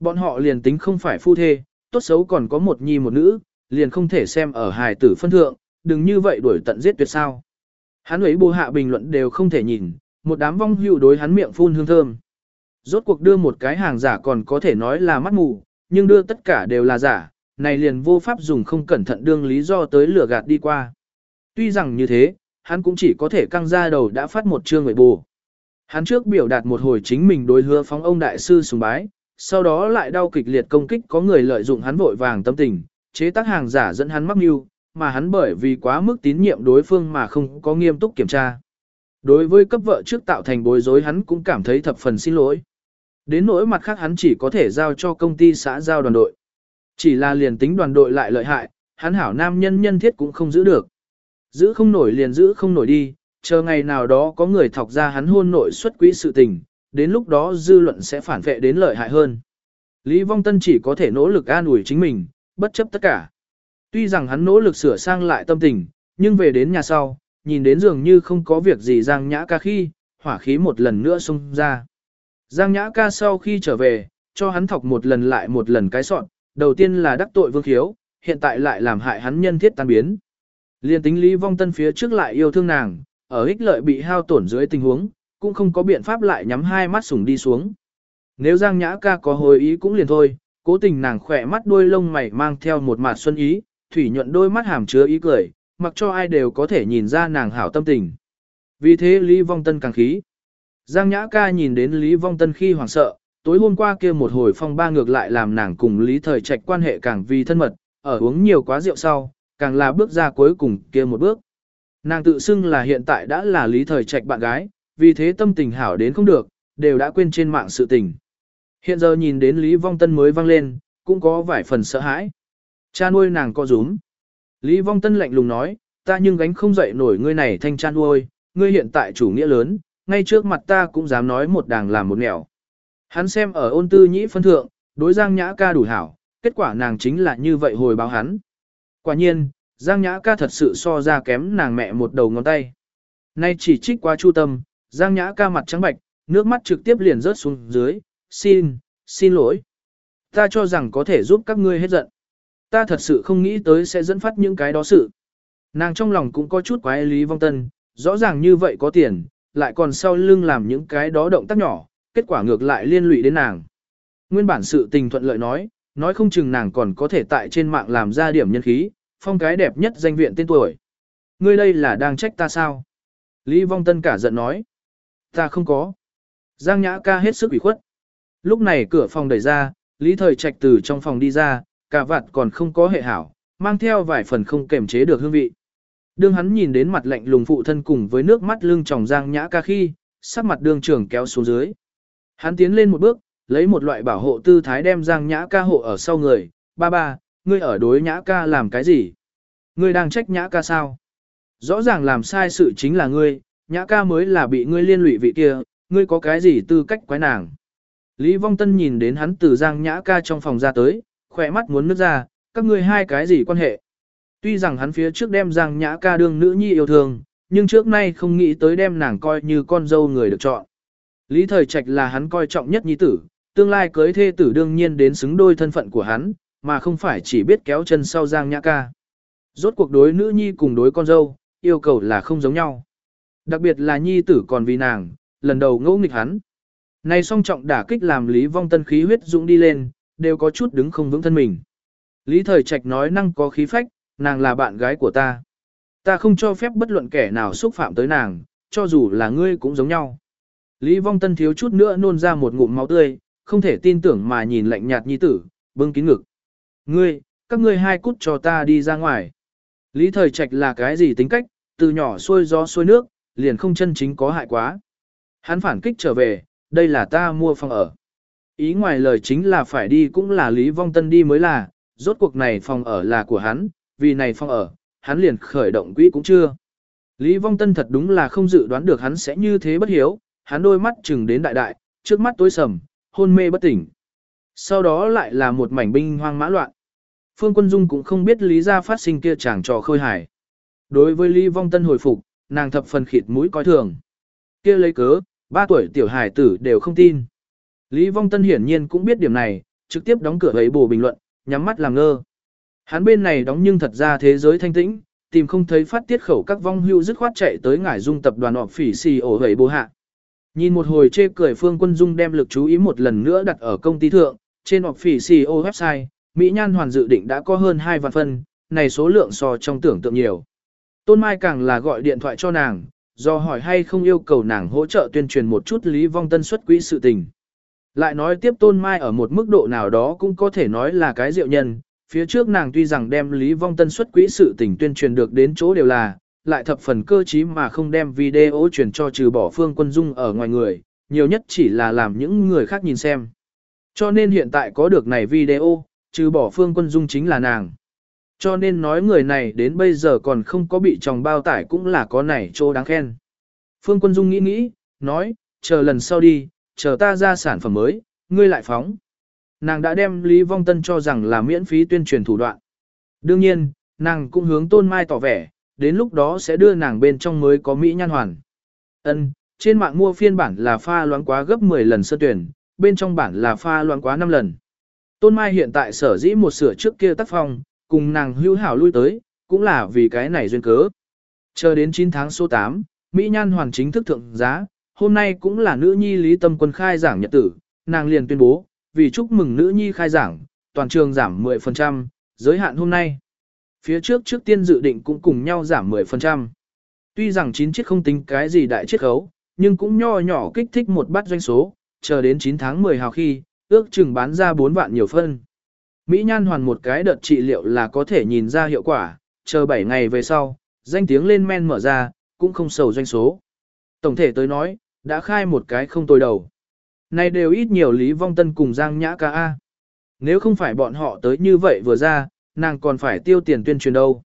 Bọn họ liền tính không phải phu thê, tốt xấu còn có một nhi một nữ, liền không thể xem ở hài tử phân thượng, đừng như vậy đuổi tận giết tuyệt sao. Hắn ấy bù hạ bình luận đều không thể nhìn, một đám vong hữu đối hắn miệng phun hương thơm. Rốt cuộc đưa một cái hàng giả còn có thể nói là mắt mù, nhưng đưa tất cả đều là giả, này liền vô pháp dùng không cẩn thận đương lý do tới lửa gạt đi qua. Tuy rằng như thế, hắn cũng chỉ có thể căng ra đầu đã phát một chương người bù. Hắn trước biểu đạt một hồi chính mình đối hứa phóng ông đại sư sùng bái, sau đó lại đau kịch liệt công kích có người lợi dụng hắn vội vàng tâm tình, chế tác hàng giả dẫn hắn mắc mưu, mà hắn bởi vì quá mức tín nhiệm đối phương mà không có nghiêm túc kiểm tra. Đối với cấp vợ trước tạo thành bối rối hắn cũng cảm thấy thập phần xin lỗi. Đến nỗi mặt khác hắn chỉ có thể giao cho công ty xã giao đoàn đội. Chỉ là liền tính đoàn đội lại lợi hại, hắn hảo nam nhân nhân thiết cũng không giữ được. Giữ không nổi liền giữ không nổi đi, chờ ngày nào đó có người thọc ra hắn hôn nội xuất quỹ sự tình, đến lúc đó dư luận sẽ phản vệ đến lợi hại hơn. Lý Vong Tân chỉ có thể nỗ lực an ủi chính mình, bất chấp tất cả. Tuy rằng hắn nỗ lực sửa sang lại tâm tình, nhưng về đến nhà sau, nhìn đến dường như không có việc gì giang nhã ca khi, hỏa khí một lần nữa xông ra. Giang Nhã ca sau khi trở về, cho hắn thọc một lần lại một lần cái sọn, đầu tiên là đắc tội vương khiếu, hiện tại lại làm hại hắn nhân thiết tan biến. Liên tính Lý Vong Tân phía trước lại yêu thương nàng, ở ích lợi bị hao tổn dưới tình huống, cũng không có biện pháp lại nhắm hai mắt sủng đi xuống. Nếu Giang Nhã ca có hồi ý cũng liền thôi, cố tình nàng khỏe mắt đôi lông mày mang theo một mặt xuân ý, thủy nhuận đôi mắt hàm chứa ý cười, mặc cho ai đều có thể nhìn ra nàng hảo tâm tình. Vì thế Lý Vong Tân càng khí. Giang Nhã ca nhìn đến Lý Vong Tân khi hoảng sợ, tối hôm qua kia một hồi phong ba ngược lại làm nàng cùng Lý Thời Trạch quan hệ càng vì thân mật, ở uống nhiều quá rượu sau, càng là bước ra cuối cùng kia một bước. Nàng tự xưng là hiện tại đã là Lý Thời Trạch bạn gái, vì thế tâm tình hảo đến không được, đều đã quên trên mạng sự tình. Hiện giờ nhìn đến Lý Vong Tân mới vang lên, cũng có vài phần sợ hãi. Cha nuôi nàng co rúm. Lý Vong Tân lạnh lùng nói, ta nhưng gánh không dậy nổi ngươi này thanh cha nuôi, ngươi hiện tại chủ nghĩa lớn, ngay trước mặt ta cũng dám nói một đàng làm một nẻo. Hắn xem ở ôn tư nhĩ phân thượng, đối Giang Nhã ca đủ hảo, kết quả nàng chính là như vậy hồi báo hắn. Quả nhiên, Giang Nhã ca thật sự so ra kém nàng mẹ một đầu ngón tay. Nay chỉ trích quá chu tâm, Giang Nhã ca mặt trắng bạch, nước mắt trực tiếp liền rớt xuống dưới, xin, xin lỗi. Ta cho rằng có thể giúp các ngươi hết giận. Ta thật sự không nghĩ tới sẽ dẫn phát những cái đó sự. Nàng trong lòng cũng có chút quái lý vong tân, rõ ràng như vậy có tiền, lại còn sau lưng làm những cái đó động tác nhỏ, kết quả ngược lại liên lụy đến nàng. Nguyên bản sự tình thuận lợi nói, nói không chừng nàng còn có thể tại trên mạng làm ra điểm nhân khí, phong cái đẹp nhất danh viện tên tuổi. Ngươi đây là đang trách ta sao? Lý Vong Tân cả giận nói. Ta không có. Giang Nhã ca hết sức ủy khuất. Lúc này cửa phòng đẩy ra, Lý Thời Trạch từ trong phòng đi ra, cả vạt còn không có hệ hảo, mang theo vài phần không kềm chế được hương vị. Đương hắn nhìn đến mặt lạnh lùng phụ thân cùng với nước mắt lưng tròng Giang Nhã ca khi, sắc mặt đương trưởng kéo xuống dưới. Hắn tiến lên một bước, lấy một loại bảo hộ tư thái đem Giang Nhã ca hộ ở sau người, ba ba, ngươi ở đối Nhã ca làm cái gì? Ngươi đang trách Nhã ca sao? Rõ ràng làm sai sự chính là ngươi, Nhã ca mới là bị ngươi liên lụy vị kia, ngươi có cái gì tư cách quái nàng? Lý Vong Tân nhìn đến hắn từ Giang Nhã ca trong phòng ra tới, khỏe mắt muốn nước ra, các ngươi hai cái gì quan hệ? Tuy rằng hắn phía trước đem Giang Nhã ca đương nữ nhi yêu thương, nhưng trước nay không nghĩ tới đem nàng coi như con dâu người được chọn. Lý Thời Trạch là hắn coi trọng nhất nhi tử, tương lai cưới thê tử đương nhiên đến xứng đôi thân phận của hắn, mà không phải chỉ biết kéo chân sau Giang Nhã ca. Rốt cuộc đối nữ nhi cùng đối con dâu, yêu cầu là không giống nhau. Đặc biệt là nhi tử còn vì nàng, lần đầu ngẫu nghịch hắn. Này song trọng đả kích làm Lý Vong Tân khí huyết dũng đi lên, đều có chút đứng không vững thân mình. Lý Thời Trạch nói năng có khí phách, nàng là bạn gái của ta. Ta không cho phép bất luận kẻ nào xúc phạm tới nàng, cho dù là ngươi cũng giống nhau. Lý Vong Tân thiếu chút nữa nôn ra một ngụm máu tươi, không thể tin tưởng mà nhìn lạnh nhạt nhi tử, bưng kín ngực. Ngươi, các ngươi hai cút cho ta đi ra ngoài. Lý Thời Trạch là cái gì tính cách, từ nhỏ xuôi gió xuôi nước, liền không chân chính có hại quá. Hắn phản kích trở về, đây là ta mua phòng ở. Ý ngoài lời chính là phải đi cũng là Lý Vong Tân đi mới là, rốt cuộc này phòng ở là của hắn, vì này phòng ở, hắn liền khởi động quỹ cũng chưa. Lý Vong Tân thật đúng là không dự đoán được hắn sẽ như thế bất hiếu, hắn đôi mắt chừng đến đại đại, trước mắt tối sầm, hôn mê bất tỉnh. Sau đó lại là một mảnh binh hoang mã loạn. Phương Quân Dung cũng không biết lý ra phát sinh kia chàng trò khơi hài. Đối với Lý Vong Tân hồi phục, nàng thập phần khịt mũi coi thường. Kia lấy cớ, ba tuổi tiểu hải tử đều không tin. Lý Vong Tân hiển nhiên cũng biết điểm này, trực tiếp đóng cửa ấy bổ bình luận, nhắm mắt làm ngơ. Hắn bên này đóng nhưng thật ra thế giới thanh tĩnh, tìm không thấy phát tiết khẩu các vong hưu dứt khoát chạy tới ngải dung tập đoàn họp phỉ xì ổ hầy bố hạ. Nhìn một hồi chê cười Phương Quân Dung đem lực chú ý một lần nữa đặt ở công ty thượng, trên họp phỉ xì website, Mỹ Nhan Hoàn dự định đã có hơn 2 vạn phân, này số lượng so trong tưởng tượng nhiều. Tôn Mai càng là gọi điện thoại cho nàng, do hỏi hay không yêu cầu nàng hỗ trợ tuyên truyền một chút Lý Vong Tân xuất quỹ sự tình. Lại nói tiếp Tôn Mai ở một mức độ nào đó cũng có thể nói là cái diệu nhân, phía trước nàng tuy rằng đem Lý Vong Tân xuất quỹ sự tình tuyên truyền được đến chỗ đều là, lại thập phần cơ trí mà không đem video truyền cho trừ bỏ phương quân dung ở ngoài người, nhiều nhất chỉ là làm những người khác nhìn xem. Cho nên hiện tại có được này video, trừ bỏ phương quân dung chính là nàng. Cho nên nói người này đến bây giờ còn không có bị chồng bao tải cũng là có này chỗ đáng khen. Phương quân dung nghĩ nghĩ, nói, chờ lần sau đi, chờ ta ra sản phẩm mới, ngươi lại phóng. Nàng đã đem Lý Vong Tân cho rằng là miễn phí tuyên truyền thủ đoạn. Đương nhiên, nàng cũng hướng Tôn Mai tỏ vẻ, đến lúc đó sẽ đưa nàng bên trong mới có Mỹ nhan hoàn. Ân, trên mạng mua phiên bản là pha loãng quá gấp 10 lần sơ tuyển, bên trong bản là pha loãng quá 5 lần. Tôn Mai hiện tại sở dĩ một sửa trước kia tác phong, cùng nàng hưu hảo lui tới, cũng là vì cái này duyên cớ. Chờ đến 9 tháng số 8, Mỹ Nhan hoàn chính thức thượng giá, hôm nay cũng là nữ nhi Lý Tâm Quân khai giảng nhật tử, nàng liền tuyên bố, vì chúc mừng nữ nhi khai giảng, toàn trường giảm 10%, giới hạn hôm nay. Phía trước trước tiên dự định cũng cùng nhau giảm 10%. Tuy rằng chín chiếc không tính cái gì đại chiết khấu, nhưng cũng nho nhỏ kích thích một bát doanh số, chờ đến 9 tháng 10 hào khi, ước chừng bán ra 4 vạn nhiều phân. Mỹ Nhan hoàn một cái đợt trị liệu là có thể nhìn ra hiệu quả, chờ 7 ngày về sau, danh tiếng lên men mở ra, cũng không sầu doanh số. Tổng thể tới nói, đã khai một cái không tồi đầu. Này đều ít nhiều Lý Vong Tân cùng Giang Nhã ca A. Nếu không phải bọn họ tới như vậy vừa ra, nàng còn phải tiêu tiền tuyên truyền đâu.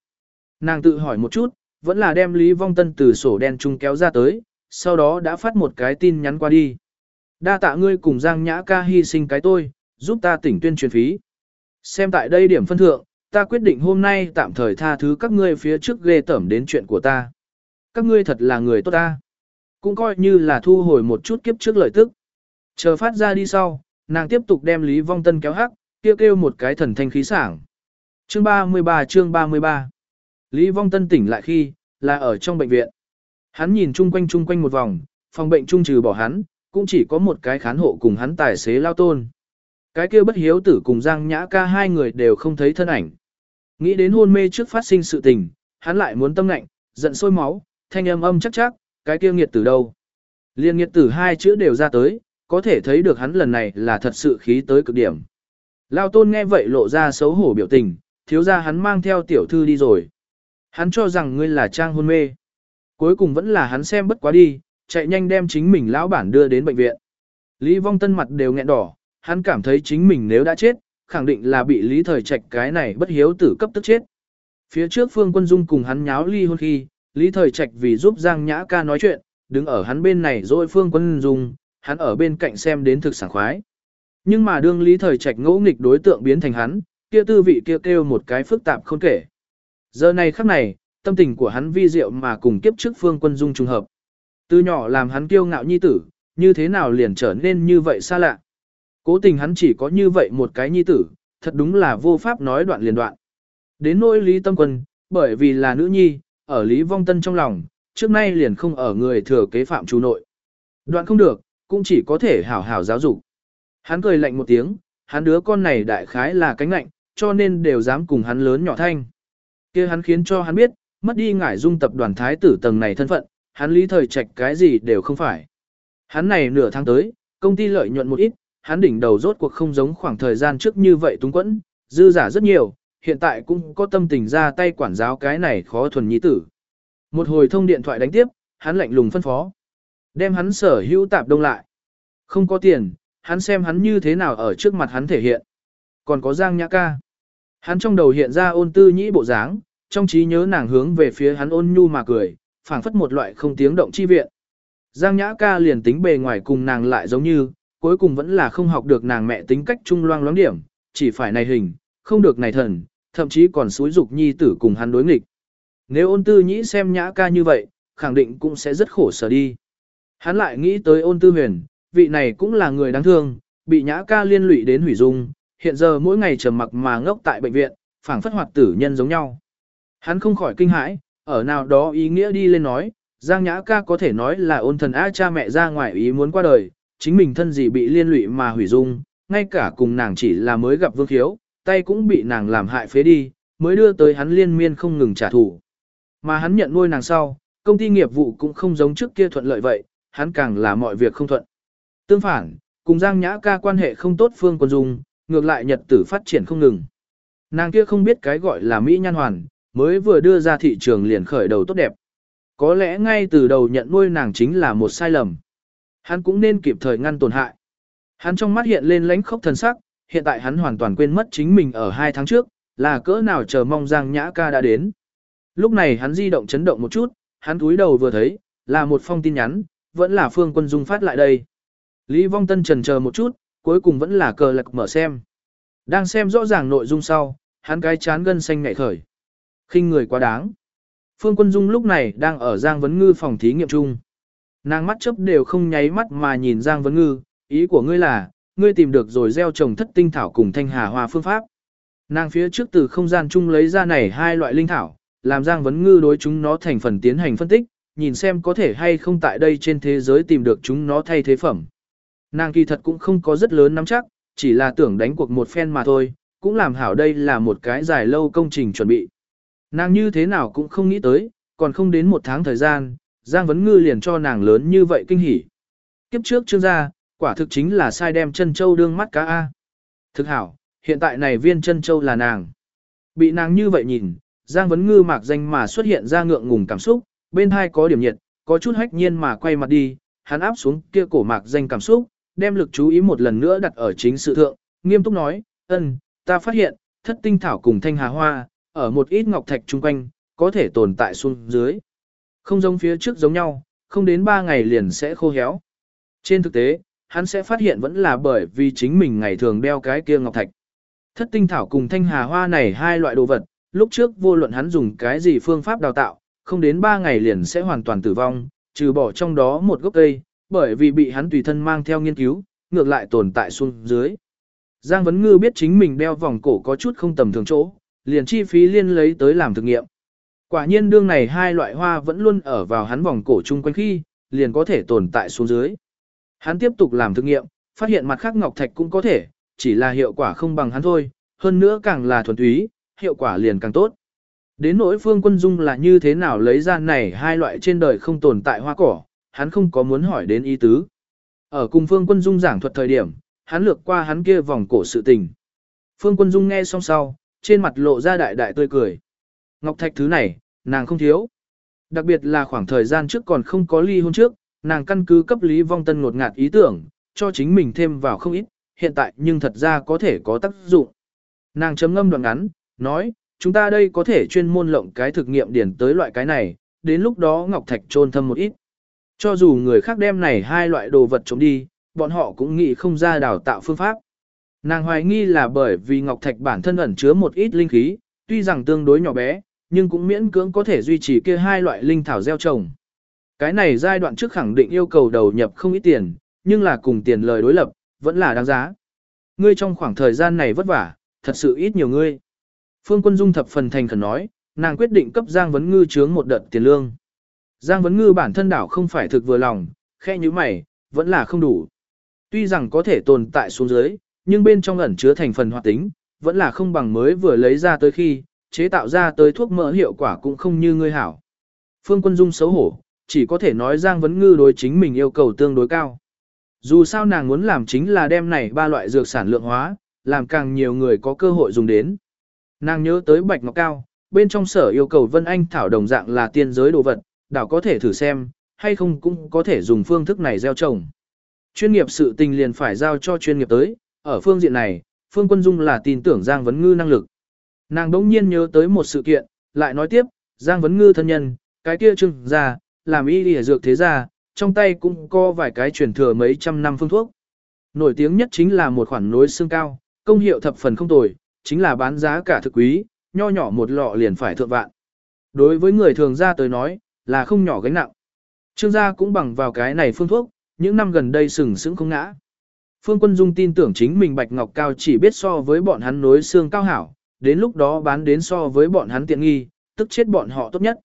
Nàng tự hỏi một chút, vẫn là đem Lý Vong Tân từ sổ đen chung kéo ra tới, sau đó đã phát một cái tin nhắn qua đi. Đa tạ ngươi cùng Giang Nhã ca hy sinh cái tôi, giúp ta tỉnh tuyên truyền phí. Xem tại đây điểm phân thượng, ta quyết định hôm nay tạm thời tha thứ các ngươi phía trước ghê tẩm đến chuyện của ta. Các ngươi thật là người tốt ta. Cũng coi như là thu hồi một chút kiếp trước lợi tức. Chờ phát ra đi sau, nàng tiếp tục đem Lý Vong Tân kéo hắc, kêu kêu một cái thần thanh khí sảng. Chương 33 chương 33 Lý Vong Tân tỉnh lại khi, là ở trong bệnh viện. Hắn nhìn chung quanh chung quanh một vòng, phòng bệnh trung trừ bỏ hắn, cũng chỉ có một cái khán hộ cùng hắn tài xế lao tôn. Cái kia bất hiếu tử cùng Giang Nhã ca hai người đều không thấy thân ảnh. Nghĩ đến hôn mê trước phát sinh sự tình, hắn lại muốn tâm lạnh, giận sôi máu, thanh âm âm chắc chắc, cái kia nghiệt tử đâu. Liên nghiệt tử hai chữ đều ra tới, có thể thấy được hắn lần này là thật sự khí tới cực điểm. Lao tôn nghe vậy lộ ra xấu hổ biểu tình, thiếu ra hắn mang theo tiểu thư đi rồi. Hắn cho rằng ngươi là trang hôn mê. Cuối cùng vẫn là hắn xem bất quá đi, chạy nhanh đem chính mình lão bản đưa đến bệnh viện. Lý vong tân mặt đều nghẹn đỏ, hắn cảm thấy chính mình nếu đã chết, khẳng định là bị lý thời trạch cái này bất hiếu tử cấp tức chết. Phía trước phương quân dung cùng hắn nháo ly hôn khi, lý thời trạch vì giúp Giang Nhã ca nói chuyện, đứng ở hắn bên này rồi phương quân dung, hắn ở bên cạnh xem đến thực sảng khoái. Nhưng mà đương lý thời trạch ngỗ nghịch đối tượng biến thành hắn, kia tư vị kia kêu, kêu một cái phức tạp không kể. Giờ này khắc này, tâm tình của hắn vi diệu mà cùng kiếp trước phương quân dung trùng hợp. Từ nhỏ làm hắn kiêu ngạo nhi tử, như thế nào liền trở nên như vậy xa lạ. Cố tình hắn chỉ có như vậy một cái nhi tử, thật đúng là vô pháp nói đoạn liền đoạn. Đến nỗi Lý Tâm Quân, bởi vì là nữ nhi, ở Lý Vong Tân trong lòng, trước nay liền không ở người thừa kế phạm chú nội. Đoạn không được, cũng chỉ có thể hảo hảo giáo dục. Hắn cười lạnh một tiếng, hắn đứa con này đại khái là cánh lạnh, cho nên đều dám cùng hắn lớn nhỏ thanh. kia hắn khiến cho hắn biết, mất đi ngải dung tập đoàn thái tử tầng này thân phận, hắn lý thời trạch cái gì đều không phải. Hắn này nửa tháng tới, công ty lợi nhuận một ít, hắn đỉnh đầu rốt cuộc không giống khoảng thời gian trước như vậy túng quẫn, dư giả rất nhiều, hiện tại cũng có tâm tình ra tay quản giáo cái này khó thuần nhi tử. Một hồi thông điện thoại đánh tiếp, hắn lạnh lùng phân phó. Đem hắn sở hữu tạp đông lại. Không có tiền, hắn xem hắn như thế nào ở trước mặt hắn thể hiện. Còn có Giang Nhã ca. Hắn trong đầu hiện ra ôn tư nhĩ bộ dáng, trong trí nhớ nàng hướng về phía hắn ôn nhu mà cười, phảng phất một loại không tiếng động chi viện. Giang Nhã ca liền tính bề ngoài cùng nàng lại giống như, cuối cùng vẫn là không học được nàng mẹ tính cách trung loang loáng điểm, chỉ phải này hình, không được này thần, thậm chí còn xúi dục nhi tử cùng hắn đối nghịch. Nếu ôn tư nhĩ xem Nhã ca như vậy, khẳng định cũng sẽ rất khổ sở đi. Hắn lại nghĩ tới ôn tư huyền, vị này cũng là người đáng thương, bị Nhã ca liên lụy đến hủy dung, hiện giờ mỗi ngày trầm mặc mà ngốc tại bệnh viện, phảng phất hoạt tử nhân giống nhau. Hắn không khỏi kinh hãi, ở nào đó ý nghĩa đi lên nói, Giang Nhã ca có thể nói là ôn thần A cha mẹ ra ngoài ý muốn qua đời, chính mình thân gì bị liên lụy mà hủy dung, ngay cả cùng nàng chỉ là mới gặp vương khiếu, tay cũng bị nàng làm hại phế đi, mới đưa tới hắn liên miên không ngừng trả thù. Mà hắn nhận nuôi nàng sau, công ty nghiệp vụ cũng không giống trước kia thuận lợi vậy, hắn càng là mọi việc không thuận. Tương phản, cùng Giang Nhã ca quan hệ không tốt Phương Quân Dung, ngược lại nhật tử phát triển không ngừng. Nàng kia không biết cái gọi là Mỹ Nhan Hoàn, mới vừa đưa ra thị trường liền khởi đầu tốt đẹp. Có lẽ ngay từ đầu nhận nuôi nàng chính là một sai lầm. Hắn cũng nên kịp thời ngăn tổn hại. Hắn trong mắt hiện lên lãnh khốc thần sắc, hiện tại hắn hoàn toàn quên mất chính mình ở hai tháng trước, là cỡ nào chờ mong Giang Nhã ca đã đến. Lúc này hắn di động chấn động một chút, hắn túi đầu vừa thấy, là một phong tin nhắn, vẫn là Phương Quân Dung phát lại đây. Lý Vong Tân trần chờ một chút, cuối cùng vẫn là cờ lạc mở xem. Đang xem rõ ràng nội dung sau, hắn cái chán gân xanh ngại khởi khinh người quá đáng. Phương Quân Dung lúc này đang ở Giang Vấn Ngư phòng thí nghiệm chung. Nàng mắt chớp đều không nháy mắt mà nhìn Giang Vấn Ngư, ý của ngươi là, ngươi tìm được rồi gieo trồng thất tinh thảo cùng thanh hà hoa phương pháp. Nàng phía trước từ không gian chung lấy ra này hai loại linh thảo, làm Giang Vấn Ngư đối chúng nó thành phần tiến hành phân tích, nhìn xem có thể hay không tại đây trên thế giới tìm được chúng nó thay thế phẩm. Nàng kỳ thật cũng không có rất lớn nắm chắc, chỉ là tưởng đánh cuộc một phen mà thôi, cũng làm hảo đây là một cái dài lâu công trình chuẩn bị. Nàng như thế nào cũng không nghĩ tới, còn không đến một tháng thời gian, Giang Vấn Ngư liền cho nàng lớn như vậy kinh hỉ. Kiếp trước trương gia, quả thực chính là sai đem chân châu đương mắt cá A. Thực hảo, hiện tại này viên chân châu là nàng. Bị nàng như vậy nhìn, Giang Vấn Ngư mạc danh mà xuất hiện ra ngượng ngùng cảm xúc, bên hai có điểm nhiệt, có chút hách nhiên mà quay mặt đi, hắn áp xuống kia cổ mạc danh cảm xúc, đem lực chú ý một lần nữa đặt ở chính sự thượng, nghiêm túc nói, ân, ta phát hiện, thất tinh thảo cùng thanh hà hoa, ở một ít ngọc thạch chung quanh, có thể tồn tại xuống dưới. Không giống phía trước giống nhau, không đến 3 ngày liền sẽ khô héo. Trên thực tế, hắn sẽ phát hiện vẫn là bởi vì chính mình ngày thường đeo cái kia ngọc thạch. Thất tinh thảo cùng thanh hà hoa này hai loại đồ vật, lúc trước vô luận hắn dùng cái gì phương pháp đào tạo, không đến 3 ngày liền sẽ hoàn toàn tử vong, trừ bỏ trong đó một gốc cây, bởi vì bị hắn tùy thân mang theo nghiên cứu, ngược lại tồn tại xuống dưới. Giang Vấn Ngư biết chính mình đeo vòng cổ có chút không tầm thường chỗ, liền chi phí liên lấy tới làm thực nghiệm. Quả nhiên đương này hai loại hoa vẫn luôn ở vào hắn vòng cổ chung quanh khi, liền có thể tồn tại xuống dưới. Hắn tiếp tục làm thực nghiệm, phát hiện mặt khác ngọc thạch cũng có thể, chỉ là hiệu quả không bằng hắn thôi, hơn nữa càng là thuần túy, hiệu quả liền càng tốt. Đến nỗi phương quân dung là như thế nào lấy ra này hai loại trên đời không tồn tại hoa cỏ, hắn không có muốn hỏi đến ý tứ. Ở cùng phương quân dung giảng thuật thời điểm, hắn lược qua hắn kia vòng cổ sự tình. Phương quân dung nghe xong sau, trên mặt lộ ra đại đại tươi cười. Ngọc thạch thứ này, nàng không thiếu. Đặc biệt là khoảng thời gian trước còn không có ly hôn trước, nàng căn cứ cấp Lý Vong Tân ngột ngạt ý tưởng, cho chính mình thêm vào không ít, hiện tại nhưng thật ra có thể có tác dụng. Nàng chấm ngâm đoạn ngắn, nói, chúng ta đây có thể chuyên môn lộng cái thực nghiệm điển tới loại cái này, đến lúc đó Ngọc Thạch trôn thâm một ít. Cho dù người khác đem này hai loại đồ vật trộm đi, bọn họ cũng nghĩ không ra đào tạo phương pháp. Nàng hoài nghi là bởi vì Ngọc Thạch bản thân ẩn chứa một ít linh khí, tuy rằng tương đối nhỏ bé, nhưng cũng miễn cưỡng có thể duy trì kia hai loại linh thảo gieo trồng. Cái này giai đoạn trước khẳng định yêu cầu đầu nhập không ít tiền, nhưng là cùng tiền lời đối lập, vẫn là đáng giá. Ngươi trong khoảng thời gian này vất vả, thật sự ít nhiều ngươi. Phương Quân Dung thập phần thành khẩn nói, nàng quyết định cấp Giang Vấn Ngư chướng một đợt tiền lương. Giang Vấn Ngư bản thân đảo không phải thực vừa lòng, khe như mày, vẫn là không đủ. Tuy rằng có thể tồn tại xuống dưới, nhưng bên trong ẩn chứa thành phần hoạt tính, vẫn là không bằng mới vừa lấy ra tới khi, chế tạo ra tới thuốc mỡ hiệu quả cũng không như ngươi hảo. Phương Quân Dung xấu hổ, chỉ có thể nói Giang Vấn Ngư đối chính mình yêu cầu tương đối cao. Dù sao nàng muốn làm chính là đem này ba loại dược sản lượng hóa, làm càng nhiều người có cơ hội dùng đến. Nàng nhớ tới Bạch Ngọc Cao, bên trong sở yêu cầu Vân Anh Thảo đồng dạng là tiên giới đồ vật, đảo có thể thử xem, hay không cũng có thể dùng phương thức này gieo trồng. Chuyên nghiệp sự tình liền phải giao cho chuyên nghiệp tới, ở phương diện này, Phương Quân Dung là tin tưởng Giang Vấn Ngư năng lực. Nàng đống nhiên nhớ tới một sự kiện, lại nói tiếp, Giang Vấn Ngư thân nhân, cái kia trưng ra, làm y lìa dược thế ra, trong tay cũng có vài cái truyền thừa mấy trăm năm phương thuốc. Nổi tiếng nhất chính là một khoản nối xương cao, công hiệu thập phần không tồi, chính là bán giá cả thực quý, nho nhỏ một lọ liền phải thượng vạn. Đối với người thường ra tới nói, là không nhỏ gánh nặng. Trương gia cũng bằng vào cái này phương thuốc, những năm gần đây sừng sững không ngã. Phương Quân Dung tin tưởng chính mình Bạch Ngọc Cao chỉ biết so với bọn hắn nối xương cao hảo, đến lúc đó bán đến so với bọn hắn tiện nghi, tức chết bọn họ tốt nhất.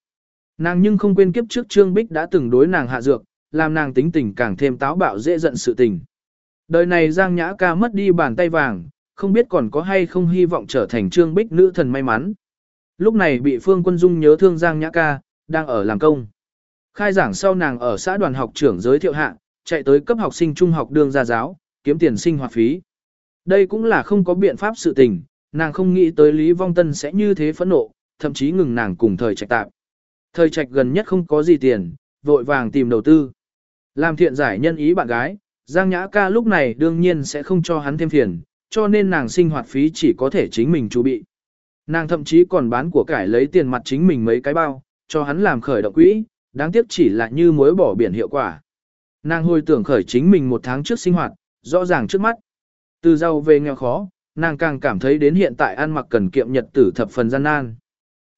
Nàng nhưng không quên kiếp trước Trương Bích đã từng đối nàng hạ dược, làm nàng tính tình càng thêm táo bạo dễ giận sự tình. Đời này Giang Nhã ca mất đi bàn tay vàng, không biết còn có hay không hy vọng trở thành Trương Bích nữ thần may mắn. Lúc này bị Phương Quân Dung nhớ thương Giang Nhã ca, đang ở làm công. Khai giảng sau nàng ở xã đoàn học trưởng giới thiệu hạ, chạy tới cấp học sinh trung học đường gia giáo, kiếm tiền sinh hoạt phí. Đây cũng là không có biện pháp sự tình, nàng không nghĩ tới Lý Vong Tân sẽ như thế phẫn nộ, thậm chí ngừng nàng cùng thời trạch tạm. Thời trạch gần nhất không có gì tiền, vội vàng tìm đầu tư. Làm thiện giải nhân ý bạn gái, Giang Nhã ca lúc này đương nhiên sẽ không cho hắn thêm phiền, cho nên nàng sinh hoạt phí chỉ có thể chính mình chu bị. Nàng thậm chí còn bán của cải lấy tiền mặt chính mình mấy cái bao, cho hắn làm khởi động quỹ, đáng tiếc chỉ là như muối bỏ biển hiệu quả. Nàng hồi tưởng khởi chính mình một tháng trước sinh hoạt, rõ ràng trước mắt. Từ giàu về nghèo khó, nàng càng cảm thấy đến hiện tại ăn mặc cần kiệm nhật tử thập phần gian nan.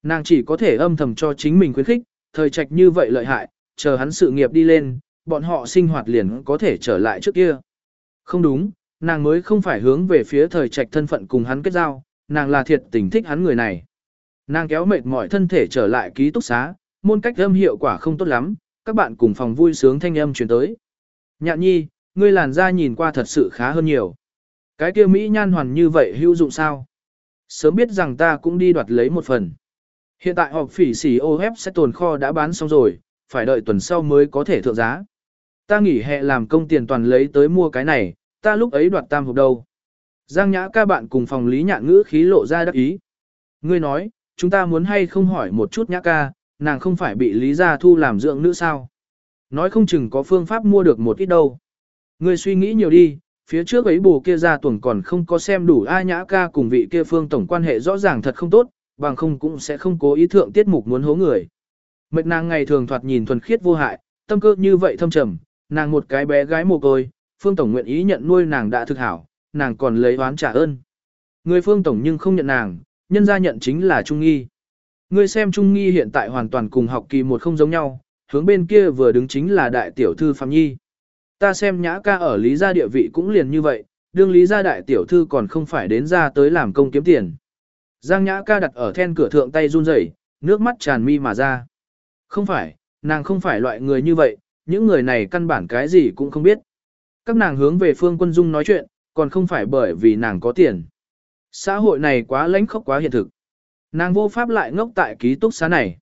Nàng chỉ có thể âm thầm cho chính mình khuyến khích, thời trạch như vậy lợi hại, chờ hắn sự nghiệp đi lên, bọn họ sinh hoạt liền có thể trở lại trước kia. Không đúng, nàng mới không phải hướng về phía thời trạch thân phận cùng hắn kết giao, nàng là thiệt tình thích hắn người này. Nàng kéo mệt mỏi thân thể trở lại ký túc xá, môn cách âm hiệu quả không tốt lắm, các bạn cùng phòng vui sướng thanh âm truyền tới. Nhạn nhi, ngươi làn da nhìn qua thật sự khá hơn nhiều. Cái kia Mỹ nhan hoàn như vậy hữu dụng sao? Sớm biết rằng ta cũng đi đoạt lấy một phần. Hiện tại họp phỉ xỉ OF sẽ tồn kho đã bán xong rồi, phải đợi tuần sau mới có thể thượng giá. Ta nghỉ hè làm công tiền toàn lấy tới mua cái này, ta lúc ấy đoạt tam hộp đâu. Giang nhã ca bạn cùng phòng lý nhạn ngữ khí lộ ra đắc ý. Ngươi nói, chúng ta muốn hay không hỏi một chút nhã ca, nàng không phải bị lý gia thu làm dưỡng nữ sao. Nói không chừng có phương pháp mua được một ít đâu. Ngươi suy nghĩ nhiều đi, phía trước ấy bù kia ra tuần còn không có xem đủ ai nhã ca cùng vị kia phương tổng quan hệ rõ ràng thật không tốt, bằng không cũng sẽ không cố ý thượng tiết mục muốn hố người. Mệt nàng ngày thường thoạt nhìn thuần khiết vô hại, tâm cơ như vậy thâm trầm, nàng một cái bé gái mồ côi, phương tổng nguyện ý nhận nuôi nàng đã thực hảo, nàng còn lấy oán trả ơn. Người phương tổng nhưng không nhận nàng, nhân gia nhận chính là Trung Nghi. Ngươi xem Trung Nghi hiện tại hoàn toàn cùng học kỳ một không giống nhau, hướng bên kia vừa đứng chính là đại tiểu thư Phạm Nhi. Ta xem nhã ca ở lý gia địa vị cũng liền như vậy, đương lý gia đại tiểu thư còn không phải đến ra tới làm công kiếm tiền. Giang nhã ca đặt ở then cửa thượng tay run rẩy, nước mắt tràn mi mà ra. Không phải, nàng không phải loại người như vậy, những người này căn bản cái gì cũng không biết. Các nàng hướng về phương quân dung nói chuyện, còn không phải bởi vì nàng có tiền. Xã hội này quá lãnh khốc quá hiện thực. Nàng vô pháp lại ngốc tại ký túc xá này.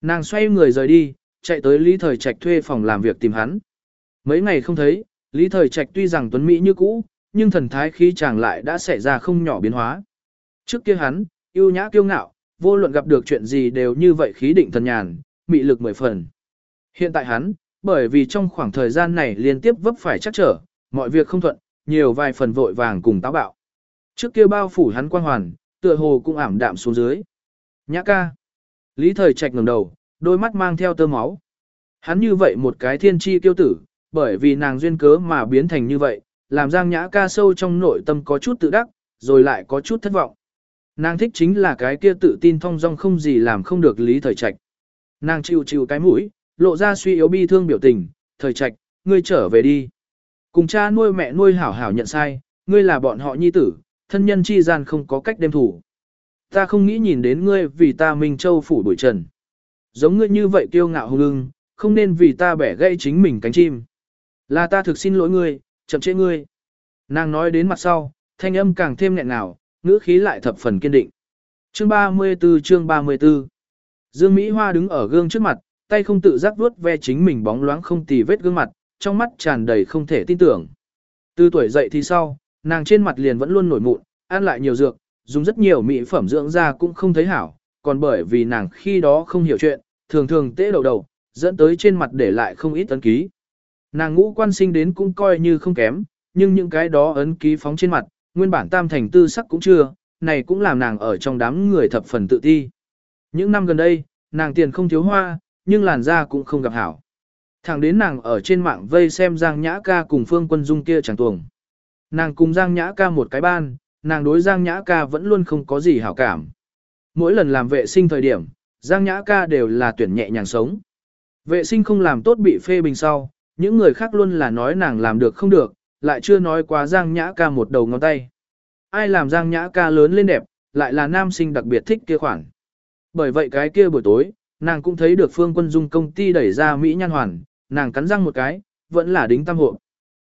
Nàng xoay người rời đi, chạy tới Lý Thời Trạch thuê phòng làm việc tìm hắn. Mấy ngày không thấy, Lý Thời Trạch tuy rằng tuấn mỹ như cũ, nhưng thần thái khí chàng lại đã xảy ra không nhỏ biến hóa. Trước kia hắn, yêu nhã kiêu ngạo, vô luận gặp được chuyện gì đều như vậy khí định thần nhàn, mị lực mười phần. Hiện tại hắn, bởi vì trong khoảng thời gian này liên tiếp vấp phải chắc trở, mọi việc không thuận, nhiều vài phần vội vàng cùng táo bạo. Trước kia bao phủ hắn quang hoàn, tựa hồ cũng ảm đạm xuống dưới. Nhã ca. Lý thời trạch ngẩng đầu, đôi mắt mang theo tơ máu. Hắn như vậy một cái thiên tri kiêu tử, bởi vì nàng duyên cớ mà biến thành như vậy, làm Giang Nhã ca sâu trong nội tâm có chút tự đắc, rồi lại có chút thất vọng. Nàng thích chính là cái kia tự tin thong dong không gì làm không được lý thời trạch. Nàng chịu chịu cái mũi, lộ ra suy yếu bi thương biểu tình, thời trạch, ngươi trở về đi. Cùng cha nuôi mẹ nuôi hảo hảo nhận sai, ngươi là bọn họ nhi tử, thân nhân chi gian không có cách đem thủ. Ta không nghĩ nhìn đến ngươi vì ta Minh Châu phủ bụi trần. Giống ngươi như vậy kiêu ngạo hung lưng, không nên vì ta bẻ gãy chính mình cánh chim. Là ta thực xin lỗi ngươi, chậm trễ ngươi. Nàng nói đến mặt sau, thanh âm càng thêm nghẹn ngào, ngữ khí lại thập phần kiên định. Chương 34 chương 34 Dương Mỹ Hoa đứng ở gương trước mặt, tay không tự giác vuốt ve chính mình bóng loáng không tì vết gương mặt, trong mắt tràn đầy không thể tin tưởng. Từ tuổi dậy thì sau, nàng trên mặt liền vẫn luôn nổi mụn, ăn lại nhiều dược, dùng rất nhiều mỹ phẩm dưỡng da cũng không thấy hảo, còn bởi vì nàng khi đó không hiểu chuyện, thường thường tễ đầu đầu, dẫn tới trên mặt để lại không ít ấn ký. Nàng ngũ quan sinh đến cũng coi như không kém, nhưng những cái đó ấn ký phóng trên mặt, nguyên bản tam thành tư sắc cũng chưa, này cũng làm nàng ở trong đám người thập phần tự ti. Những năm gần đây, nàng tiền không thiếu hoa, nhưng làn da cũng không gặp hảo. Thẳng đến nàng ở trên mạng vây xem Giang Nhã ca cùng Phương Quân Dung kia chẳng tuồng. Nàng cùng Giang Nhã ca một cái ban, nàng đối Giang Nhã ca vẫn luôn không có gì hảo cảm. Mỗi lần làm vệ sinh thời điểm, Giang Nhã ca đều là tuyển nhẹ nhàng sống. Vệ sinh không làm tốt bị phê bình sau, những người khác luôn là nói nàng làm được không được, lại chưa nói quá Giang Nhã ca một đầu ngón tay. Ai làm Giang Nhã ca lớn lên đẹp, lại là nam sinh đặc biệt thích kia khoản. Bởi vậy cái kia buổi tối, nàng cũng thấy được Phương Quân Dung công ty đẩy ra Mỹ Nhan Hoàn, nàng cắn răng một cái, vẫn là đính tam hộ.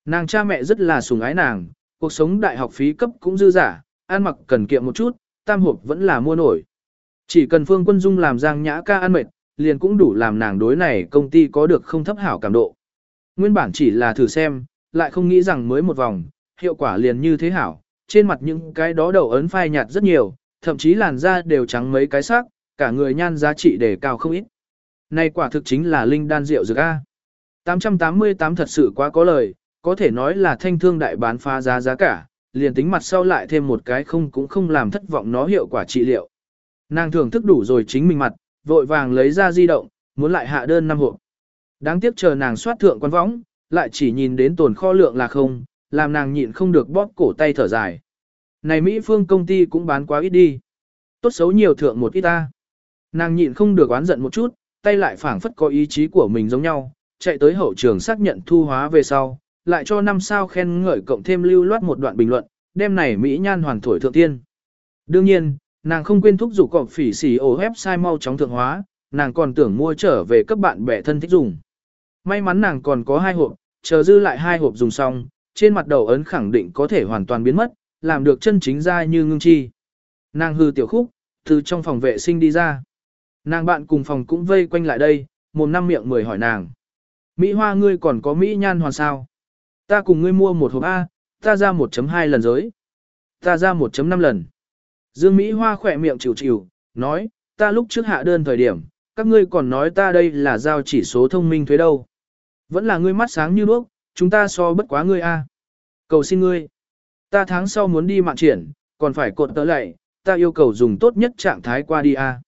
Nàng cha mẹ rất là sủng ái nàng, cuộc sống đại học phí cấp cũng dư giả, ăn mặc cần kiệm một chút, tam hộp vẫn là mua nổi. Chỉ cần Phương Quân Dung làm Giang Nhã ca ăn mệt, liền cũng đủ làm nàng đối này công ty có được không thấp hảo cảm độ. Nguyên bản chỉ là thử xem, lại không nghĩ rằng mới một vòng, hiệu quả liền như thế hảo, trên mặt những cái đó đầu ấn phai nhạt rất nhiều, thậm chí làn da đều trắng mấy cái sắc, cả người nhan giá trị đề cao không ít. Này quả thực chính là linh đan rượu dược A. 888 thật sự quá có lời, có thể nói là thanh thương đại bán phá giá giá cả, liền tính mặt sau lại thêm một cái không cũng không làm thất vọng nó hiệu quả trị liệu. Nàng thưởng thức đủ rồi chính mình mặt, vội vàng lấy ra di động, muốn lại hạ đơn năm hộp. Đáng tiếc chờ nàng soát thượng quan võng, lại chỉ nhìn đến tồn kho lượng là không, làm nàng nhịn không được bóp cổ tay thở dài. Này Mỹ phương công ty cũng bán quá ít đi. Tốt xấu nhiều thượng một ít ta. Nàng nhịn không được oán giận một chút, tay lại phảng phất có ý chí của mình giống nhau, chạy tới hậu trường xác nhận thu hóa về sau, lại cho năm sao khen ngợi cộng thêm lưu loát một đoạn bình luận, đem này Mỹ nhan hoàn thổi thượng tiên. Đương nhiên, nàng không quên thúc giục cọp phỉ xỉ ổ website mau chóng thượng hóa, nàng còn tưởng mua trở về cấp bạn bè thân thích dùng. May mắn nàng còn có hai hộp, chờ dư lại hai hộp dùng xong, trên mặt đầu ấn khẳng định có thể hoàn toàn biến mất, làm được chân chính ra như ngưng chi. Nàng hư tiểu khúc, từ trong phòng vệ sinh đi ra. Nàng bạn cùng phòng cũng vây quanh lại đây, mồm năm miệng mười hỏi nàng. Mỹ hoa ngươi còn có Mỹ nhan hoàn sao? Ta cùng ngươi mua một hộp A, ta ra 1.2 lần giới. Ta ra 1.5 lần. Dương Mỹ hoa khỏe miệng chịu chịu, nói, ta lúc trước hạ đơn thời điểm, các ngươi còn nói ta đây là giao chỉ số thông minh thuế đâu. Vẫn là ngươi mắt sáng như đuốc, chúng ta so bất quá ngươi A. Cầu xin ngươi. Ta tháng sau muốn đi mạng triển, còn phải cột tớ lại, ta yêu cầu dùng tốt nhất trạng thái qua đi A.